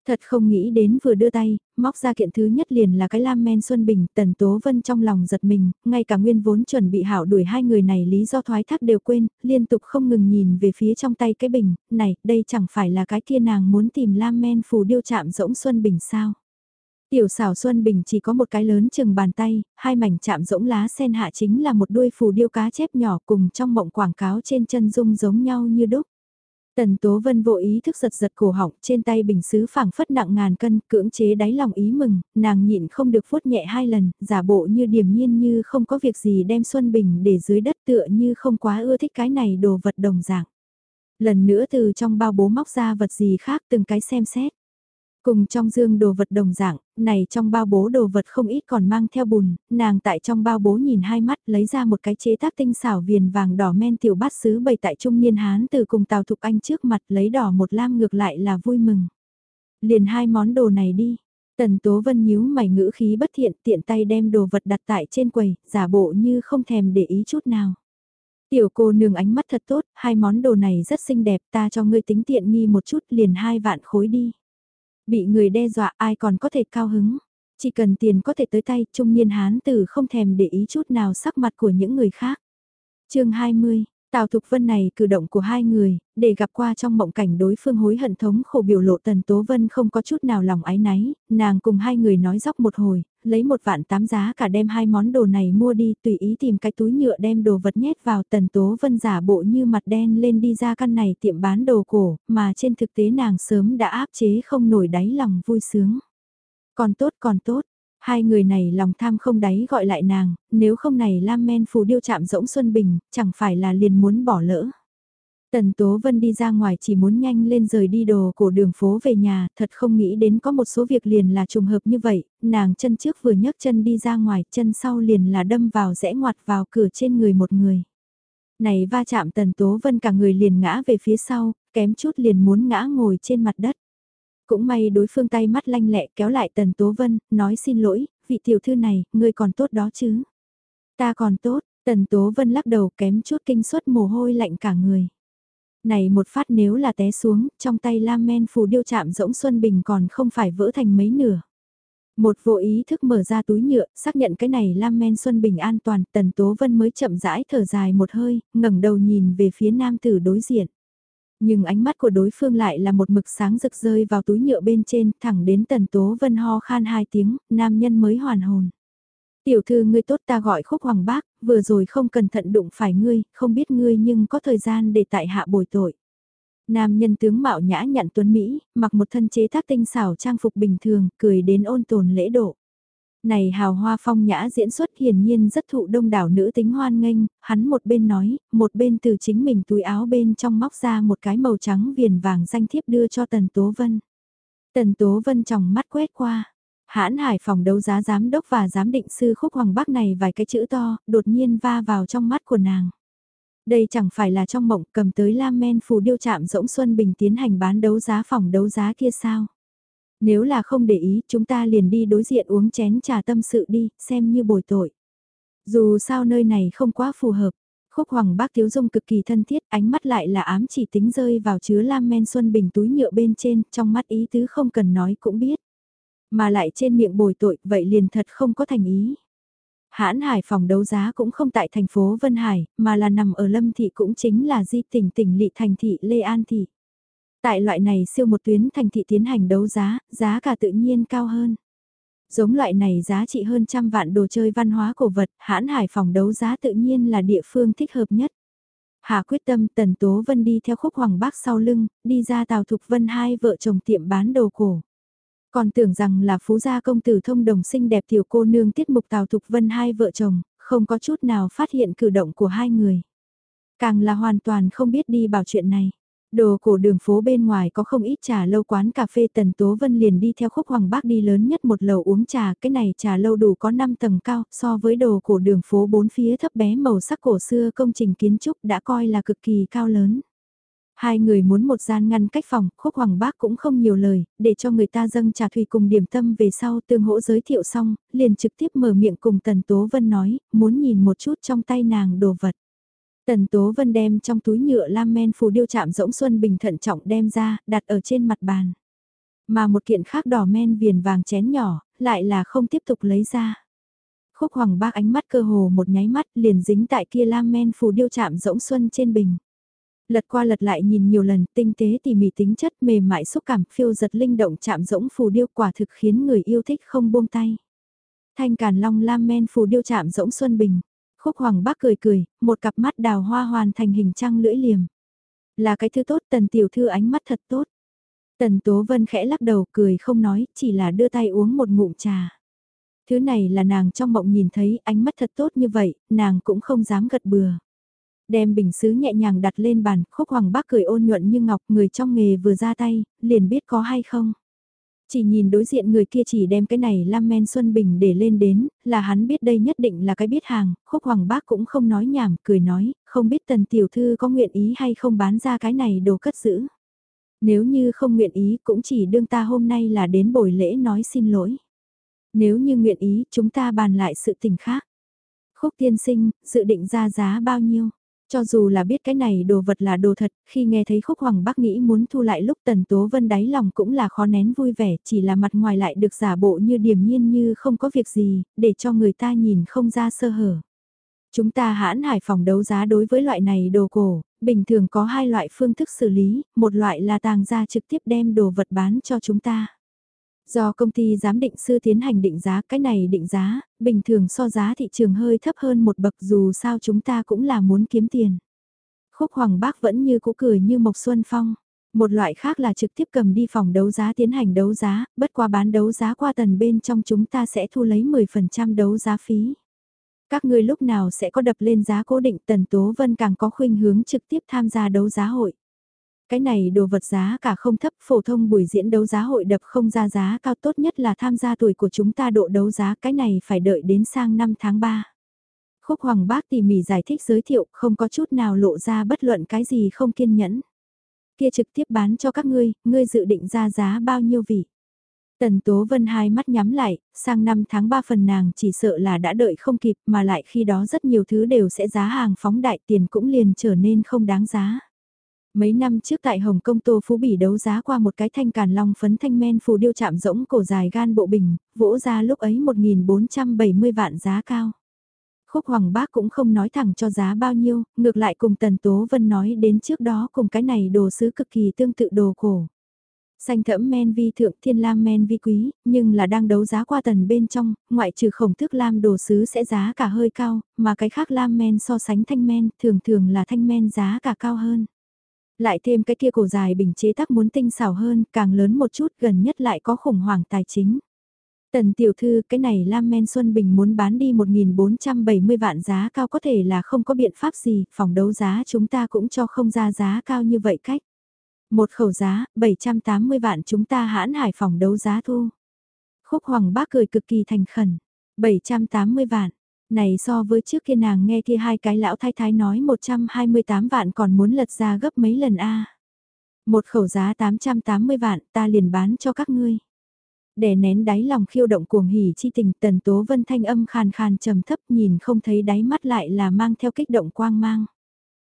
[SPEAKER 1] Thật không nghĩ đến vừa đưa tay, móc ra kiện thứ nhất liền là cái lam men Xuân Bình, Tần Tố Vân trong lòng giật mình, ngay cả nguyên vốn chuẩn bị hảo đuổi hai người này lý do thoái thác đều quên, liên tục không ngừng nhìn về phía trong tay cái bình, này, đây chẳng phải là cái kia nàng muốn tìm lam men phù điêu chạm rỗng Xuân Bình sao. Tiểu xảo Xuân Bình chỉ có một cái lớn chừng bàn tay, hai mảnh chạm rỗng lá sen hạ chính là một đuôi phù điêu cá chép nhỏ cùng trong mộng quảng cáo trên chân dung giống nhau như đúc. Tần Tố Vân vô ý thức giật giật cổ họng trên tay bình sứ phảng phất nặng ngàn cân, cưỡng chế đáy lòng ý mừng, nàng nhịn không được phốt nhẹ hai lần, giả bộ như điềm nhiên như không có việc gì đem Xuân Bình để dưới đất tựa như không quá ưa thích cái này đồ vật đồng dạng. Lần nữa từ trong bao bố móc ra vật gì khác từng cái xem xét. Cùng trong dương đồ vật đồng dạng, này trong bao bố đồ vật không ít còn mang theo bùn, nàng tại trong bao bố nhìn hai mắt lấy ra một cái chế tác tinh xảo viền vàng đỏ men tiểu bát sứ bày tại trung niên Hán từ cùng Tào Thục Anh trước mặt lấy đỏ một lam ngược lại là vui mừng. Liền hai món đồ này đi. Tần Tố Vân nhíu mày ngữ khí bất thiện tiện tay đem đồ vật đặt tại trên quầy, giả bộ như không thèm để ý chút nào. Tiểu cô nương ánh mắt thật tốt, hai món đồ này rất xinh đẹp ta cho ngươi tính tiện nghi một chút liền hai vạn khối đi. Bị người đe dọa ai còn có thể cao hứng. Chỉ cần tiền có thể tới tay, trung niên hán tử không thèm để ý chút nào sắc mặt của những người khác. chương 20, Tào Thục Vân này cử động của hai người, để gặp qua trong mộng cảnh đối phương hối hận thống khổ biểu lộ Tần Tố Vân không có chút nào lòng ái náy, nàng cùng hai người nói dóc một hồi, lấy một vạn tám giá cả đem hai món đồ này mua đi, tùy ý tìm cái túi nhựa đem đồ vật nhét vào Tần Tố Vân giả bộ như mặt đen lên đi ra căn này tiệm bán đồ cổ, mà trên thực tế nàng sớm đã áp chế không nổi đáy lòng vui sướng. Còn tốt còn tốt, Hai người này lòng tham không đáy gọi lại nàng, nếu không này Lam Men phù điêu chạm rỗng Xuân Bình, chẳng phải là liền muốn bỏ lỡ. Tần Tố Vân đi ra ngoài chỉ muốn nhanh lên rời đi đồ cổ đường phố về nhà, thật không nghĩ đến có một số việc liền là trùng hợp như vậy, nàng chân trước vừa nhấc chân đi ra ngoài, chân sau liền là đâm vào rẽ ngoặt vào cửa trên người một người. Này va chạm Tần Tố Vân cả người liền ngã về phía sau, kém chút liền muốn ngã ngồi trên mặt đất. Cũng may đối phương tay mắt lanh lẹ kéo lại Tần Tố Vân, nói xin lỗi, vị tiểu thư này, ngươi còn tốt đó chứ. Ta còn tốt, Tần Tố Vân lắc đầu kém chút kinh suất mồ hôi lạnh cả người. Này một phát nếu là té xuống, trong tay Lam Men phù điêu chạm rỗng Xuân Bình còn không phải vỡ thành mấy nửa. Một vô ý thức mở ra túi nhựa, xác nhận cái này Lam Men Xuân Bình an toàn, Tần Tố Vân mới chậm rãi thở dài một hơi, ngẩng đầu nhìn về phía nam tử đối diện. Nhưng ánh mắt của đối phương lại là một mực sáng rực rơi vào túi nhựa bên trên, thẳng đến tần tố vân ho khan hai tiếng, nam nhân mới hoàn hồn. Tiểu thư ngươi tốt ta gọi khúc hoàng bác, vừa rồi không cẩn thận đụng phải ngươi, không biết ngươi nhưng có thời gian để tại hạ bồi tội. Nam nhân tướng mạo nhã nhận tuấn Mỹ, mặc một thân chế tác tinh xảo trang phục bình thường, cười đến ôn tồn lễ độ. Này hào hoa phong nhã diễn xuất hiển nhiên rất thụ đông đảo nữ tính hoan nghênh, hắn một bên nói, một bên từ chính mình túi áo bên trong móc ra một cái màu trắng viền vàng danh thiếp đưa cho Tần Tố Vân. Tần Tố Vân trong mắt quét qua, hãn hải phòng đấu giá giám đốc và giám định sư khúc hoàng bắc này vài cái chữ to, đột nhiên va vào trong mắt của nàng. Đây chẳng phải là trong mộng cầm tới lam men phù điêu chạm rỗng Xuân Bình tiến hành bán đấu giá phòng đấu giá kia sao? Nếu là không để ý, chúng ta liền đi đối diện uống chén trà tâm sự đi, xem như bồi tội. Dù sao nơi này không quá phù hợp, khúc hoàng bác thiếu dung cực kỳ thân thiết, ánh mắt lại là ám chỉ tính rơi vào chứa lam men xuân bình túi nhựa bên trên, trong mắt ý tứ không cần nói cũng biết. Mà lại trên miệng bồi tội, vậy liền thật không có thành ý. Hãn Hải phòng đấu giá cũng không tại thành phố Vân Hải, mà là nằm ở Lâm Thị cũng chính là di tỉnh tỉnh lỵ thành thị Lê An Thị. Tại loại này siêu một tuyến thành thị tiến hành đấu giá, giá cả tự nhiên cao hơn. Giống loại này giá trị hơn trăm vạn đồ chơi văn hóa cổ vật, hãn hải phòng đấu giá tự nhiên là địa phương thích hợp nhất. Hà quyết tâm Tần Tố Vân đi theo khúc hoàng bác sau lưng, đi ra Tào Thục Vân hai vợ chồng tiệm bán đồ cổ. Còn tưởng rằng là phú gia công tử thông đồng xinh đẹp tiểu cô nương tiết mục Tào Thục Vân hai vợ chồng, không có chút nào phát hiện cử động của hai người. Càng là hoàn toàn không biết đi bảo chuyện này. Đồ cổ đường phố bên ngoài có không ít trà lâu quán cà phê Tần Tố Vân liền đi theo khúc hoàng bác đi lớn nhất một lầu uống trà, cái này trà lâu đủ có 5 tầng cao, so với đồ cổ đường phố bốn phía thấp bé màu sắc cổ xưa công trình kiến trúc đã coi là cực kỳ cao lớn. Hai người muốn một gian ngăn cách phòng, khúc hoàng bác cũng không nhiều lời, để cho người ta dâng trà thủy cùng điểm tâm về sau tương hỗ giới thiệu xong, liền trực tiếp mở miệng cùng Tần Tố Vân nói, muốn nhìn một chút trong tay nàng đồ vật. Tần Tố Vân đem trong túi nhựa lam men phù điêu chạm rỗng xuân bình thận trọng đem ra, đặt ở trên mặt bàn. Mà một kiện khác đỏ men viền vàng chén nhỏ, lại là không tiếp tục lấy ra. Khúc hoàng bác ánh mắt cơ hồ một nháy mắt liền dính tại kia lam men phù điêu chạm rỗng xuân trên bình. Lật qua lật lại nhìn nhiều lần tinh tế tỉ mỉ tính chất mềm mại xúc cảm phiêu giật linh động chạm rỗng phù điêu quả thực khiến người yêu thích không buông tay. Thanh càn long lam men phù điêu chạm rỗng xuân bình. Khúc hoàng bác cười cười, một cặp mắt đào hoa hoàn thành hình trăng lưỡi liềm. Là cái thứ tốt tần tiểu thư ánh mắt thật tốt. Tần Tố Vân khẽ lắc đầu cười không nói, chỉ là đưa tay uống một ngụm trà. Thứ này là nàng trong mộng nhìn thấy ánh mắt thật tốt như vậy, nàng cũng không dám gật bừa. Đem bình sứ nhẹ nhàng đặt lên bàn, khúc hoàng bác cười ôn nhuận như ngọc người trong nghề vừa ra tay, liền biết có hay không. Chỉ nhìn đối diện người kia chỉ đem cái này lam men xuân bình để lên đến, là hắn biết đây nhất định là cái biết hàng, khúc hoàng bác cũng không nói nhảm, cười nói, không biết tần tiểu thư có nguyện ý hay không bán ra cái này đồ cất giữ. Nếu như không nguyện ý cũng chỉ đương ta hôm nay là đến buổi lễ nói xin lỗi. Nếu như nguyện ý chúng ta bàn lại sự tình khác. Khúc tiên sinh, dự định ra giá bao nhiêu? Cho dù là biết cái này đồ vật là đồ thật, khi nghe thấy khúc hoàng bác nghĩ muốn thu lại lúc tần tố vân đáy lòng cũng là khó nén vui vẻ, chỉ là mặt ngoài lại được giả bộ như điềm nhiên như không có việc gì, để cho người ta nhìn không ra sơ hở. Chúng ta hãn hải phòng đấu giá đối với loại này đồ cổ, bình thường có hai loại phương thức xử lý, một loại là tàng gia trực tiếp đem đồ vật bán cho chúng ta. Do công ty giám định sư tiến hành định giá, cái này định giá, bình thường so giá thị trường hơi thấp hơn một bậc dù sao chúng ta cũng là muốn kiếm tiền. Khúc Hoàng Bác vẫn như cũ cười như Mộc Xuân Phong. Một loại khác là trực tiếp cầm đi phòng đấu giá tiến hành đấu giá, bất qua bán đấu giá qua tần bên trong chúng ta sẽ thu lấy 10% đấu giá phí. Các ngươi lúc nào sẽ có đập lên giá cố định Tần Tố Vân càng có khuynh hướng trực tiếp tham gia đấu giá hội. Cái này đồ vật giá cả không thấp, phổ thông buổi diễn đấu giá hội đập không ra giá cao tốt nhất là tham gia tuổi của chúng ta độ đấu giá, cái này phải đợi đến sang năm tháng 3. Khúc Hoàng Bác tỉ mỉ giải thích giới thiệu, không có chút nào lộ ra bất luận cái gì không kiên nhẫn. Kia trực tiếp bán cho các ngươi, ngươi dự định ra giá bao nhiêu vị. Tần Tố Vân hai mắt nhắm lại, sang năm tháng 3 phần nàng chỉ sợ là đã đợi không kịp mà lại khi đó rất nhiều thứ đều sẽ giá hàng phóng đại tiền cũng liền trở nên không đáng giá. Mấy năm trước tại Hồng Kông Tô Phú Bỉ đấu giá qua một cái thanh càn long phấn thanh men phù điêu chạm rỗng cổ dài gan bộ bình, vỗ ra lúc ấy 1.470 vạn giá cao. Khúc Hoàng Bác cũng không nói thẳng cho giá bao nhiêu, ngược lại cùng Tần Tố Vân nói đến trước đó cùng cái này đồ sứ cực kỳ tương tự đồ cổ. Xanh thẫm men vi thượng thiên lam men vi quý, nhưng là đang đấu giá qua tần bên trong, ngoại trừ khổng thức lam đồ sứ sẽ giá cả hơi cao, mà cái khác lam men so sánh thanh men thường thường là thanh men giá cả cao hơn. Lại thêm cái kia cổ dài bình chế tác muốn tinh xảo hơn, càng lớn một chút gần nhất lại có khủng hoảng tài chính. Tần tiểu thư cái này Lam Men Xuân Bình muốn bán đi 1.470 vạn giá cao có thể là không có biện pháp gì, phòng đấu giá chúng ta cũng cho không ra giá cao như vậy cách. Một khẩu giá, 780 vạn chúng ta hãn hải phòng đấu giá thu. Khúc Hoàng bác cười cực kỳ thành khẩn, 780 vạn. Này so với trước kia nàng nghe kia hai cái lão thái thái nói 128 vạn còn muốn lật ra gấp mấy lần a Một khẩu giá 880 vạn ta liền bán cho các ngươi. Để nén đáy lòng khiêu động cuồng hỉ chi tình tần tố vân thanh âm khàn khàn trầm thấp nhìn không thấy đáy mắt lại là mang theo kích động quang mang.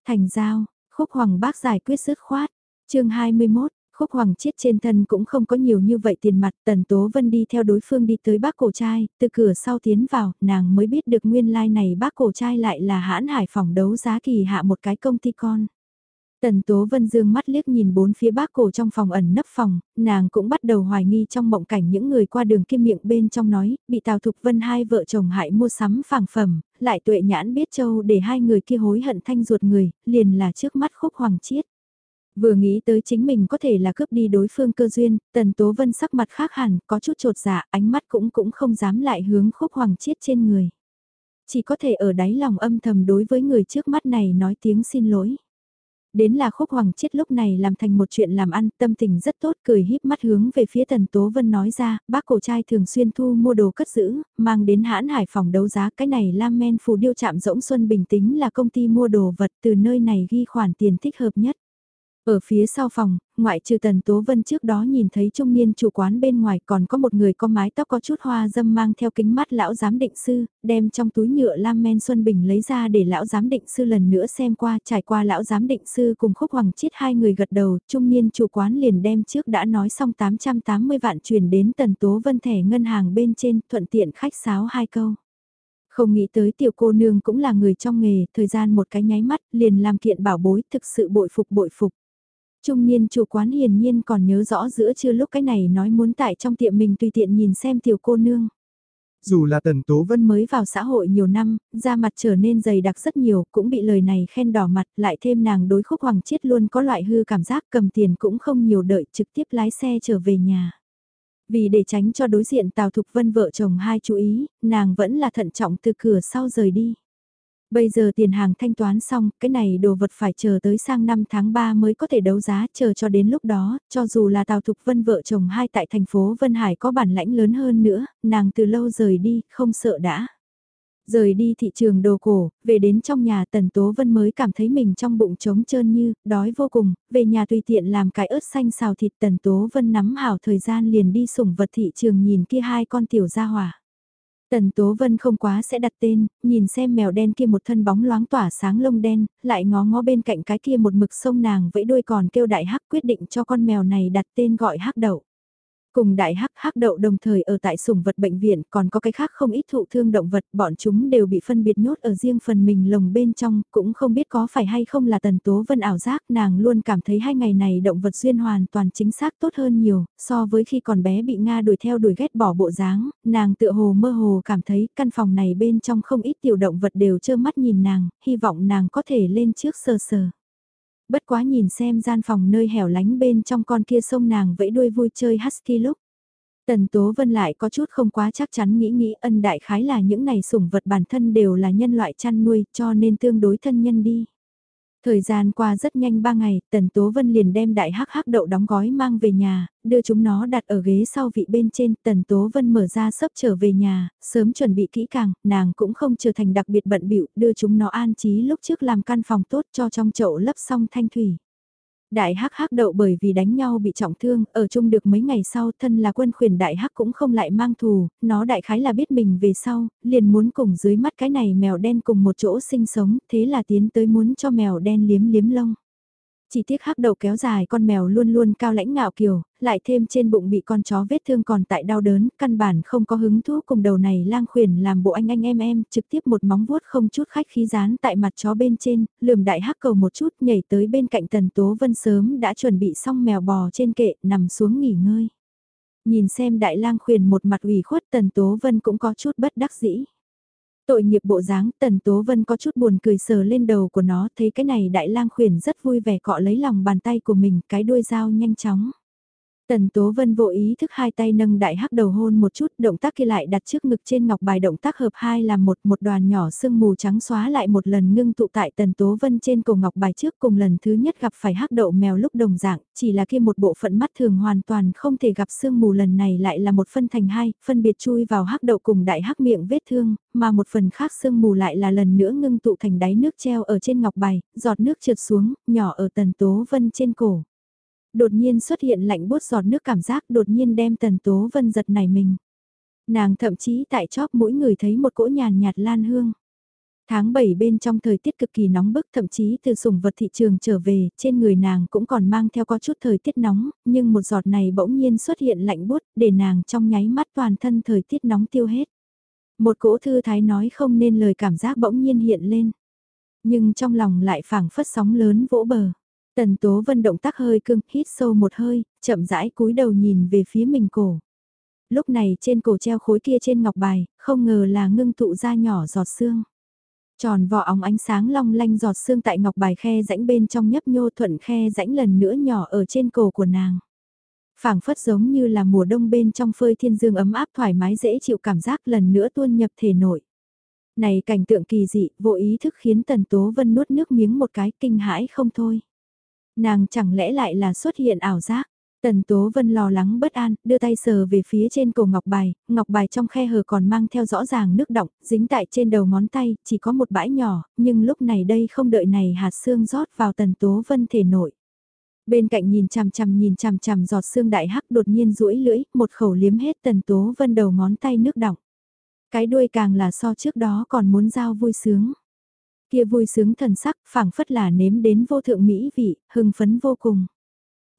[SPEAKER 1] Thành giao, khúc hoàng bác giải quyết dứt khoát, chương 21, Khúc Hoàng Chiết trên thân cũng không có nhiều như vậy tiền mặt, Tần Tố Vân đi theo đối phương đi tới bác cổ trai, từ cửa sau tiến vào, nàng mới biết được nguyên lai like này bác cổ trai lại là hãn hải phòng đấu giá kỳ hạ một cái công ty con. Tần Tố Vân dương mắt liếc nhìn bốn phía bác cổ trong phòng ẩn nấp phòng, nàng cũng bắt đầu hoài nghi trong mộng cảnh những người qua đường kim miệng bên trong nói, bị Tào Thục Vân hai vợ chồng hại mua sắm phàng phẩm, lại tuệ nhãn biết châu để hai người kia hối hận thanh ruột người, liền là trước mắt khúc hoàng chiết. Vừa nghĩ tới chính mình có thể là cướp đi đối phương cơ duyên, Tần Tố Vân sắc mặt khác hẳn, có chút trột dạ, ánh mắt cũng cũng không dám lại hướng khúc hoàng chiết trên người. Chỉ có thể ở đáy lòng âm thầm đối với người trước mắt này nói tiếng xin lỗi. Đến là khúc hoàng chiết lúc này làm thành một chuyện làm ăn, tâm tình rất tốt, cười híp mắt hướng về phía Tần Tố Vân nói ra, bác cổ trai thường xuyên thu mua đồ cất giữ, mang đến hãn hải phòng đấu giá, cái này lam men phù điêu chạm rỗng xuân bình tính là công ty mua đồ vật từ nơi này ghi khoản tiền thích hợp nhất. Ở phía sau phòng, ngoại trừ Tần Tố Vân trước đó nhìn thấy trung niên chủ quán bên ngoài còn có một người có mái tóc có chút hoa dâm mang theo kính mắt lão giám định sư, đem trong túi nhựa lam men Xuân Bình lấy ra để lão giám định sư lần nữa xem qua trải qua lão giám định sư cùng khúc hoàng chiết hai người gật đầu, trung niên chủ quán liền đem trước đã nói xong 880 vạn chuyển đến Tần Tố Vân thẻ ngân hàng bên trên thuận tiện khách sáo hai câu. Không nghĩ tới tiểu cô nương cũng là người trong nghề, thời gian một cái nháy mắt, liền làm kiện bảo bối, thực sự bội phục bội phục. Trung niên chủ quán hiển nhiên còn nhớ rõ giữa chưa lúc cái này nói muốn tại trong tiệm mình tùy tiện nhìn xem tiểu cô nương.
[SPEAKER 2] Dù là Tần Tố Vân
[SPEAKER 1] mới vào xã hội nhiều năm, da mặt trở nên dày đặc rất nhiều, cũng bị lời này khen đỏ mặt, lại thêm nàng đối khúc hoàng chiết luôn có loại hư cảm giác cầm tiền cũng không nhiều đợi trực tiếp lái xe trở về nhà. Vì để tránh cho đối diện Tào Thục Vân vợ chồng hai chú ý, nàng vẫn là thận trọng từ cửa sau rời đi. Bây giờ tiền hàng thanh toán xong, cái này đồ vật phải chờ tới sang năm tháng 3 mới có thể đấu giá, chờ cho đến lúc đó, cho dù là Tào Thục Vân vợ chồng hai tại thành phố Vân Hải có bản lãnh lớn hơn nữa, nàng từ lâu rời đi, không sợ đã. Rời đi thị trường đồ cổ, về đến trong nhà Tần Tố Vân mới cảm thấy mình trong bụng trống trơn như, đói vô cùng, về nhà tùy tiện làm cái ớt xanh xào thịt Tần Tố Vân nắm hảo thời gian liền đi sủng vật thị trường nhìn kia hai con tiểu gia hỏa. Tần Tố Vân không quá sẽ đặt tên, nhìn xem mèo đen kia một thân bóng loáng tỏa sáng lông đen, lại ngó ngó bên cạnh cái kia một mực sông nàng vẫy đuôi còn kêu đại hắc quyết định cho con mèo này đặt tên gọi hắc đậu. Cùng đại hắc hắc đậu đồng thời ở tại sủng vật bệnh viện còn có cái khác không ít thụ thương động vật, bọn chúng đều bị phân biệt nhốt ở riêng phần mình lồng bên trong, cũng không biết có phải hay không là tần tố vân ảo giác, nàng luôn cảm thấy hai ngày này động vật duyên hoàn toàn chính xác tốt hơn nhiều, so với khi còn bé bị Nga đuổi theo đuổi ghét bỏ bộ dáng, nàng tựa hồ mơ hồ cảm thấy căn phòng này bên trong không ít tiểu động vật đều trơ mắt nhìn nàng, hy vọng nàng có thể lên trước sờ sờ bất quá nhìn xem gian phòng nơi hẻo lánh bên trong con kia sông nàng vẫy đuôi vui chơi husky lúc. Tần Tố Vân lại có chút không quá chắc chắn nghĩ nghĩ ân đại khái là những này sủng vật bản thân đều là nhân loại chăn nuôi cho nên tương đối thân nhân đi. Thời gian qua rất nhanh ba ngày, Tần Tố Vân liền đem đại hắc hắc đậu đóng gói mang về nhà, đưa chúng nó đặt ở ghế sau vị bên trên, Tần Tố Vân mở ra sấp trở về nhà, sớm chuẩn bị kỹ càng, nàng cũng không trở thành đặc biệt bận bịu đưa chúng nó an trí lúc trước làm căn phòng tốt cho trong chậu lấp xong thanh thủy. Đại hắc hắc đậu bởi vì đánh nhau bị trọng thương, ở chung được mấy ngày sau thân là quân khuyển đại hắc cũng không lại mang thù, nó đại khái là biết mình về sau, liền muốn cùng dưới mắt cái này mèo đen cùng một chỗ sinh sống, thế là tiến tới muốn cho mèo đen liếm liếm lông. Chỉ tiếc hắc đầu kéo dài con mèo luôn luôn cao lãnh ngạo kiều, lại thêm trên bụng bị con chó vết thương còn tại đau đớn, căn bản không có hứng thú cùng đầu này lang khuyển làm bộ anh anh em em, trực tiếp một móng vuốt không chút khách khí dán tại mặt chó bên trên, lườm đại hắc cầu một chút nhảy tới bên cạnh tần tố vân sớm đã chuẩn bị xong mèo bò trên kệ, nằm xuống nghỉ ngơi. Nhìn xem đại lang khuyển một mặt ủy khuất tần tố vân cũng có chút bất đắc dĩ. Tội nghiệp bộ dáng, Tần Tố Vân có chút buồn cười sờ lên đầu của nó, thấy cái này đại lang khuyển rất vui vẻ cọ lấy lòng bàn tay của mình, cái đuôi dao nhanh chóng. Tần Tố Vân vô ý thức hai tay nâng đại hắc đầu hôn một chút, động tác kia lại đặt trước ngực trên ngọc bài động tác hợp hai làm một một đoàn nhỏ sương mù trắng xóa lại một lần ngưng tụ tại Tần Tố Vân trên cổ ngọc bài trước. Cùng lần thứ nhất gặp phải hắc đậu mèo lúc đồng dạng, chỉ là kia một bộ phận mắt thường hoàn toàn không thể gặp sương mù lần này lại là một phân thành hai, phân biệt chui vào hắc đậu cùng đại hắc miệng vết thương, mà một phần khác sương mù lại là lần nữa ngưng tụ thành đáy nước treo ở trên ngọc bài, giọt nước trượt xuống, nhỏ ở Tần Tố Vân trên cổ đột nhiên xuất hiện lạnh bút giọt nước cảm giác đột nhiên đem tần tố vân giật nảy mình. Nàng thậm chí tại chóp mỗi người thấy một cỗ nhàn nhạt lan hương. Tháng 7 bên trong thời tiết cực kỳ nóng bức thậm chí từ sủng vật thị trường trở về, trên người nàng cũng còn mang theo có chút thời tiết nóng, nhưng một giọt này bỗng nhiên xuất hiện lạnh bút để nàng trong nháy mắt toàn thân thời tiết nóng tiêu hết. Một cỗ thư thái nói không nên lời cảm giác bỗng nhiên hiện lên. Nhưng trong lòng lại phảng phất sóng lớn vỗ bờ. Tần Tố Vân động tác hơi cương, hít sâu một hơi, chậm rãi cúi đầu nhìn về phía mình cổ. Lúc này trên cổ treo khối kia trên ngọc bài, không ngờ là ngưng tụ ra nhỏ giọt xương. Tròn vỏ óng ánh sáng long lanh giọt xương tại ngọc bài khe rãnh bên trong nhấp nhô thuận khe rãnh lần nữa nhỏ ở trên cổ của nàng. phảng phất giống như là mùa đông bên trong phơi thiên dương ấm áp thoải mái dễ chịu cảm giác lần nữa tuôn nhập thể nội. Này cảnh tượng kỳ dị, vô ý thức khiến Tần Tố Vân nuốt nước miếng một cái kinh hãi không thôi. Nàng chẳng lẽ lại là xuất hiện ảo giác? Tần Tố Vân lo lắng bất an, đưa tay sờ về phía trên cổ ngọc bài, ngọc bài trong khe hở còn mang theo rõ ràng nước động, dính tại trên đầu ngón tay, chỉ có một bãi nhỏ, nhưng lúc này đây không đợi này hạt xương rót vào Tần Tố Vân thể nội. Bên cạnh nhìn chằm chằm nhìn chằm chằm giọt xương đại hắc đột nhiên duỗi lưỡi, một khẩu liếm hết tần tố vân đầu ngón tay nước đọng. Cái đuôi càng là so trước đó còn muốn giao vui sướng. Kia vui sướng thần sắc phảng phất là nếm đến vô thượng mỹ vị, hưng phấn vô cùng.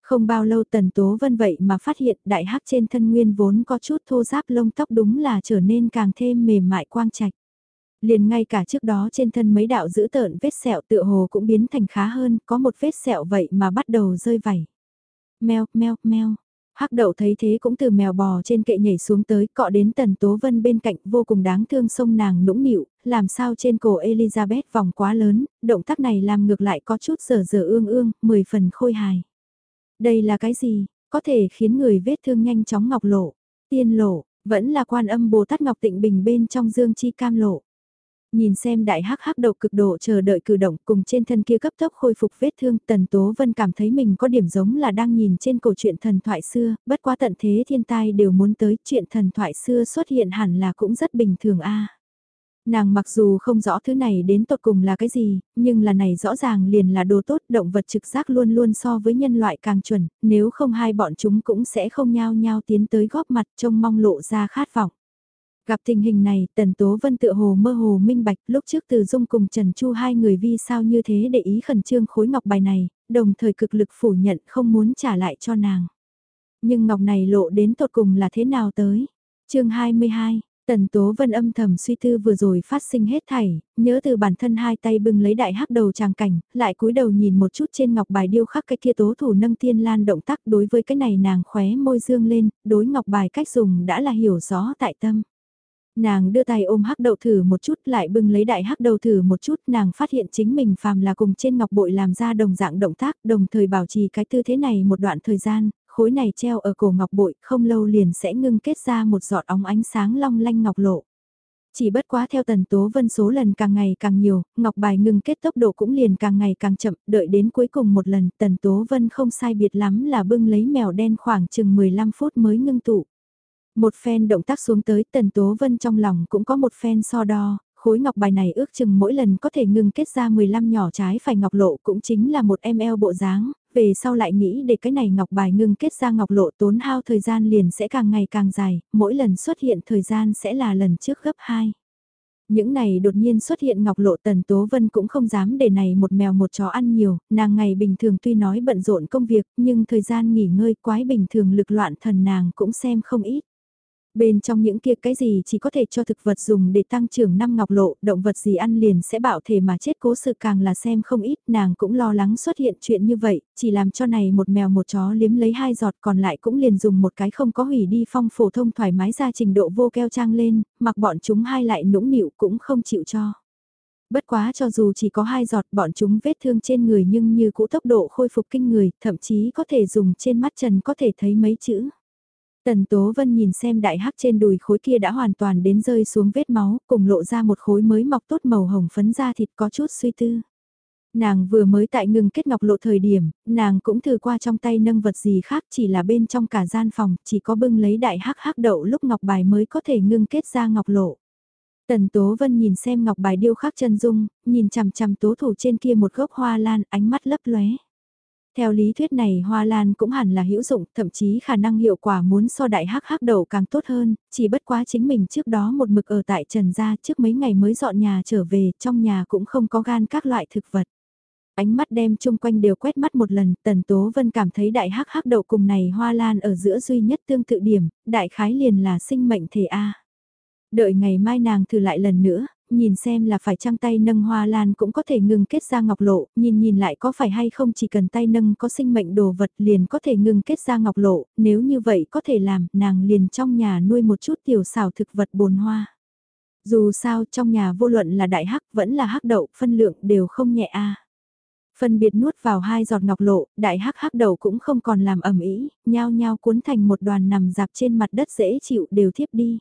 [SPEAKER 1] Không bao lâu tần tố vân vậy mà phát hiện đại hắc trên thân nguyên vốn có chút thô giáp lông tóc đúng là trở nên càng thêm mềm mại quang trạch. Liền ngay cả trước đó trên thân mấy đạo giữ tợn vết sẹo tựa hồ cũng biến thành khá hơn, có một vết sẹo vậy mà bắt đầu rơi vảy. Mèo, mèo, mèo. Hắc đậu thấy thế cũng từ mèo bò trên kệ nhảy xuống tới, cọ đến tần tố vân bên cạnh vô cùng đáng thương sông nàng nũng nịu, làm sao trên cổ Elizabeth vòng quá lớn, động tác này làm ngược lại có chút giờ giờ ương ương, mười phần khôi hài. Đây là cái gì, có thể khiến người vết thương nhanh chóng ngọc lộ, tiên lộ, vẫn là quan âm Bồ Tát Ngọc Tịnh Bình bên trong dương chi cam lộ. Nhìn xem đại hắc hắc đầu cực độ chờ đợi cử động cùng trên thân kia cấp tốc khôi phục vết thương tần tố vân cảm thấy mình có điểm giống là đang nhìn trên câu chuyện thần thoại xưa, bất quá tận thế thiên tai đều muốn tới chuyện thần thoại xưa xuất hiện hẳn là cũng rất bình thường a Nàng mặc dù không rõ thứ này đến tột cùng là cái gì, nhưng là này rõ ràng liền là đồ tốt, động vật trực giác luôn luôn so với nhân loại càng chuẩn, nếu không hai bọn chúng cũng sẽ không nhao nhao tiến tới góp mặt trông mong lộ ra khát vọng. Gặp tình hình này, Tần Tố Vân tựa hồ mơ hồ minh bạch lúc trước từ dung cùng Trần Chu hai người vi sao như thế để ý khẩn trương khối ngọc bài này, đồng thời cực lực phủ nhận không muốn trả lại cho nàng. Nhưng ngọc này lộ đến tột cùng là thế nào tới? chương 22, Tần Tố Vân âm thầm suy tư vừa rồi phát sinh hết thảy, nhớ từ bản thân hai tay bưng lấy đại hắc đầu tràng cảnh, lại cúi đầu nhìn một chút trên ngọc bài điêu khắc cái kia tố thủ nâng tiên lan động tác đối với cái này nàng khóe môi dương lên, đối ngọc bài cách dùng đã là hiểu rõ tại tâm. Nàng đưa tay ôm hắc đậu thử một chút lại bưng lấy đại hắc đầu thử một chút nàng phát hiện chính mình phàm là cùng trên ngọc bội làm ra đồng dạng động tác đồng thời bảo trì cái tư thế này một đoạn thời gian, khối này treo ở cổ ngọc bội không lâu liền sẽ ngưng kết ra một giọt óng ánh sáng long lanh ngọc lộ. Chỉ bất quá theo tần tố vân số lần càng ngày càng nhiều, ngọc bài ngừng kết tốc độ cũng liền càng ngày càng chậm, đợi đến cuối cùng một lần tần tố vân không sai biệt lắm là bưng lấy mèo đen khoảng chừng 15 phút mới ngưng tụ. Một phen động tác xuống tới tần tố vân trong lòng cũng có một phen so đo, khối ngọc bài này ước chừng mỗi lần có thể ngưng kết ra 15 nhỏ trái phải ngọc lộ cũng chính là một ml bộ dáng, về sau lại nghĩ để cái này ngọc bài ngưng kết ra ngọc lộ tốn hao thời gian liền sẽ càng ngày càng dài, mỗi lần xuất hiện thời gian sẽ là lần trước gấp 2. Những này đột nhiên xuất hiện ngọc lộ tần tố vân cũng không dám để này một mèo một chó ăn nhiều, nàng ngày bình thường tuy nói bận rộn công việc nhưng thời gian nghỉ ngơi quái bình thường lực loạn thần nàng cũng xem không ít. Bên trong những kia cái gì chỉ có thể cho thực vật dùng để tăng trưởng năm ngọc lộ, động vật gì ăn liền sẽ bạo thể mà chết cố sự càng là xem không ít, nàng cũng lo lắng xuất hiện chuyện như vậy, chỉ làm cho này một mèo một chó liếm lấy hai giọt còn lại cũng liền dùng một cái không có hủy đi phong phổ thông thoải mái ra trình độ vô keo trang lên, mặc bọn chúng hai lại nũng nịu cũng không chịu cho. Bất quá cho dù chỉ có hai giọt bọn chúng vết thương trên người nhưng như cũ tốc độ khôi phục kinh người, thậm chí có thể dùng trên mắt trần có thể thấy mấy chữ. Tần Tố Vân nhìn xem đại hắc trên đùi khối kia đã hoàn toàn đến rơi xuống vết máu, cùng lộ ra một khối mới mọc tốt màu hồng phấn da thịt có chút suy tư. Nàng vừa mới tại ngừng kết ngọc lộ thời điểm, nàng cũng thử qua trong tay nâng vật gì khác chỉ là bên trong cả gian phòng, chỉ có bưng lấy đại hắc hắc đậu lúc ngọc bài mới có thể ngưng kết ra ngọc lộ. Tần Tố Vân nhìn xem ngọc bài điêu khắc chân dung, nhìn chằm chằm tố thủ trên kia một gốc hoa lan, ánh mắt lấp lóe. Theo lý thuyết này hoa lan cũng hẳn là hữu dụng, thậm chí khả năng hiệu quả muốn so đại hắc hắc đầu càng tốt hơn, chỉ bất quá chính mình trước đó một mực ở tại Trần Gia trước mấy ngày mới dọn nhà trở về, trong nhà cũng không có gan các loại thực vật. Ánh mắt đem chung quanh đều quét mắt một lần, Tần Tố Vân cảm thấy đại hắc hắc đậu cùng này hoa lan ở giữa duy nhất tương tự điểm, đại khái liền là sinh mệnh thể A. Đợi ngày mai nàng thử lại lần nữa, nhìn xem là phải trăng tay nâng hoa lan cũng có thể ngừng kết ra ngọc lộ, nhìn nhìn lại có phải hay không chỉ cần tay nâng có sinh mệnh đồ vật liền có thể ngừng kết ra ngọc lộ, nếu như vậy có thể làm, nàng liền trong nhà nuôi một chút tiểu xào thực vật bồn hoa. Dù sao trong nhà vô luận là đại hắc vẫn là hắc đậu, phân lượng đều không nhẹ a. Phân biệt nuốt vào hai giọt ngọc lộ, đại hắc hắc đầu cũng không còn làm ẩm ý, nhao nhao cuốn thành một đoàn nằm dạp trên mặt đất dễ chịu đều thiếp đi.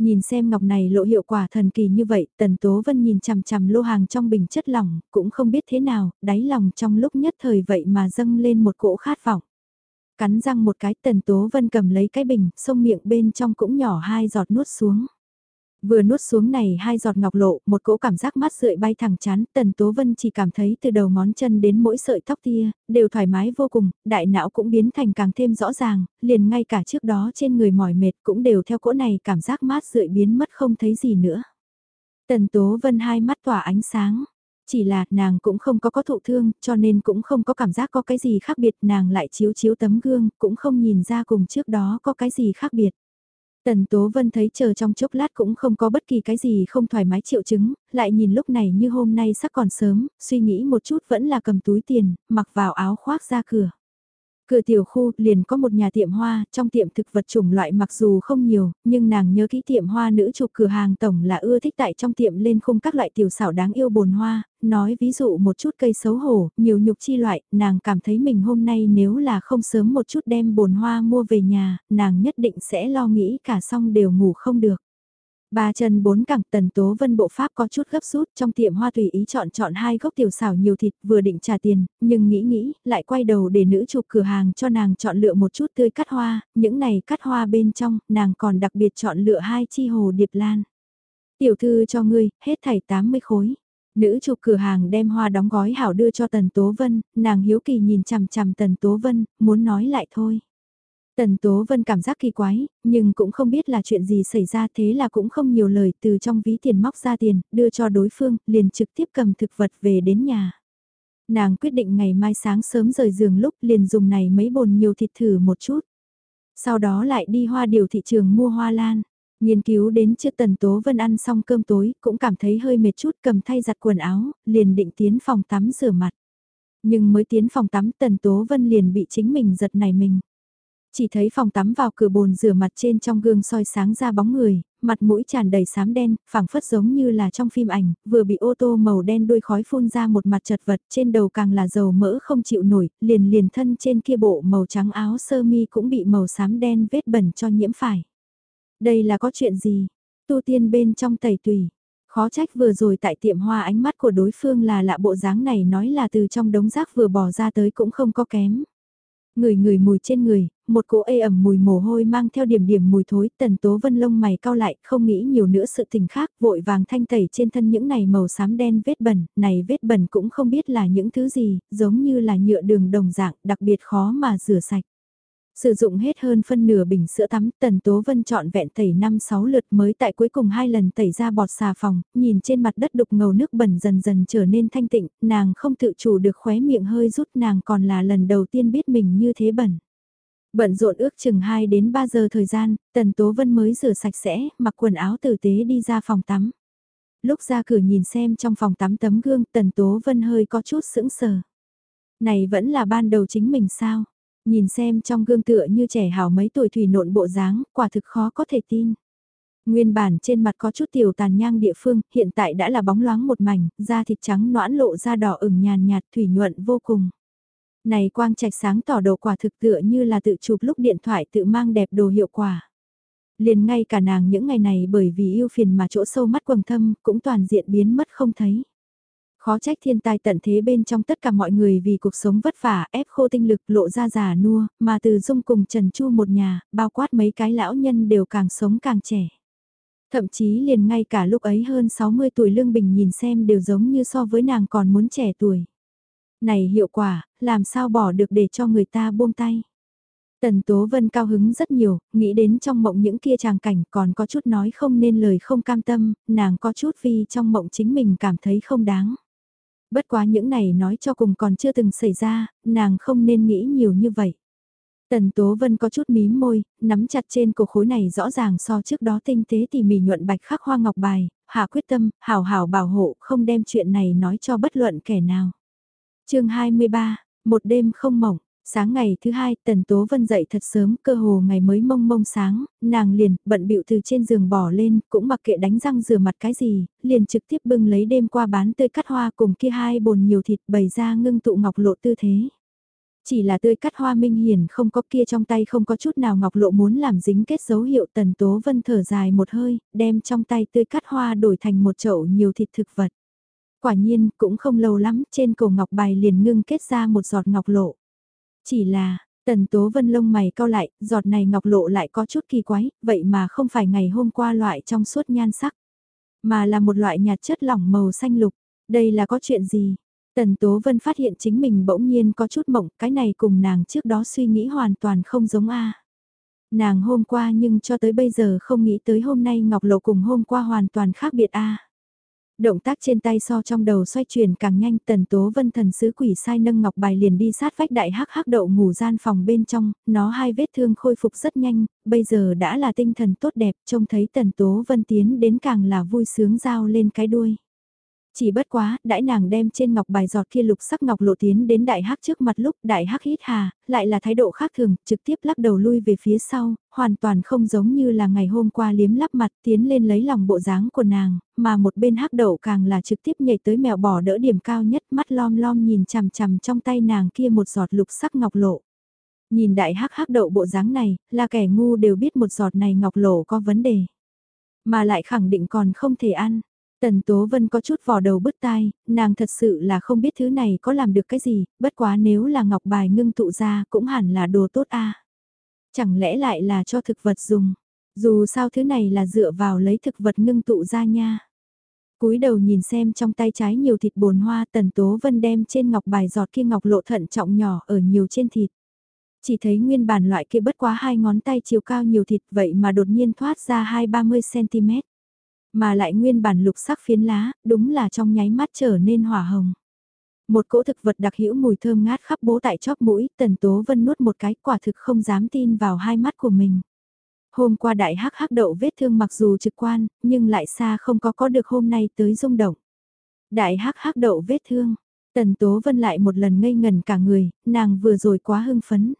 [SPEAKER 1] Nhìn xem ngọc này lộ hiệu quả thần kỳ như vậy, Tần Tố Vân nhìn chằm chằm lô hàng trong bình chất lỏng, cũng không biết thế nào, đáy lòng trong lúc nhất thời vậy mà dâng lên một cỗ khát vọng. Cắn răng một cái Tần Tố Vân cầm lấy cái bình, sông miệng bên trong cũng nhỏ hai giọt nuốt xuống. Vừa nuốt xuống này hai giọt ngọc lộ, một cỗ cảm giác mát rượi bay thẳng chán, Tần Tố Vân chỉ cảm thấy từ đầu ngón chân đến mỗi sợi tóc tia, đều thoải mái vô cùng, đại não cũng biến thành càng thêm rõ ràng, liền ngay cả trước đó trên người mỏi mệt cũng đều theo cỗ này cảm giác mát rượi biến mất không thấy gì nữa. Tần Tố Vân hai mắt tỏa ánh sáng, chỉ là nàng cũng không có có thụ thương, cho nên cũng không có cảm giác có cái gì khác biệt, nàng lại chiếu chiếu tấm gương, cũng không nhìn ra cùng trước đó có cái gì khác biệt. Tần Tố Vân thấy chờ trong chốc lát cũng không có bất kỳ cái gì không thoải mái triệu chứng, lại nhìn lúc này như hôm nay sắc còn sớm, suy nghĩ một chút vẫn là cầm túi tiền, mặc vào áo khoác ra cửa. Cửa tiểu khu liền có một nhà tiệm hoa, trong tiệm thực vật chủng loại mặc dù không nhiều, nhưng nàng nhớ kỹ tiệm hoa nữ chụp cửa hàng tổng là ưa thích tại trong tiệm lên khung các loại tiểu xảo đáng yêu bồn hoa, nói ví dụ một chút cây xấu hổ, nhiều nhục chi loại, nàng cảm thấy mình hôm nay nếu là không sớm một chút đem bồn hoa mua về nhà, nàng nhất định sẽ lo nghĩ cả xong đều ngủ không được. Ba chân bốn cẳng tần tố vân bộ pháp có chút gấp rút trong tiệm hoa tùy ý chọn chọn hai gốc tiểu xảo nhiều thịt vừa định trả tiền, nhưng nghĩ nghĩ, lại quay đầu để nữ chụp cửa hàng cho nàng chọn lựa một chút tươi cắt hoa, những này cắt hoa bên trong, nàng còn đặc biệt chọn lựa hai chi hồ điệp lan. Tiểu thư cho ngươi, hết thảy 80 khối. Nữ chụp cửa hàng đem hoa đóng gói hảo đưa cho Tần Tố Vân, nàng hiếu kỳ nhìn chằm chằm Tần Tố Vân, muốn nói lại thôi. Tần Tố Vân cảm giác kỳ quái, nhưng cũng không biết là chuyện gì xảy ra thế là cũng không nhiều lời từ trong ví tiền móc ra tiền, đưa cho đối phương, liền trực tiếp cầm thực vật về đến nhà. Nàng quyết định ngày mai sáng sớm rời giường lúc liền dùng này mấy bồn nhiều thịt thử một chút. Sau đó lại đi hoa điều thị trường mua hoa lan. Nghiên cứu đến chưa Tần Tố Vân ăn xong cơm tối, cũng cảm thấy hơi mệt chút cầm thay giặt quần áo, liền định tiến phòng tắm rửa mặt. Nhưng mới tiến phòng tắm Tần Tố Vân liền bị chính mình giật này mình. Chỉ thấy phòng tắm vào cửa bồn rửa mặt trên trong gương soi sáng ra bóng người, mặt mũi tràn đầy xám đen, phẳng phất giống như là trong phim ảnh, vừa bị ô tô màu đen đuôi khói phun ra một mặt chật vật, trên đầu càng là dầu mỡ không chịu nổi, liền liền thân trên kia bộ màu trắng áo sơ mi cũng bị màu xám đen vết bẩn cho nhiễm phải. Đây là có chuyện gì? Tu tiên bên trong tẩy tùy. Khó trách vừa rồi tại tiệm hoa ánh mắt của đối phương là lạ bộ dáng này nói là từ trong đống rác vừa bỏ ra tới cũng không có kém. Người người mùi trên người, một cỗ ê ẩm mùi mồ hôi mang theo điểm điểm mùi thối, tần tố vân lông mày cao lại, không nghĩ nhiều nữa sự tình khác, vội vàng thanh tẩy trên thân những này màu xám đen vết bẩn, này vết bẩn cũng không biết là những thứ gì, giống như là nhựa đường đồng dạng, đặc biệt khó mà rửa sạch. Sử dụng hết hơn phân nửa bình sữa tắm, Tần Tố Vân chọn vẹn tẩy 5-6 lượt mới tại cuối cùng hai lần tẩy ra bọt xà phòng, nhìn trên mặt đất đục ngầu nước bẩn dần dần trở nên thanh tịnh, nàng không tự chủ được khóe miệng hơi rút nàng còn là lần đầu tiên biết mình như thế bẩn. Bận rộn ước chừng 2 đến 3 giờ thời gian, Tần Tố Vân mới rửa sạch sẽ, mặc quần áo tử tế đi ra phòng tắm. Lúc ra cửa nhìn xem trong phòng tắm tấm gương, Tần Tố Vân hơi có chút sững sờ. Này vẫn là ban đầu chính mình sao? Nhìn xem trong gương tựa như trẻ hào mấy tuổi thủy nộn bộ dáng, quả thực khó có thể tin. Nguyên bản trên mặt có chút tiểu tàn nhang địa phương, hiện tại đã là bóng loáng một mảnh, da thịt trắng noãn lộ ra đỏ ửng nhàn nhạt thủy nhuận vô cùng. Này quang trạch sáng tỏ đồ quả thực tựa như là tự chụp lúc điện thoại tự mang đẹp đồ hiệu quả. Liền ngay cả nàng những ngày này bởi vì yêu phiền mà chỗ sâu mắt quầng thâm cũng toàn diện biến mất không thấy. Khó trách thiên tai tận thế bên trong tất cả mọi người vì cuộc sống vất vả ép khô tinh lực lộ ra già nua, mà từ dung cùng Trần Chu một nhà, bao quát mấy cái lão nhân đều càng sống càng trẻ. Thậm chí liền ngay cả lúc ấy hơn 60 tuổi Lương Bình nhìn xem đều giống như so với nàng còn muốn trẻ tuổi. Này hiệu quả, làm sao bỏ được để cho người ta buông tay. Tần Tố Vân cao hứng rất nhiều, nghĩ đến trong mộng những kia tràng cảnh còn có chút nói không nên lời không cam tâm, nàng có chút vì trong mộng chính mình cảm thấy không đáng. Bất quá những này nói cho cùng còn chưa từng xảy ra, nàng không nên nghĩ nhiều như vậy. Tần Tố Vân có chút mím môi, nắm chặt trên cổ khối này rõ ràng so trước đó tinh tế tỉ mỉ nhuận bạch khắc hoa ngọc bài, hạ quyết tâm, hảo hảo bảo hộ, không đem chuyện này nói cho bất luận kẻ nào chương 23, một đêm không mỏng, Sáng ngày thứ hai, Tần Tố Vân dậy thật sớm, cơ hồ ngày mới mông mông sáng, nàng liền, bận bịu từ trên giường bỏ lên, cũng mặc kệ đánh răng rửa mặt cái gì, liền trực tiếp bưng lấy đêm qua bán tươi cắt hoa cùng kia hai bồn nhiều thịt bày ra ngưng tụ ngọc lộ tư thế. Chỉ là tươi cắt hoa minh hiển không có kia trong tay không có chút nào ngọc lộ muốn làm dính kết dấu hiệu Tần Tố Vân thở dài một hơi, đem trong tay tươi cắt hoa đổi thành một chậu nhiều thịt thực vật. Quả nhiên, cũng không lâu lắm, trên cổ ngọc bài liền ngưng kết ra một giọt ngọc lộ. Chỉ là, Tần Tố Vân lông mày cau lại, giọt này ngọc lộ lại có chút kỳ quái, vậy mà không phải ngày hôm qua loại trong suốt nhan sắc, mà là một loại nhạt chất lỏng màu xanh lục. Đây là có chuyện gì? Tần Tố Vân phát hiện chính mình bỗng nhiên có chút mộng, cái này cùng nàng trước đó suy nghĩ hoàn toàn không giống a. Nàng hôm qua nhưng cho tới bây giờ không nghĩ tới hôm nay Ngọc Lộ cùng hôm qua hoàn toàn khác biệt a. Động tác trên tay so trong đầu xoay chuyển càng nhanh tần tố vân thần sứ quỷ sai nâng ngọc bài liền đi sát vách đại hắc hắc đậu ngủ gian phòng bên trong, nó hai vết thương khôi phục rất nhanh, bây giờ đã là tinh thần tốt đẹp trông thấy tần tố vân tiến đến càng là vui sướng giao lên cái đuôi. Chỉ bất quá, đãi nàng đem trên ngọc bài giọt kia lục sắc ngọc lộ tiến đến đại hắc trước mặt lúc đại hắc hít hà, lại là thái độ khác thường, trực tiếp lắc đầu lui về phía sau, hoàn toàn không giống như là ngày hôm qua liếm lắp mặt tiến lên lấy lòng bộ dáng của nàng, mà một bên hắc đậu càng là trực tiếp nhảy tới mèo bỏ đỡ điểm cao nhất mắt lom lom nhìn chằm chằm trong tay nàng kia một giọt lục sắc ngọc lộ. Nhìn đại hắc hắc đậu bộ dáng này, là kẻ ngu đều biết một giọt này ngọc lộ có vấn đề. Mà lại khẳng định còn không thể ăn Tần Tố Vân có chút vò đầu bứt tai, nàng thật sự là không biết thứ này có làm được cái gì, bất quá nếu là ngọc bài ngưng tụ ra cũng hẳn là đồ tốt a. Chẳng lẽ lại là cho thực vật dùng, dù sao thứ này là dựa vào lấy thực vật ngưng tụ ra nha. cúi đầu nhìn xem trong tay trái nhiều thịt bồn hoa Tần Tố Vân đem trên ngọc bài giọt kia ngọc lộ thận trọng nhỏ ở nhiều trên thịt. Chỉ thấy nguyên bản loại kia bất quá hai ngón tay chiều cao nhiều thịt vậy mà đột nhiên thoát ra 2-30cm. Mà lại nguyên bản lục sắc phiến lá, đúng là trong nháy mắt trở nên hỏa hồng. Một cỗ thực vật đặc hữu mùi thơm ngát khắp bố tại chóp mũi, tần tố vân nuốt một cái quả thực không dám tin vào hai mắt của mình. Hôm qua đại hắc hắc đậu vết thương mặc dù trực quan, nhưng lại xa không có có được hôm nay tới rung động. Đại hắc hắc đậu vết thương, tần tố vân lại một lần ngây ngần cả người, nàng vừa rồi quá hưng phấn.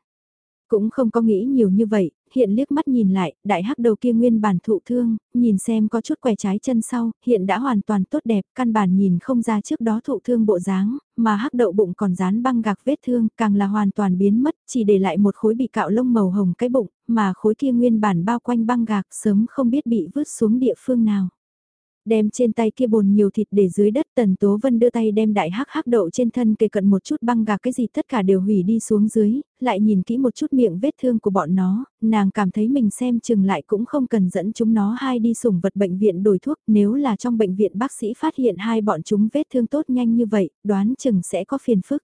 [SPEAKER 1] Cũng không có nghĩ nhiều như vậy, hiện liếc mắt nhìn lại, đại hắc đầu kia nguyên bản thụ thương, nhìn xem có chút quẻ trái chân sau, hiện đã hoàn toàn tốt đẹp, căn bản nhìn không ra trước đó thụ thương bộ dáng, mà hắc đậu bụng còn dán băng gạc vết thương, càng là hoàn toàn biến mất, chỉ để lại một khối bị cạo lông màu hồng cái bụng, mà khối kia nguyên bản bao quanh băng gạc sớm không biết bị vứt xuống địa phương nào. Đem trên tay kia bồn nhiều thịt để dưới đất Tần Tố Vân đưa tay đem đại hắc hắc đậu trên thân kề cận một chút băng gạc cái gì tất cả đều hủy đi xuống dưới, lại nhìn kỹ một chút miệng vết thương của bọn nó, nàng cảm thấy mình xem chừng lại cũng không cần dẫn chúng nó hai đi sủng vật bệnh viện đổi thuốc nếu là trong bệnh viện bác sĩ phát hiện hai bọn chúng vết thương tốt nhanh như vậy, đoán chừng sẽ có phiền phức.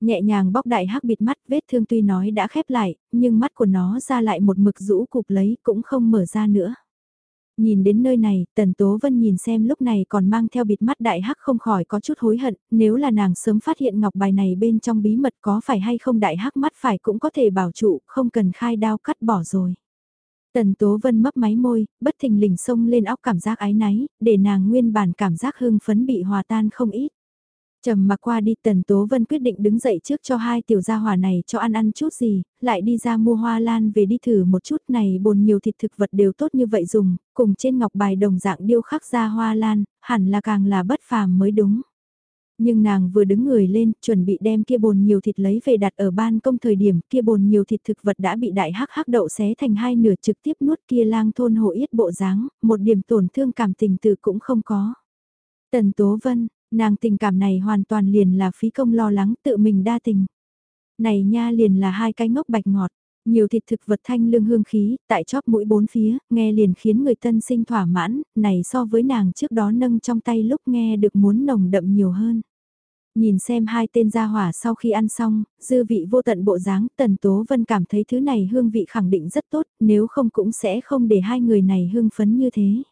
[SPEAKER 1] Nhẹ nhàng bóc đại hắc bịt mắt vết thương tuy nói đã khép lại, nhưng mắt của nó ra lại một mực rũ cục lấy cũng không mở ra nữa. Nhìn đến nơi này, Tần Tố Vân nhìn xem lúc này còn mang theo bịt mắt đại hắc không khỏi có chút hối hận, nếu là nàng sớm phát hiện ngọc bài này bên trong bí mật có phải hay không đại hắc mắt phải cũng có thể bảo trụ, không cần khai đao cắt bỏ rồi. Tần Tố Vân mấp máy môi, bất thình lình xông lên óc cảm giác ái náy, để nàng nguyên bản cảm giác hưng phấn bị hòa tan không ít. Trầm mặc qua đi Tần Tố Vân quyết định đứng dậy trước cho hai tiểu gia hỏa này cho ăn ăn chút gì, lại đi ra mua hoa lan về đi thử một chút này bồn nhiều thịt thực vật đều tốt như vậy dùng, cùng trên ngọc bài đồng dạng điêu khắc ra hoa lan, hẳn là càng là bất phàm mới đúng. Nhưng nàng vừa đứng người lên, chuẩn bị đem kia bồn nhiều thịt lấy về đặt ở ban công thời điểm kia bồn nhiều thịt thực vật đã bị đại hắc hắc đậu xé thành hai nửa trực tiếp nuốt kia lang thôn hộ yết bộ dáng, một điểm tổn thương cảm tình từ cũng không có. Tần Tố Vân, Nàng tình cảm này hoàn toàn liền là phí công lo lắng tự mình đa tình. Này nha liền là hai cái ngốc bạch ngọt, nhiều thịt thực vật thanh lương hương khí, tại chóp mũi bốn phía, nghe liền khiến người tân sinh thỏa mãn, này so với nàng trước đó nâng trong tay lúc nghe được muốn nồng đậm nhiều hơn. Nhìn xem hai tên gia hỏa sau khi ăn xong, dư vị vô tận bộ dáng, Tần Tố Vân cảm thấy thứ này hương vị khẳng định rất tốt, nếu không cũng sẽ không để hai người này hương phấn như thế.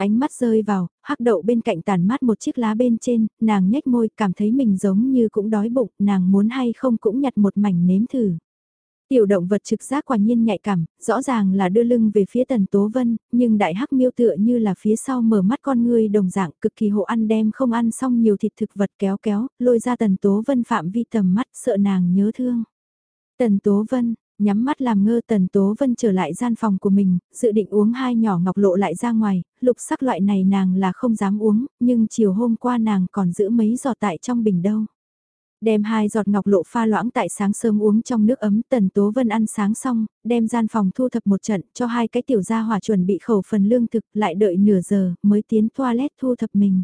[SPEAKER 1] Ánh mắt rơi vào, hắc đậu bên cạnh tàn mát một chiếc lá bên trên, nàng nhếch môi cảm thấy mình giống như cũng đói bụng, nàng muốn hay không cũng nhặt một mảnh nếm thử. Tiểu động vật trực giác quả nhiên nhạy cảm, rõ ràng là đưa lưng về phía tần tố vân, nhưng đại hắc miêu tựa như là phía sau mở mắt con người đồng dạng cực kỳ hộ ăn đem không ăn xong nhiều thịt thực vật kéo kéo, lôi ra tần tố vân phạm vi tầm mắt sợ nàng nhớ thương. Tần tố vân, nhắm mắt làm ngơ tần tố vân trở lại gian phòng của mình, dự định uống hai nhỏ ngọc lộ lại ra ngoài, lục sắc loại này nàng là không dám uống, nhưng chiều hôm qua nàng còn giữ mấy giọt tại trong bình đâu. Đem hai giọt ngọc lộ pha loãng tại sáng sớm uống trong nước ấm tần tố vân ăn sáng xong, đem gian phòng thu thập một trận cho hai cái tiểu gia hỏa chuẩn bị khẩu phần lương thực lại đợi nửa giờ mới tiến toilet thu thập mình.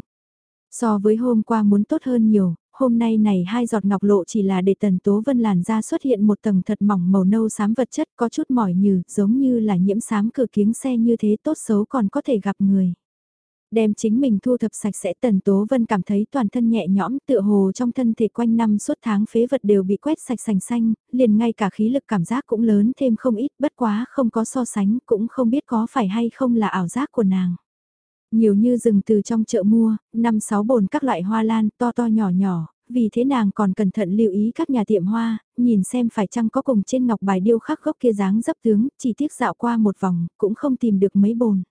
[SPEAKER 1] So với hôm qua muốn tốt hơn nhiều, hôm nay này hai giọt ngọc lộ chỉ là để tần tố vân làn da xuất hiện một tầng thật mỏng màu nâu xám vật chất có chút mỏi nhừ, giống như là nhiễm xám cửa kiếng xe như thế tốt xấu còn có thể gặp người. Đem chính mình thu thập sạch sẽ tần tố vân cảm thấy toàn thân nhẹ nhõm tựa hồ trong thân thể quanh năm suốt tháng phế vật đều bị quét sạch sành xanh, liền ngay cả khí lực cảm giác cũng lớn thêm không ít bất quá không có so sánh cũng không biết có phải hay không là ảo giác của nàng. Nhiều như rừng từ trong chợ mua, năm sáu bồn các loại hoa lan to to nhỏ nhỏ, vì thế nàng còn cẩn thận lưu ý các nhà tiệm hoa, nhìn xem phải chăng có cùng trên ngọc bài điêu khắc gốc kia dáng dấp tướng, chỉ tiếc dạo qua một vòng, cũng không tìm được mấy bồn.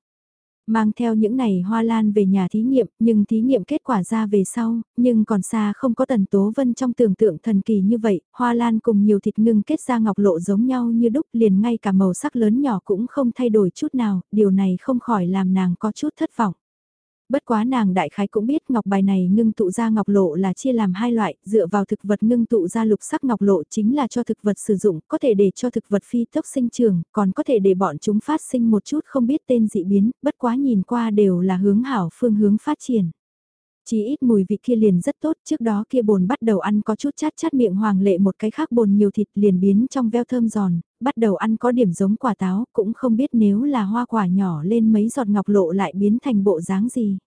[SPEAKER 1] Mang theo những này hoa lan về nhà thí nghiệm, nhưng thí nghiệm kết quả ra về sau, nhưng còn xa không có tần tố vân trong tưởng tượng thần kỳ như vậy, hoa lan cùng nhiều thịt ngưng kết ra ngọc lộ giống nhau như đúc liền ngay cả màu sắc lớn nhỏ cũng không thay đổi chút nào, điều này không khỏi làm nàng có chút thất vọng. Bất quá nàng đại khái cũng biết ngọc bài này ngưng tụ ra ngọc lộ là chia làm hai loại, dựa vào thực vật ngưng tụ ra lục sắc ngọc lộ chính là cho thực vật sử dụng, có thể để cho thực vật phi tốc sinh trường, còn có thể để bọn chúng phát sinh một chút không biết tên dị biến, bất quá nhìn qua đều là hướng hảo phương hướng phát triển. Chỉ ít mùi vị kia liền rất tốt, trước đó kia bồn bắt đầu ăn có chút chát chát miệng hoàng lệ một cái khác bồn nhiều thịt liền biến trong veo thơm giòn, bắt đầu ăn có điểm giống quả táo, cũng không biết nếu là hoa quả nhỏ lên mấy giọt ngọc lộ lại biến thành bộ dáng gì.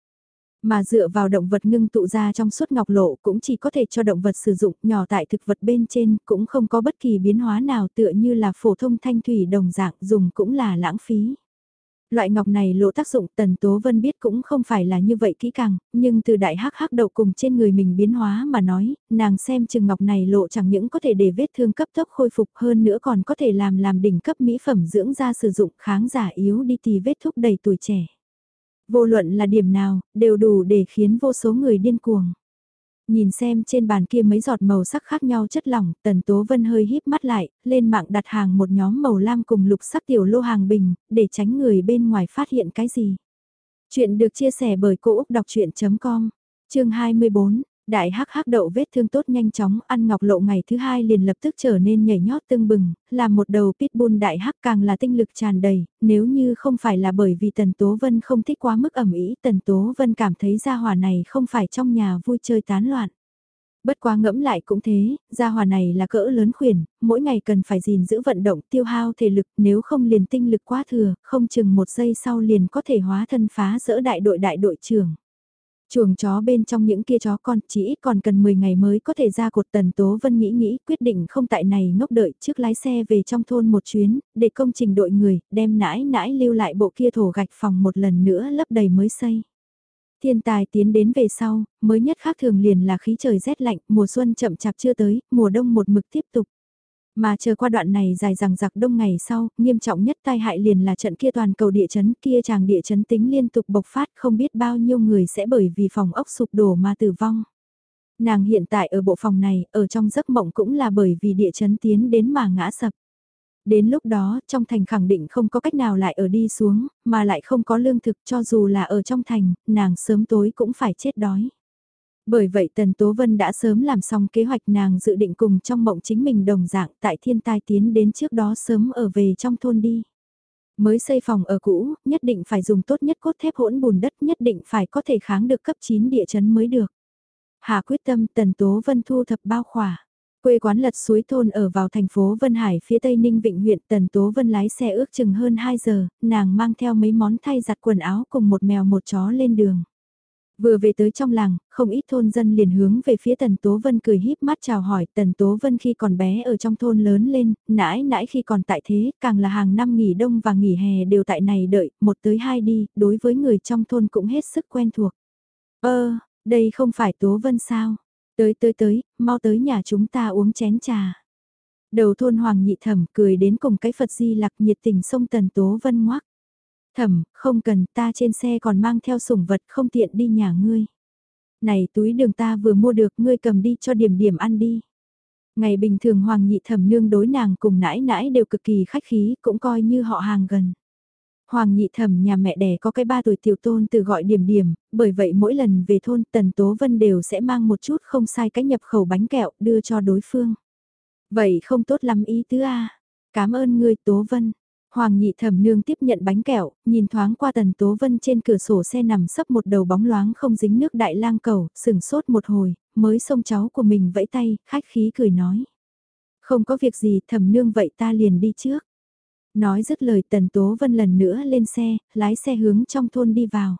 [SPEAKER 1] Mà dựa vào động vật ngưng tụ ra trong suốt ngọc lộ cũng chỉ có thể cho động vật sử dụng nhỏ tại thực vật bên trên cũng không có bất kỳ biến hóa nào tựa như là phổ thông thanh thủy đồng dạng dùng cũng là lãng phí. Loại ngọc này lộ tác dụng Tần Tố Vân biết cũng không phải là như vậy kỹ càng, nhưng từ đại hắc hắc đậu cùng trên người mình biến hóa mà nói, nàng xem chừng ngọc này lộ chẳng những có thể để vết thương cấp tốc khôi phục hơn nữa còn có thể làm làm đỉnh cấp mỹ phẩm dưỡng da sử dụng kháng giả yếu đi tì vết thúc đầy tuổi trẻ. Vô luận là điểm nào, đều đủ để khiến vô số người điên cuồng. Nhìn xem trên bàn kia mấy giọt màu sắc khác nhau chất lỏng, Tần Tố Vân hơi híp mắt lại, lên mạng đặt hàng một nhóm màu lam cùng lục sắc tiểu lô hàng bình, để tránh người bên ngoài phát hiện cái gì. Chuyện được chia sẻ bởi Cô Úc Đọc Chuyện.com, chương 24, Đại hắc hắc đậu vết thương tốt nhanh chóng, ăn ngọc lộ ngày thứ hai liền lập tức trở nên nhảy nhót tưng bừng, làm một đầu pitbull đại hắc càng là tinh lực tràn đầy, nếu như không phải là bởi vì Tần Tố Vân không thích quá mức ẩm ý, Tần Tố Vân cảm thấy gia hỏa này không phải trong nhà vui chơi tán loạn. Bất quá ngẫm lại cũng thế, gia hỏa này là cỡ lớn khuyển, mỗi ngày cần phải gìn giữ vận động tiêu hao thể lực nếu không liền tinh lực quá thừa, không chừng một giây sau liền có thể hóa thân phá rỡ đại đội đại đội trưởng. Chuồng chó bên trong những kia chó con chỉ ít còn cần 10 ngày mới có thể ra cột tần tố vân nghĩ nghĩ quyết định không tại này ngốc đợi trước lái xe về trong thôn một chuyến, để công trình đội người, đem nãi nãi lưu lại bộ kia thổ gạch phòng một lần nữa lấp đầy mới xây. Thiên tài tiến đến về sau, mới nhất khác thường liền là khí trời rét lạnh, mùa xuân chậm chạp chưa tới, mùa đông một mực tiếp tục. Mà chờ qua đoạn này dài rằng giặc đông ngày sau, nghiêm trọng nhất tai hại liền là trận kia toàn cầu địa chấn kia chàng địa chấn tính liên tục bộc phát không biết bao nhiêu người sẽ bởi vì phòng ốc sụp đổ mà tử vong. Nàng hiện tại ở bộ phòng này, ở trong giấc mộng cũng là bởi vì địa chấn tiến đến mà ngã sập. Đến lúc đó, trong thành khẳng định không có cách nào lại ở đi xuống, mà lại không có lương thực cho dù là ở trong thành, nàng sớm tối cũng phải chết đói. Bởi vậy Tần Tố Vân đã sớm làm xong kế hoạch nàng dự định cùng trong mộng chính mình đồng dạng tại thiên tai tiến đến trước đó sớm ở về trong thôn đi. Mới xây phòng ở cũ, nhất định phải dùng tốt nhất cốt thép hỗn bùn đất nhất định phải có thể kháng được cấp 9 địa chấn mới được. Hà quyết tâm Tần Tố Vân thu thập bao khỏa. Quê quán lật suối thôn ở vào thành phố Vân Hải phía tây Ninh Vịnh huyện Tần Tố Vân lái xe ước chừng hơn 2 giờ, nàng mang theo mấy món thay giặt quần áo cùng một mèo một chó lên đường. Vừa về tới trong làng, không ít thôn dân liền hướng về phía Tần Tố Vân cười híp mắt chào hỏi Tần Tố Vân khi còn bé ở trong thôn lớn lên, nãi nãi khi còn tại thế, càng là hàng năm nghỉ đông và nghỉ hè đều tại này đợi, một tới hai đi, đối với người trong thôn cũng hết sức quen thuộc. Ơ, đây không phải Tố Vân sao? Tới tới tới, mau tới nhà chúng ta uống chén trà. Đầu thôn Hoàng Nhị Thẩm cười đến cùng cái Phật Di Lặc nhiệt tình sông Tần Tố Vân ngoác. Thẩm, không cần ta trên xe còn mang theo sủng vật không tiện đi nhà ngươi. Này túi đường ta vừa mua được ngươi cầm đi cho điểm điểm ăn đi. Ngày bình thường Hoàng nhị thẩm nương đối nàng cùng nãi nãi đều cực kỳ khách khí cũng coi như họ hàng gần. Hoàng nhị thẩm nhà mẹ đẻ có cái ba tuổi tiểu tôn từ gọi điểm điểm, bởi vậy mỗi lần về thôn Tần Tố Vân đều sẽ mang một chút không sai cái nhập khẩu bánh kẹo đưa cho đối phương. Vậy không tốt lắm ý tứ a Cảm ơn ngươi Tố Vân. Hoàng nhị thẩm nương tiếp nhận bánh kẹo, nhìn thoáng qua tần tố vân trên cửa sổ xe nằm sấp một đầu bóng loáng không dính nước đại lang cầu, sừng sốt một hồi, mới xông cháu của mình vẫy tay, khách khí cười nói. Không có việc gì thẩm nương vậy ta liền đi trước. Nói dứt lời tần tố vân lần nữa lên xe, lái xe hướng trong thôn đi vào.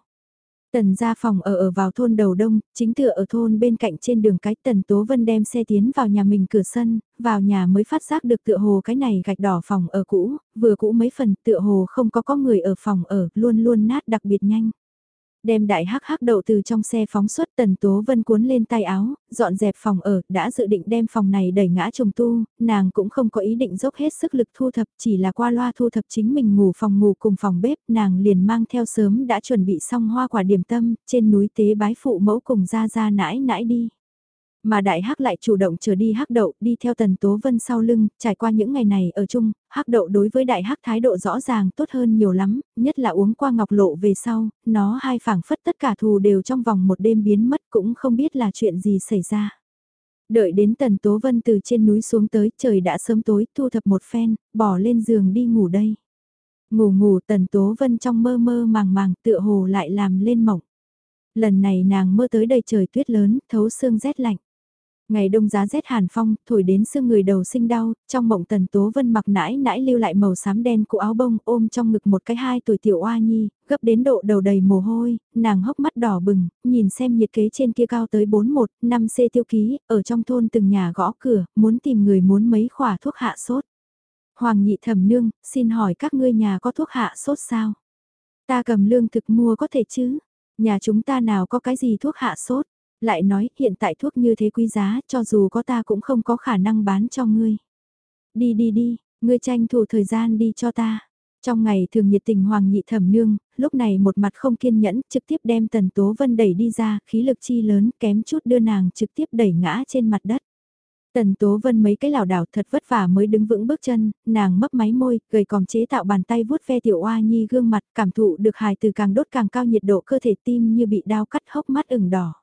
[SPEAKER 1] Tần ra phòng ở ở vào thôn đầu đông, chính tựa ở thôn bên cạnh trên đường cái Tần Tố Vân đem xe tiến vào nhà mình cửa sân, vào nhà mới phát giác được tựa hồ cái này gạch đỏ phòng ở cũ, vừa cũ mấy phần tựa hồ không có có người ở phòng ở, luôn luôn nát đặc biệt nhanh. Đem đại hắc hắc đậu từ trong xe phóng xuất tần tố vân cuốn lên tay áo, dọn dẹp phòng ở, đã dự định đem phòng này đẩy ngã trùng tu, nàng cũng không có ý định dốc hết sức lực thu thập, chỉ là qua loa thu thập chính mình ngủ phòng ngủ cùng phòng bếp, nàng liền mang theo sớm đã chuẩn bị xong hoa quả điểm tâm, trên núi tế bái phụ mẫu cùng ra ra nãi nãi đi. Mà đại hắc lại chủ động trở đi hắc đậu, đi theo tần tố vân sau lưng, trải qua những ngày này ở chung, hắc đậu đối với đại hắc thái độ rõ ràng tốt hơn nhiều lắm, nhất là uống qua ngọc lộ về sau, nó hai phảng phất tất cả thù đều trong vòng một đêm biến mất cũng không biết là chuyện gì xảy ra. Đợi đến tần tố vân từ trên núi xuống tới, trời đã sớm tối, thu thập một phen, bỏ lên giường đi ngủ đây. Ngủ ngủ tần tố vân trong mơ mơ màng màng tựa hồ lại làm lên mộng. Lần này nàng mơ tới đầy trời tuyết lớn, thấu xương rét lạnh. Ngày đông giá rét hàn phong, thổi đến xương người đầu sinh đau, trong mộng tần tố vân mặc nãi nãi lưu lại màu xám đen của áo bông ôm trong ngực một cái hai tuổi tiểu oa nhi, gấp đến độ đầu đầy mồ hôi, nàng hốc mắt đỏ bừng, nhìn xem nhiệt kế trên kia cao tới 41, 5 c tiêu ký, ở trong thôn từng nhà gõ cửa, muốn tìm người muốn mấy khỏa thuốc hạ sốt. Hoàng nhị thẩm nương, xin hỏi các ngươi nhà có thuốc hạ sốt sao? Ta cầm lương thực mua có thể chứ? Nhà chúng ta nào có cái gì thuốc hạ sốt? Lại nói hiện tại thuốc như thế quý giá cho dù có ta cũng không có khả năng bán cho ngươi. Đi đi đi, ngươi tranh thủ thời gian đi cho ta. Trong ngày thường nhiệt tình hoàng nhị thẩm nương, lúc này một mặt không kiên nhẫn trực tiếp đem tần tố vân đẩy đi ra, khí lực chi lớn kém chút đưa nàng trực tiếp đẩy ngã trên mặt đất. Tần Tố Vân mấy cái lảo đảo thật vất vả mới đứng vững bước chân, nàng mấp máy môi, gầy còm chế tạo bàn tay vuốt ve tiểu oa nhi gương mặt, cảm thụ được hài từ càng đốt càng cao nhiệt độ cơ thể tim như bị đau cắt hốc mắt ửng đỏ.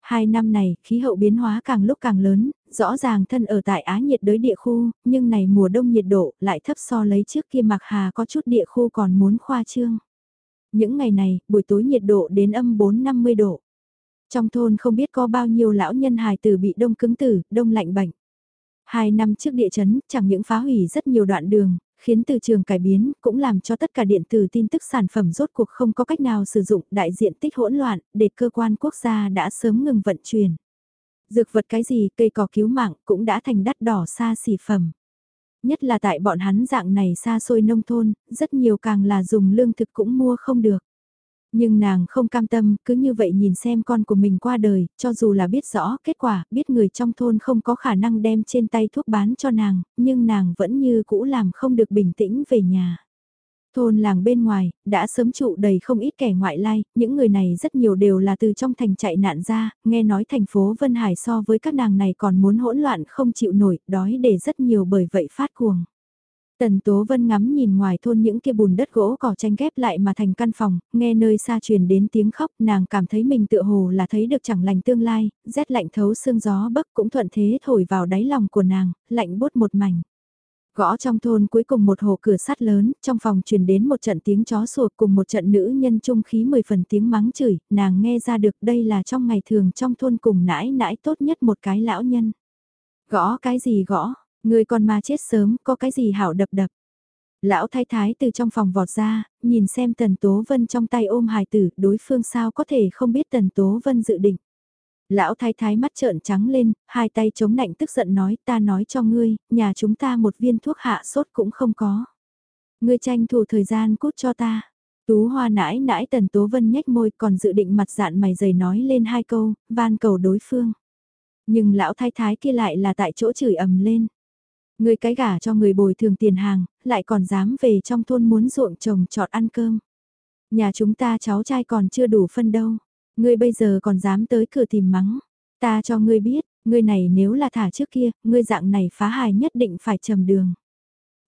[SPEAKER 1] Hai năm này, khí hậu biến hóa càng lúc càng lớn, rõ ràng thân ở tại Á nhiệt đới địa khu, nhưng này mùa đông nhiệt độ lại thấp so lấy trước kia mặc hà có chút địa khu còn muốn khoa trương. Những ngày này, buổi tối nhiệt độ đến âm 4-50 độ. Trong thôn không biết có bao nhiêu lão nhân hài tử bị đông cứng tử, đông lạnh bệnh. Hai năm trước địa chấn, chẳng những phá hủy rất nhiều đoạn đường, khiến từ trường cải biến, cũng làm cho tất cả điện tử tin tức sản phẩm rốt cuộc không có cách nào sử dụng đại diện tích hỗn loạn, để cơ quan quốc gia đã sớm ngừng vận chuyển. Dược vật cái gì, cây cỏ cứu mạng cũng đã thành đắt đỏ xa xỉ phẩm. Nhất là tại bọn hắn dạng này xa xôi nông thôn, rất nhiều càng là dùng lương thực cũng mua không được. Nhưng nàng không cam tâm, cứ như vậy nhìn xem con của mình qua đời, cho dù là biết rõ kết quả, biết người trong thôn không có khả năng đem trên tay thuốc bán cho nàng, nhưng nàng vẫn như cũ làm không được bình tĩnh về nhà. Thôn làng bên ngoài, đã sớm trụ đầy không ít kẻ ngoại lai, những người này rất nhiều đều là từ trong thành chạy nạn ra, nghe nói thành phố Vân Hải so với các nàng này còn muốn hỗn loạn không chịu nổi, đói để rất nhiều bởi vậy phát cuồng. Tần Tố Vân ngắm nhìn ngoài thôn những kia bùn đất gỗ cỏ tranh ghép lại mà thành căn phòng, nghe nơi xa truyền đến tiếng khóc, nàng cảm thấy mình tựa hồ là thấy được chẳng lành tương lai, rét lạnh thấu xương gió bấc cũng thuận thế thổi vào đáy lòng của nàng, lạnh bút một mảnh. Gõ trong thôn cuối cùng một hồ cửa sắt lớn, trong phòng truyền đến một trận tiếng chó sủa cùng một trận nữ nhân trung khí mười phần tiếng mắng chửi, nàng nghe ra được đây là trong ngày thường trong thôn cùng nãi nãi tốt nhất một cái lão nhân. Gõ cái gì gõ, Người con ma chết sớm, có cái gì hảo đập đập. Lão thái thái từ trong phòng vọt ra, nhìn xem Tần Tố Vân trong tay ôm hài tử, đối phương sao có thể không biết Tần Tố Vân dự định. Lão thái thái mắt trợn trắng lên, hai tay chống nạnh tức giận nói ta nói cho ngươi, nhà chúng ta một viên thuốc hạ sốt cũng không có. Ngươi tranh thủ thời gian cút cho ta. Tú hoa nãi nãi Tần Tố Vân nhếch môi còn dự định mặt dạn mày dày nói lên hai câu, van cầu đối phương. Nhưng lão thái thái kia lại là tại chỗ chửi ầm lên. Người cái gả cho người bồi thường tiền hàng, lại còn dám về trong thôn muốn ruộng trồng trọt ăn cơm. Nhà chúng ta cháu trai còn chưa đủ phân đâu. Ngươi bây giờ còn dám tới cửa tìm mắng. Ta cho ngươi biết, ngươi này nếu là thả trước kia, ngươi dạng này phá hài nhất định phải trầm đường.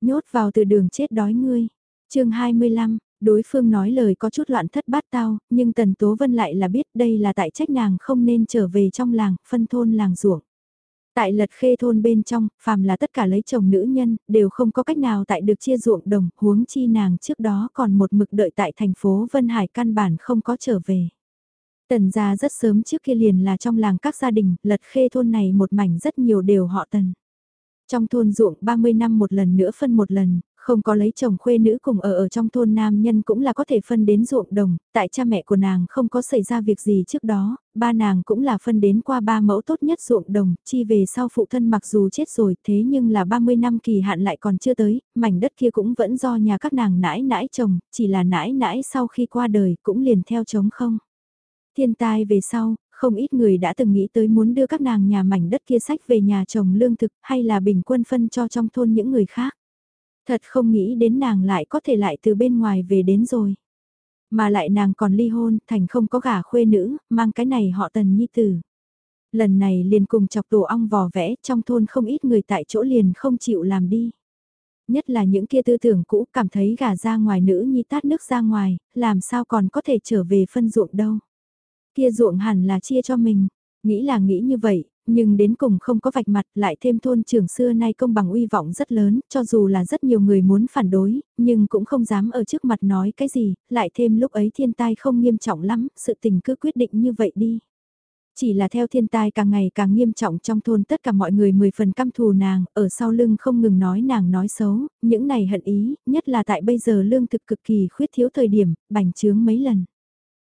[SPEAKER 1] Nhốt vào từ đường chết đói ngươi. chương 25, đối phương nói lời có chút loạn thất bát tao, nhưng Tần Tố Vân lại là biết đây là tại trách nàng không nên trở về trong làng, phân thôn làng ruộng. Tại lật khê thôn bên trong, phàm là tất cả lấy chồng nữ nhân, đều không có cách nào tại được chia ruộng đồng, huống chi nàng trước đó còn một mực đợi tại thành phố Vân Hải căn bản không có trở về. Tần gia rất sớm trước kia liền là trong làng các gia đình, lật khê thôn này một mảnh rất nhiều đều họ tần. Trong thôn ruộng 30 năm một lần nữa phân một lần, không có lấy chồng khuê nữ cùng ở ở trong thôn nam nhân cũng là có thể phân đến ruộng đồng, tại cha mẹ của nàng không có xảy ra việc gì trước đó, ba nàng cũng là phân đến qua ba mẫu tốt nhất ruộng đồng, chi về sau phụ thân mặc dù chết rồi thế nhưng là 30 năm kỳ hạn lại còn chưa tới, mảnh đất kia cũng vẫn do nhà các nàng nãi nãi chồng, chỉ là nãi nãi sau khi qua đời cũng liền theo chống không. Thiên tai về sau, không ít người đã từng nghĩ tới muốn đưa các nàng nhà mảnh đất kia sách về nhà chồng lương thực hay là bình quân phân cho trong thôn những người khác. Thật không nghĩ đến nàng lại có thể lại từ bên ngoài về đến rồi. Mà lại nàng còn ly hôn, thành không có gả khuê nữ, mang cái này họ tần nhi tử. Lần này liền cùng chọc tổ ong vò vẽ, trong thôn không ít người tại chỗ liền không chịu làm đi. Nhất là những kia tư tưởng cũ cảm thấy gả ra ngoài nữ nhi tát nước ra ngoài, làm sao còn có thể trở về phân ruộng đâu. Kia ruộng hẳn là chia cho mình, nghĩ là nghĩ như vậy, nhưng đến cùng không có vạch mặt lại thêm thôn trưởng xưa nay công bằng uy vọng rất lớn, cho dù là rất nhiều người muốn phản đối, nhưng cũng không dám ở trước mặt nói cái gì, lại thêm lúc ấy thiên tai không nghiêm trọng lắm, sự tình cứ quyết định như vậy đi. Chỉ là theo thiên tai càng ngày càng nghiêm trọng trong thôn tất cả mọi người mười phần căm thù nàng, ở sau lưng không ngừng nói nàng nói xấu, những này hận ý, nhất là tại bây giờ lương thực cực kỳ khuyết thiếu thời điểm, bành trướng mấy lần.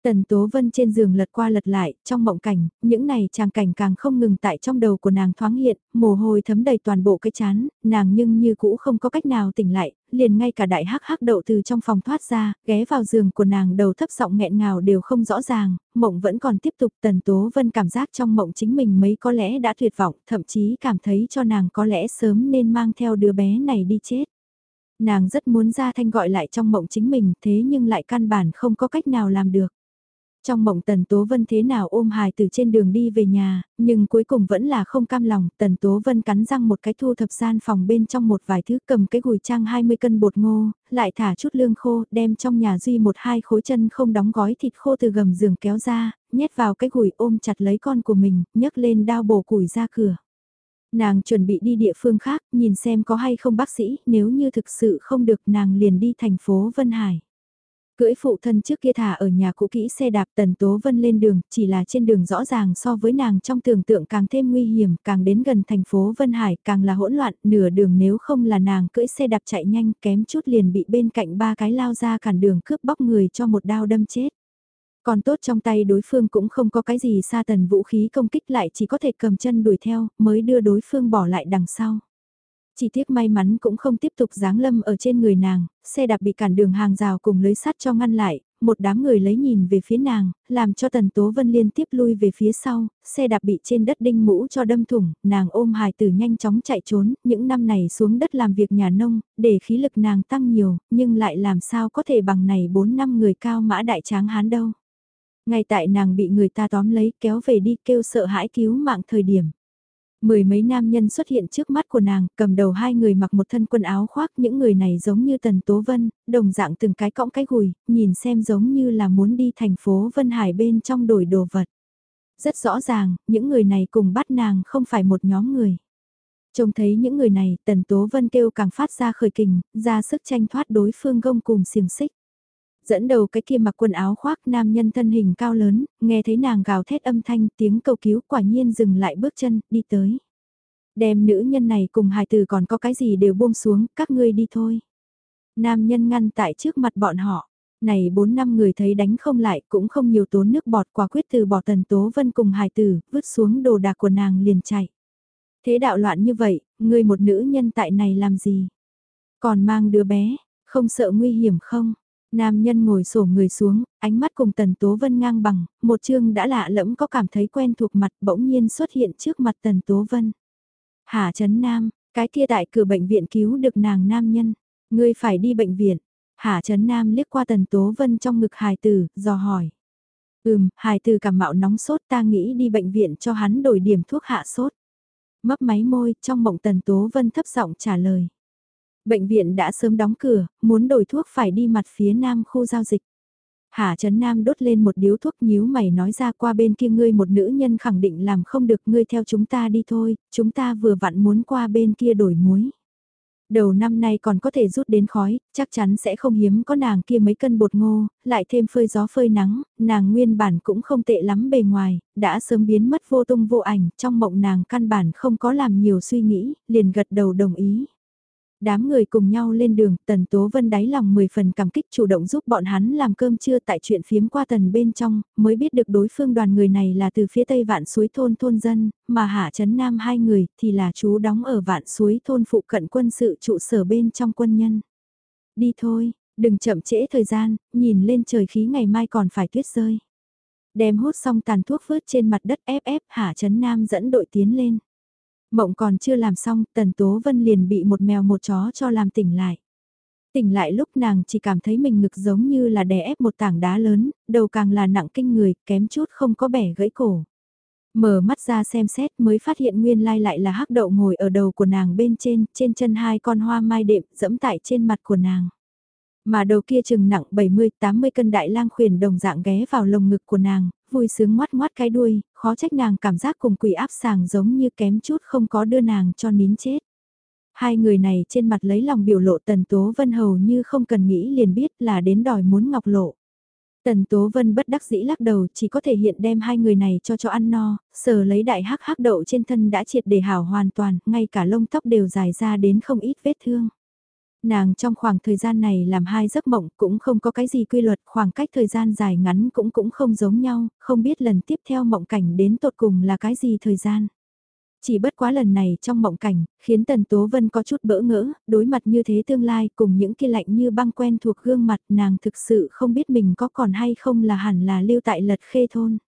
[SPEAKER 1] Tần Tố Vân trên giường lật qua lật lại, trong mộng cảnh, những này tràng cảnh càng không ngừng tại trong đầu của nàng thoáng hiện, mồ hôi thấm đầy toàn bộ cái chán, nàng nhưng như cũ không có cách nào tỉnh lại, liền ngay cả đại hắc hắc đậu từ trong phòng thoát ra, ghé vào giường của nàng đầu thấp giọng nghẹn ngào đều không rõ ràng, mộng vẫn còn tiếp tục Tần Tố Vân cảm giác trong mộng chính mình mấy có lẽ đã tuyệt vọng, thậm chí cảm thấy cho nàng có lẽ sớm nên mang theo đứa bé này đi chết. Nàng rất muốn ra thanh gọi lại trong mộng chính mình thế nhưng lại căn bản không có cách nào làm được. Trong mộng Tần Tố Vân thế nào ôm hài từ trên đường đi về nhà, nhưng cuối cùng vẫn là không cam lòng, Tần Tố Vân cắn răng một cái thu thập gian phòng bên trong một vài thứ cầm cái gùi trang 20 cân bột ngô, lại thả chút lương khô, đem trong nhà duy một hai khối chân không đóng gói thịt khô từ gầm giường kéo ra, nhét vào cái gùi ôm chặt lấy con của mình, nhấc lên đao bổ củi ra cửa. Nàng chuẩn bị đi địa phương khác, nhìn xem có hay không bác sĩ, nếu như thực sự không được nàng liền đi thành phố Vân Hải. Cưỡi phụ thân trước kia thả ở nhà cũ kỹ xe đạp Tần Tố Vân lên đường, chỉ là trên đường rõ ràng so với nàng trong tưởng tượng càng thêm nguy hiểm, càng đến gần thành phố Vân Hải, càng là hỗn loạn, nửa đường nếu không là nàng cưỡi xe đạp chạy nhanh kém chút liền bị bên cạnh ba cái lao ra cản đường cướp bóc người cho một đao đâm chết. Còn tốt trong tay đối phương cũng không có cái gì xa tần vũ khí công kích lại chỉ có thể cầm chân đuổi theo, mới đưa đối phương bỏ lại đằng sau. Chỉ tiếc may mắn cũng không tiếp tục giáng lâm ở trên người nàng, xe đạp bị cản đường hàng rào cùng lưới sắt cho ngăn lại, một đám người lấy nhìn về phía nàng, làm cho Tần Tố Vân liên tiếp lui về phía sau, xe đạp bị trên đất đinh mũ cho đâm thủng, nàng ôm hài tử nhanh chóng chạy trốn, những năm này xuống đất làm việc nhà nông, để khí lực nàng tăng nhiều, nhưng lại làm sao có thể bằng này 4 năm người cao mã đại tráng hán đâu. Ngay tại nàng bị người ta tóm lấy kéo về đi kêu sợ hãi cứu mạng thời điểm. Mười mấy nam nhân xuất hiện trước mắt của nàng, cầm đầu hai người mặc một thân quần áo khoác, những người này giống như Tần Tố Vân, đồng dạng từng cái cõng cái gùi, nhìn xem giống như là muốn đi thành phố Vân Hải bên trong đổi đồ vật. Rất rõ ràng, những người này cùng bắt nàng không phải một nhóm người. Trông thấy những người này, Tần Tố Vân kêu càng phát ra khởi kình, ra sức tranh thoát đối phương gông cùng xiềng xích dẫn đầu cái kia mặc quần áo khoác nam nhân thân hình cao lớn, nghe thấy nàng gào thét âm thanh tiếng cầu cứu quả nhiên dừng lại bước chân, đi tới. Đem nữ nhân này cùng hài tử còn có cái gì đều buông xuống, các ngươi đi thôi. Nam nhân ngăn tại trước mặt bọn họ. Này bốn năm người thấy đánh không lại cũng không nhiều tốn nước bọt quả quyết từ bỏ tần tố vân cùng hài tử, vứt xuống đồ đạc của nàng liền chạy. Thế đạo loạn như vậy, ngươi một nữ nhân tại này làm gì? Còn mang đứa bé, không sợ nguy hiểm không? Nam nhân ngồi sổ người xuống, ánh mắt cùng Tần Tố Vân ngang bằng, một chương đã lạ lẫm có cảm thấy quen thuộc mặt bỗng nhiên xuất hiện trước mặt Tần Tố Vân. Hà Trấn Nam, cái kia tại cửa bệnh viện cứu được nàng nam nhân, ngươi phải đi bệnh viện. Hà Trấn Nam liếc qua Tần Tố Vân trong ngực hài tử, dò hỏi. Ừm, hài tử cảm mạo nóng sốt ta nghĩ đi bệnh viện cho hắn đổi điểm thuốc hạ sốt. Mấp máy môi, trong mộng Tần Tố Vân thấp giọng trả lời. Bệnh viện đã sớm đóng cửa, muốn đổi thuốc phải đi mặt phía nam khu giao dịch. Hà Trấn Nam đốt lên một điếu thuốc nhíu mày nói ra qua bên kia ngươi một nữ nhân khẳng định làm không được ngươi theo chúng ta đi thôi, chúng ta vừa vặn muốn qua bên kia đổi muối. Đầu năm nay còn có thể rút đến khói, chắc chắn sẽ không hiếm có nàng kia mấy cân bột ngô, lại thêm phơi gió phơi nắng, nàng nguyên bản cũng không tệ lắm bề ngoài, đã sớm biến mất vô tung vô ảnh, trong mộng nàng căn bản không có làm nhiều suy nghĩ, liền gật đầu đồng ý. Đám người cùng nhau lên đường, Tần Tố Vân đáy lòng 10 phần cảm kích chủ động giúp bọn hắn làm cơm trưa tại chuyện phiếm qua tần bên trong, mới biết được đối phương đoàn người này là từ phía tây vạn suối thôn thôn dân, mà hạ chấn nam hai người thì là chú đóng ở vạn suối thôn phụ cận quân sự trụ sở bên trong quân nhân. Đi thôi, đừng chậm trễ thời gian, nhìn lên trời khí ngày mai còn phải tuyết rơi. Đem hút xong tàn thuốc vớt trên mặt đất ép ép hạ chấn nam dẫn đội tiến lên. Mộng còn chưa làm xong, Tần Tố Vân liền bị một mèo một chó cho làm tỉnh lại. Tỉnh lại lúc nàng chỉ cảm thấy mình ngực giống như là đè ép một tảng đá lớn, đầu càng là nặng kinh người, kém chút không có bẻ gãy cổ. Mở mắt ra xem xét mới phát hiện nguyên lai lại là hắc đậu ngồi ở đầu của nàng bên trên, trên chân hai con hoa mai đệm dẫm tại trên mặt của nàng. Mà đầu kia chừng nặng 70-80 cân đại lang khuyển đồng dạng ghé vào lồng ngực của nàng, vui sướng ngoắt ngoắt cái đuôi, khó trách nàng cảm giác cùng quỷ áp sàng giống như kém chút không có đưa nàng cho nín chết. Hai người này trên mặt lấy lòng biểu lộ Tần Tố Vân hầu như không cần nghĩ liền biết là đến đòi muốn ngọc lộ. Tần Tố Vân bất đắc dĩ lắc đầu chỉ có thể hiện đem hai người này cho cho ăn no, sờ lấy đại hắc hắc đậu trên thân đã triệt để hảo hoàn toàn, ngay cả lông tóc đều dài ra đến không ít vết thương. Nàng trong khoảng thời gian này làm hai giấc mộng cũng không có cái gì quy luật, khoảng cách thời gian dài ngắn cũng cũng không giống nhau, không biết lần tiếp theo mộng cảnh đến tột cùng là cái gì thời gian. Chỉ bất quá lần này trong mộng cảnh, khiến Tần Tố Vân có chút bỡ ngỡ, đối mặt như thế tương lai cùng những kia lạnh như băng quen thuộc gương mặt nàng thực sự không biết mình có còn hay không là hẳn là lưu tại lật khê thôn.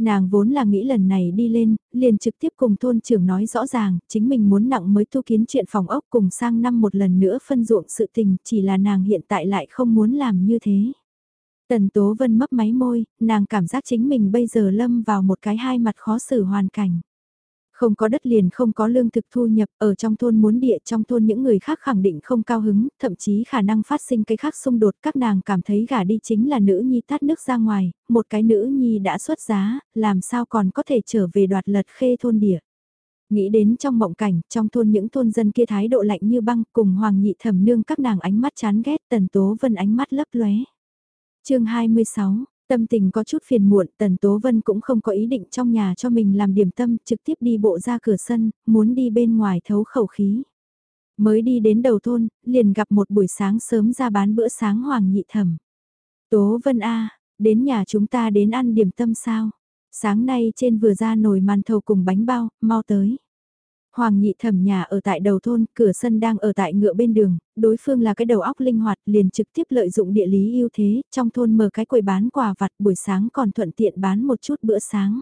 [SPEAKER 1] Nàng vốn là nghĩ lần này đi lên, liền trực tiếp cùng thôn trưởng nói rõ ràng, chính mình muốn nặng mới tu kiến chuyện phòng ốc cùng sang năm một lần nữa phân ruộng sự tình, chỉ là nàng hiện tại lại không muốn làm như thế. Tần Tố Vân mấp máy môi, nàng cảm giác chính mình bây giờ lâm vào một cái hai mặt khó xử hoàn cảnh. Không có đất liền không có lương thực thu nhập, ở trong thôn muốn địa trong thôn những người khác khẳng định không cao hứng, thậm chí khả năng phát sinh cái khác xung đột các nàng cảm thấy gả đi chính là nữ nhi tát nước ra ngoài, một cái nữ nhi đã xuất giá, làm sao còn có thể trở về đoạt lật khê thôn địa. Nghĩ đến trong mộng cảnh, trong thôn những thôn dân kia thái độ lạnh như băng cùng hoàng nhị thẩm nương các nàng ánh mắt chán ghét tần tố vân ánh mắt lấp lóe. chương 26 Tâm tình có chút phiền muộn, Tần Tố Vân cũng không có ý định trong nhà cho mình làm điểm tâm, trực tiếp đi bộ ra cửa sân, muốn đi bên ngoài thấu khẩu khí. Mới đi đến đầu thôn, liền gặp một buổi sáng sớm ra bán bữa sáng Hoàng Nhị Thẩm. Tố Vân A, đến nhà chúng ta đến ăn điểm tâm sao? Sáng nay trên vừa ra nồi màn thầu cùng bánh bao, mau tới. Hoàng nhị thẩm nhà ở tại đầu thôn, cửa sân đang ở tại ngựa bên đường, đối phương là cái đầu óc linh hoạt liền trực tiếp lợi dụng địa lý ưu thế, trong thôn mở cái quầy bán quà vặt buổi sáng còn thuận tiện bán một chút bữa sáng.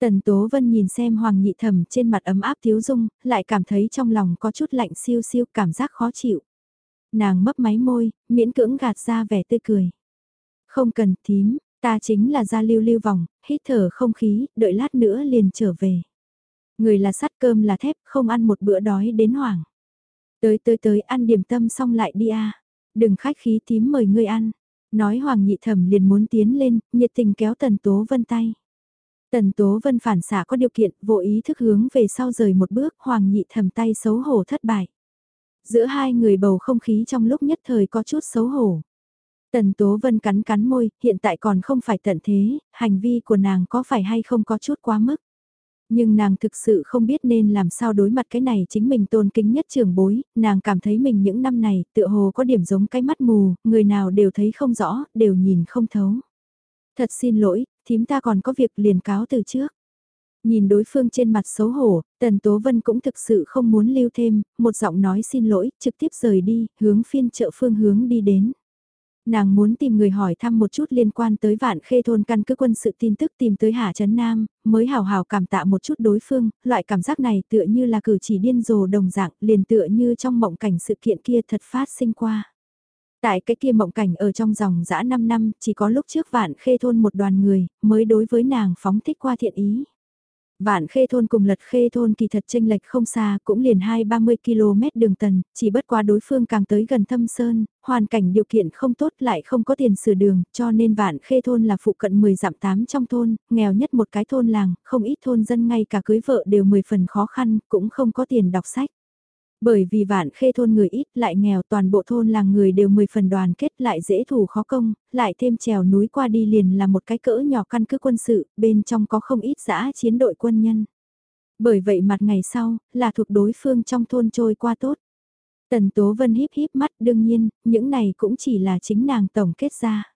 [SPEAKER 1] Tần Tố Vân nhìn xem Hoàng nhị thẩm trên mặt ấm áp thiếu dung, lại cảm thấy trong lòng có chút lạnh siêu siêu cảm giác khó chịu. Nàng mấp máy môi, miễn cưỡng gạt ra vẻ tươi cười. Không cần tím, ta chính là ra lưu lưu vòng, hít thở không khí, đợi lát nữa liền trở về. Người là sắt cơm là thép, không ăn một bữa đói đến hoảng. Tới tới tới ăn điểm tâm xong lại đi a Đừng khách khí tím mời ngươi ăn. Nói Hoàng nhị thẩm liền muốn tiến lên, nhiệt tình kéo Tần Tố Vân tay. Tần Tố Vân phản xạ có điều kiện, vô ý thức hướng về sau rời một bước, Hoàng nhị thầm tay xấu hổ thất bại. Giữa hai người bầu không khí trong lúc nhất thời có chút xấu hổ. Tần Tố Vân cắn cắn môi, hiện tại còn không phải tận thế, hành vi của nàng có phải hay không có chút quá mức. Nhưng nàng thực sự không biết nên làm sao đối mặt cái này chính mình tôn kính nhất trưởng bối, nàng cảm thấy mình những năm này tựa hồ có điểm giống cái mắt mù, người nào đều thấy không rõ, đều nhìn không thấu. Thật xin lỗi, thím ta còn có việc liền cáo từ trước. Nhìn đối phương trên mặt xấu hổ, Tần Tố Vân cũng thực sự không muốn lưu thêm, một giọng nói xin lỗi, trực tiếp rời đi, hướng phiên chợ phương hướng đi đến. Nàng muốn tìm người hỏi thăm một chút liên quan tới vạn khê thôn căn cứ quân sự tin tức tìm tới hà Trấn Nam, mới hào hào cảm tạ một chút đối phương, loại cảm giác này tựa như là cử chỉ điên rồ đồng dạng, liền tựa như trong mộng cảnh sự kiện kia thật phát sinh qua. Tại cái kia mộng cảnh ở trong dòng dã 5 năm, chỉ có lúc trước vạn khê thôn một đoàn người, mới đối với nàng phóng thích qua thiện ý. Vạn khê thôn cùng lật khê thôn kỳ thật tranh lệch không xa, cũng liền 2-30 km đường tần, chỉ bất quá đối phương càng tới gần thâm sơn, hoàn cảnh điều kiện không tốt lại không có tiền sửa đường, cho nên vạn khê thôn là phụ cận 10 dặm 8 trong thôn, nghèo nhất một cái thôn làng, không ít thôn dân ngay cả cưới vợ đều 10 phần khó khăn, cũng không có tiền đọc sách. Bởi vì vạn khê thôn người ít lại nghèo toàn bộ thôn làng người đều mười phần đoàn kết lại dễ thủ khó công, lại thêm trèo núi qua đi liền là một cái cỡ nhỏ căn cứ quân sự, bên trong có không ít giã chiến đội quân nhân. Bởi vậy mặt ngày sau, là thuộc đối phương trong thôn trôi qua tốt. Tần Tố Vân híp híp mắt đương nhiên, những này cũng chỉ là chính nàng tổng kết ra.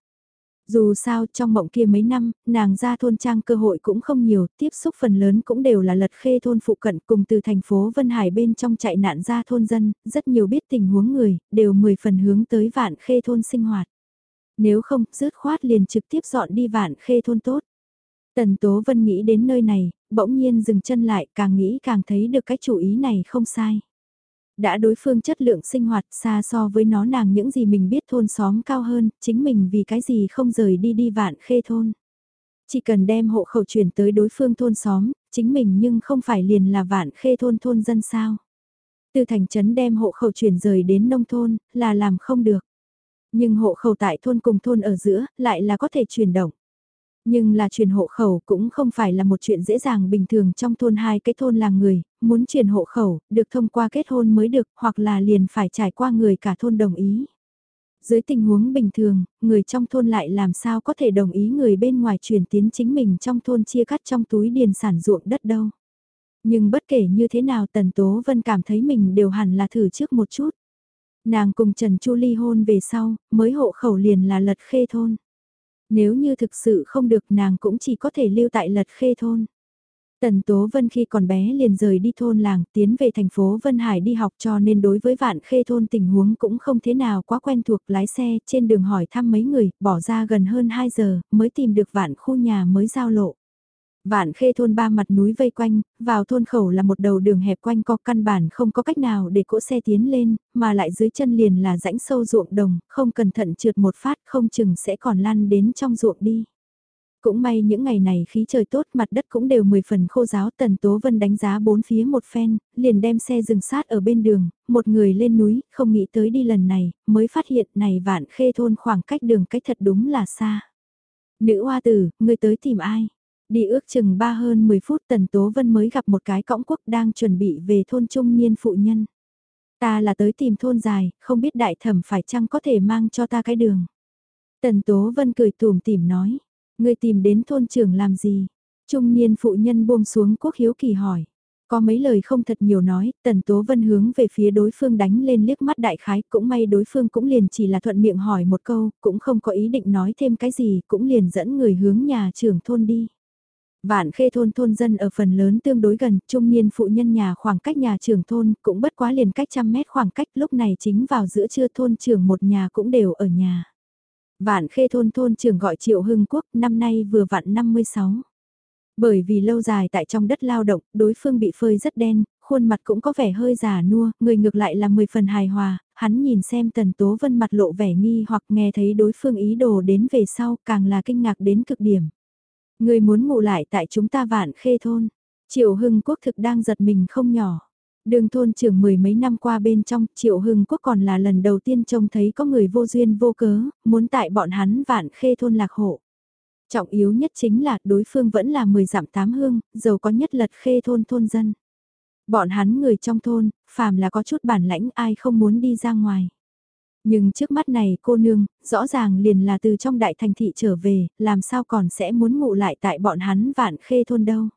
[SPEAKER 1] Dù sao trong mộng kia mấy năm, nàng ra thôn trang cơ hội cũng không nhiều, tiếp xúc phần lớn cũng đều là lật khê thôn phụ cận cùng từ thành phố Vân Hải bên trong chạy nạn ra thôn dân, rất nhiều biết tình huống người, đều mười phần hướng tới vạn khê thôn sinh hoạt. Nếu không, rứt khoát liền trực tiếp dọn đi vạn khê thôn tốt. Tần Tố Vân nghĩ đến nơi này, bỗng nhiên dừng chân lại càng nghĩ càng thấy được cái chủ ý này không sai đã đối phương chất lượng sinh hoạt xa so với nó nàng những gì mình biết thôn xóm cao hơn, chính mình vì cái gì không rời đi đi vạn khê thôn. Chỉ cần đem hộ khẩu chuyển tới đối phương thôn xóm, chính mình nhưng không phải liền là vạn khê thôn thôn dân sao. Từ thành trấn đem hộ khẩu chuyển rời đến nông thôn, là làm không được. Nhưng hộ khẩu tại thôn cùng thôn ở giữa, lại là có thể chuyển động. Nhưng là truyền hộ khẩu cũng không phải là một chuyện dễ dàng bình thường trong thôn hai cái thôn làng người, muốn truyền hộ khẩu, được thông qua kết hôn mới được, hoặc là liền phải trải qua người cả thôn đồng ý. Dưới tình huống bình thường, người trong thôn lại làm sao có thể đồng ý người bên ngoài truyền tiến chính mình trong thôn chia cắt trong túi điền sản ruộng đất đâu. Nhưng bất kể như thế nào Tần Tố Vân cảm thấy mình đều hẳn là thử trước một chút. Nàng cùng Trần Chu ly hôn về sau, mới hộ khẩu liền là lật khê thôn. Nếu như thực sự không được nàng cũng chỉ có thể lưu tại lật khê thôn. Tần Tố Vân khi còn bé liền rời đi thôn làng tiến về thành phố Vân Hải đi học cho nên đối với vạn khê thôn tình huống cũng không thế nào quá quen thuộc lái xe trên đường hỏi thăm mấy người, bỏ ra gần hơn 2 giờ mới tìm được vạn khu nhà mới giao lộ. Vạn khê thôn ba mặt núi vây quanh, vào thôn khẩu là một đầu đường hẹp quanh co căn bản không có cách nào để cỗ xe tiến lên, mà lại dưới chân liền là rãnh sâu ruộng đồng, không cẩn thận trượt một phát không chừng sẽ còn lăn đến trong ruộng đi. Cũng may những ngày này khí trời tốt mặt đất cũng đều 10 phần khô giáo Tần Tố Vân đánh giá bốn phía một phen, liền đem xe dừng sát ở bên đường, một người lên núi, không nghĩ tới đi lần này, mới phát hiện này vạn khê thôn khoảng cách đường cách thật đúng là xa. Nữ hoa tử, người tới tìm ai? Đi ước chừng ba hơn 10 phút Tần Tố Vân mới gặp một cái cõng quốc đang chuẩn bị về thôn trung niên phụ nhân. Ta là tới tìm thôn dài, không biết đại thẩm phải chăng có thể mang cho ta cái đường. Tần Tố Vân cười tùm tìm nói, ngươi tìm đến thôn trưởng làm gì? Trung niên phụ nhân buông xuống quốc hiếu kỳ hỏi. Có mấy lời không thật nhiều nói, Tần Tố Vân hướng về phía đối phương đánh lên liếc mắt đại khái, cũng may đối phương cũng liền chỉ là thuận miệng hỏi một câu, cũng không có ý định nói thêm cái gì, cũng liền dẫn người hướng nhà trưởng thôn đi. Vạn khê thôn thôn dân ở phần lớn tương đối gần, trung niên phụ nhân nhà khoảng cách nhà trường thôn cũng bất quá liền cách trăm mét khoảng cách lúc này chính vào giữa trưa thôn trường một nhà cũng đều ở nhà. Vạn khê thôn thôn trưởng gọi Triệu Hưng Quốc năm nay vừa vặn 56. Bởi vì lâu dài tại trong đất lao động, đối phương bị phơi rất đen, khuôn mặt cũng có vẻ hơi già nua, người ngược lại là 10 phần hài hòa, hắn nhìn xem tần tố vân mặt lộ vẻ nghi hoặc nghe thấy đối phương ý đồ đến về sau càng là kinh ngạc đến cực điểm. Người muốn ngủ lại tại chúng ta vạn khê thôn. Triệu Hưng Quốc thực đang giật mình không nhỏ. Đường thôn trưởng mười mấy năm qua bên trong, Triệu Hưng Quốc còn là lần đầu tiên trông thấy có người vô duyên vô cớ, muốn tại bọn hắn vạn khê thôn lạc hộ. Trọng yếu nhất chính là đối phương vẫn là mười giảm tám hương, giàu có nhất lật khê thôn thôn dân. Bọn hắn người trong thôn, phàm là có chút bản lãnh ai không muốn đi ra ngoài. Nhưng trước mắt này cô nương, rõ ràng liền là từ trong đại thành thị trở về, làm sao còn sẽ muốn ngủ lại tại bọn hắn vạn khê thôn đâu.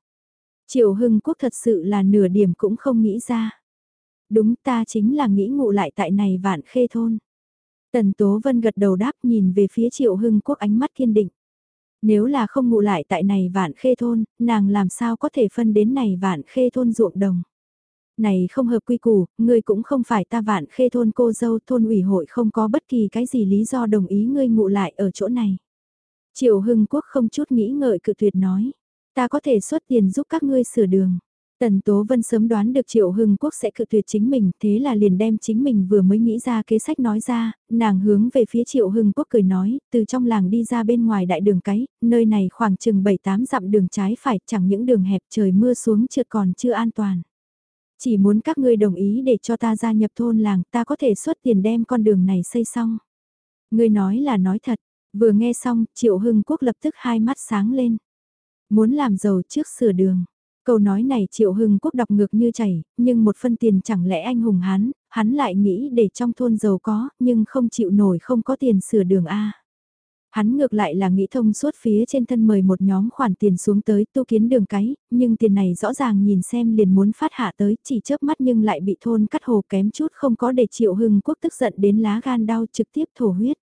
[SPEAKER 1] Triệu Hưng Quốc thật sự là nửa điểm cũng không nghĩ ra. Đúng ta chính là nghĩ ngủ lại tại này vạn khê thôn. Tần Tố Vân gật đầu đáp nhìn về phía Triệu Hưng Quốc ánh mắt kiên định. Nếu là không ngủ lại tại này vạn khê thôn, nàng làm sao có thể phân đến này vạn khê thôn ruộng đồng này không hợp quy củ, ngươi cũng không phải ta vạn khê thôn cô dâu thôn ủy hội không có bất kỳ cái gì lý do đồng ý ngươi ngụ lại ở chỗ này. Triệu Hưng Quốc không chút nghĩ ngợi cự tuyệt nói, ta có thể xuất tiền giúp các ngươi sửa đường. Tần Tố Vân sớm đoán được Triệu Hưng Quốc sẽ cự tuyệt chính mình, thế là liền đem chính mình vừa mới nghĩ ra kế sách nói ra, nàng hướng về phía Triệu Hưng Quốc cười nói, từ trong làng đi ra bên ngoài đại đường cái, nơi này khoảng chừng 7-8 dặm đường trái phải, chẳng những đường hẹp trời mưa xuống trượt còn chưa an toàn. Chỉ muốn các ngươi đồng ý để cho ta gia nhập thôn làng, ta có thể xuất tiền đem con đường này xây xong. Ngươi nói là nói thật, vừa nghe xong, Triệu Hưng Quốc lập tức hai mắt sáng lên. Muốn làm giàu trước sửa đường Câu nói này Triệu Hưng Quốc đọc ngược như chảy, nhưng một phân tiền chẳng lẽ anh hùng hắn, hắn lại nghĩ để trong thôn giàu có, nhưng không chịu nổi không có tiền sửa đường A. Hắn ngược lại là nghĩ thông suốt phía trên thân mời một nhóm khoản tiền xuống tới tu kiến đường cái, nhưng tiền này rõ ràng nhìn xem liền muốn phát hạ tới, chỉ chớp mắt nhưng lại bị thôn cắt hồ kém chút không có để Triệu Hưng Quốc tức giận đến lá gan đau trực tiếp thổ huyết.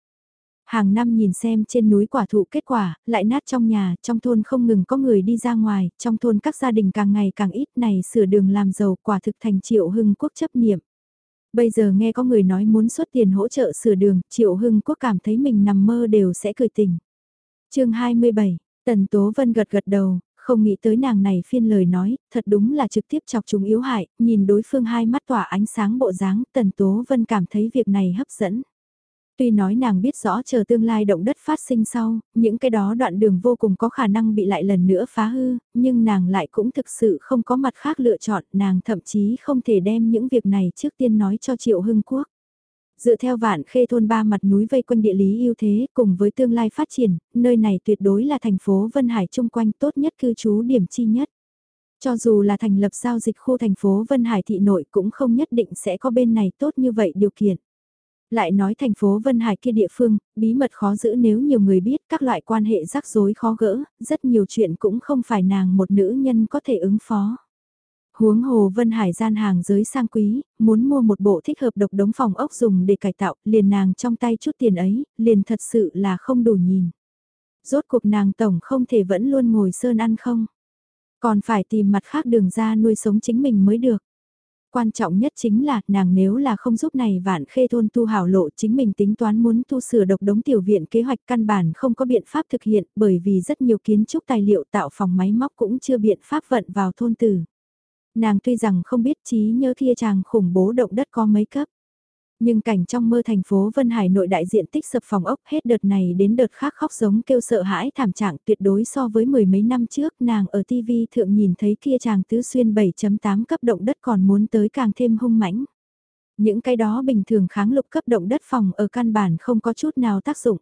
[SPEAKER 1] Hàng năm nhìn xem trên núi quả thụ kết quả, lại nát trong nhà, trong thôn không ngừng có người đi ra ngoài, trong thôn các gia đình càng ngày càng ít này sửa đường làm giàu quả thực thành triệu hưng quốc chấp niệm. Bây giờ nghe có người nói muốn xuất tiền hỗ trợ sửa đường, triệu hưng quốc cảm thấy mình nằm mơ đều sẽ cười tỉnh. chương 27, Tần Tố Vân gật gật đầu, không nghĩ tới nàng này phiên lời nói, thật đúng là trực tiếp chọc chúng yếu hại, nhìn đối phương hai mắt tỏa ánh sáng bộ dáng, Tần Tố Vân cảm thấy việc này hấp dẫn. Tuy nói nàng biết rõ chờ tương lai động đất phát sinh sau, những cái đó đoạn đường vô cùng có khả năng bị lại lần nữa phá hư, nhưng nàng lại cũng thực sự không có mặt khác lựa chọn, nàng thậm chí không thể đem những việc này trước tiên nói cho Triệu Hưng Quốc. Dựa theo vạn khê thôn ba mặt núi vây quanh địa lý ưu thế cùng với tương lai phát triển, nơi này tuyệt đối là thành phố Vân Hải chung quanh tốt nhất cư trú điểm chi nhất. Cho dù là thành lập giao dịch khu thành phố Vân Hải thị nội cũng không nhất định sẽ có bên này tốt như vậy điều kiện. Lại nói thành phố Vân Hải kia địa phương, bí mật khó giữ nếu nhiều người biết các loại quan hệ rắc rối khó gỡ, rất nhiều chuyện cũng không phải nàng một nữ nhân có thể ứng phó. Huống hồ Vân Hải gian hàng giới sang quý, muốn mua một bộ thích hợp độc đống phòng ốc dùng để cải tạo, liền nàng trong tay chút tiền ấy, liền thật sự là không đủ nhìn. Rốt cuộc nàng tổng không thể vẫn luôn ngồi sơn ăn không. Còn phải tìm mặt khác đường ra nuôi sống chính mình mới được. Quan trọng nhất chính là, nàng nếu là không giúp này vạn khê thôn tu hảo lộ chính mình tính toán muốn tu sửa độc đống tiểu viện kế hoạch căn bản không có biện pháp thực hiện bởi vì rất nhiều kiến trúc tài liệu tạo phòng máy móc cũng chưa biện pháp vận vào thôn tử. Nàng tuy rằng không biết trí nhớ kia chàng khủng bố động đất có mấy cấp. Nhưng cảnh trong mơ thành phố Vân Hải nội đại diện tích sập phòng ốc hết đợt này đến đợt khác khóc giống kêu sợ hãi thảm trạng tuyệt đối so với mười mấy năm trước nàng ở TV thượng nhìn thấy kia chàng tứ xuyên 7.8 cấp động đất còn muốn tới càng thêm hung mãnh. Những cái đó bình thường kháng lục cấp động đất phòng ở căn bản không có chút nào tác dụng.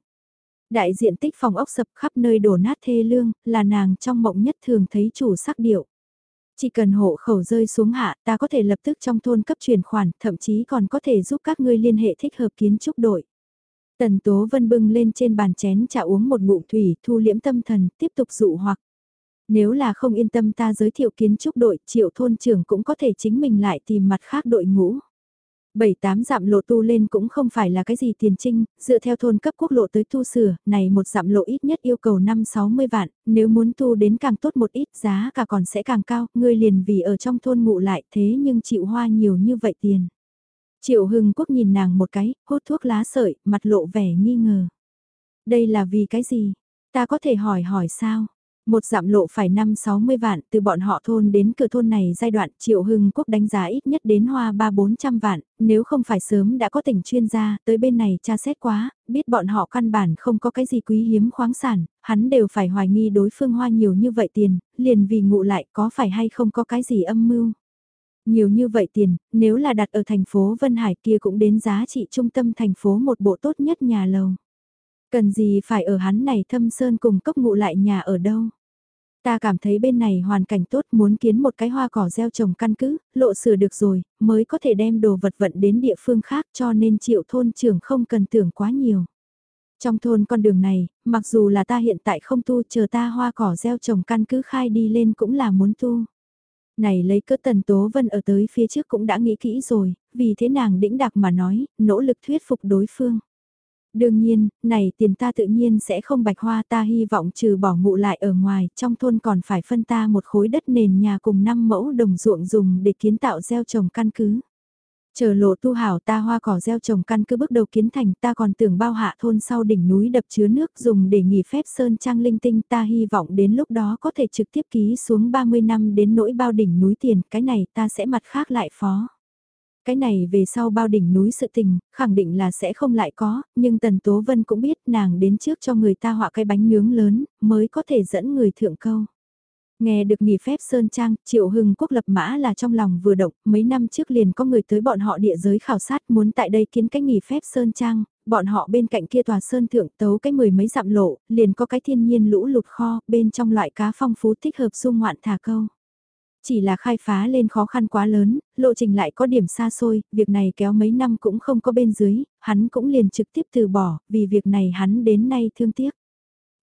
[SPEAKER 1] Đại diện tích phòng ốc sập khắp nơi đổ nát thê lương, là nàng trong mộng nhất thường thấy chủ sắc điệu. Chỉ cần hộ khẩu rơi xuống hạ ta có thể lập tức trong thôn cấp chuyển khoản, thậm chí còn có thể giúp các ngươi liên hệ thích hợp kiến trúc đội. Tần Tố Vân bưng lên trên bàn chén trà uống một ngụm thủy, thu liễm tâm thần, tiếp tục dụ hoặc. Nếu là không yên tâm ta giới thiệu kiến trúc đội, triệu thôn trưởng cũng có thể chính mình lại tìm mặt khác đội ngũ. Bảy tám dặm lộ tu lên cũng không phải là cái gì tiền trinh, dựa theo thôn cấp quốc lộ tới tu sửa, này một dặm lộ ít nhất yêu cầu 5-60 vạn, nếu muốn tu đến càng tốt một ít giá cả còn sẽ càng cao, ngươi liền vì ở trong thôn ngụ lại thế nhưng chịu hoa nhiều như vậy tiền. Triệu Hưng Quốc nhìn nàng một cái, hút thuốc lá sợi, mặt lộ vẻ nghi ngờ. Đây là vì cái gì? Ta có thể hỏi hỏi sao? Một dặm lộ phải 5-60 vạn, từ bọn họ thôn đến cửa thôn này giai đoạn Triệu Hưng Quốc đánh giá ít nhất đến hoa 3-400 vạn, nếu không phải sớm đã có tỉnh chuyên gia, tới bên này tra xét quá, biết bọn họ căn bản không có cái gì quý hiếm khoáng sản, hắn đều phải hoài nghi đối phương hoa nhiều như vậy tiền, liền vì ngụ lại có phải hay không có cái gì âm mưu. Nhiều như vậy tiền, nếu là đặt ở thành phố Vân Hải kia cũng đến giá trị trung tâm thành phố một bộ tốt nhất nhà lầu. Cần gì phải ở hắn này thâm sơn cùng cốc ngụ lại nhà ở đâu. Ta cảm thấy bên này hoàn cảnh tốt muốn kiến một cái hoa cỏ gieo trồng căn cứ, lộ sửa được rồi, mới có thể đem đồ vật vận đến địa phương khác cho nên triệu thôn trưởng không cần tưởng quá nhiều. Trong thôn con đường này, mặc dù là ta hiện tại không tu chờ ta hoa cỏ gieo trồng căn cứ khai đi lên cũng là muốn tu. Này lấy cớ tần tố vân ở tới phía trước cũng đã nghĩ kỹ rồi, vì thế nàng đĩnh đặc mà nói, nỗ lực thuyết phục đối phương. Đương nhiên, này tiền ta tự nhiên sẽ không bạch hoa ta hy vọng trừ bỏ ngụ lại ở ngoài, trong thôn còn phải phân ta một khối đất nền nhà cùng năm mẫu đồng ruộng dùng để kiến tạo gieo trồng căn cứ. Chờ lộ tu hảo ta hoa cỏ gieo trồng căn cứ bước đầu kiến thành ta còn tưởng bao hạ thôn sau đỉnh núi đập chứa nước dùng để nghỉ phép sơn trang linh tinh ta hy vọng đến lúc đó có thể trực tiếp ký xuống 30 năm đến nỗi bao đỉnh núi tiền cái này ta sẽ mặt khác lại phó. Cái này về sau bao đỉnh núi sự tình, khẳng định là sẽ không lại có, nhưng Tần Tố Vân cũng biết nàng đến trước cho người ta họa cái bánh nướng lớn, mới có thể dẫn người thượng câu. Nghe được nghỉ phép Sơn Trang, Triệu Hưng Quốc lập mã là trong lòng vừa động, mấy năm trước liền có người tới bọn họ địa giới khảo sát muốn tại đây kiến cái nghỉ phép Sơn Trang, bọn họ bên cạnh kia tòa Sơn Thượng tấu cái mười mấy dặm lộ, liền có cái thiên nhiên lũ lụt kho, bên trong loại cá phong phú thích hợp du ngoạn thả câu. Chỉ là khai phá lên khó khăn quá lớn, lộ trình lại có điểm xa xôi, việc này kéo mấy năm cũng không có bên dưới, hắn cũng liền trực tiếp từ bỏ, vì việc này hắn đến nay thương tiếc.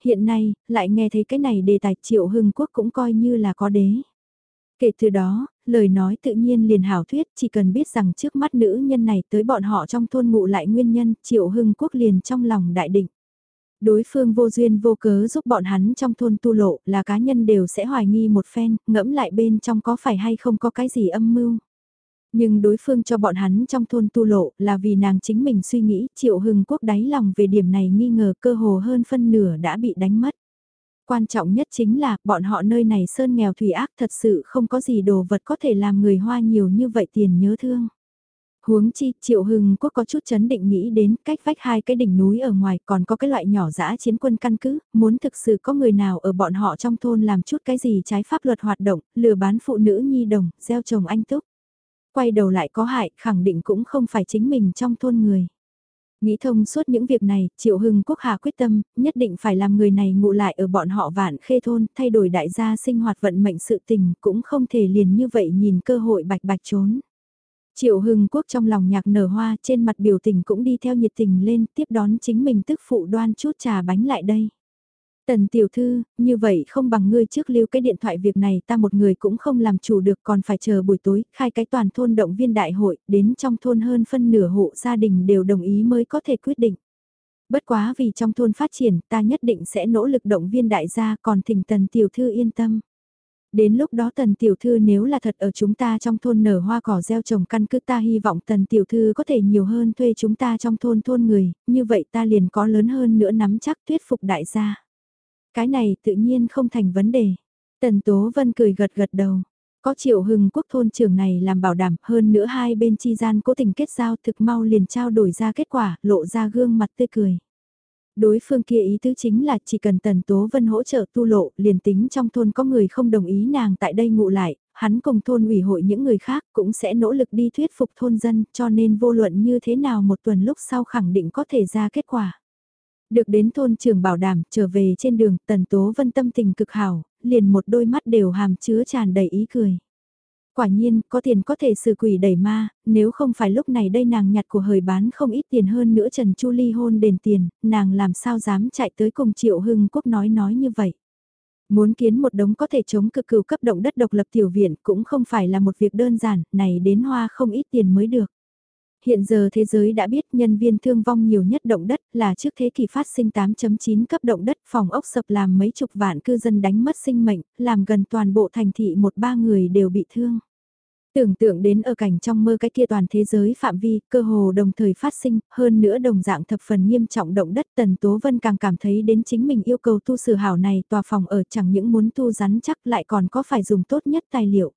[SPEAKER 1] Hiện nay, lại nghe thấy cái này đề tài triệu hưng quốc cũng coi như là có đế. Kể từ đó, lời nói tự nhiên liền hảo thuyết chỉ cần biết rằng trước mắt nữ nhân này tới bọn họ trong thôn ngụ lại nguyên nhân triệu hưng quốc liền trong lòng đại định. Đối phương vô duyên vô cớ giúp bọn hắn trong thôn tu lộ là cá nhân đều sẽ hoài nghi một phen, ngẫm lại bên trong có phải hay không có cái gì âm mưu. Nhưng đối phương cho bọn hắn trong thôn tu lộ là vì nàng chính mình suy nghĩ triệu hưng quốc đáy lòng về điểm này nghi ngờ cơ hồ hơn phân nửa đã bị đánh mất. Quan trọng nhất chính là bọn họ nơi này sơn nghèo thủy ác thật sự không có gì đồ vật có thể làm người hoa nhiều như vậy tiền nhớ thương. Huống chi, Triệu Hưng Quốc có chút chấn định nghĩ đến cách vách hai cái đỉnh núi ở ngoài còn có cái loại nhỏ dã chiến quân căn cứ, muốn thực sự có người nào ở bọn họ trong thôn làm chút cái gì trái pháp luật hoạt động, lừa bán phụ nữ nhi đồng, gieo chồng anh túc quay đầu lại có hại, khẳng định cũng không phải chính mình trong thôn người. Nghĩ thông suốt những việc này, Triệu Hưng Quốc Hà quyết tâm, nhất định phải làm người này ngụ lại ở bọn họ vạn khê thôn, thay đổi đại gia sinh hoạt vận mệnh sự tình, cũng không thể liền như vậy nhìn cơ hội bạch bạch trốn. Triệu Hưng Quốc trong lòng nhạc nở hoa trên mặt biểu tình cũng đi theo nhiệt tình lên tiếp đón chính mình tức phụ đoan chút trà bánh lại đây. Tần tiểu thư, như vậy không bằng ngươi trước lưu cái điện thoại việc này ta một người cũng không làm chủ được còn phải chờ buổi tối, khai cái toàn thôn động viên đại hội, đến trong thôn hơn phân nửa hộ gia đình đều đồng ý mới có thể quyết định. Bất quá vì trong thôn phát triển ta nhất định sẽ nỗ lực động viên đại gia còn thỉnh tần tiểu thư yên tâm. Đến lúc đó tần tiểu thư nếu là thật ở chúng ta trong thôn nở hoa cỏ gieo trồng căn cứ ta hy vọng tần tiểu thư có thể nhiều hơn thuê chúng ta trong thôn thôn người, như vậy ta liền có lớn hơn nữa nắm chắc thuyết phục đại gia. Cái này tự nhiên không thành vấn đề. Tần Tố Vân cười gật gật đầu. Có triệu hưng quốc thôn trưởng này làm bảo đảm hơn nữa hai bên chi gian cố tình kết giao thực mau liền trao đổi ra kết quả, lộ ra gương mặt tươi cười. Đối phương kia ý tứ chính là chỉ cần Tần Tố Vân hỗ trợ tu lộ, liền tính trong thôn có người không đồng ý nàng tại đây ngụ lại, hắn cùng thôn ủy hội những người khác cũng sẽ nỗ lực đi thuyết phục thôn dân, cho nên vô luận như thế nào một tuần lúc sau khẳng định có thể ra kết quả. Được đến thôn trường bảo đảm, trở về trên đường, tần tố vân tâm tình cực hảo, liền một đôi mắt đều hàm chứa tràn đầy ý cười. Quả nhiên, có tiền có thể xử quỷ đẩy ma, nếu không phải lúc này đây nàng nhặt của hời bán không ít tiền hơn nữa Trần Chu ly hôn đền tiền, nàng làm sao dám chạy tới cùng Triệu Hưng Quốc nói nói như vậy. Muốn kiến một đống có thể chống cực cừu cấp động đất độc lập tiểu viện cũng không phải là một việc đơn giản, này đến hoa không ít tiền mới được. Hiện giờ thế giới đã biết nhân viên thương vong nhiều nhất động đất là trước thế kỷ phát sinh 8.9 cấp động đất phòng ốc sập làm mấy chục vạn cư dân đánh mất sinh mệnh, làm gần toàn bộ thành thị một ba người đều bị thương. Tưởng tượng đến ở cảnh trong mơ cái kia toàn thế giới phạm vi, cơ hồ đồng thời phát sinh, hơn nữa đồng dạng thập phần nghiêm trọng động đất Tần Tố Vân càng cảm thấy đến chính mình yêu cầu tu sửa hảo này tòa phòng ở chẳng những muốn tu rắn chắc lại còn có phải dùng tốt nhất tài liệu.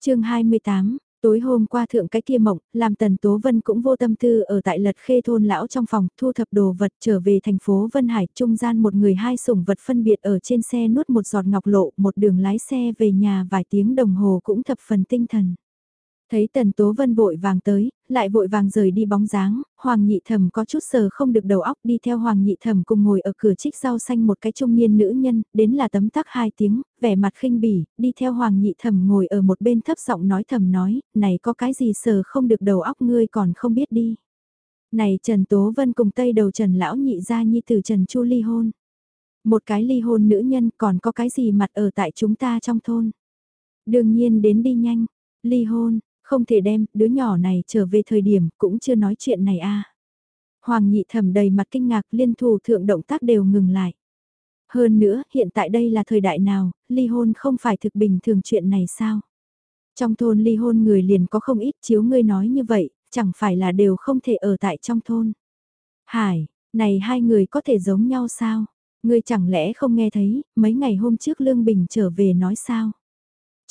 [SPEAKER 1] chương 28, Tối hôm qua thượng cái kia mộng, làm Tần Tố Vân cũng vô tâm tư ở tại lật khê thôn lão trong phòng thu thập đồ vật trở về thành phố Vân Hải trung gian một người hai sủng vật phân biệt ở trên xe nuốt một giọt ngọc lộ một đường lái xe về nhà vài tiếng đồng hồ cũng thập phần tinh thần. Thấy Tần Tố Vân vội vàng tới, lại vội vàng rời đi bóng dáng, Hoàng Nhị Thẩm có chút sờ không được đầu óc đi theo Hoàng Nhị Thẩm cùng ngồi ở cửa trích rau xanh một cái trung niên nữ nhân, đến là tấm tắc hai tiếng, vẻ mặt khinh bỉ, đi theo Hoàng Nhị Thẩm ngồi ở một bên thấp giọng nói thầm nói, này có cái gì sờ không được đầu óc ngươi còn không biết đi. Này Trần Tố Vân cùng Tây đầu Trần Lão Nhị ra nhi từ Trần Chu ly hôn. Một cái ly hôn nữ nhân còn có cái gì mặt ở tại chúng ta trong thôn. Đương nhiên đến đi nhanh, ly hôn, không thể đem đứa nhỏ này trở về thời điểm cũng chưa nói chuyện này a à. Hoàng nhị thẩm đầy mặt kinh ngạc liên thủ thượng động tác đều ngừng lại. Hơn nữa, hiện tại đây là thời đại nào, ly hôn không phải thực bình thường chuyện này sao? Trong thôn ly hôn người liền có không ít chiếu ngươi nói như vậy, chẳng phải là đều không thể ở tại trong thôn. Hải, này hai người có thể giống nhau sao? Ngươi chẳng lẽ không nghe thấy, mấy ngày hôm trước Lương Bình trở về nói sao?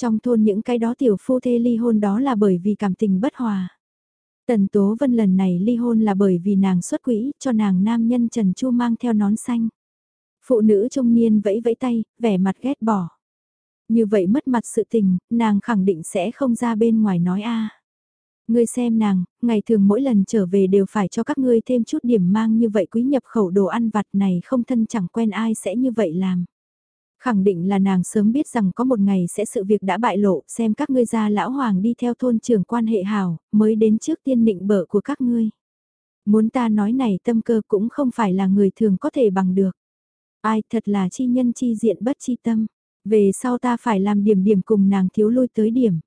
[SPEAKER 1] Trong thôn những cái đó tiểu phu thê ly hôn đó là bởi vì cảm tình bất hòa. Tần Tố Vân lần này ly hôn là bởi vì nàng xuất quỹ cho nàng nam nhân Trần Chu mang theo nón xanh. Phụ nữ trung niên vẫy vẫy tay, vẻ mặt ghét bỏ. Như vậy mất mặt sự tình, nàng khẳng định sẽ không ra bên ngoài nói a. Ngươi xem nàng, ngày thường mỗi lần trở về đều phải cho các ngươi thêm chút điểm mang như vậy quý nhập khẩu đồ ăn vặt này không thân chẳng quen ai sẽ như vậy làm. Khẳng định là nàng sớm biết rằng có một ngày sẽ sự việc đã bại lộ xem các ngươi gia lão hoàng đi theo thôn trưởng quan hệ hào, mới đến trước tiên định bở của các ngươi. Muốn ta nói này tâm cơ cũng không phải là người thường có thể bằng được. Ai thật là chi nhân chi diện bất chi tâm. Về sau ta phải làm điểm điểm cùng nàng thiếu lui tới điểm.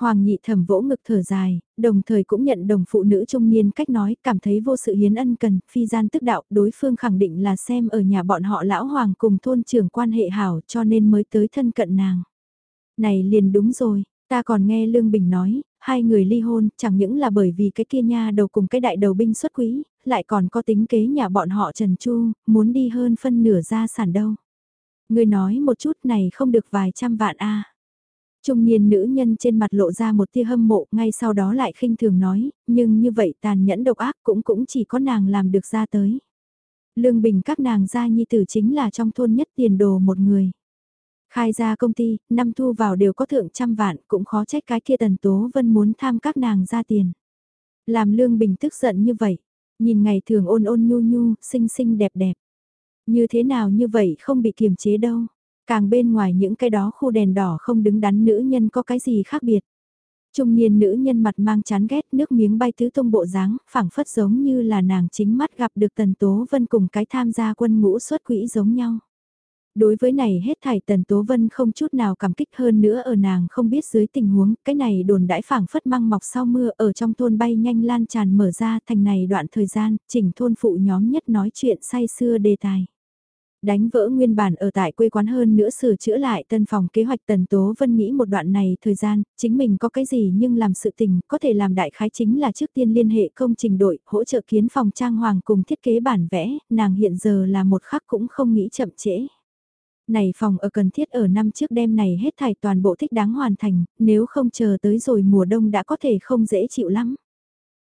[SPEAKER 1] Hoàng nhị thẩm vỗ ngực thở dài, đồng thời cũng nhận đồng phụ nữ trung niên cách nói, cảm thấy vô sự hiến ân cần, phi gian tức đạo, đối phương khẳng định là xem ở nhà bọn họ lão hoàng cùng thôn trưởng quan hệ hảo cho nên mới tới thân cận nàng. Này liền đúng rồi, ta còn nghe Lương Bình nói, hai người ly hôn chẳng những là bởi vì cái kia nha đầu cùng cái đại đầu binh xuất quý, lại còn có tính kế nhà bọn họ Trần Chu, muốn đi hơn phân nửa gia sản đâu. Người nói một chút này không được vài trăm vạn a Trung niên nữ nhân trên mặt lộ ra một tia hâm mộ, ngay sau đó lại khinh thường nói, nhưng như vậy tàn nhẫn độc ác cũng cũng chỉ có nàng làm được ra tới. Lương Bình các nàng gia nhi tử chính là trong thôn nhất tiền đồ một người. Khai ra công ty, năm thu vào đều có thượng trăm vạn, cũng khó trách cái kia tần tố vân muốn tham các nàng ra tiền. Làm Lương Bình tức giận như vậy, nhìn ngày thường ôn ôn nhu nhu, xinh xinh đẹp đẹp. Như thế nào như vậy không bị kiềm chế đâu. Càng bên ngoài những cái đó khu đèn đỏ không đứng đắn nữ nhân có cái gì khác biệt. Trung niên nữ nhân mặt mang chán ghét nước miếng bay tứ tung bộ dáng, phảng phất giống như là nàng chính mắt gặp được Tần Tố Vân cùng cái tham gia quân ngũ xuất quỹ giống nhau. Đối với này hết thảy Tần Tố Vân không chút nào cảm kích hơn nữa ở nàng không biết dưới tình huống, cái này đồn đãi phảng phất măng mọc sau mưa ở trong thôn bay nhanh lan tràn mở ra thành này đoạn thời gian, chỉnh thôn phụ nhóm nhất nói chuyện say xưa đề tài. Đánh vỡ nguyên bản ở tại quê quán hơn nữa sửa chữa lại tân phòng kế hoạch Tần Tố Vân nghĩ một đoạn này thời gian, chính mình có cái gì nhưng làm sự tình, có thể làm đại khái chính là trước tiên liên hệ công trình đội, hỗ trợ kiến phòng trang hoàng cùng thiết kế bản vẽ, nàng hiện giờ là một khắc cũng không nghĩ chậm trễ. Này phòng ở cần thiết ở năm trước đêm này hết thảy toàn bộ thích đáng hoàn thành, nếu không chờ tới rồi mùa đông đã có thể không dễ chịu lắm.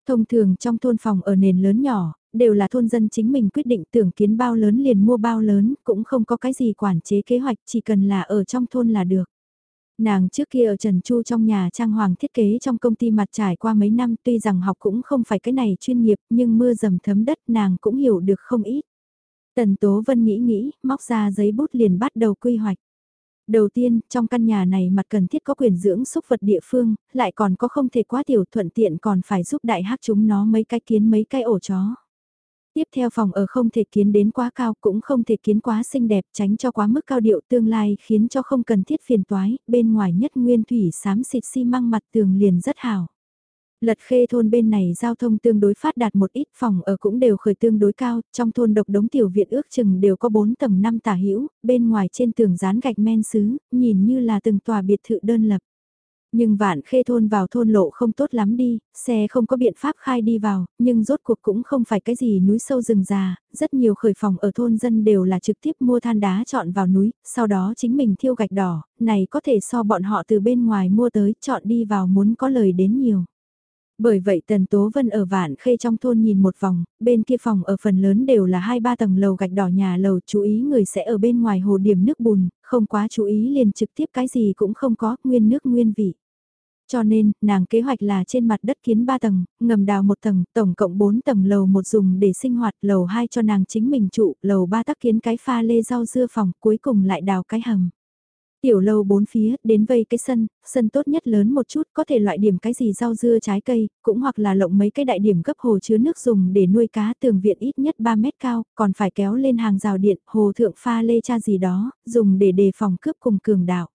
[SPEAKER 1] Thông thường trong thôn phòng ở nền lớn nhỏ, đều là thôn dân chính mình quyết định tưởng kiến bao lớn liền mua bao lớn, cũng không có cái gì quản chế kế hoạch, chỉ cần là ở trong thôn là được. Nàng trước kia ở Trần Chu trong nhà trang hoàng thiết kế trong công ty mặt trải qua mấy năm tuy rằng học cũng không phải cái này chuyên nghiệp nhưng mưa dầm thấm đất nàng cũng hiểu được không ít. Tần Tố Vân nghĩ nghĩ, móc ra giấy bút liền bắt đầu quy hoạch. Đầu tiên, trong căn nhà này mặt cần thiết có quyền dưỡng xúc vật địa phương, lại còn có không thể quá tiểu thuận tiện còn phải giúp đại hắc chúng nó mấy cái kiến mấy cái ổ chó. Tiếp theo phòng ở không thể kiến đến quá cao cũng không thể kiến quá xinh đẹp tránh cho quá mức cao điệu tương lai khiến cho không cần thiết phiền toái, bên ngoài nhất nguyên thủy xám xịt xi măng mặt tường liền rất hào. Lật khê thôn bên này giao thông tương đối phát đạt một ít phòng ở cũng đều khởi tương đối cao, trong thôn độc đống tiểu viện ước chừng đều có 4 tầng 5 tả hữu bên ngoài trên tường dán gạch men sứ, nhìn như là từng tòa biệt thự đơn lập. Nhưng vạn khê thôn vào thôn lộ không tốt lắm đi, xe không có biện pháp khai đi vào, nhưng rốt cuộc cũng không phải cái gì núi sâu rừng già, rất nhiều khởi phòng ở thôn dân đều là trực tiếp mua than đá chọn vào núi, sau đó chính mình thiêu gạch đỏ, này có thể so bọn họ từ bên ngoài mua tới chọn đi vào muốn có lời đến nhiều. Bởi vậy Tần Tố Vân ở Vạn Khê trong thôn nhìn một vòng, bên kia phòng ở phần lớn đều là hai ba tầng lầu gạch đỏ nhà lầu chú ý người sẽ ở bên ngoài hồ điểm nước bùn, không quá chú ý liền trực tiếp cái gì cũng không có, nguyên nước nguyên vị. Cho nên, nàng kế hoạch là trên mặt đất kiến 3 tầng, ngầm đào một tầng, tổng cộng 4 tầng lầu một dùng để sinh hoạt, lầu 2 cho nàng chính mình trụ, lầu 3 tắc kiến cái pha lê rau dưa phòng, cuối cùng lại đào cái hầm. Tiểu lâu bốn phía, đến vây cái sân, sân tốt nhất lớn một chút, có thể loại điểm cái gì rau dưa trái cây, cũng hoặc là lộng mấy cái đại điểm gấp hồ chứa nước dùng để nuôi cá tường viện ít nhất 3 mét cao, còn phải kéo lên hàng rào điện, hồ thượng pha lê cha gì đó, dùng để đề phòng cướp cùng cường đạo.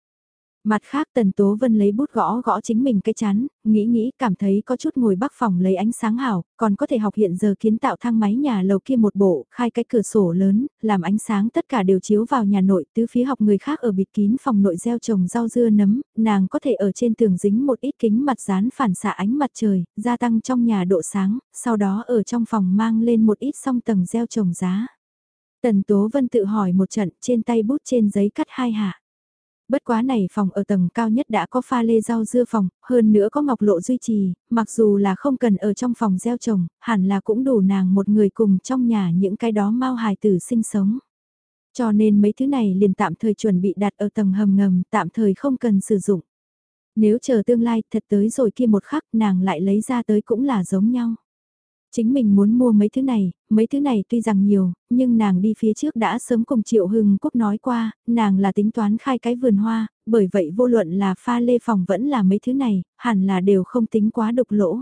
[SPEAKER 1] Mặt khác Tần Tố Vân lấy bút gõ gõ chính mình cái chán, nghĩ nghĩ cảm thấy có chút ngồi bắc phòng lấy ánh sáng hảo, còn có thể học hiện giờ kiến tạo thang máy nhà lầu kia một bộ, khai cái cửa sổ lớn, làm ánh sáng tất cả đều chiếu vào nhà nội, tứ phía học người khác ở bịt kín phòng nội gieo trồng rau dưa nấm, nàng có thể ở trên tường dính một ít kính mặt dán phản xạ ánh mặt trời, gia tăng trong nhà độ sáng, sau đó ở trong phòng mang lên một ít song tầng gieo trồng giá. Tần Tố Vân tự hỏi một trận trên tay bút trên giấy cắt hai hạ. Bất quá này phòng ở tầng cao nhất đã có pha lê rau dưa phòng, hơn nữa có ngọc lộ duy trì, mặc dù là không cần ở trong phòng gieo trồng, hẳn là cũng đủ nàng một người cùng trong nhà những cái đó mau hài tử sinh sống. Cho nên mấy thứ này liền tạm thời chuẩn bị đặt ở tầng hầm ngầm, tạm thời không cần sử dụng. Nếu chờ tương lai thật tới rồi kia một khắc nàng lại lấy ra tới cũng là giống nhau. Chính mình muốn mua mấy thứ này, mấy thứ này tuy rằng nhiều, nhưng nàng đi phía trước đã sớm cùng Triệu Hưng Quốc nói qua, nàng là tính toán khai cái vườn hoa, bởi vậy vô luận là pha lê phòng vẫn là mấy thứ này, hẳn là đều không tính quá độc lỗ.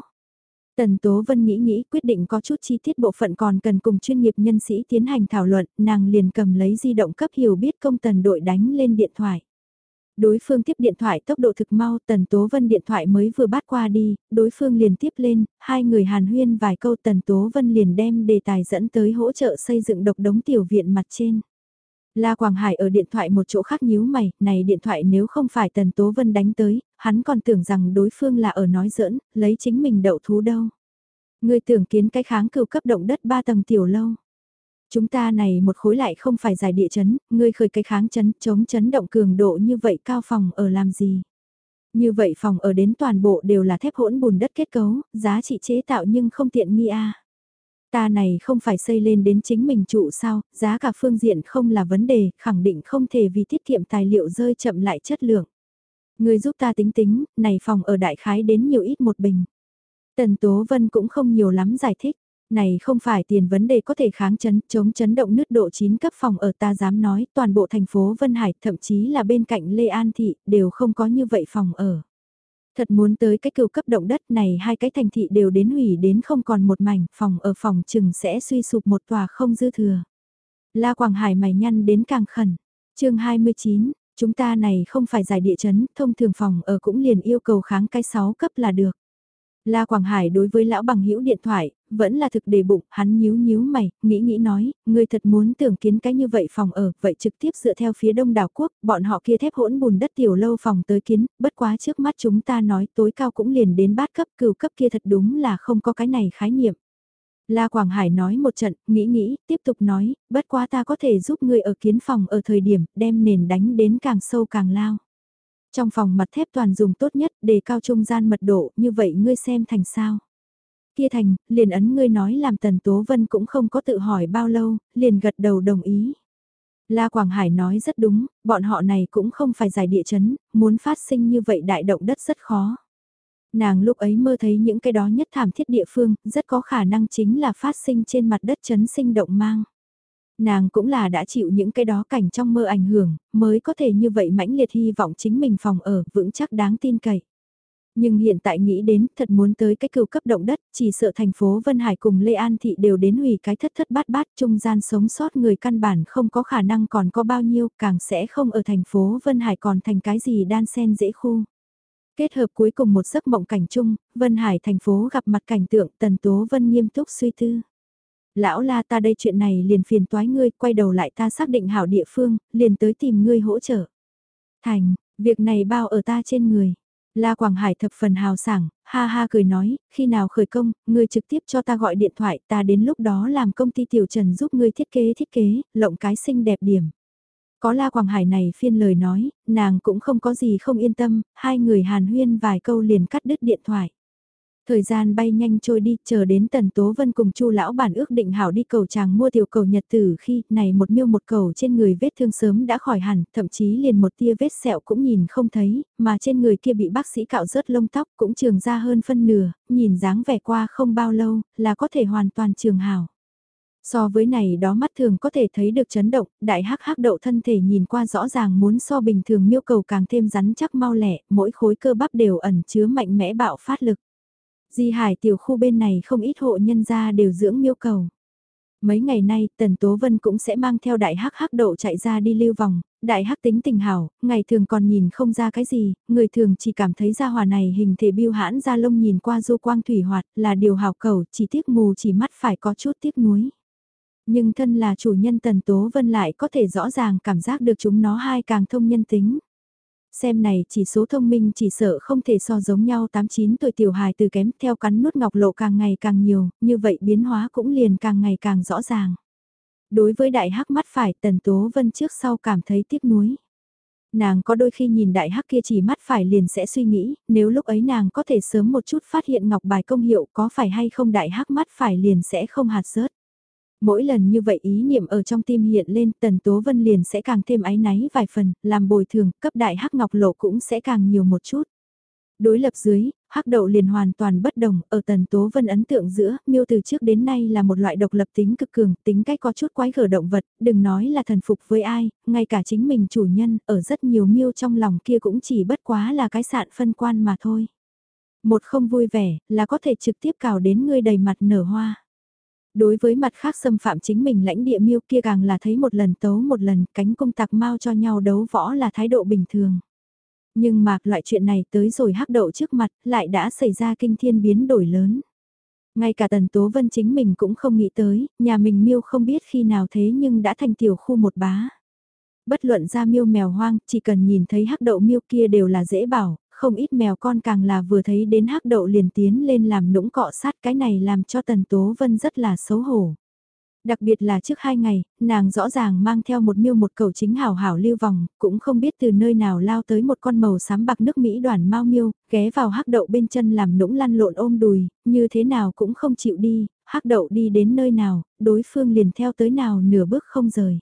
[SPEAKER 1] Tần Tố Vân nghĩ nghĩ quyết định có chút chi tiết bộ phận còn cần cùng chuyên nghiệp nhân sĩ tiến hành thảo luận, nàng liền cầm lấy di động cấp hiểu biết công tần đội đánh lên điện thoại. Đối phương tiếp điện thoại tốc độ thực mau, Tần Tố Vân điện thoại mới vừa bắt qua đi, đối phương liền tiếp lên, hai người hàn huyên vài câu Tần Tố Vân liền đem đề tài dẫn tới hỗ trợ xây dựng độc đống tiểu viện mặt trên. La Quảng Hải ở điện thoại một chỗ khác nhíu mày, này điện thoại nếu không phải Tần Tố Vân đánh tới, hắn còn tưởng rằng đối phương là ở nói giỡn, lấy chính mình đậu thú đâu. Người tưởng kiến cái kháng cừu cấp động đất ba tầng tiểu lâu. Chúng ta này một khối lại không phải giải địa chấn, ngươi khởi cái kháng chấn, chống chấn động cường độ như vậy cao phòng ở làm gì? Như vậy phòng ở đến toàn bộ đều là thép hỗn bùn đất kết cấu, giá trị chế tạo nhưng không tiện nghi a. Ta này không phải xây lên đến chính mình trụ sao, giá cả phương diện không là vấn đề, khẳng định không thể vì tiết kiệm tài liệu rơi chậm lại chất lượng. Người giúp ta tính tính, này phòng ở đại khái đến nhiều ít một bình. Tần Tố Vân cũng không nhiều lắm giải thích. Này không phải tiền vấn đề có thể kháng chấn, chống chấn động nứt độ 9 cấp phòng ở ta dám nói, toàn bộ thành phố Vân Hải, thậm chí là bên cạnh Lê An Thị, đều không có như vậy phòng ở. Thật muốn tới cái cựu cấp động đất này hai cái thành thị đều đến hủy đến không còn một mảnh, phòng ở phòng chừng sẽ suy sụp một tòa không dư thừa. La Quảng Hải mày nhăn đến càng khẩn. chương 29, chúng ta này không phải giải địa chấn, thông thường phòng ở cũng liền yêu cầu kháng cái 6 cấp là được. La Quảng Hải đối với lão bằng hữu điện thoại, vẫn là thực đề bụng, hắn nhíu nhíu mày, nghĩ nghĩ nói, ngươi thật muốn tưởng kiến cái như vậy phòng ở, vậy trực tiếp dựa theo phía đông đảo quốc, bọn họ kia thép hỗn bùn đất tiểu lâu phòng tới kiến, bất quá trước mắt chúng ta nói tối cao cũng liền đến bát cấp cửu cấp kia thật đúng là không có cái này khái niệm. La Quảng Hải nói một trận, nghĩ nghĩ, tiếp tục nói, bất quá ta có thể giúp ngươi ở kiến phòng ở thời điểm, đem nền đánh đến càng sâu càng lao. Trong phòng mặt thép toàn dùng tốt nhất để cao trung gian mật độ, như vậy ngươi xem thành sao. Kia thành, liền ấn ngươi nói làm Tần Tố Vân cũng không có tự hỏi bao lâu, liền gật đầu đồng ý. La Quảng Hải nói rất đúng, bọn họ này cũng không phải giải địa chấn, muốn phát sinh như vậy đại động đất rất khó. Nàng lúc ấy mơ thấy những cái đó nhất thảm thiết địa phương, rất có khả năng chính là phát sinh trên mặt đất chấn sinh động mang. Nàng cũng là đã chịu những cái đó cảnh trong mơ ảnh hưởng, mới có thể như vậy mãnh liệt hy vọng chính mình phòng ở, vững chắc đáng tin cậy. Nhưng hiện tại nghĩ đến, thật muốn tới cái cựu cấp động đất, chỉ sợ thành phố Vân Hải cùng Lê An Thị đều đến hủy cái thất thất bát bát trung gian sống sót người căn bản không có khả năng còn có bao nhiêu, càng sẽ không ở thành phố Vân Hải còn thành cái gì đan sen dễ khu. Kết hợp cuối cùng một giấc mộng cảnh chung, Vân Hải thành phố gặp mặt cảnh tượng Tần Tố Vân nghiêm túc suy tư lão la ta đây chuyện này liền phiền toái ngươi, quay đầu lại ta xác định hảo địa phương, liền tới tìm ngươi hỗ trợ. Thành, việc này bao ở ta trên người. La Quảng Hải thập phần hào sảng, ha ha cười nói, khi nào khởi công, ngươi trực tiếp cho ta gọi điện thoại, ta đến lúc đó làm công ty tiểu trần giúp ngươi thiết kế thiết kế, lộng cái xinh đẹp điểm. Có La Quảng Hải này phiên lời nói, nàng cũng không có gì không yên tâm, hai người hàn huyên vài câu liền cắt đứt điện thoại. Thời gian bay nhanh trôi đi, chờ đến Tần Tố Vân cùng Chu lão bản ước định hảo đi cầu chàng mua tiểu cầu nhật tử khi này một miêu một cầu trên người vết thương sớm đã khỏi hẳn, thậm chí liền một tia vết sẹo cũng nhìn không thấy, mà trên người kia bị bác sĩ cạo rớt lông tóc cũng trường ra hơn phân nửa, nhìn dáng vẻ qua không bao lâu là có thể hoàn toàn trường hảo. So với này đó mắt thường có thể thấy được chấn động, đại hắc hắc đậu thân thể nhìn qua rõ ràng muốn so bình thường miêu cầu càng thêm rắn chắc mau lẹ mỗi khối cơ bắp đều ẩn chứa mạnh mẽ bạo phát lực. Di hải tiểu khu bên này không ít hộ nhân gia đều dưỡng miêu cầu. Mấy ngày nay, Tần Tố Vân cũng sẽ mang theo đại hắc hắc đậu chạy ra đi lưu vòng, đại hắc tính tình hảo, ngày thường còn nhìn không ra cái gì, người thường chỉ cảm thấy ra hòa này hình thể biêu hãn ra lông nhìn qua du quang thủy hoạt là điều hảo cầu, chỉ tiếc mù chỉ mắt phải có chút tiếc nuối. Nhưng thân là chủ nhân Tần Tố Vân lại có thể rõ ràng cảm giác được chúng nó hai càng thông nhân tính. Xem này chỉ số thông minh chỉ sợ không thể so giống nhau 8-9 tuổi tiểu hài từ kém theo cắn nút ngọc lộ càng ngày càng nhiều, như vậy biến hóa cũng liền càng ngày càng rõ ràng. Đối với đại hắc mắt phải tần tố vân trước sau cảm thấy tiếc nuối. Nàng có đôi khi nhìn đại hắc kia chỉ mắt phải liền sẽ suy nghĩ, nếu lúc ấy nàng có thể sớm một chút phát hiện ngọc bài công hiệu có phải hay không đại hắc mắt phải liền sẽ không hạt rớt. Mỗi lần như vậy ý niệm ở trong tim hiện lên tần tố vân liền sẽ càng thêm áy náy vài phần, làm bồi thường, cấp đại hắc ngọc lộ cũng sẽ càng nhiều một chút. Đối lập dưới, hắc đậu liền hoàn toàn bất đồng, ở tần tố vân ấn tượng giữa, miêu từ trước đến nay là một loại độc lập tính cực cường, tính cách có chút quái gở động vật, đừng nói là thần phục với ai, ngay cả chính mình chủ nhân, ở rất nhiều miêu trong lòng kia cũng chỉ bất quá là cái sạn phân quan mà thôi. Một không vui vẻ, là có thể trực tiếp cào đến ngươi đầy mặt nở hoa. Đối với mặt khác xâm phạm chính mình lãnh địa miêu kia càng là thấy một lần tấu một lần cánh cung tạc mau cho nhau đấu võ là thái độ bình thường. Nhưng mà loại chuyện này tới rồi hắc đậu trước mặt lại đã xảy ra kinh thiên biến đổi lớn. Ngay cả Tần Tố Vân chính mình cũng không nghĩ tới, nhà mình miêu không biết khi nào thế nhưng đã thành tiểu khu một bá. Bất luận ra miêu mèo hoang, chỉ cần nhìn thấy hắc đậu miêu kia đều là dễ bảo, không ít mèo con càng là vừa thấy đến hắc đậu liền tiến lên làm nũng cọ sát cái này làm cho Tần Tố Vân rất là xấu hổ. Đặc biệt là trước hai ngày, nàng rõ ràng mang theo một miêu một cầu chính hảo hảo lưu vòng, cũng không biết từ nơi nào lao tới một con màu xám bạc nước Mỹ đoàn mau miêu, ghé vào hắc đậu bên chân làm nũng lăn lộn ôm đùi, như thế nào cũng không chịu đi, hắc đậu đi đến nơi nào, đối phương liền theo tới nào nửa bước không rời.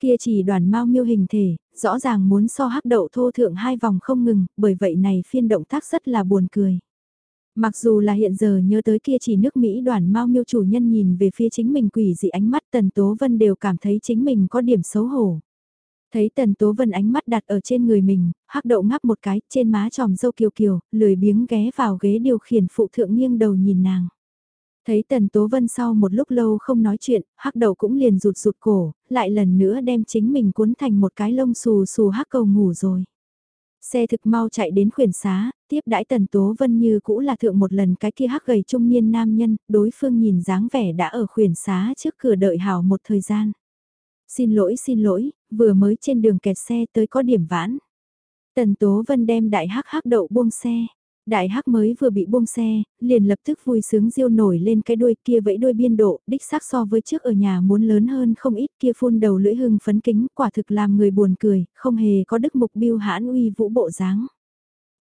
[SPEAKER 1] Kia chỉ đoàn mau miêu hình thể, rõ ràng muốn so hắc đậu thô thượng hai vòng không ngừng, bởi vậy này phiên động tác rất là buồn cười. Mặc dù là hiện giờ nhớ tới kia chỉ nước Mỹ đoàn mau miêu chủ nhân nhìn về phía chính mình quỷ dị ánh mắt Tần Tố Vân đều cảm thấy chính mình có điểm xấu hổ. Thấy Tần Tố Vân ánh mắt đặt ở trên người mình, hắc đậu ngắp một cái, trên má tròm dâu kiều kiều, lười biếng ghé vào ghế điều khiển phụ thượng nghiêng đầu nhìn nàng. Thấy Tần Tố Vân sau một lúc lâu không nói chuyện, hắc đầu cũng liền rụt rụt cổ, lại lần nữa đem chính mình cuốn thành một cái lông xù xù hắc cầu ngủ rồi. Xe thực mau chạy đến khuyển xá, tiếp đãi Tần Tố Vân như cũ là thượng một lần cái kia hắc gầy trung niên nam nhân, đối phương nhìn dáng vẻ đã ở khuyển xá trước cửa đợi hào một thời gian. Xin lỗi xin lỗi, vừa mới trên đường kẹt xe tới có điểm vãn. Tần Tố Vân đem đại hắc hắc đậu buông xe. Đại hắc mới vừa bị buông xe, liền lập tức vui sướng diêu nổi lên cái đuôi kia vẫy đuôi biên độ, đích xác so với trước ở nhà muốn lớn hơn không ít kia phun đầu lưỡi hưng phấn kính, quả thực làm người buồn cười, không hề có đức mục biêu hãn uy vũ bộ dáng.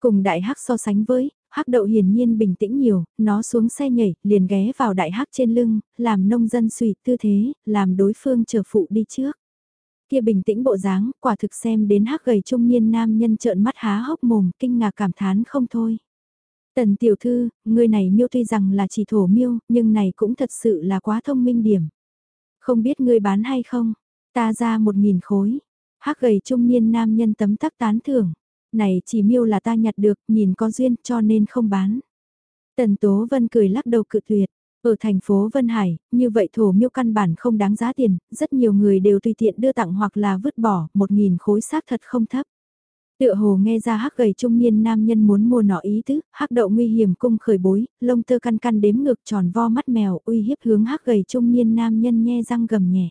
[SPEAKER 1] Cùng đại hắc so sánh với, hắc đậu hiển nhiên bình tĩnh nhiều, nó xuống xe nhảy, liền ghé vào đại hắc trên lưng, làm nông dân suy tư thế, làm đối phương chờ phụ đi trước. Kia bình tĩnh bộ dáng, quả thực xem đến hắc gầy trung niên nam nhân trợn mắt há hốc mồm, kinh ngạc cảm thán không thôi. Tần tiểu thư, người này miêu tuy rằng là chỉ thổ miêu, nhưng này cũng thật sự là quá thông minh điểm. Không biết ngươi bán hay không? Ta ra một nghìn khối. Hắc gầy trung niên nam nhân tấm tắc tán thưởng. Này chỉ miêu là ta nhặt được, nhìn có duyên cho nên không bán. Tần Tố Vân cười lắc đầu cự tuyệt. Ở thành phố Vân Hải, như vậy thổ miêu căn bản không đáng giá tiền, rất nhiều người đều tùy tiện đưa tặng hoặc là vứt bỏ, một nghìn khối xác thật không thấp. Tựa hồ nghe ra hắc gầy trung niên nam nhân muốn mua nọ ý tứ, hắc đậu nguy hiểm cung khởi bối, lông tơ căn căn đếm ngược tròn vo mắt mèo uy hiếp hướng hắc gầy trung niên nam nhân nhe răng gầm nhẹ.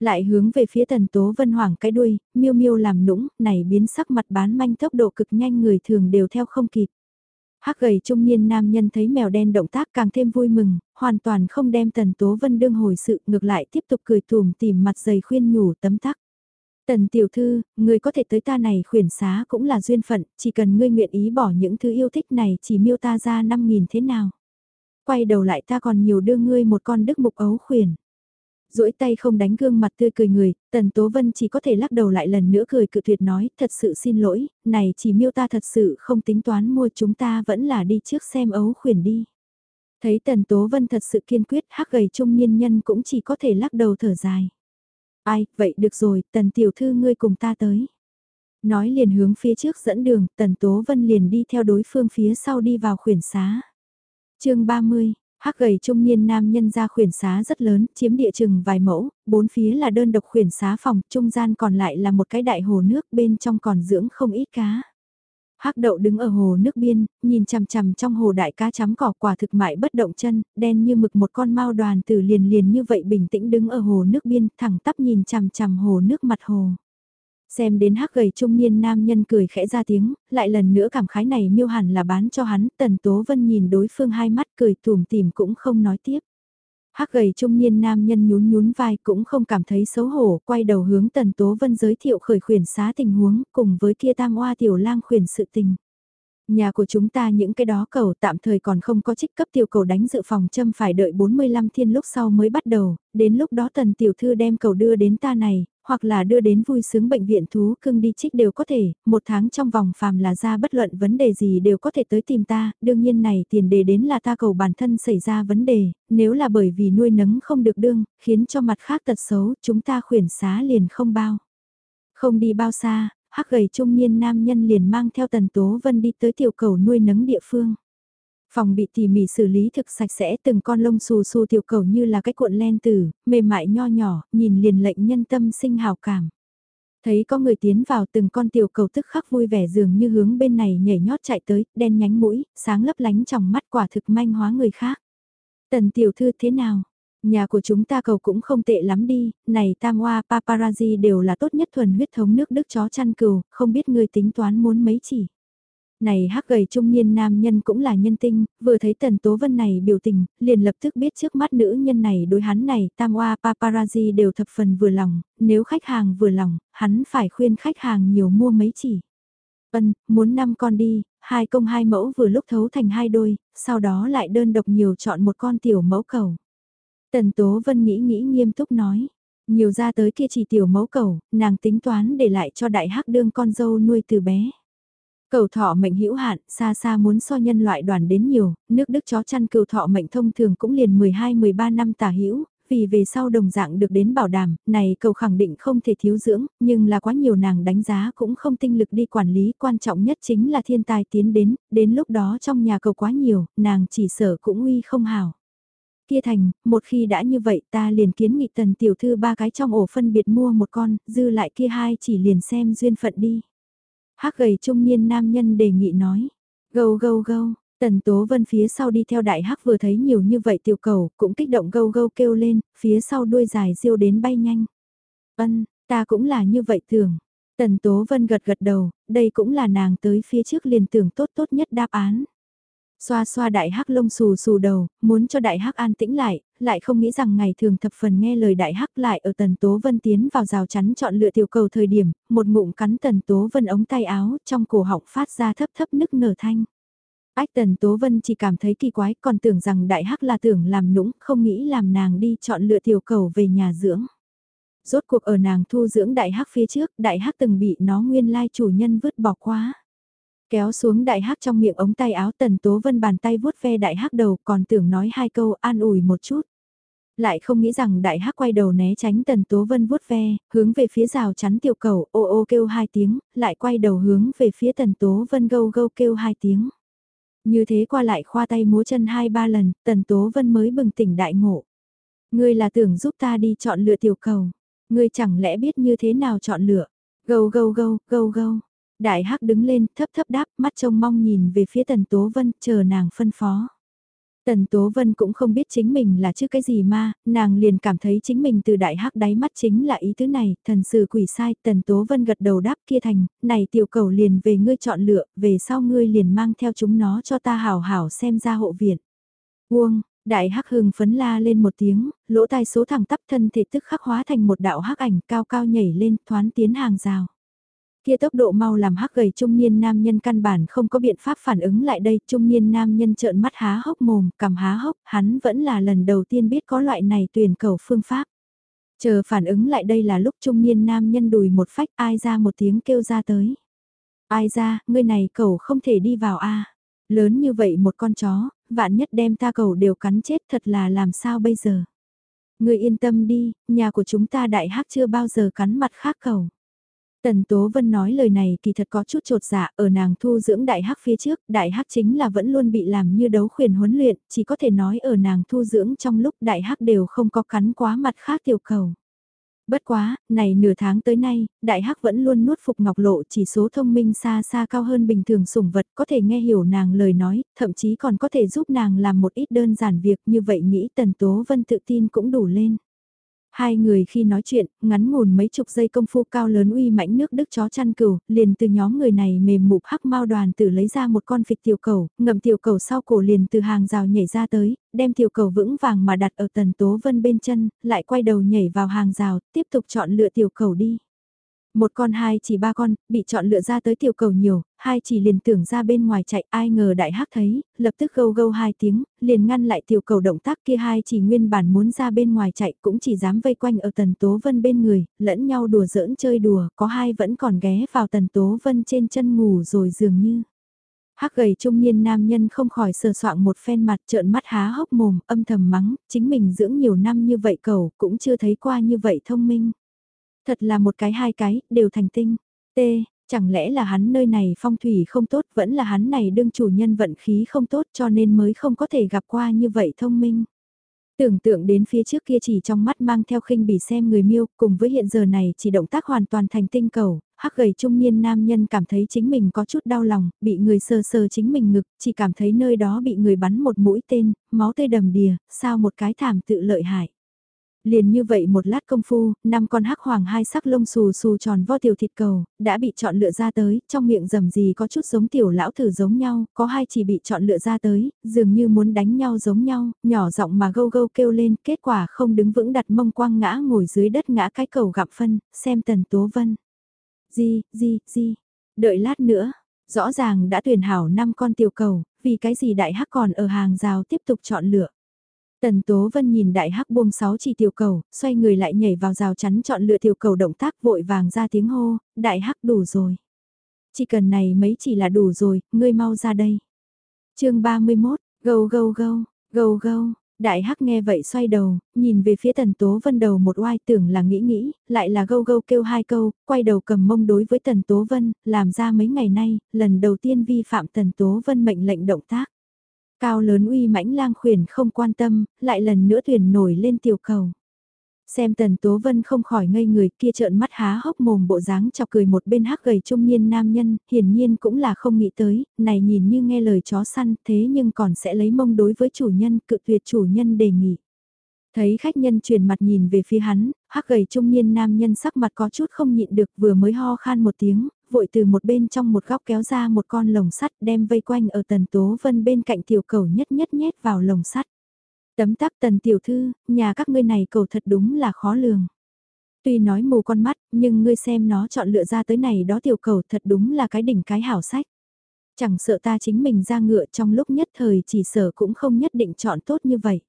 [SPEAKER 1] Lại hướng về phía tần tố vân hoảng cái đuôi, miêu miêu làm nũng, này biến sắc mặt bán manh tốc độ cực nhanh người thường đều theo không kịp. Hắc gầy trung niên nam nhân thấy mèo đen động tác càng thêm vui mừng, hoàn toàn không đem tần tố vân đương hồi sự ngược lại tiếp tục cười thùm tìm mặt dày khuyên nhủ tấm tắc. Tần tiểu thư, người có thể tới ta này khuyển xá cũng là duyên phận, chỉ cần ngươi nguyện ý bỏ những thứ yêu thích này chỉ miêu ta ra 5.000 thế nào. Quay đầu lại ta còn nhiều đưa ngươi một con đức mục ấu khuyển. duỗi tay không đánh gương mặt tươi cười người, tần tố vân chỉ có thể lắc đầu lại lần nữa cười cự tuyệt nói, thật sự xin lỗi, này chỉ miêu ta thật sự không tính toán mua chúng ta vẫn là đi trước xem ấu khuyển đi. Thấy tần tố vân thật sự kiên quyết hắc gầy trung niên nhân cũng chỉ có thể lắc đầu thở dài. Ai, vậy được rồi, tần tiểu thư ngươi cùng ta tới. Nói liền hướng phía trước dẫn đường, tần tố vân liền đi theo đối phương phía sau đi vào khuyển xá. chương 30, Hắc gầy trung niên nam nhân ra khuyển xá rất lớn, chiếm địa chừng vài mẫu, bốn phía là đơn độc khuyển xá phòng, trung gian còn lại là một cái đại hồ nước bên trong còn dưỡng không ít cá. Hắc đậu đứng ở hồ nước biên, nhìn chằm chằm trong hồ đại cá chấm cỏ quả thực mại bất động chân, đen như mực một con mao đoàn tử liền liền như vậy bình tĩnh đứng ở hồ nước biên, thẳng tắp nhìn chằm chằm hồ nước mặt hồ. Xem đến hắc gầy trung niên nam nhân cười khẽ ra tiếng, lại lần nữa cảm khái này miêu hẳn là bán cho hắn, tần tố vân nhìn đối phương hai mắt cười tùm tìm cũng không nói tiếp. Hắc gầy trung niên nam nhân nhún nhún vai cũng không cảm thấy xấu hổ, quay đầu hướng Tần Tố Vân giới thiệu khởi khuyển xá tình huống, cùng với kia tam oa tiểu lang khuyển sự tình. Nhà của chúng ta những cái đó cầu tạm thời còn không có trích cấp tiểu cầu đánh dự phòng châm phải đợi 45 thiên lúc sau mới bắt đầu, đến lúc đó tần tiểu thư đem cầu đưa đến ta này, hoặc là đưa đến vui sướng bệnh viện thú cưng đi trích đều có thể, một tháng trong vòng phàm là ra bất luận vấn đề gì đều có thể tới tìm ta, đương nhiên này tiền đề đến là ta cầu bản thân xảy ra vấn đề, nếu là bởi vì nuôi nấng không được đương, khiến cho mặt khác tật xấu, chúng ta khuyển xá liền không bao. Không đi bao xa, hắc gầy trung niên nam nhân liền mang theo tần tố vân đi tới tiểu cầu nuôi nấng địa phương. Phòng bị tỉ mỉ xử lý thực sạch sẽ từng con lông xù xù tiểu cầu như là cái cuộn len tử, mềm mại nho nhỏ, nhìn liền lệnh nhân tâm sinh hào cảm. Thấy có người tiến vào từng con tiểu cầu tức khắc vui vẻ dường như hướng bên này nhảy nhót chạy tới, đen nhánh mũi, sáng lấp lánh trong mắt quả thực manh hóa người khác. Tần tiểu thư thế nào? Nhà của chúng ta cầu cũng không tệ lắm đi, này tam hoa paparazzi đều là tốt nhất thuần huyết thống nước đức chó chăn cừu, không biết người tính toán muốn mấy chỉ này hắc gầy trung niên nam nhân cũng là nhân tinh, vừa thấy tần tố vân này biểu tình, liền lập tức biết trước mắt nữ nhân này đối hắn này tam oa paparazzi đều thập phần vừa lòng, nếu khách hàng vừa lòng, hắn phải khuyên khách hàng nhiều mua mấy chỉ. Vân, muốn năm con đi, hai công hai mẫu vừa lúc thấu thành hai đôi, sau đó lại đơn độc nhiều chọn một con tiểu mẫu cầu. Tần Tố Vân nghĩ nghĩ nghiêm túc nói, nhiều ra tới kia chỉ tiểu mẫu cầu, nàng tính toán để lại cho đại hắc đương con dâu nuôi từ bé. Cầu thọ mệnh hữu hạn, xa xa muốn so nhân loại đoàn đến nhiều, nước Đức chó chăn cầu thọ mệnh thông thường cũng liền 12-13 năm tả hữu vì về sau đồng dạng được đến bảo đảm, này cầu khẳng định không thể thiếu dưỡng, nhưng là quá nhiều nàng đánh giá cũng không tinh lực đi quản lý, quan trọng nhất chính là thiên tài tiến đến, đến lúc đó trong nhà cầu quá nhiều, nàng chỉ sợ cũng uy không hảo. Kia thành, một khi đã như vậy ta liền kiến nghị tần tiểu thư ba cái trong ổ phân biệt mua một con, dư lại kia hai chỉ liền xem duyên phận đi hắc gầy trung niên nam nhân đề nghị nói. Gâu gâu gâu, tần tố vân phía sau đi theo đại hắc vừa thấy nhiều như vậy tiểu cầu, cũng kích động gâu gâu kêu lên, phía sau đuôi dài diêu đến bay nhanh. Vân, ta cũng là như vậy tưởng. Tần tố vân gật gật đầu, đây cũng là nàng tới phía trước liền tưởng tốt tốt nhất đáp án. Xoa xoa đại hắc lông xù xù đầu, muốn cho đại hắc an tĩnh lại, lại không nghĩ rằng ngày thường thập phần nghe lời đại hắc lại ở tần tố vân tiến vào rào chắn chọn lựa tiểu cầu thời điểm, một ngụm cắn tần tố vân ống tay áo, trong cổ họng phát ra thấp thấp nức nở thanh. Ách tần tố vân chỉ cảm thấy kỳ quái, còn tưởng rằng đại hắc là tưởng làm nũng, không nghĩ làm nàng đi chọn lựa tiểu cầu về nhà dưỡng. Rốt cuộc ở nàng thu dưỡng đại hắc phía trước, đại hắc từng bị nó nguyên lai chủ nhân vứt bỏ quá. Kéo xuống đại hắc trong miệng ống tay áo tần tố vân bàn tay vuốt ve đại hắc đầu còn tưởng nói hai câu an ủi một chút. Lại không nghĩ rằng đại hắc quay đầu né tránh tần tố vân vuốt ve, hướng về phía rào chắn tiểu cầu ô ô kêu hai tiếng, lại quay đầu hướng về phía tần tố vân gâu gâu kêu hai tiếng. Như thế qua lại khoa tay múa chân hai ba lần, tần tố vân mới bừng tỉnh đại ngộ. Ngươi là tưởng giúp ta đi chọn lựa tiểu cầu. Ngươi chẳng lẽ biết như thế nào chọn lựa. Gâu gâu gâu, gâu gâu. Đại hắc đứng lên, thấp thấp đáp, mắt trông mong nhìn về phía Tần Tố Vân, chờ nàng phân phó. Tần Tố Vân cũng không biết chính mình là chứ cái gì mà, nàng liền cảm thấy chính mình từ đại hắc đáy mắt chính là ý thứ này, thần sự quỷ sai, Tần Tố Vân gật đầu đáp kia thành, này tiểu cầu liền về ngươi chọn lựa, về sau ngươi liền mang theo chúng nó cho ta hào hảo xem ra hộ viện. Uông, đại hắc hưng phấn la lên một tiếng, lỗ tai số thẳng tắp thân thể tức khắc hóa thành một đạo hắc ảnh cao cao nhảy lên, thoán tiến hàng rào. Kia tốc độ mau làm hắc gầy trung niên nam nhân căn bản không có biện pháp phản ứng lại đây, trung niên nam nhân trợn mắt há hốc mồm, cầm há hốc, hắn vẫn là lần đầu tiên biết có loại này tuyển cầu phương pháp. Chờ phản ứng lại đây là lúc trung niên nam nhân đùi một phách ai ra một tiếng kêu ra tới. Ai ra, ngươi này cầu không thể đi vào a Lớn như vậy một con chó, vạn nhất đem ta cầu đều cắn chết thật là làm sao bây giờ. Ngươi yên tâm đi, nhà của chúng ta đại hắc chưa bao giờ cắn mặt khác cầu. Tần Tố Vân nói lời này kỳ thật có chút trột dạ, ở nàng thu dưỡng đại hắc phía trước, đại hắc chính là vẫn luôn bị làm như đấu khuyển huấn luyện, chỉ có thể nói ở nàng thu dưỡng trong lúc đại hắc đều không có cắn quá mặt khác tiểu cầu. Bất quá, này nửa tháng tới nay, đại hắc vẫn luôn nuốt phục ngọc lộ chỉ số thông minh xa xa cao hơn bình thường sủng vật có thể nghe hiểu nàng lời nói, thậm chí còn có thể giúp nàng làm một ít đơn giản việc như vậy nghĩ tần tố vân tự tin cũng đủ lên. Hai người khi nói chuyện, ngắn ngủn mấy chục giây công phu cao lớn uy mãnh nước đức chó chăn cừu, liền từ nhóm người này mềm mụp hắc mau đoàn tử lấy ra một con vịt tiểu cầu, ngậm tiểu cầu sau cổ liền từ hàng rào nhảy ra tới, đem tiểu cầu vững vàng mà đặt ở tần tố vân bên chân, lại quay đầu nhảy vào hàng rào, tiếp tục chọn lựa tiểu cầu đi. Một con hai chỉ ba con, bị chọn lựa ra tới tiểu cầu nhiều, hai chỉ liền tưởng ra bên ngoài chạy, ai ngờ đại hắc thấy, lập tức gâu gâu hai tiếng, liền ngăn lại tiểu cầu động tác kia hai chỉ nguyên bản muốn ra bên ngoài chạy cũng chỉ dám vây quanh ở tần tố vân bên người, lẫn nhau đùa giỡn chơi đùa, có hai vẫn còn ghé vào tần tố vân trên chân ngủ rồi dường như. Hắc gầy trung niên nam nhân không khỏi sờ soạng một phen mặt trợn mắt há hốc mồm, âm thầm mắng, chính mình dưỡng nhiều năm như vậy cầu cũng chưa thấy qua như vậy thông minh. Thật là một cái hai cái, đều thành tinh. T, chẳng lẽ là hắn nơi này phong thủy không tốt, vẫn là hắn này đương chủ nhân vận khí không tốt cho nên mới không có thể gặp qua như vậy thông minh. Tưởng tượng đến phía trước kia chỉ trong mắt mang theo khinh bỉ xem người miêu, cùng với hiện giờ này chỉ động tác hoàn toàn thành tinh cầu, hắc gầy trung niên nam nhân cảm thấy chính mình có chút đau lòng, bị người sờ sờ chính mình ngực, chỉ cảm thấy nơi đó bị người bắn một mũi tên, máu tươi đầm đìa, sao một cái thảm tự lợi hại. Liền như vậy một lát công phu, năm con hắc hoàng hai sắc lông xù xù tròn vo tiểu thịt cầu, đã bị chọn lựa ra tới, trong miệng rầm gì có chút giống tiểu lão thử giống nhau, có hai chỉ bị chọn lựa ra tới, dường như muốn đánh nhau giống nhau, nhỏ giọng mà gâu gâu kêu lên, kết quả không đứng vững đặt mông quang ngã ngồi dưới đất ngã cái cầu gặm phân, xem tần tố vân. Gì, gì, gì, đợi lát nữa, rõ ràng đã tuyển hảo năm con tiểu cầu, vì cái gì đại hắc còn ở hàng rào tiếp tục chọn lựa. Tần Tố Vân nhìn đại hắc buông sáu chỉ tiểu cầu, xoay người lại nhảy vào rào chắn chọn lựa tiểu cầu động tác vội vàng ra tiếng hô, đại hắc đủ rồi. Chỉ cần này mấy chỉ là đủ rồi, ngươi mau ra đây. chương 31, gâu gâu gâu, gâu gâu, đại hắc nghe vậy xoay đầu, nhìn về phía tần tố vân đầu một oai tưởng là nghĩ nghĩ, lại là gâu gâu kêu hai câu, quay đầu cầm mông đối với tần tố vân, làm ra mấy ngày nay, lần đầu tiên vi phạm tần tố vân mệnh lệnh động tác. Cao lớn uy mãnh lang khuyển không quan tâm, lại lần nữa thuyền nổi lên tiểu cầu. Xem tần tố vân không khỏi ngây người kia trợn mắt há hốc mồm bộ dáng chọc cười một bên hắc gầy trung niên nam nhân, hiển nhiên cũng là không nghĩ tới, này nhìn như nghe lời chó săn thế nhưng còn sẽ lấy mông đối với chủ nhân cự tuyệt chủ nhân đề nghị. Thấy khách nhân truyền mặt nhìn về phía hắn, hắc gầy trung niên nam nhân sắc mặt có chút không nhịn được vừa mới ho khan một tiếng, vội từ một bên trong một góc kéo ra một con lồng sắt đem vây quanh ở tần tố vân bên cạnh tiểu cầu nhất nhất nhét vào lồng sắt. Tấm tắc tần tiểu thư, nhà các ngươi này cầu thật đúng là khó lường. Tuy nói mù con mắt, nhưng ngươi xem nó chọn lựa ra tới này đó tiểu cầu thật đúng là cái đỉnh cái hảo sách. Chẳng sợ ta chính mình ra ngựa trong lúc nhất thời chỉ sở cũng không nhất định chọn tốt như vậy.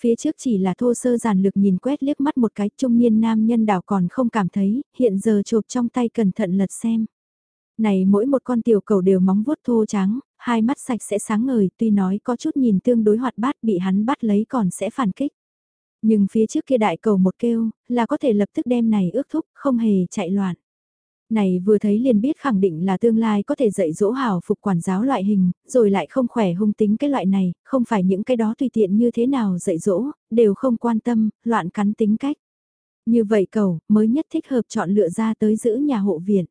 [SPEAKER 1] Phía trước chỉ là thô sơ giản lược nhìn quét liếc mắt một cái trung niên nam nhân đảo còn không cảm thấy, hiện giờ chộp trong tay cẩn thận lật xem. Này mỗi một con tiểu cầu đều móng vuốt thô trắng, hai mắt sạch sẽ sáng ngời, tuy nói có chút nhìn tương đối hoạt bát bị hắn bắt lấy còn sẽ phản kích. Nhưng phía trước kia đại cầu một kêu, là có thể lập tức đem này ước thúc, không hề chạy loạn. Này vừa thấy liền biết khẳng định là tương lai có thể dạy dỗ hảo phục quản giáo loại hình, rồi lại không khỏe hung tính cái loại này, không phải những cái đó tùy tiện như thế nào dạy dỗ, đều không quan tâm, loạn cắn tính cách. Như vậy cầu, mới nhất thích hợp chọn lựa ra tới giữ nhà hộ viện.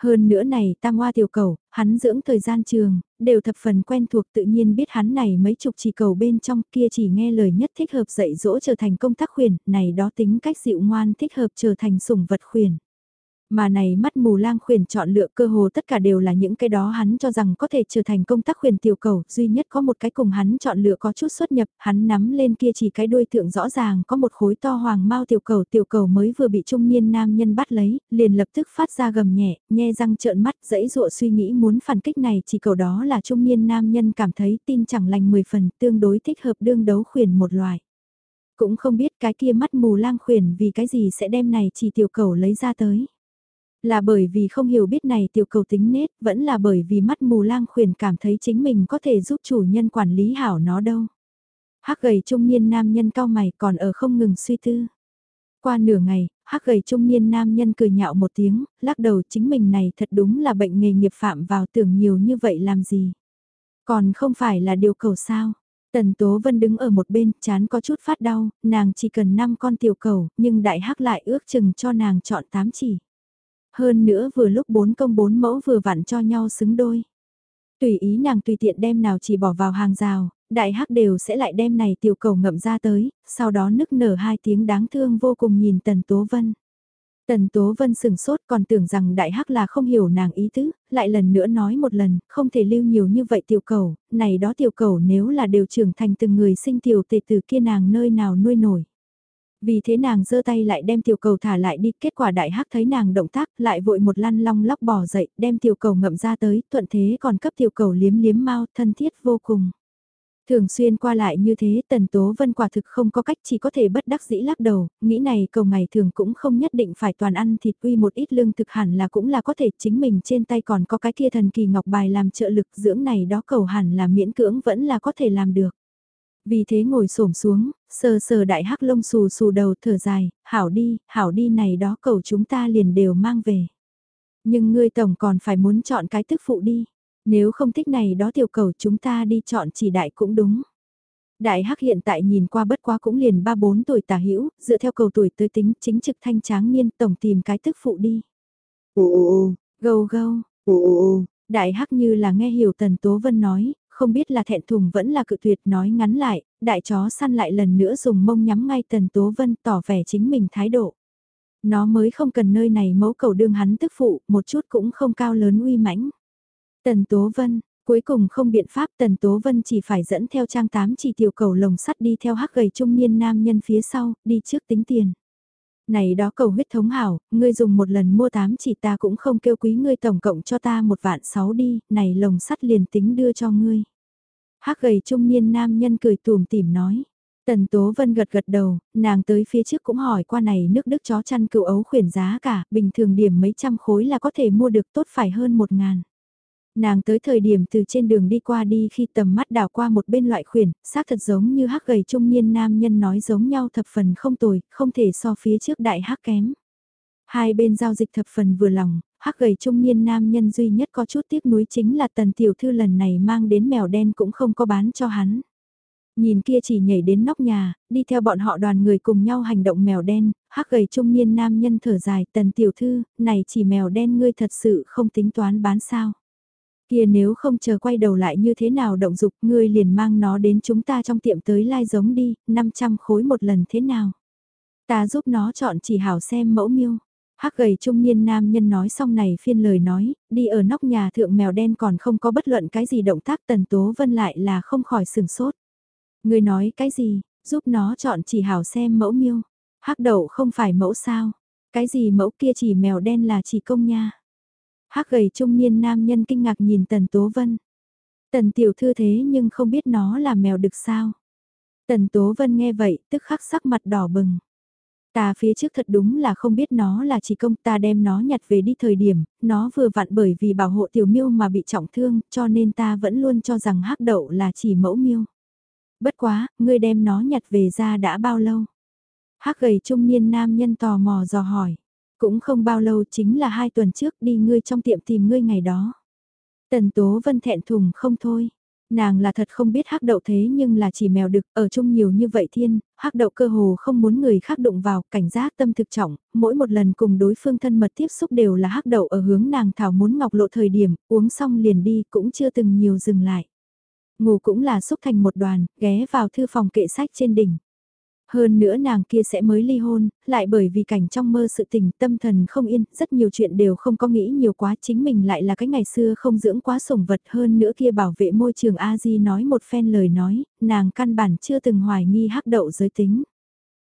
[SPEAKER 1] Hơn nữa này tam hoa tiểu cầu, hắn dưỡng thời gian trường, đều thập phần quen thuộc tự nhiên biết hắn này mấy chục chỉ cầu bên trong kia chỉ nghe lời nhất thích hợp dạy dỗ trở thành công tác khuyển, này đó tính cách dịu ngoan thích hợp trở thành sủng vật khuyển. Mà này mắt mù lang khuyển chọn lựa cơ hồ tất cả đều là những cái đó hắn cho rằng có thể trở thành công tác khuyển tiểu cầu, duy nhất có một cái cùng hắn chọn lựa có chút xuất nhập, hắn nắm lên kia chỉ cái đuôi thượng rõ ràng có một khối to hoàng mau tiểu cầu, tiểu cầu mới vừa bị trung niên nam nhân bắt lấy, liền lập tức phát ra gầm nhẹ, nhe răng trợn mắt, dãy dụa suy nghĩ muốn phản kích này chỉ cầu đó là trung niên nam nhân cảm thấy tin chẳng lành 10 phần, tương đối thích hợp đương đấu khuyển một loài. Cũng không biết cái kia mắt mù lang khuyển vì cái gì sẽ đem này chỉ tiểu cầu lấy ra tới. Là bởi vì không hiểu biết này tiểu cầu tính nết, vẫn là bởi vì mắt mù lang khuyển cảm thấy chính mình có thể giúp chủ nhân quản lý hảo nó đâu. Hắc gầy trung niên nam nhân cao mày còn ở không ngừng suy tư. Qua nửa ngày, Hắc gầy trung niên nam nhân cười nhạo một tiếng, lắc đầu chính mình này thật đúng là bệnh nghề nghiệp phạm vào tưởng nhiều như vậy làm gì. Còn không phải là điều cầu sao. Tần Tố Vân đứng ở một bên, chán có chút phát đau, nàng chỉ cần 5 con tiểu cầu, nhưng đại hắc lại ước chừng cho nàng chọn 8 chỉ. Hơn nữa vừa lúc bốn công bốn mẫu vừa vặn cho nhau xứng đôi. Tùy ý nàng tùy tiện đem nào chỉ bỏ vào hàng rào, đại hắc đều sẽ lại đem này tiểu cầu ngậm ra tới, sau đó nức nở hai tiếng đáng thương vô cùng nhìn Tần Tố Vân. Tần Tố Vân sừng sốt còn tưởng rằng đại hắc là không hiểu nàng ý tứ, lại lần nữa nói một lần, không thể lưu nhiều như vậy tiểu cầu, này đó tiểu cầu nếu là đều trưởng thành từng người sinh tiểu tề từ kia nàng nơi nào nuôi nổi. Vì thế nàng giơ tay lại đem tiểu cầu thả lại đi, kết quả đại hắc thấy nàng động tác, lại vội một lăn long lóc bỏ dậy, đem tiểu cầu ngậm ra tới, thuận thế còn cấp tiểu cầu liếm liếm mau, thân thiết vô cùng. Thường xuyên qua lại như thế Tần Tố Vân quả thực không có cách chỉ có thể bất đắc dĩ lắc đầu, nghĩ này cầu ngày thường cũng không nhất định phải toàn ăn thịt uy một ít lương thực hẳn là cũng là có thể chính mình trên tay còn có cái kia thần kỳ ngọc bài làm trợ lực dưỡng này đó cầu hẳn là miễn cưỡng vẫn là có thể làm được. Vì thế ngồi xổm xuống, sờ sờ đại hắc lông xù xù đầu thở dài, hảo đi, hảo đi này đó cầu chúng ta liền đều mang về. Nhưng ngươi tổng còn phải muốn chọn cái tức phụ đi. Nếu không thích này đó tiểu cầu chúng ta đi chọn chỉ đại cũng đúng. Đại hắc hiện tại nhìn qua bất quá cũng liền 3-4 tuổi tả hữu dựa theo cầu tuổi tới tính chính trực thanh tráng niên tổng tìm cái tức phụ đi.
[SPEAKER 2] Ồ ồ ồ,
[SPEAKER 1] gâu gâu,
[SPEAKER 2] ồ ồ ồ.
[SPEAKER 1] Đại hắc như là nghe hiểu Tần Tố Vân nói, không biết là thẹn thùng vẫn là cự tuyệt nói ngắn lại, đại chó săn lại lần nữa dùng mông nhắm ngay Tần Tố Vân tỏ vẻ chính mình thái độ. Nó mới không cần nơi này mẫu cầu đương hắn tức phụ, một chút cũng không cao lớn uy mãnh. Tần Tố Vân, cuối cùng không biện pháp Tần Tố Vân chỉ phải dẫn theo trang tám chỉ tiểu cầu lồng sắt đi theo hắc gầy trung niên nam nhân phía sau, đi trước tính tiền. Này đó cầu huyết thống hảo, ngươi dùng một lần mua tám chỉ ta cũng không kêu quý ngươi tổng cộng cho ta một vạn sáu đi, này lồng sắt liền tính đưa cho ngươi hắc gầy trung niên nam nhân cười tùm tìm nói. Tần Tố Vân gật gật đầu, nàng tới phía trước cũng hỏi qua này nước đức chó chăn cựu ấu khuyển giá cả, bình thường điểm mấy trăm khối là có thể mua được tốt phải hơn một ngàn. Nàng tới thời điểm từ trên đường đi qua đi khi tầm mắt đảo qua một bên loại khuyển, xác thật giống như hắc gầy trung niên nam nhân nói giống nhau thập phần không tồi, không thể so phía trước đại hắc kém. Hai bên giao dịch thập phần vừa lòng, hắc gầy trung niên nam nhân duy nhất có chút tiếc nuối chính là tần tiểu thư lần này mang đến mèo đen cũng không có bán cho hắn. Nhìn kia chỉ nhảy đến nóc nhà, đi theo bọn họ đoàn người cùng nhau hành động mèo đen, hắc gầy trung niên nam nhân thở dài tần tiểu thư, này chỉ mèo đen ngươi thật sự không tính toán bán sao. Kia nếu không chờ quay đầu lại như thế nào động dục ngươi liền mang nó đến chúng ta trong tiệm tới lai giống đi, 500 khối một lần thế nào. Ta giúp nó chọn chỉ hảo xem mẫu miêu. Hắc gầy trung niên nam nhân nói xong này phiên lời nói, đi ở nóc nhà thượng mèo đen còn không có bất luận cái gì động tác tần tố vân lại là không khỏi sừng sốt. Người nói cái gì, giúp nó chọn chỉ hảo xem mẫu miêu. Hắc đậu không phải mẫu sao, cái gì mẫu kia chỉ mèo đen là chỉ công nha hắc gầy trung niên nam nhân kinh ngạc nhìn Tần Tố Vân. Tần tiểu thư thế nhưng không biết nó là mèo được sao. Tần Tố Vân nghe vậy, tức khắc sắc mặt đỏ bừng. Ta phía trước thật đúng là không biết nó là chỉ công ta đem nó nhặt về đi thời điểm, nó vừa vặn bởi vì bảo hộ tiểu miêu mà bị trọng thương, cho nên ta vẫn luôn cho rằng hắc đậu là chỉ mẫu miêu. Bất quá, ngươi đem nó nhặt về ra đã bao lâu? hắc gầy trung niên nam nhân tò mò dò hỏi. Cũng không bao lâu chính là hai tuần trước đi ngươi trong tiệm tìm ngươi ngày đó. Tần Tố Vân thẹn thùng không thôi. Nàng là thật không biết hắc đậu thế nhưng là chỉ mèo đực ở chung nhiều như vậy thiên, hắc đậu cơ hồ không muốn người khác đụng vào, cảnh giác tâm thực trọng, mỗi một lần cùng đối phương thân mật tiếp xúc đều là hắc đậu ở hướng nàng thảo muốn ngọc lộ thời điểm, uống xong liền đi cũng chưa từng nhiều dừng lại. Ngủ cũng là xúc thành một đoàn, ghé vào thư phòng kệ sách trên đỉnh. Hơn nữa nàng kia sẽ mới ly hôn, lại bởi vì cảnh trong mơ sự tình tâm thần không yên, rất nhiều chuyện đều không có nghĩ nhiều quá chính mình lại là cái ngày xưa không dưỡng quá sủng vật hơn nữa kia bảo vệ môi trường A-di nói một phen lời nói, nàng căn bản chưa từng hoài nghi hắc đậu giới tính.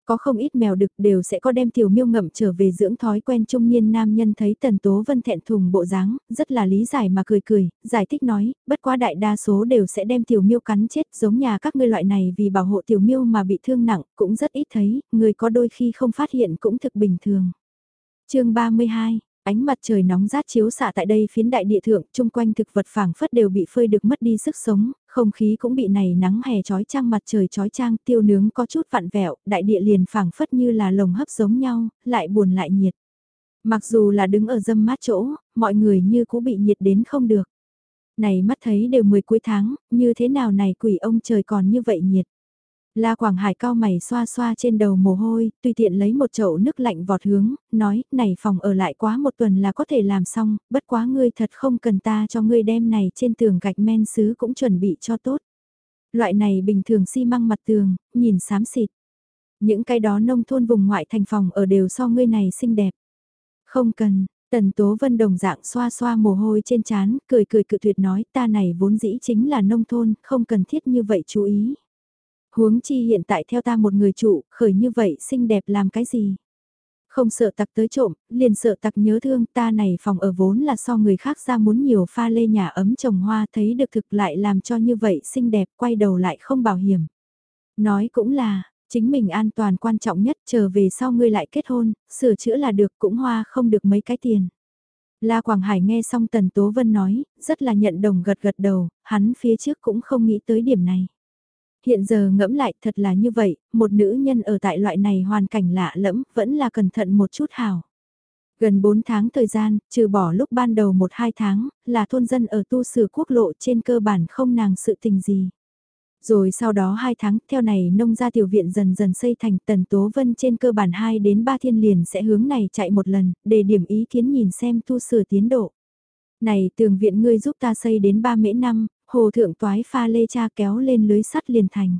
[SPEAKER 1] Có không ít mèo đực đều sẽ có đem tiểu miêu ngậm trở về dưỡng thói quen trung niên nam nhân thấy tần tố vân thẹn thùng bộ dáng, rất là lý giải mà cười cười, giải thích nói, bất quá đại đa số đều sẽ đem tiểu miêu cắn chết giống nhà các ngươi loại này vì bảo hộ tiểu miêu mà bị thương nặng, cũng rất ít thấy, người có đôi khi không phát hiện cũng thực bình thường. chương 32 Ánh mặt trời nóng rát chiếu xạ tại đây phiến đại địa thượng, chung quanh thực vật phảng phất đều bị phơi được mất đi sức sống, không khí cũng bị này nắng hè chói trang mặt trời chói trang, tiêu nướng có chút vặn vẹo, đại địa liền phảng phất như là lồng hấp giống nhau, lại buồn lại nhiệt. Mặc dù là đứng ở dâm mát chỗ, mọi người như cũng bị nhiệt đến không được. Này mắt thấy đều 10 cuối tháng, như thế nào này quỷ ông trời còn như vậy nhiệt. La Quảng Hải cao mày xoa xoa trên đầu mồ hôi, tùy tiện lấy một chậu nước lạnh vọt hướng, nói, này phòng ở lại quá một tuần là có thể làm xong, bất quá ngươi thật không cần ta cho ngươi đem này trên tường gạch men sứ cũng chuẩn bị cho tốt. Loại này bình thường xi măng mặt tường, nhìn xám xịt. Những cái đó nông thôn vùng ngoại thành phòng ở đều so ngươi này xinh đẹp. Không cần, Tần Tố Vân đồng dạng xoa xoa mồ hôi trên trán, cười cười cự tuyệt nói ta này vốn dĩ chính là nông thôn, không cần thiết như vậy chú ý. Huống chi hiện tại theo ta một người trụ, khởi như vậy xinh đẹp làm cái gì? Không sợ tặc tới trộm, liền sợ tặc nhớ thương ta này phòng ở vốn là so người khác ra muốn nhiều pha lê nhà ấm trồng hoa thấy được thực lại làm cho như vậy xinh đẹp quay đầu lại không bảo hiểm. Nói cũng là, chính mình an toàn quan trọng nhất chờ về sau ngươi lại kết hôn, sửa chữa là được cũng hoa không được mấy cái tiền. La Quảng Hải nghe xong Tần Tố Vân nói, rất là nhận đồng gật gật đầu, hắn phía trước cũng không nghĩ tới điểm này. Hiện giờ ngẫm lại thật là như vậy, một nữ nhân ở tại loại này hoàn cảnh lạ lẫm, vẫn là cẩn thận một chút hào. Gần 4 tháng thời gian, trừ bỏ lúc ban đầu 1-2 tháng, là thôn dân ở tu sửa quốc lộ trên cơ bản không nàng sự tình gì. Rồi sau đó 2 tháng, theo này nông gia tiểu viện dần dần xây thành tần tố vân trên cơ bản 2 đến 3 thiên liền sẽ hướng này chạy một lần, để điểm ý kiến nhìn xem tu sửa tiến độ. Này tường viện ngươi giúp ta xây đến 3 mễ năm, hồ thượng toái pha lê cha kéo lên lưới sắt liền thành.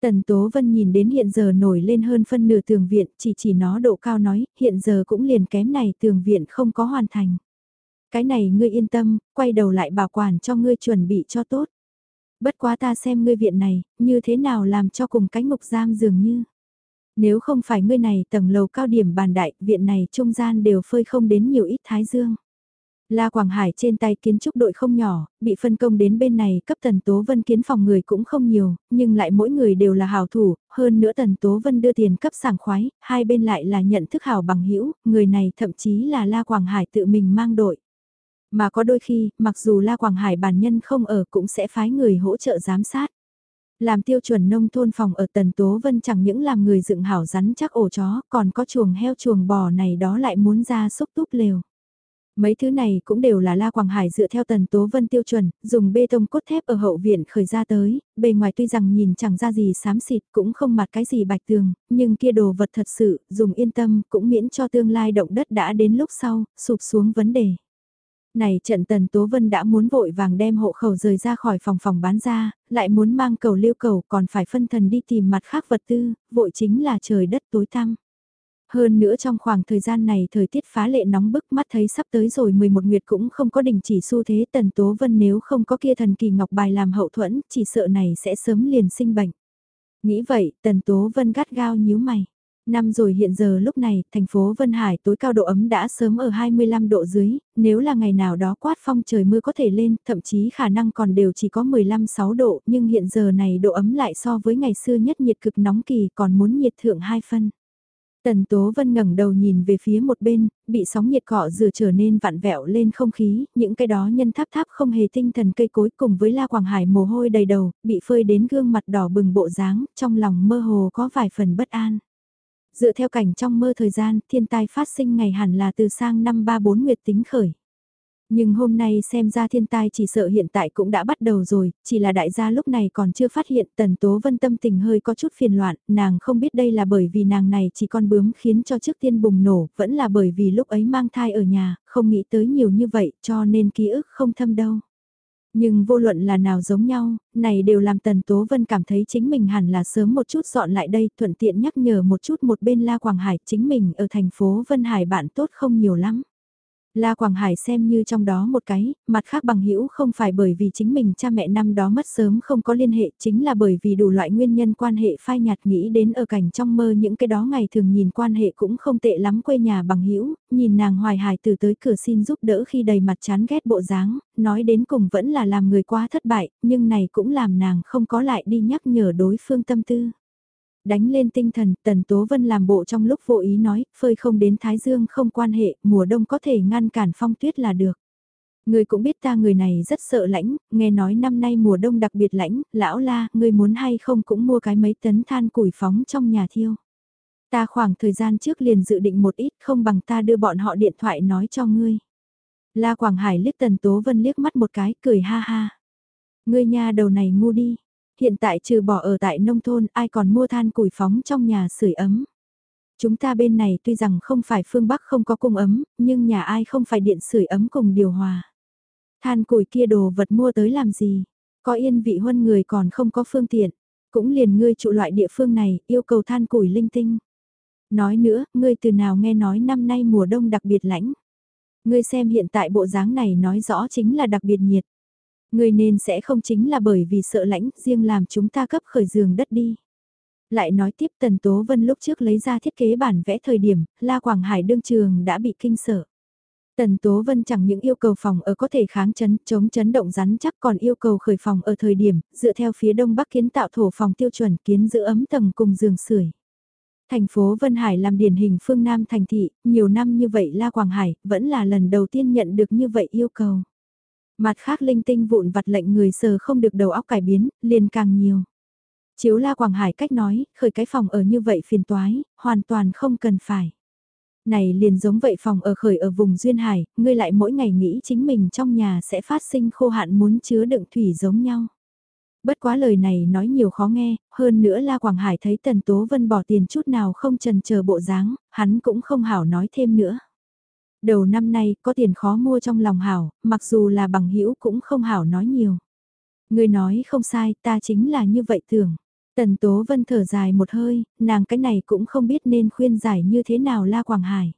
[SPEAKER 1] Tần Tố Vân nhìn đến hiện giờ nổi lên hơn phân nửa tường viện, chỉ chỉ nó độ cao nói, hiện giờ cũng liền kém này tường viện không có hoàn thành. Cái này ngươi yên tâm, quay đầu lại bảo quản cho ngươi chuẩn bị cho tốt. Bất quá ta xem ngươi viện này, như thế nào làm cho cùng cánh ngục giam dường như. Nếu không phải ngươi này tầng lầu cao điểm bàn đại, viện này trung gian đều phơi không đến nhiều ít thái dương. La Quảng Hải trên tay kiến trúc đội không nhỏ, bị phân công đến bên này cấp Tần Tố Vân kiến phòng người cũng không nhiều, nhưng lại mỗi người đều là hào thủ, hơn nữa Tần Tố Vân đưa tiền cấp sảng khoái, hai bên lại là nhận thức hào bằng hữu người này thậm chí là La Quảng Hải tự mình mang đội. Mà có đôi khi, mặc dù La Quảng Hải bản nhân không ở cũng sẽ phái người hỗ trợ giám sát. Làm tiêu chuẩn nông thôn phòng ở Tần Tố Vân chẳng những làm người dựng hảo rắn chắc ổ chó, còn có chuồng heo chuồng bò này đó lại muốn ra xúc túp lều. Mấy thứ này cũng đều là La Quảng Hải dựa theo tần tố vân tiêu chuẩn, dùng bê tông cốt thép ở hậu viện khởi ra tới, bề ngoài tuy rằng nhìn chẳng ra gì xám xịt cũng không mặt cái gì bạch tường, nhưng kia đồ vật thật sự, dùng yên tâm cũng miễn cho tương lai động đất đã đến lúc sau, sụp xuống vấn đề. Này trận tần tố vân đã muốn vội vàng đem hộ khẩu rời ra khỏi phòng phòng bán ra, lại muốn mang cầu lưu cầu còn phải phân thần đi tìm mặt khác vật tư, vội chính là trời đất tối tăm. Hơn nữa trong khoảng thời gian này thời tiết phá lệ nóng bức mắt thấy sắp tới rồi 11 nguyệt cũng không có đình chỉ xu thế Tần Tố Vân nếu không có kia thần kỳ ngọc bài làm hậu thuẫn, chỉ sợ này sẽ sớm liền sinh bệnh. Nghĩ vậy, Tần Tố Vân gắt gao nhíu mày. Năm rồi hiện giờ lúc này, thành phố Vân Hải tối cao độ ấm đã sớm ở 25 độ dưới, nếu là ngày nào đó quát phong trời mưa có thể lên, thậm chí khả năng còn đều chỉ có 15-6 độ, nhưng hiện giờ này độ ấm lại so với ngày xưa nhất nhiệt cực nóng kỳ còn muốn nhiệt thượng hai phân. Tần Tố Vân ngẩng đầu nhìn về phía một bên, bị sóng nhiệt cọ rửa trở nên vặn vẹo lên không khí, những cái đó nhân tháp tháp không hề tinh thần cây cối cùng với La Quảng Hải mồ hôi đầy đầu, bị phơi đến gương mặt đỏ bừng bộ dáng, trong lòng mơ hồ có vài phần bất an. Dựa theo cảnh trong mơ thời gian, thiên tai phát sinh ngày hẳn là từ sang năm 34 nguyệt tính khởi. Nhưng hôm nay xem ra thiên tai chỉ sợ hiện tại cũng đã bắt đầu rồi, chỉ là đại gia lúc này còn chưa phát hiện tần tố vân tâm tình hơi có chút phiền loạn, nàng không biết đây là bởi vì nàng này chỉ con bướm khiến cho trước tiên bùng nổ, vẫn là bởi vì lúc ấy mang thai ở nhà, không nghĩ tới nhiều như vậy cho nên ký ức không thâm đâu. Nhưng vô luận là nào giống nhau, này đều làm Tần Tố Vân cảm thấy chính mình hẳn là sớm một chút dọn lại đây, thuận tiện nhắc nhở một chút một bên La Quảng Hải, chính mình ở thành phố Vân Hải bạn tốt không nhiều lắm. La Quảng Hải xem như trong đó một cái, mặt khác bằng hữu không phải bởi vì chính mình cha mẹ năm đó mất sớm không có liên hệ, chính là bởi vì đủ loại nguyên nhân quan hệ phai nhạt nghĩ đến ở cảnh trong mơ những cái đó ngày thường nhìn quan hệ cũng không tệ lắm quê nhà bằng hữu nhìn nàng hoài hải từ tới cửa xin giúp đỡ khi đầy mặt chán ghét bộ dáng, nói đến cùng vẫn là làm người quá thất bại, nhưng này cũng làm nàng không có lại đi nhắc nhở đối phương tâm tư. Đánh lên tinh thần, Tần Tố Vân làm bộ trong lúc vô ý nói, phơi không đến Thái Dương không quan hệ, mùa đông có thể ngăn cản phong tuyết là được. Người cũng biết ta người này rất sợ lãnh, nghe nói năm nay mùa đông đặc biệt lãnh, lão la, người muốn hay không cũng mua cái mấy tấn than củi phóng trong nhà thiêu. Ta khoảng thời gian trước liền dự định một ít không bằng ta đưa bọn họ điện thoại nói cho ngươi. La Quảng Hải liếc Tần Tố Vân liếc mắt một cái, cười ha ha. Ngươi nha đầu này ngu đi. Hiện tại trừ bỏ ở tại nông thôn ai còn mua than củi phóng trong nhà sưởi ấm. Chúng ta bên này tuy rằng không phải phương Bắc không có cung ấm, nhưng nhà ai không phải điện sưởi ấm cùng điều hòa. Than củi kia đồ vật mua tới làm gì? Có yên vị huân người còn không có phương tiện. Cũng liền ngươi trụ loại địa phương này yêu cầu than củi linh tinh. Nói nữa, ngươi từ nào nghe nói năm nay mùa đông đặc biệt lãnh. Ngươi xem hiện tại bộ dáng này nói rõ chính là đặc biệt nhiệt người nên sẽ không chính là bởi vì sợ lãnh riêng làm chúng ta cấp khởi giường đất đi. Lại nói tiếp Tần Tố Vân lúc trước lấy ra thiết kế bản vẽ thời điểm, La Quảng Hải đương trường đã bị kinh sợ. Tần Tố Vân chẳng những yêu cầu phòng ở có thể kháng chấn, chống chấn động rắn chắc còn yêu cầu khởi phòng ở thời điểm, dựa theo phía đông bắc kiến tạo thổ phòng tiêu chuẩn kiến giữ ấm tầng cùng giường sưởi. Thành phố Vân Hải làm điển hình phương Nam thành thị, nhiều năm như vậy La Quảng Hải vẫn là lần đầu tiên nhận được như vậy yêu cầu. Mặt khác linh tinh vụn vặt lệnh người sờ không được đầu óc cải biến, liền càng nhiều. Chiếu La Quảng Hải cách nói, khởi cái phòng ở như vậy phiền toái, hoàn toàn không cần phải. Này liền giống vậy phòng ở khởi ở vùng Duyên Hải, ngươi lại mỗi ngày nghĩ chính mình trong nhà sẽ phát sinh khô hạn muốn chứa đựng thủy giống nhau. Bất quá lời này nói nhiều khó nghe, hơn nữa La Quảng Hải thấy Tần Tố Vân bỏ tiền chút nào không trần chờ bộ dáng, hắn cũng không hảo nói thêm nữa. Đầu năm nay có tiền khó mua trong lòng hảo, mặc dù là bằng hữu cũng không hảo nói nhiều. Người nói không sai, ta chính là như vậy tưởng. Tần Tố Vân thở dài một hơi, nàng cái này cũng không biết nên khuyên giải như thế nào La Quảng Hải.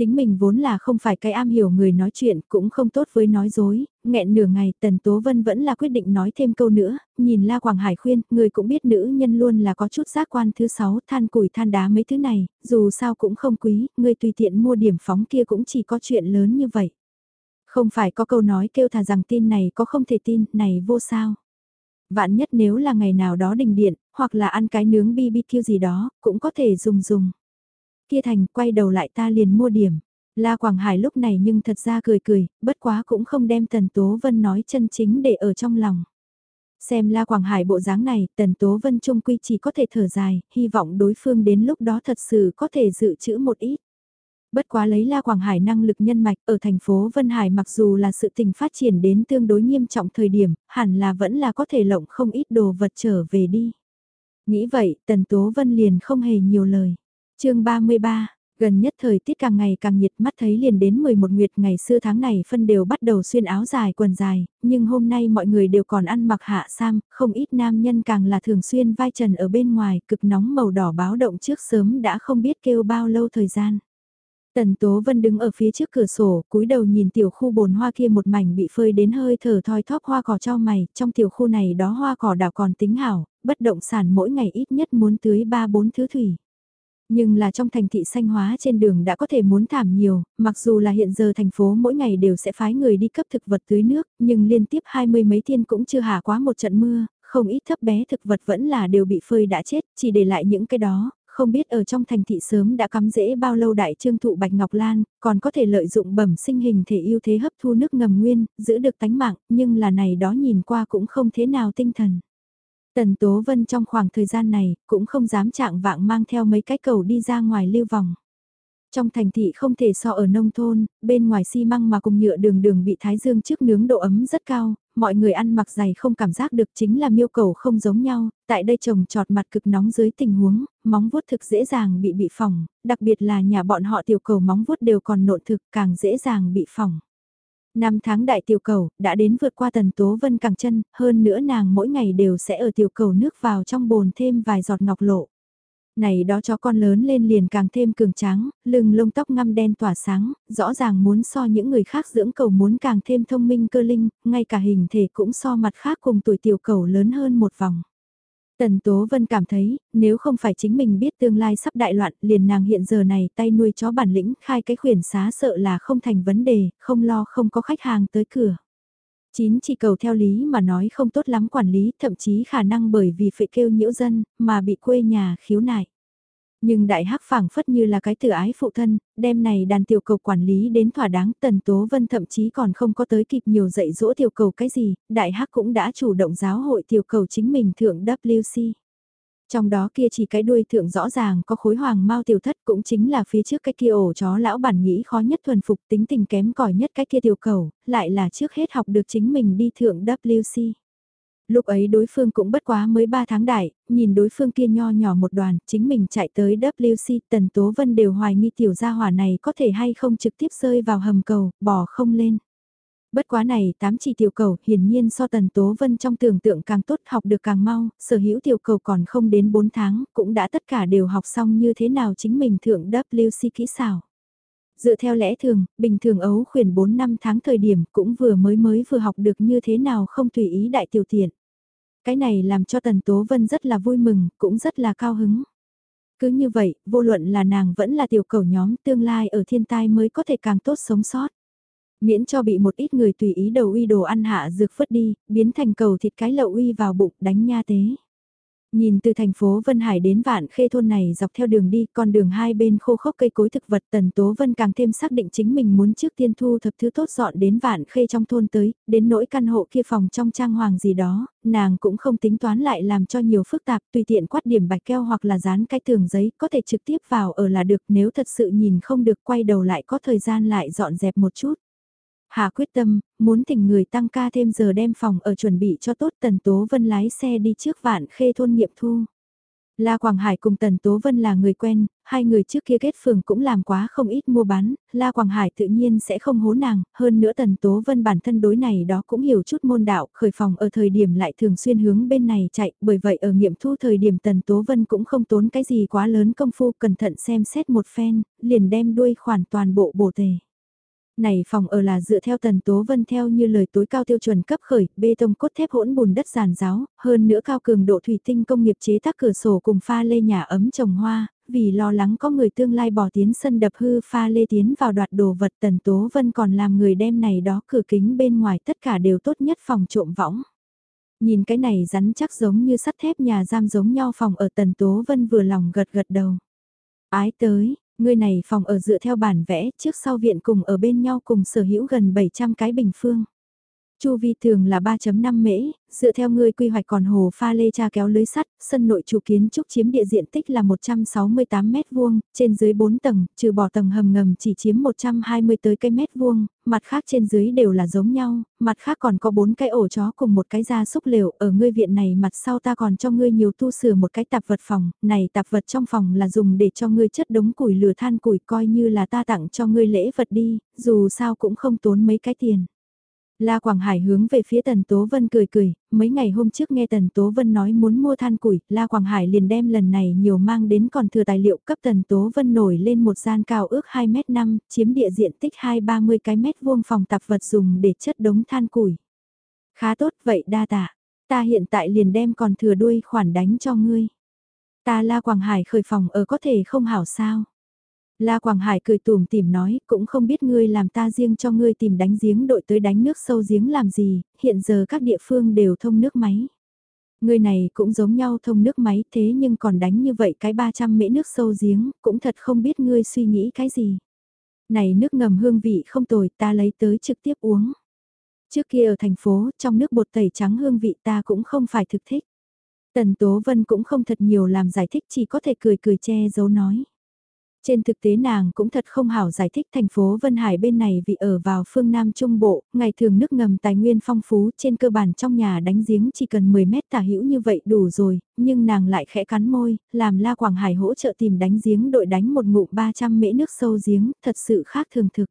[SPEAKER 1] Chính mình vốn là không phải cái am hiểu người nói chuyện cũng không tốt với nói dối, nghẹn nửa ngày Tần Tố Vân vẫn là quyết định nói thêm câu nữa, nhìn La Quảng Hải khuyên, người cũng biết nữ nhân luôn là có chút giác quan thứ sáu than củi than đá mấy thứ này, dù sao cũng không quý, người tùy tiện mua điểm phóng kia cũng chỉ có chuyện lớn như vậy. Không phải có câu nói kêu thà rằng tin này có không thể tin, này vô sao. Vạn nhất nếu là ngày nào đó đình điện, hoặc là ăn cái nướng BBQ gì đó, cũng có thể dùng dùng kia thành quay đầu lại ta liền mua điểm. La Quảng Hải lúc này nhưng thật ra cười cười, bất quá cũng không đem Tần Tố Vân nói chân chính để ở trong lòng. Xem La Quảng Hải bộ dáng này, Tần Tố Vân trung quy chỉ có thể thở dài, hy vọng đối phương đến lúc đó thật sự có thể dự trữ một ít. Bất quá lấy La Quảng Hải năng lực nhân mạch ở thành phố Vân Hải mặc dù là sự tình phát triển đến tương đối nghiêm trọng thời điểm, hẳn là vẫn là có thể lộng không ít đồ vật trở về đi. Nghĩ vậy, Tần Tố Vân liền không hề nhiều lời chương 33, gần nhất thời tiết càng ngày càng nhiệt mắt thấy liền đến 11 nguyệt ngày xưa tháng này phân đều bắt đầu xuyên áo dài quần dài, nhưng hôm nay mọi người đều còn ăn mặc hạ sam, không ít nam nhân càng là thường xuyên vai trần ở bên ngoài, cực nóng màu đỏ báo động trước sớm đã không biết kêu bao lâu thời gian. Tần Tố Vân đứng ở phía trước cửa sổ, cúi đầu nhìn tiểu khu bồn hoa kia một mảnh bị phơi đến hơi thở thoi thóp hoa cỏ cho mày, trong tiểu khu này đó hoa cỏ đảo còn tính hảo, bất động sản mỗi ngày ít nhất muốn tưới 3-4 thứ thủy. Nhưng là trong thành thị xanh hóa trên đường đã có thể muốn thảm nhiều, mặc dù là hiện giờ thành phố mỗi ngày đều sẽ phái người đi cấp thực vật tưới nước, nhưng liên tiếp hai mươi mấy thiên cũng chưa hạ quá một trận mưa, không ít thấp bé thực vật vẫn là đều bị phơi đã chết, chỉ để lại những cái đó, không biết ở trong thành thị sớm đã cắm rễ bao lâu đại trương thụ bạch ngọc lan, còn có thể lợi dụng bẩm sinh hình thể ưu thế hấp thu nước ngầm nguyên, giữ được tánh mạng, nhưng là này đó nhìn qua cũng không thế nào tinh thần. Tần Tố Vân trong khoảng thời gian này cũng không dám trạng vạng mang theo mấy cái cầu đi ra ngoài lưu vòng. Trong thành thị không thể so ở nông thôn, bên ngoài xi măng mà cùng nhựa đường đường bị thái dương trước nướng độ ấm rất cao, mọi người ăn mặc dày không cảm giác được chính là miêu cầu không giống nhau, tại đây trồng trọt mặt cực nóng dưới tình huống, móng vuốt thực dễ dàng bị bị phỏng, đặc biệt là nhà bọn họ tiểu cầu móng vuốt đều còn nộn thực càng dễ dàng bị phỏng. Năm tháng đại tiểu cầu, đã đến vượt qua tần tố vân càng chân, hơn nữa nàng mỗi ngày đều sẽ ở tiểu cầu nước vào trong bồn thêm vài giọt ngọc lộ. Này đó cho con lớn lên liền càng thêm cường tráng, lưng lông tóc ngăm đen tỏa sáng, rõ ràng muốn so những người khác dưỡng cầu muốn càng thêm thông minh cơ linh, ngay cả hình thể cũng so mặt khác cùng tuổi tiểu cầu lớn hơn một vòng. Tần Tố Vân cảm thấy, nếu không phải chính mình biết tương lai sắp đại loạn, liền nàng hiện giờ này tay nuôi chó bản lĩnh khai cái khuyển xá sợ là không thành vấn đề, không lo không có khách hàng tới cửa. Chín chỉ cầu theo lý mà nói không tốt lắm quản lý, thậm chí khả năng bởi vì phải kêu nhiễu dân, mà bị quê nhà khiếu nại. Nhưng đại hắc phảng phất như là cái tự ái phụ thân, đêm này đàn tiểu cầu quản lý đến thỏa đáng tần tố vân thậm chí còn không có tới kịp nhiều dạy dỗ tiểu cầu cái gì, đại hắc cũng đã chủ động giáo hội tiểu cầu chính mình thượng WC. Trong đó kia chỉ cái đuôi thượng rõ ràng có khối hoàng mau tiểu thất cũng chính là phía trước cái kia ổ chó lão bản nghĩ khó nhất thuần phục tính tình kém cỏi nhất cái kia tiểu cầu, lại là trước hết học được chính mình đi thượng WC. Lúc ấy đối phương cũng bất quá mới 3 tháng đại, nhìn đối phương kia nho nhỏ một đoàn, chính mình chạy tới WC, Tần Tố Vân đều hoài nghi tiểu gia hỏa này có thể hay không trực tiếp rơi vào hầm cầu, bỏ không lên. Bất quá này, tám chỉ tiểu cầu, hiển nhiên so Tần Tố Vân trong tưởng tượng càng tốt học được càng mau, sở hữu tiểu cầu còn không đến 4 tháng, cũng đã tất cả đều học xong như thế nào chính mình thượng WC kỹ xảo. Dựa theo lẽ thường, bình thường ấu khuyển 4 năm tháng thời điểm cũng vừa mới mới vừa học được như thế nào không tùy ý đại tiểu tiện. Cái này làm cho Tần Tố Vân rất là vui mừng, cũng rất là cao hứng. Cứ như vậy, vô luận là nàng vẫn là tiểu cầu nhóm tương lai ở thiên tai mới có thể càng tốt sống sót. Miễn cho bị một ít người tùy ý đầu uy đồ ăn hạ dược phất đi, biến thành cầu thịt cái lậu uy vào bụng đánh nha tế. Nhìn từ thành phố Vân Hải đến vạn khê thôn này dọc theo đường đi, con đường hai bên khô khốc cây cối thực vật tần tố vân càng thêm xác định chính mình muốn trước tiên thu thập thứ tốt dọn đến vạn khê trong thôn tới, đến nỗi căn hộ kia phòng trong trang hoàng gì đó, nàng cũng không tính toán lại làm cho nhiều phức tạp, tùy tiện quát điểm bạch keo hoặc là dán cái tường giấy, có thể trực tiếp vào ở là được nếu thật sự nhìn không được quay đầu lại có thời gian lại dọn dẹp một chút. Hà quyết tâm, muốn thỉnh người tăng ca thêm giờ đem phòng ở chuẩn bị cho tốt Tần Tố Vân lái xe đi trước vạn khê thôn nghiệm thu. La Quảng Hải cùng Tần Tố Vân là người quen, hai người trước kia kết phường cũng làm quá không ít mua bán, La Quảng Hải tự nhiên sẽ không hố nàng, hơn nữa Tần Tố Vân bản thân đối này đó cũng hiểu chút môn đạo, khởi phòng ở thời điểm lại thường xuyên hướng bên này chạy, bởi vậy ở nghiệm thu thời điểm Tần Tố Vân cũng không tốn cái gì quá lớn công phu cẩn thận xem xét một phen, liền đem đuôi khoản toàn bộ bổ tề. Này phòng ở là dựa theo tần tố vân theo như lời tối cao tiêu chuẩn cấp khởi, bê tông cốt thép hỗn bùn đất giàn giáo, hơn nữa cao cường độ thủy tinh công nghiệp chế tác cửa sổ cùng pha lê nhà ấm trồng hoa, vì lo lắng có người tương lai bỏ tiến sân đập hư pha lê tiến vào đoạt đồ vật tần tố vân còn làm người đem này đó cửa kính bên ngoài tất cả đều tốt nhất phòng trộm võng. Nhìn cái này rắn chắc giống như sắt thép nhà giam giống nhau phòng ở tần tố vân vừa lòng gật gật đầu. Ái tới, Ngươi này phòng ở dựa theo bản vẽ, trước sau viện cùng ở bên nhau cùng sở hữu gần 700 cái bình phương. Chu vi thường là 3.5 mễ, dựa theo ngươi quy hoạch còn hồ pha lê cha kéo lưới sắt, sân nội chủ kiến trúc chiếm địa diện tích là 168 mét vuông, trên dưới 4 tầng, trừ bỏ tầng hầm ngầm chỉ chiếm 120 tới cây mét vuông, mặt khác trên dưới đều là giống nhau, mặt khác còn có 4 cái ổ chó cùng một cái da súc lều, ở ngươi viện này mặt sau ta còn cho ngươi nhiều tu sửa một cái tạp vật phòng, này tạp vật trong phòng là dùng để cho ngươi chất đống củi lửa than củi coi như là ta tặng cho ngươi lễ vật đi, dù sao cũng không tốn mấy cái tiền. La Quảng Hải hướng về phía Tần Tố Vân cười cười, mấy ngày hôm trước nghe Tần Tố Vân nói muốn mua than củi, La Quảng Hải liền đem lần này nhiều mang đến còn thừa tài liệu cấp Tần Tố Vân nổi lên một gian cao ước 2 m 5 chiếm địa diện tích 2-30 cái mét vuông phòng tạp vật dùng để chất đống than củi. Khá tốt vậy đa tạ, ta hiện tại liền đem còn thừa đuôi khoản đánh cho ngươi. Ta La Quảng Hải khởi phòng ở có thể không hảo sao. La Quảng Hải cười tùm tìm nói, cũng không biết ngươi làm ta riêng cho ngươi tìm đánh giếng đội tới đánh nước sâu giếng làm gì, hiện giờ các địa phương đều thông nước máy. Ngươi này cũng giống nhau thông nước máy thế nhưng còn đánh như vậy cái 300 mễ nước sâu giếng, cũng thật không biết ngươi suy nghĩ cái gì. Này nước ngầm hương vị không tồi ta lấy tới trực tiếp uống. Trước kia ở thành phố, trong nước bột tẩy trắng hương vị ta cũng không phải thực thích. Tần Tố Vân cũng không thật nhiều làm giải thích chỉ có thể cười cười che giấu nói. Trên thực tế nàng cũng thật không hảo giải thích thành phố Vân Hải bên này vì ở vào phương Nam Trung Bộ, ngày thường nước ngầm tài nguyên phong phú trên cơ bản trong nhà đánh giếng chỉ cần 10 mét tả hữu như vậy đủ rồi, nhưng nàng lại khẽ cắn môi, làm La Quảng Hải hỗ trợ tìm đánh giếng đội đánh một ngụm 300 mễ nước sâu giếng, thật sự khác thường thực.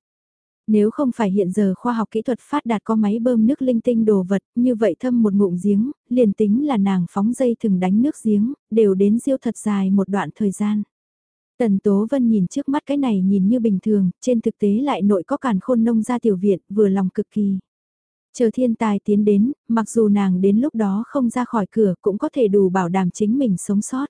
[SPEAKER 1] Nếu không phải hiện giờ khoa học kỹ thuật phát đạt có máy bơm nước linh tinh đồ vật, như vậy thâm một ngụm giếng, liền tính là nàng phóng dây thường đánh nước giếng, đều đến diêu thật dài một đoạn thời gian. Tần Tố Vân nhìn trước mắt cái này nhìn như bình thường, trên thực tế lại nội có càn khôn nông ra tiểu viện, vừa lòng cực kỳ. Chờ thiên tài tiến đến, mặc dù nàng đến lúc đó không ra khỏi cửa cũng có thể đủ bảo đảm chính mình sống sót.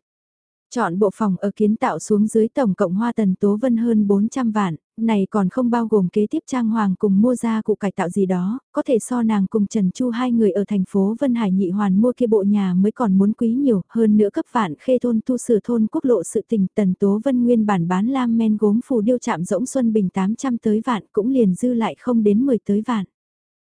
[SPEAKER 1] Chọn bộ phòng ở kiến tạo xuống dưới tổng cộng hoa tần tố vân hơn 400 vạn, này còn không bao gồm kế tiếp trang hoàng cùng mua ra cụ cải tạo gì đó, có thể so nàng cùng Trần Chu hai người ở thành phố Vân Hải nhị hoàn mua kia bộ nhà mới còn muốn quý nhiều, hơn nữa cấp vạn khê thôn tu sửa thôn quốc lộ sự tình tần tố vân nguyên bản bán lam men gốm phù điêu chạm rỗng xuân bình 800 tới vạn cũng liền dư lại không đến 10 tới vạn.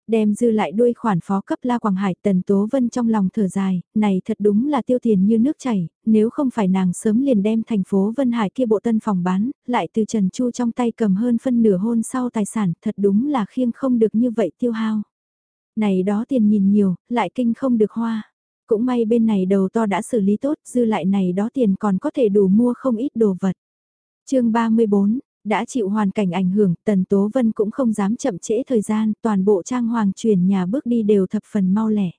[SPEAKER 1] Đem dư lại đuôi khoản phó cấp La Quảng Hải Tần Tố Vân trong lòng thở dài, này thật đúng là tiêu tiền như nước chảy, nếu không phải nàng sớm liền đem thành phố Vân Hải kia bộ tân phòng bán, lại từ Trần Chu trong tay cầm hơn phân nửa hôn sau tài sản, thật đúng là khiêng không được như vậy tiêu hao. Này đó tiền nhìn nhiều, lại kinh không được hoa. Cũng may bên này đầu to đã xử lý tốt, dư lại này đó tiền còn có thể đủ mua không ít đồ vật. chương 34, đã chịu hoàn cảnh ảnh hưởng, Tần Tố Vân cũng không dám chậm trễ thời gian, toàn bộ trang hoàng chuyển nhà bước đi đều thập phần mau lẻ.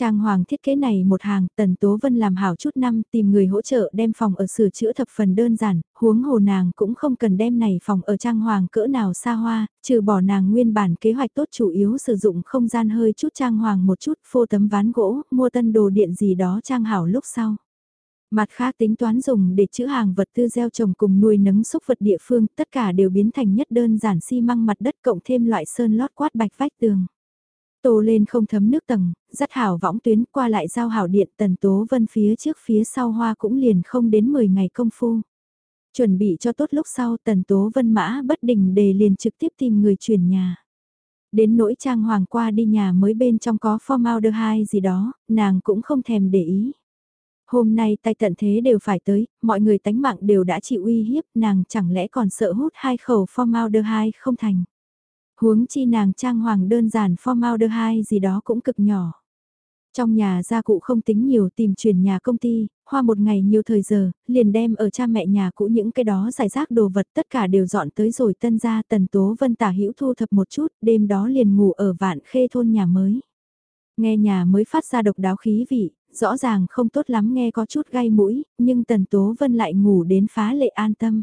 [SPEAKER 1] Trang hoàng thiết kế này một hàng, Tần Tố Vân làm hảo chút năm tìm người hỗ trợ đem phòng ở sửa chữa thập phần đơn giản, huống hồ nàng cũng không cần đem này phòng ở trang hoàng cỡ nào xa hoa, trừ bỏ nàng nguyên bản kế hoạch tốt chủ yếu sử dụng không gian hơi chút trang hoàng một chút, phô tấm ván gỗ, mua tân đồ điện gì đó trang hảo lúc sau. Mặt khác tính toán dùng để chữ hàng vật tư gieo trồng cùng nuôi nấng xúc vật địa phương, tất cả đều biến thành nhất đơn giản xi măng mặt đất cộng thêm loại sơn lót quát bạch vách tường. Tô lên không thấm nước tầng, dắt hảo võng tuyến qua lại giao hảo điện tần tố vân phía trước phía sau hoa cũng liền không đến 10 ngày công phu. Chuẩn bị cho tốt lúc sau tần tố vân mã bất đình đề liền trực tiếp tìm người chuyển nhà. Đến nỗi trang hoàng qua đi nhà mới bên trong có formaldehyde gì đó, nàng cũng không thèm để ý. Hôm nay tay tận thế đều phải tới, mọi người tánh mạng đều đã chịu uy hiếp, nàng chẳng lẽ còn sợ hút hai khẩu formaldehyde không thành. Huống chi nàng trang hoàng đơn giản formaldehyde gì đó cũng cực nhỏ. Trong nhà gia cụ không tính nhiều tìm chuyển nhà công ty, hoa một ngày nhiều thời giờ, liền đem ở cha mẹ nhà cũ những cái đó giải rác đồ vật tất cả đều dọn tới rồi tân gia tần tố vân tả hữu thu thập một chút, đêm đó liền ngủ ở vạn khê thôn nhà mới. Nghe nhà mới phát ra độc đáo khí vị, rõ ràng không tốt lắm nghe có chút gai mũi, nhưng Tần Tố Vân lại ngủ đến phá lệ an tâm.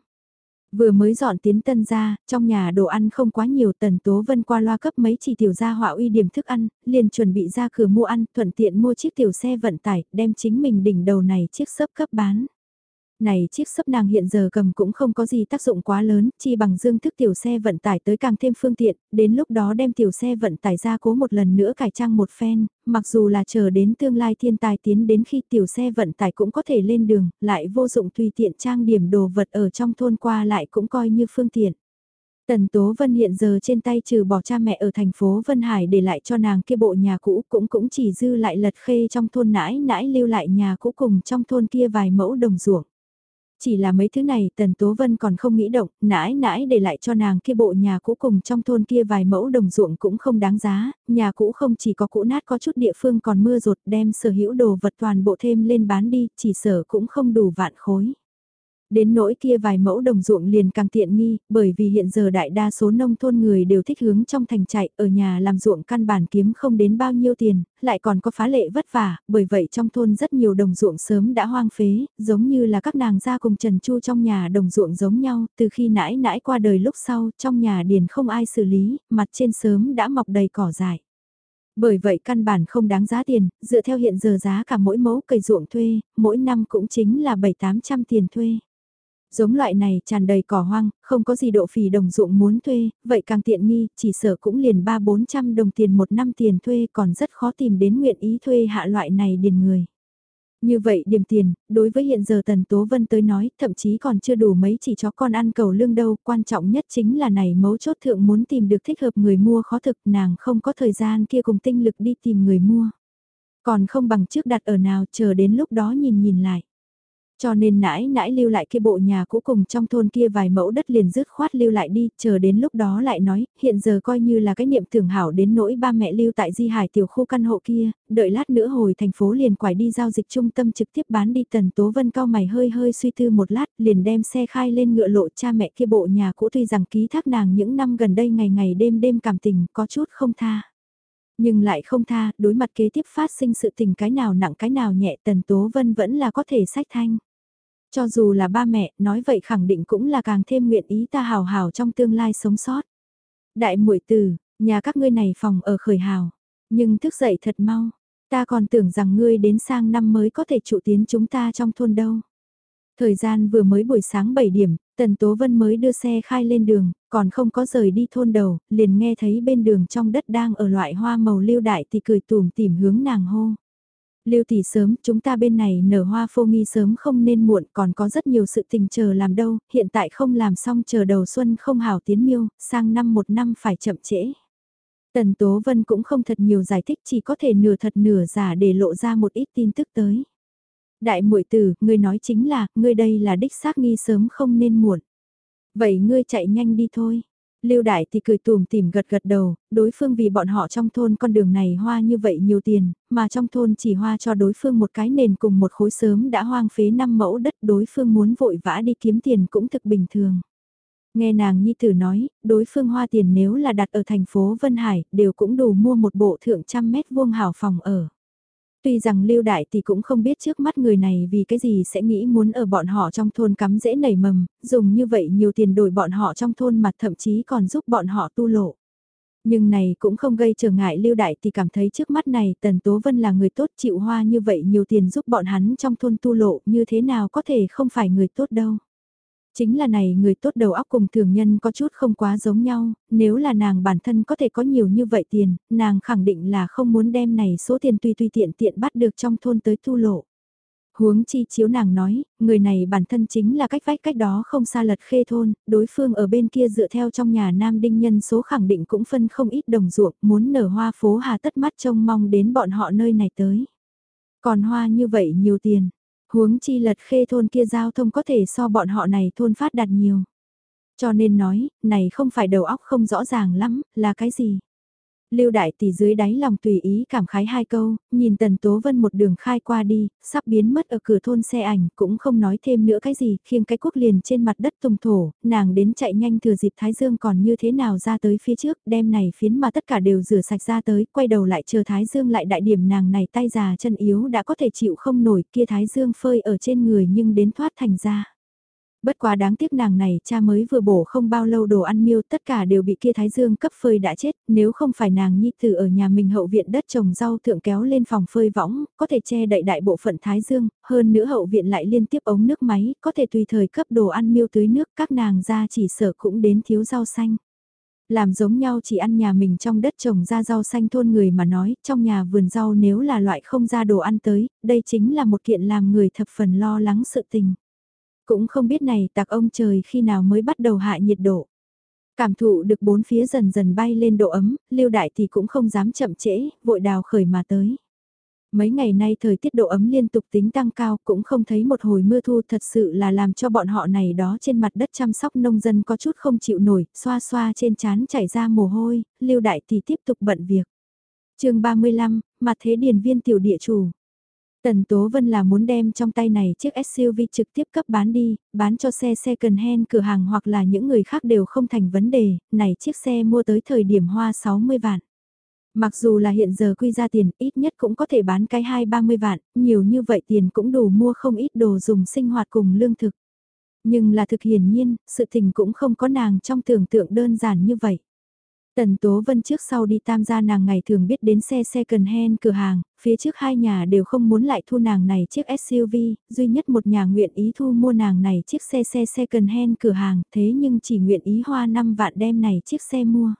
[SPEAKER 1] Vừa mới dọn tiến tân ra, trong nhà đồ ăn không quá nhiều tần tố vân qua loa cấp mấy chỉ tiểu gia họa uy điểm thức ăn, liền chuẩn bị ra cửa mua ăn, thuận tiện mua chiếc tiểu xe vận tải, đem chính mình đỉnh đầu này chiếc sấp cấp bán. Này chiếc sấp nàng hiện giờ cầm cũng không có gì tác dụng quá lớn, chi bằng dương thức tiểu xe vận tải tới càng thêm phương tiện, đến lúc đó đem tiểu xe vận tải ra cố một lần nữa cải trang một phen, mặc dù là chờ đến tương lai thiên tài tiến đến khi tiểu xe vận tải cũng có thể lên đường, lại vô dụng tùy tiện trang điểm đồ vật ở trong thôn qua lại cũng coi như phương tiện. Tần Tố Vân hiện giờ trên tay trừ bỏ cha mẹ ở thành phố Vân Hải để lại cho nàng kia bộ nhà cũ cũng cũng chỉ dư lại lật khê trong thôn nãi nãi lưu lại nhà cũ cùng trong thôn kia vài mẫu đồng ruộng. Chỉ là mấy thứ này Tần Tố Vân còn không nghĩ động, nãi nãi để lại cho nàng kia bộ nhà cũ cùng trong thôn kia vài mẫu đồng ruộng cũng không đáng giá, nhà cũ không chỉ có cũ nát có chút địa phương còn mưa rột đem sở hữu đồ vật toàn bộ thêm lên bán đi, chỉ sở cũng không đủ vạn khối. Đến nỗi kia vài mẫu đồng ruộng liền càng tiện nghi, bởi vì hiện giờ đại đa số nông thôn người đều thích hướng trong thành chạy, ở nhà làm ruộng căn bản kiếm không đến bao nhiêu tiền, lại còn có phá lệ vất vả, bởi vậy trong thôn rất nhiều đồng ruộng sớm đã hoang phế, giống như là các nàng gia cùng Trần Chu trong nhà đồng ruộng giống nhau, từ khi nãi nãi qua đời lúc sau, trong nhà điền không ai xử lý, mặt trên sớm đã mọc đầy cỏ dại. Bởi vậy căn bản không đáng giá tiền, dựa theo hiện giờ giá cả mỗi mẫu cây ruộng thuê, mỗi năm cũng chính là 7-800 tiền thuê. Giống loại này tràn đầy cỏ hoang, không có gì độ phì đồng ruộng muốn thuê, vậy càng tiện nghi, chỉ sợ cũng liền 3-400 đồng tiền một năm tiền thuê còn rất khó tìm đến nguyện ý thuê hạ loại này điền người. Như vậy điểm tiền, đối với hiện giờ Tần Tố Vân tới nói, thậm chí còn chưa đủ mấy chỉ cho con ăn cầu lương đâu, quan trọng nhất chính là này mấu chốt thượng muốn tìm được thích hợp người mua khó thực nàng không có thời gian kia cùng tinh lực đi tìm người mua. Còn không bằng trước đặt ở nào chờ đến lúc đó nhìn nhìn lại. Cho nên nãi nãi lưu lại kia bộ nhà cũ cùng trong thôn kia vài mẫu đất liền dứt khoát lưu lại đi, chờ đến lúc đó lại nói, hiện giờ coi như là cái niệm tưởng hảo đến nỗi ba mẹ lưu tại di hải tiểu khu căn hộ kia, đợi lát nữa hồi thành phố liền quải đi giao dịch trung tâm trực tiếp bán đi tần tố vân cao mày hơi hơi suy tư một lát liền đem xe khai lên ngựa lộ cha mẹ kia bộ nhà cũ tuy rằng ký thác nàng những năm gần đây ngày ngày đêm đêm cảm tình có chút không tha nhưng lại không tha, đối mặt kế tiếp phát sinh sự tình cái nào nặng cái nào nhẹ Tần Tố Vân vẫn là có thể sách thanh. Cho dù là ba mẹ, nói vậy khẳng định cũng là càng thêm nguyện ý ta hào hào trong tương lai sống sót. Đại muội tử, nhà các ngươi này phòng ở khởi hào, nhưng thức dậy thật mau, ta còn tưởng rằng ngươi đến sang năm mới có thể trụ tiến chúng ta trong thôn đâu. Thời gian vừa mới buổi sáng 7 điểm, Tần Tố Vân mới đưa xe khai lên đường, còn không có rời đi thôn đầu, liền nghe thấy bên đường trong đất đang ở loại hoa màu lưu đại thì cười tùm tìm hướng nàng hô. Lưu tỷ sớm, chúng ta bên này nở hoa phô nghi sớm không nên muộn, còn có rất nhiều sự tình chờ làm đâu, hiện tại không làm xong chờ đầu xuân không hảo tiến miêu, sang năm một năm phải chậm trễ. Tần Tố Vân cũng không thật nhiều giải thích chỉ có thể nửa thật nửa giả để lộ ra một ít tin tức tới. Đại muội tử, ngươi nói chính là, ngươi đây là đích xác nghi sớm không nên muộn. Vậy ngươi chạy nhanh đi thôi. Lưu Đại thì cười tùm tìm gật gật đầu, đối phương vì bọn họ trong thôn con đường này hoa như vậy nhiều tiền, mà trong thôn chỉ hoa cho đối phương một cái nền cùng một khối sớm đã hoang phế năm mẫu đất đối phương muốn vội vã đi kiếm tiền cũng thực bình thường. Nghe nàng nhi tử nói, đối phương hoa tiền nếu là đặt ở thành phố Vân Hải, đều cũng đủ mua một bộ thượng trăm mét vuông hảo phòng ở. Tuy rằng Lưu Đại thì cũng không biết trước mắt người này vì cái gì sẽ nghĩ muốn ở bọn họ trong thôn cắm dễ nảy mầm, dùng như vậy nhiều tiền đổi bọn họ trong thôn mặt thậm chí còn giúp bọn họ tu lộ. Nhưng này cũng không gây trở ngại Lưu Đại thì cảm thấy trước mắt này Tần Tố Vân là người tốt chịu hoa như vậy nhiều tiền giúp bọn hắn trong thôn tu lộ như thế nào có thể không phải người tốt đâu. Chính là này người tốt đầu óc cùng thường nhân có chút không quá giống nhau, nếu là nàng bản thân có thể có nhiều như vậy tiền, nàng khẳng định là không muốn đem này số tiền tùy tùy tiện tiện bắt được trong thôn tới thu lộ. Huống chi chiếu nàng nói, người này bản thân chính là cách vách cách đó không xa lật khê thôn, đối phương ở bên kia dựa theo trong nhà nam đinh nhân số khẳng định cũng phân không ít đồng ruộng, muốn nở hoa phố hà tất mắt trông mong đến bọn họ nơi này tới. Còn hoa như vậy nhiều tiền, Huống chi lật khê thôn kia giao thông có thể so bọn họ này thôn phát đạt nhiều. Cho nên nói, này không phải đầu óc không rõ ràng lắm, là cái gì? Lưu đại tỷ dưới đáy lòng tùy ý cảm khái hai câu, nhìn Tần Tố Vân một đường khai qua đi, sắp biến mất ở cửa thôn xe ảnh, cũng không nói thêm nữa cái gì, khiêng cái quốc liền trên mặt đất tùng thổ, nàng đến chạy nhanh thừa dịp Thái Dương còn như thế nào ra tới phía trước, đem này phiến mà tất cả đều rửa sạch ra tới, quay đầu lại chờ Thái Dương lại đại điểm nàng này tay già chân yếu đã có thể chịu không nổi kia Thái Dương phơi ở trên người nhưng đến thoát thành ra. Bất quá đáng tiếc nàng này cha mới vừa bổ không bao lâu đồ ăn miêu tất cả đều bị kia thái dương cấp phơi đã chết, nếu không phải nàng nhi tử ở nhà mình hậu viện đất trồng rau thượng kéo lên phòng phơi võng, có thể che đậy đại bộ phận thái dương, hơn nữa hậu viện lại liên tiếp ống nước máy, có thể tùy thời cấp đồ ăn miêu tưới nước các nàng ra chỉ sợ cũng đến thiếu rau xanh. Làm giống nhau chỉ ăn nhà mình trong đất trồng ra rau xanh thôn người mà nói, trong nhà vườn rau nếu là loại không ra đồ ăn tới, đây chính là một kiện làm người thập phần lo lắng sự tình. Cũng không biết này tạc ông trời khi nào mới bắt đầu hạ nhiệt độ. Cảm thụ được bốn phía dần dần bay lên độ ấm, lưu đại thì cũng không dám chậm trễ, vội đào khởi mà tới. Mấy ngày nay thời tiết độ ấm liên tục tính tăng cao cũng không thấy một hồi mưa thu thật sự là làm cho bọn họ này đó trên mặt đất chăm sóc nông dân có chút không chịu nổi, xoa xoa trên chán chảy ra mồ hôi, lưu đại thì tiếp tục bận việc. chương 35, mặt thế điền viên tiểu địa chủ. Tần Tố Vân là muốn đem trong tay này chiếc SUV trực tiếp cấp bán đi, bán cho xe second hand cửa hàng hoặc là những người khác đều không thành vấn đề, này chiếc xe mua tới thời điểm hoa 60 vạn. Mặc dù là hiện giờ quy ra tiền ít nhất cũng có thể bán cái 2-30 vạn, nhiều như vậy tiền cũng đủ mua không ít đồ dùng sinh hoạt cùng lương thực. Nhưng là thực hiển nhiên, sự tình cũng không có nàng trong tưởng tượng đơn giản như vậy. Tần Tố Vân trước sau đi tam gia nàng ngày thường biết đến xe second hand cửa hàng, phía trước hai nhà đều không muốn lại thu nàng này chiếc SUV, duy nhất một nhà nguyện ý thu mua nàng này chiếc xe xe second hand cửa hàng, thế nhưng chỉ nguyện ý hoa 5 vạn đem này chiếc xe mua.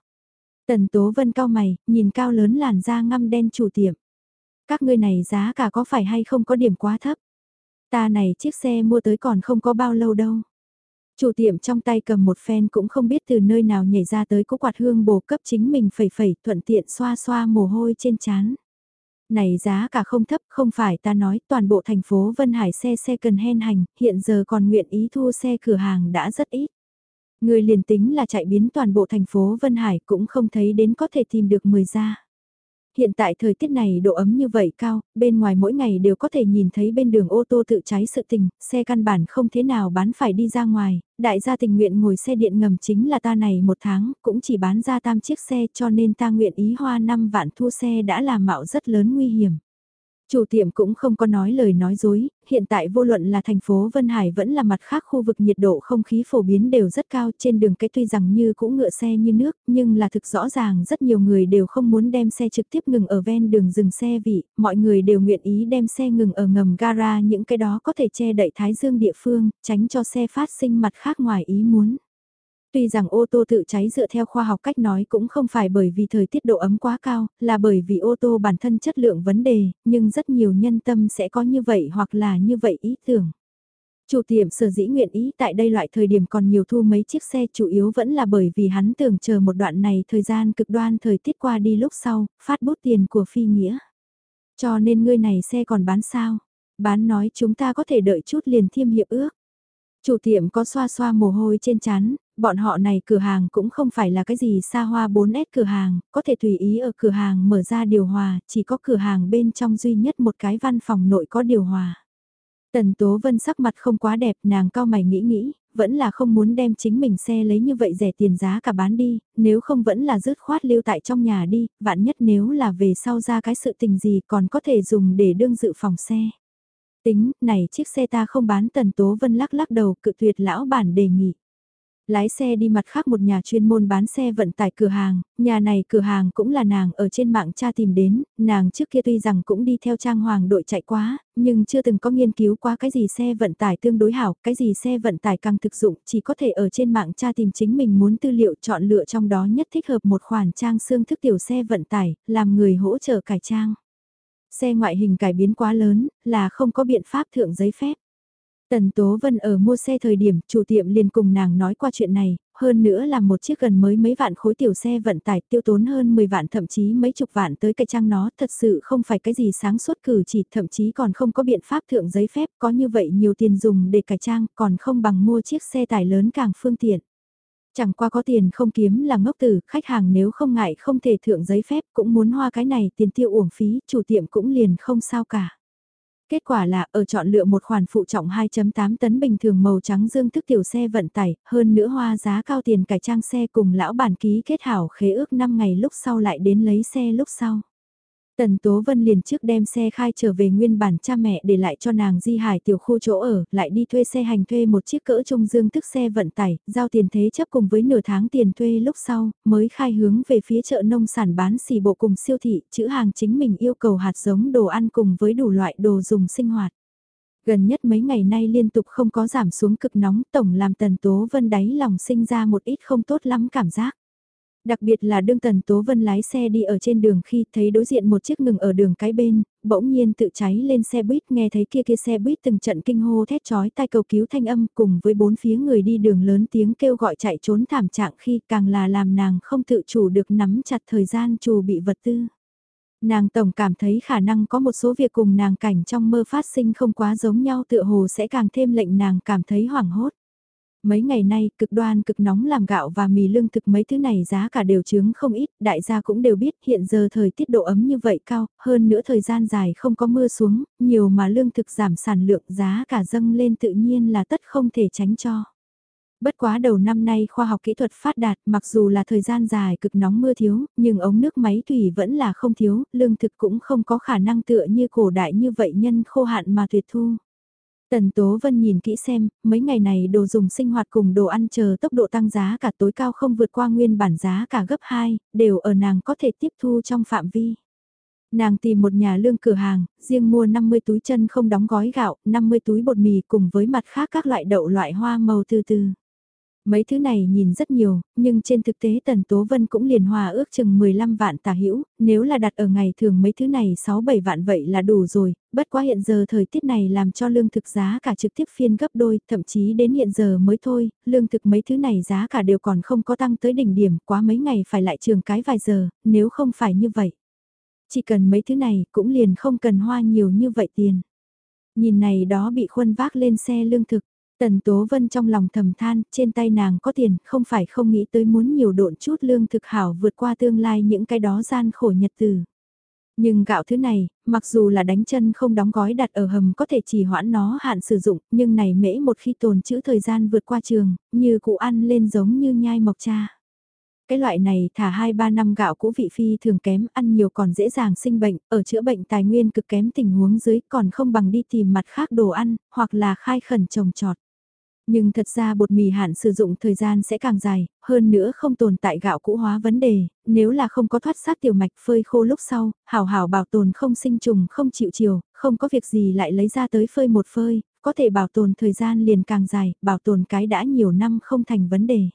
[SPEAKER 1] Tần Tố Vân cao mày, nhìn cao lớn làn da ngăm đen chủ tiệm. Các ngươi này giá cả có phải hay không có điểm quá thấp? Ta này chiếc xe mua tới còn không có bao lâu đâu. Chủ tiệm trong tay cầm một phen cũng không biết từ nơi nào nhảy ra tới có quạt hương bồ cấp chính mình phẩy phẩy thuận tiện xoa xoa mồ hôi trên chán. Này giá cả không thấp không phải ta nói toàn bộ thành phố Vân Hải xe xe cần hen hành, hiện giờ còn nguyện ý thu xe cửa hàng đã rất ít. Người liền tính là chạy biến toàn bộ thành phố Vân Hải cũng không thấy đến có thể tìm được 10 ra. Hiện tại thời tiết này độ ấm như vậy cao, bên ngoài mỗi ngày đều có thể nhìn thấy bên đường ô tô tự cháy sự tình, xe căn bản không thế nào bán phải đi ra ngoài, đại gia tình nguyện ngồi xe điện ngầm chính là ta này một tháng, cũng chỉ bán ra tam chiếc xe cho nên ta nguyện ý hoa 5 vạn thu xe đã làm mạo rất lớn nguy hiểm. Chủ tiệm cũng không có nói lời nói dối, hiện tại vô luận là thành phố Vân Hải vẫn là mặt khác khu vực nhiệt độ không khí phổ biến đều rất cao trên đường cái tuy rằng như cũng ngựa xe như nước nhưng là thực rõ ràng rất nhiều người đều không muốn đem xe trực tiếp ngừng ở ven đường dừng xe vị, mọi người đều nguyện ý đem xe ngừng ở ngầm gara những cái đó có thể che đậy thái dương địa phương, tránh cho xe phát sinh mặt khác ngoài ý muốn. Tuy rằng ô tô tự cháy dựa theo khoa học cách nói cũng không phải bởi vì thời tiết độ ấm quá cao, là bởi vì ô tô bản thân chất lượng vấn đề, nhưng rất nhiều nhân tâm sẽ có như vậy hoặc là như vậy ý tưởng. Chủ tiệm sở dĩ nguyện ý tại đây loại thời điểm còn nhiều thu mấy chiếc xe chủ yếu vẫn là bởi vì hắn tưởng chờ một đoạn này thời gian cực đoan thời tiết qua đi lúc sau, phát bút tiền của phi nghĩa. Cho nên ngươi này xe còn bán sao? Bán nói chúng ta có thể đợi chút liền thiêm hiệp ước. Chủ tiệm có xoa xoa mồ hôi trên chán, bọn họ này cửa hàng cũng không phải là cái gì xa hoa 4S cửa hàng, có thể tùy ý ở cửa hàng mở ra điều hòa, chỉ có cửa hàng bên trong duy nhất một cái văn phòng nội có điều hòa. Tần Tố Vân sắc mặt không quá đẹp, nàng cao mày nghĩ nghĩ, vẫn là không muốn đem chính mình xe lấy như vậy rẻ tiền giá cả bán đi, nếu không vẫn là rớt khoát lưu tại trong nhà đi, vạn nhất nếu là về sau ra cái sự tình gì còn có thể dùng để đương dự phòng xe. Tính, này chiếc xe ta không bán Tần Tố Vân lắc lắc đầu cự tuyệt lão bản đề nghị. Lái xe đi mặt khác một nhà chuyên môn bán xe vận tải cửa hàng, nhà này cửa hàng cũng là nàng ở trên mạng cha tìm đến, nàng trước kia tuy rằng cũng đi theo trang hoàng đội chạy quá, nhưng chưa từng có nghiên cứu qua cái gì xe vận tải tương đối hảo, cái gì xe vận tải càng thực dụng, chỉ có thể ở trên mạng cha tìm chính mình muốn tư liệu chọn lựa trong đó nhất thích hợp một khoản trang xương thức tiểu xe vận tải, làm người hỗ trợ cải trang. Xe ngoại hình cải biến quá lớn, là không có biện pháp thượng giấy phép. Tần Tố Vân ở mua xe thời điểm, chủ tiệm liền cùng nàng nói qua chuyện này, hơn nữa là một chiếc gần mới mấy vạn khối tiểu xe vận tải tiêu tốn hơn 10 vạn thậm chí mấy chục vạn tới cái trang nó thật sự không phải cái gì sáng suốt cử chỉ thậm chí còn không có biện pháp thượng giấy phép có như vậy nhiều tiền dùng để cải trang còn không bằng mua chiếc xe tải lớn càng phương tiện. Chẳng qua có tiền không kiếm là ngốc tử, khách hàng nếu không ngại không thể thượng giấy phép cũng muốn hoa cái này tiền tiêu uổng phí, chủ tiệm cũng liền không sao cả. Kết quả là ở chọn lựa một khoản phụ trọng 2.8 tấn bình thường màu trắng dương thức tiểu xe vận tải, hơn nữa hoa giá cao tiền cải trang xe cùng lão bản ký kết hảo khế ước 5 ngày lúc sau lại đến lấy xe lúc sau. Tần Tố Vân liền trước đem xe khai trở về nguyên bản cha mẹ để lại cho nàng di hải tiểu khu chỗ ở, lại đi thuê xe hành thuê một chiếc cỡ trung dương tức xe vận tải, giao tiền thế chấp cùng với nửa tháng tiền thuê lúc sau, mới khai hướng về phía chợ nông sản bán xì bộ cùng siêu thị, chữ hàng chính mình yêu cầu hạt giống đồ ăn cùng với đủ loại đồ dùng sinh hoạt. Gần nhất mấy ngày nay liên tục không có giảm xuống cực nóng tổng làm Tần Tố Vân đáy lòng sinh ra một ít không tốt lắm cảm giác. Đặc biệt là đương Tần Tố Vân lái xe đi ở trên đường khi thấy đối diện một chiếc ngừng ở đường cái bên, bỗng nhiên tự cháy lên xe buýt nghe thấy kia kia xe buýt từng trận kinh hô thét chói tai cầu cứu thanh âm cùng với bốn phía người đi đường lớn tiếng kêu gọi chạy trốn thảm trạng khi càng là làm nàng không tự chủ được nắm chặt thời gian chủ bị vật tư. Nàng tổng cảm thấy khả năng có một số việc cùng nàng cảnh trong mơ phát sinh không quá giống nhau tựa hồ sẽ càng thêm lệnh nàng cảm thấy hoảng hốt. Mấy ngày nay, cực đoan cực nóng làm gạo và mì lương thực mấy thứ này giá cả đều chướng không ít, đại gia cũng đều biết hiện giờ thời tiết độ ấm như vậy cao, hơn nữa thời gian dài không có mưa xuống, nhiều mà lương thực giảm sản lượng giá cả dâng lên tự nhiên là tất không thể tránh cho. Bất quá đầu năm nay khoa học kỹ thuật phát đạt mặc dù là thời gian dài cực nóng mưa thiếu, nhưng ống nước máy thủy vẫn là không thiếu, lương thực cũng không có khả năng tựa như cổ đại như vậy nhân khô hạn mà tuyệt thu. Tần Tố Vân nhìn kỹ xem, mấy ngày này đồ dùng sinh hoạt cùng đồ ăn chờ tốc độ tăng giá cả tối cao không vượt qua nguyên bản giá cả gấp 2, đều ở nàng có thể tiếp thu trong phạm vi. Nàng tìm một nhà lương cửa hàng, riêng mua 50 túi chân không đóng gói gạo, 50 túi bột mì cùng với mặt khác các loại đậu loại hoa màu từ từ. Mấy thứ này nhìn rất nhiều, nhưng trên thực tế Tần Tố Vân cũng liền hòa ước chừng 15 vạn tà hữu nếu là đặt ở ngày thường mấy thứ này 6-7 vạn vậy là đủ rồi, bất quá hiện giờ thời tiết này làm cho lương thực giá cả trực tiếp phiên gấp đôi, thậm chí đến hiện giờ mới thôi, lương thực mấy thứ này giá cả đều còn không có tăng tới đỉnh điểm, quá mấy ngày phải lại trường cái vài giờ, nếu không phải như vậy. Chỉ cần mấy thứ này cũng liền không cần hoa nhiều như vậy tiền. Nhìn này đó bị khuân vác lên xe lương thực, Tần Tố Vân trong lòng thầm than, trên tay nàng có tiền, không phải không nghĩ tới muốn nhiều độn chút lương thực hảo vượt qua tương lai những cái đó gian khổ nhật từ. Nhưng gạo thứ này, mặc dù là đánh chân không đóng gói đặt ở hầm có thể chỉ hoãn nó hạn sử dụng, nhưng này mễ một khi tồn trữ thời gian vượt qua trường, như cụ ăn lên giống như nhai mọc cha. Cái loại này thả 2-3 năm gạo cũ vị phi thường kém, ăn nhiều còn dễ dàng sinh bệnh, ở chữa bệnh tài nguyên cực kém tình huống dưới còn không bằng đi tìm mặt khác đồ ăn, hoặc là khai khẩn trồng trọt. Nhưng thật ra bột mì hạn sử dụng thời gian sẽ càng dài, hơn nữa không tồn tại gạo cũ hóa vấn đề, nếu là không có thoát sát tiểu mạch phơi khô lúc sau, hảo hảo bảo tồn không sinh trùng không chịu chiều, không có việc gì lại lấy ra tới phơi một phơi, có thể bảo tồn thời gian liền càng dài, bảo tồn cái đã nhiều năm không thành vấn đề.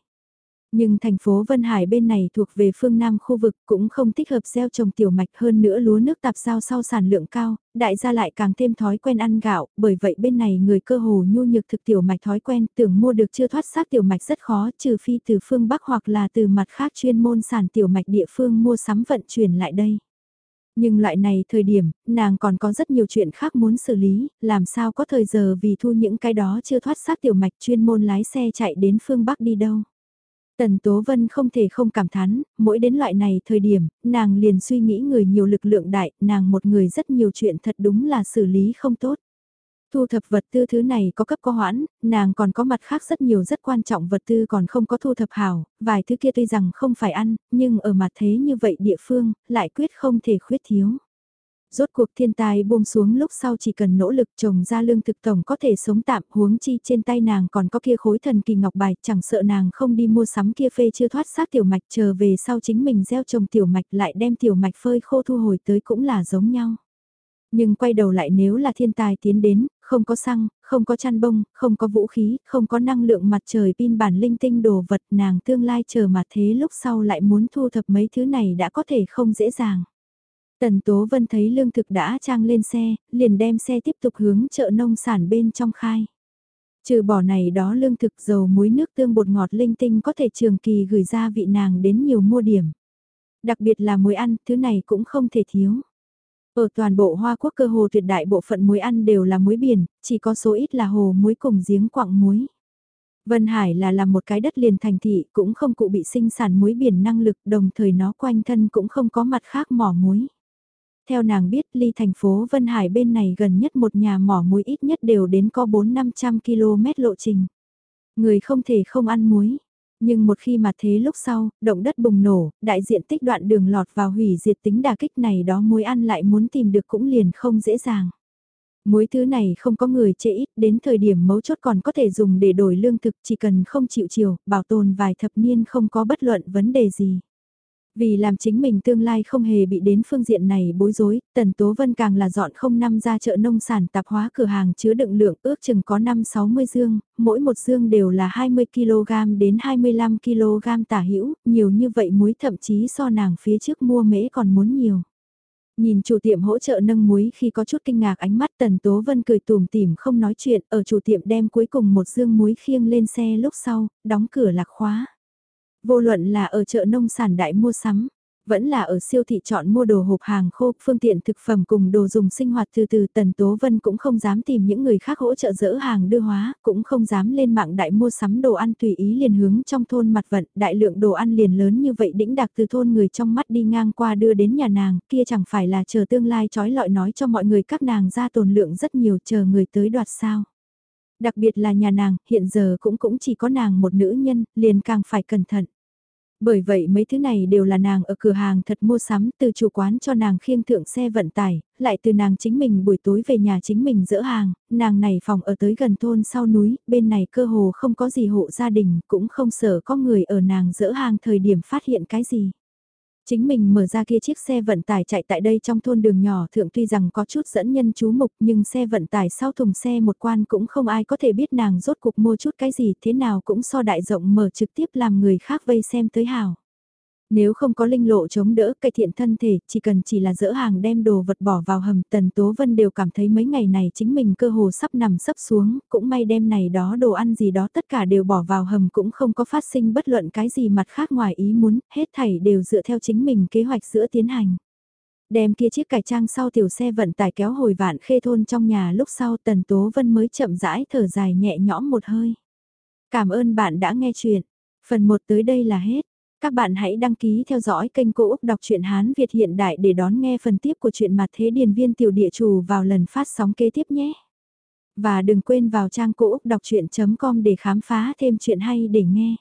[SPEAKER 1] Nhưng thành phố Vân Hải bên này thuộc về phương Nam khu vực cũng không thích hợp gieo trồng tiểu mạch hơn nữa lúa nước tạp giao sau sản lượng cao, đại gia lại càng thêm thói quen ăn gạo, bởi vậy bên này người cơ hồ nhu nhược thực tiểu mạch thói quen tưởng mua được chưa thoát sát tiểu mạch rất khó trừ phi từ phương Bắc hoặc là từ mặt khác chuyên môn sản tiểu mạch địa phương mua sắm vận chuyển lại đây. Nhưng loại này thời điểm, nàng còn có rất nhiều chuyện khác muốn xử lý, làm sao có thời giờ vì thu những cái đó chưa thoát sát tiểu mạch chuyên môn lái xe chạy đến phương Bắc đi đâu. Tần Tố Vân không thể không cảm thán, mỗi đến loại này thời điểm, nàng liền suy nghĩ người nhiều lực lượng đại, nàng một người rất nhiều chuyện thật đúng là xử lý không tốt. Thu thập vật tư thứ này có cấp có hoãn, nàng còn có mặt khác rất nhiều rất quan trọng vật tư còn không có thu thập hảo, vài thứ kia tuy rằng không phải ăn, nhưng ở mặt thế như vậy địa phương, lại quyết không thể khuyết thiếu. Rốt cuộc thiên tai buông xuống lúc sau chỉ cần nỗ lực trồng ra lương thực tổng có thể sống tạm huống chi trên tay nàng còn có kia khối thần kỳ ngọc bài chẳng sợ nàng không đi mua sắm kia phê chưa thoát xác tiểu mạch chờ về sau chính mình gieo trồng tiểu mạch lại đem tiểu mạch phơi khô thu hồi tới cũng là giống nhau. Nhưng quay đầu lại nếu là thiên tài tiến đến, không có xăng, không có chăn bông, không có vũ khí, không có năng lượng mặt trời pin bản linh tinh đồ vật nàng tương lai chờ mà thế lúc sau lại muốn thu thập mấy thứ này đã có thể không dễ dàng. Tần Tố Vân thấy lương thực đã trang lên xe, liền đem xe tiếp tục hướng chợ nông sản bên trong khai. Trừ bỏ này đó lương thực dầu muối nước tương bột ngọt linh tinh có thể trường kỳ gửi ra vị nàng đến nhiều mua điểm. Đặc biệt là muối ăn, thứ này cũng không thể thiếu. Ở toàn bộ Hoa Quốc cơ hồ tuyệt đại bộ phận muối ăn đều là muối biển, chỉ có số ít là hồ muối cùng giếng quặng muối. Vân Hải là làm một cái đất liền thành thị cũng không cụ bị sinh sản muối biển năng lực đồng thời nó quanh thân cũng không có mặt khác mỏ muối. Theo nàng biết ly thành phố Vân Hải bên này gần nhất một nhà mỏ muối ít nhất đều đến có 4-500 km lộ trình. Người không thể không ăn muối. Nhưng một khi mà thế lúc sau, động đất bùng nổ, đại diện tích đoạn đường lọt vào hủy diệt tính đà kích này đó muối ăn lại muốn tìm được cũng liền không dễ dàng. Muối thứ này không có người chê ít, đến thời điểm mấu chốt còn có thể dùng để đổi lương thực chỉ cần không chịu chiều, bảo tồn vài thập niên không có bất luận vấn đề gì. Vì làm chính mình tương lai không hề bị đến phương diện này bối rối, Tần Tố Vân càng là dọn không năm ra chợ nông sản tạp hóa cửa hàng chứa đựng lượng ước chừng có 5-60 dương, mỗi một dương đều là 20kg đến 25kg tả hữu nhiều như vậy muối thậm chí so nàng phía trước mua mễ còn muốn nhiều. Nhìn chủ tiệm hỗ trợ nâng muối khi có chút kinh ngạc ánh mắt Tần Tố Vân cười tùm tìm không nói chuyện ở chủ tiệm đem cuối cùng một dương muối khiêng lên xe lúc sau, đóng cửa lạc khóa. Vô luận là ở chợ nông sản đại mua sắm, vẫn là ở siêu thị chọn mua đồ hộp hàng khô, phương tiện thực phẩm cùng đồ dùng sinh hoạt từ từ Tần Tố Vân cũng không dám tìm những người khác hỗ trợ dỡ hàng đưa hóa, cũng không dám lên mạng đại mua sắm đồ ăn tùy ý liền hướng trong thôn mặt vận, đại lượng đồ ăn liền lớn như vậy đĩnh đặc từ thôn người trong mắt đi ngang qua đưa đến nhà nàng, kia chẳng phải là chờ tương lai trói lọi nói cho mọi người các nàng ra tồn lượng rất nhiều chờ người tới đoạt sao. Đặc biệt là nhà nàng, hiện giờ cũng cũng chỉ có nàng một nữ nhân, liền càng phải cẩn thận. Bởi vậy mấy thứ này đều là nàng ở cửa hàng thật mua sắm từ chủ quán cho nàng khiêng thượng xe vận tải, lại từ nàng chính mình buổi tối về nhà chính mình dỡ hàng, nàng này phòng ở tới gần thôn sau núi, bên này cơ hồ không có gì hộ gia đình, cũng không sợ có người ở nàng dỡ hàng thời điểm phát hiện cái gì. Chính mình mở ra kia chiếc xe vận tải chạy tại đây trong thôn đường nhỏ, thượng tuy rằng có chút dẫn nhân chú mục, nhưng xe vận tải sau thùng xe một quan cũng không ai có thể biết nàng rốt cuộc mua chút cái gì, thế nào cũng so đại rộng mở trực tiếp làm người khác vây xem tới hào. Nếu không có linh lộ chống đỡ cải thiện thân thể, chỉ cần chỉ là dỡ hàng đem đồ vật bỏ vào hầm Tần Tố Vân đều cảm thấy mấy ngày này chính mình cơ hồ sắp nằm sắp xuống, cũng may đem này đó đồ ăn gì đó tất cả đều bỏ vào hầm cũng không có phát sinh bất luận cái gì mặt khác ngoài ý muốn, hết thảy đều dựa theo chính mình kế hoạch giữa tiến hành. Đem kia chiếc cải trang sau tiểu xe vận tải kéo hồi vạn khê thôn trong nhà lúc sau Tần Tố Vân mới chậm rãi thở dài nhẹ nhõm một hơi. Cảm ơn bạn đã nghe chuyện. Phần 1 tới đây là hết. Các bạn hãy đăng ký theo dõi kênh Cô Úc Đọc truyện Hán Việt hiện đại để đón nghe phần tiếp của truyện mặt thế điền viên tiểu địa chủ vào lần phát sóng kế tiếp nhé. Và đừng quên vào trang Cô Úc Đọc Chuyện.com để khám phá thêm chuyện hay để nghe.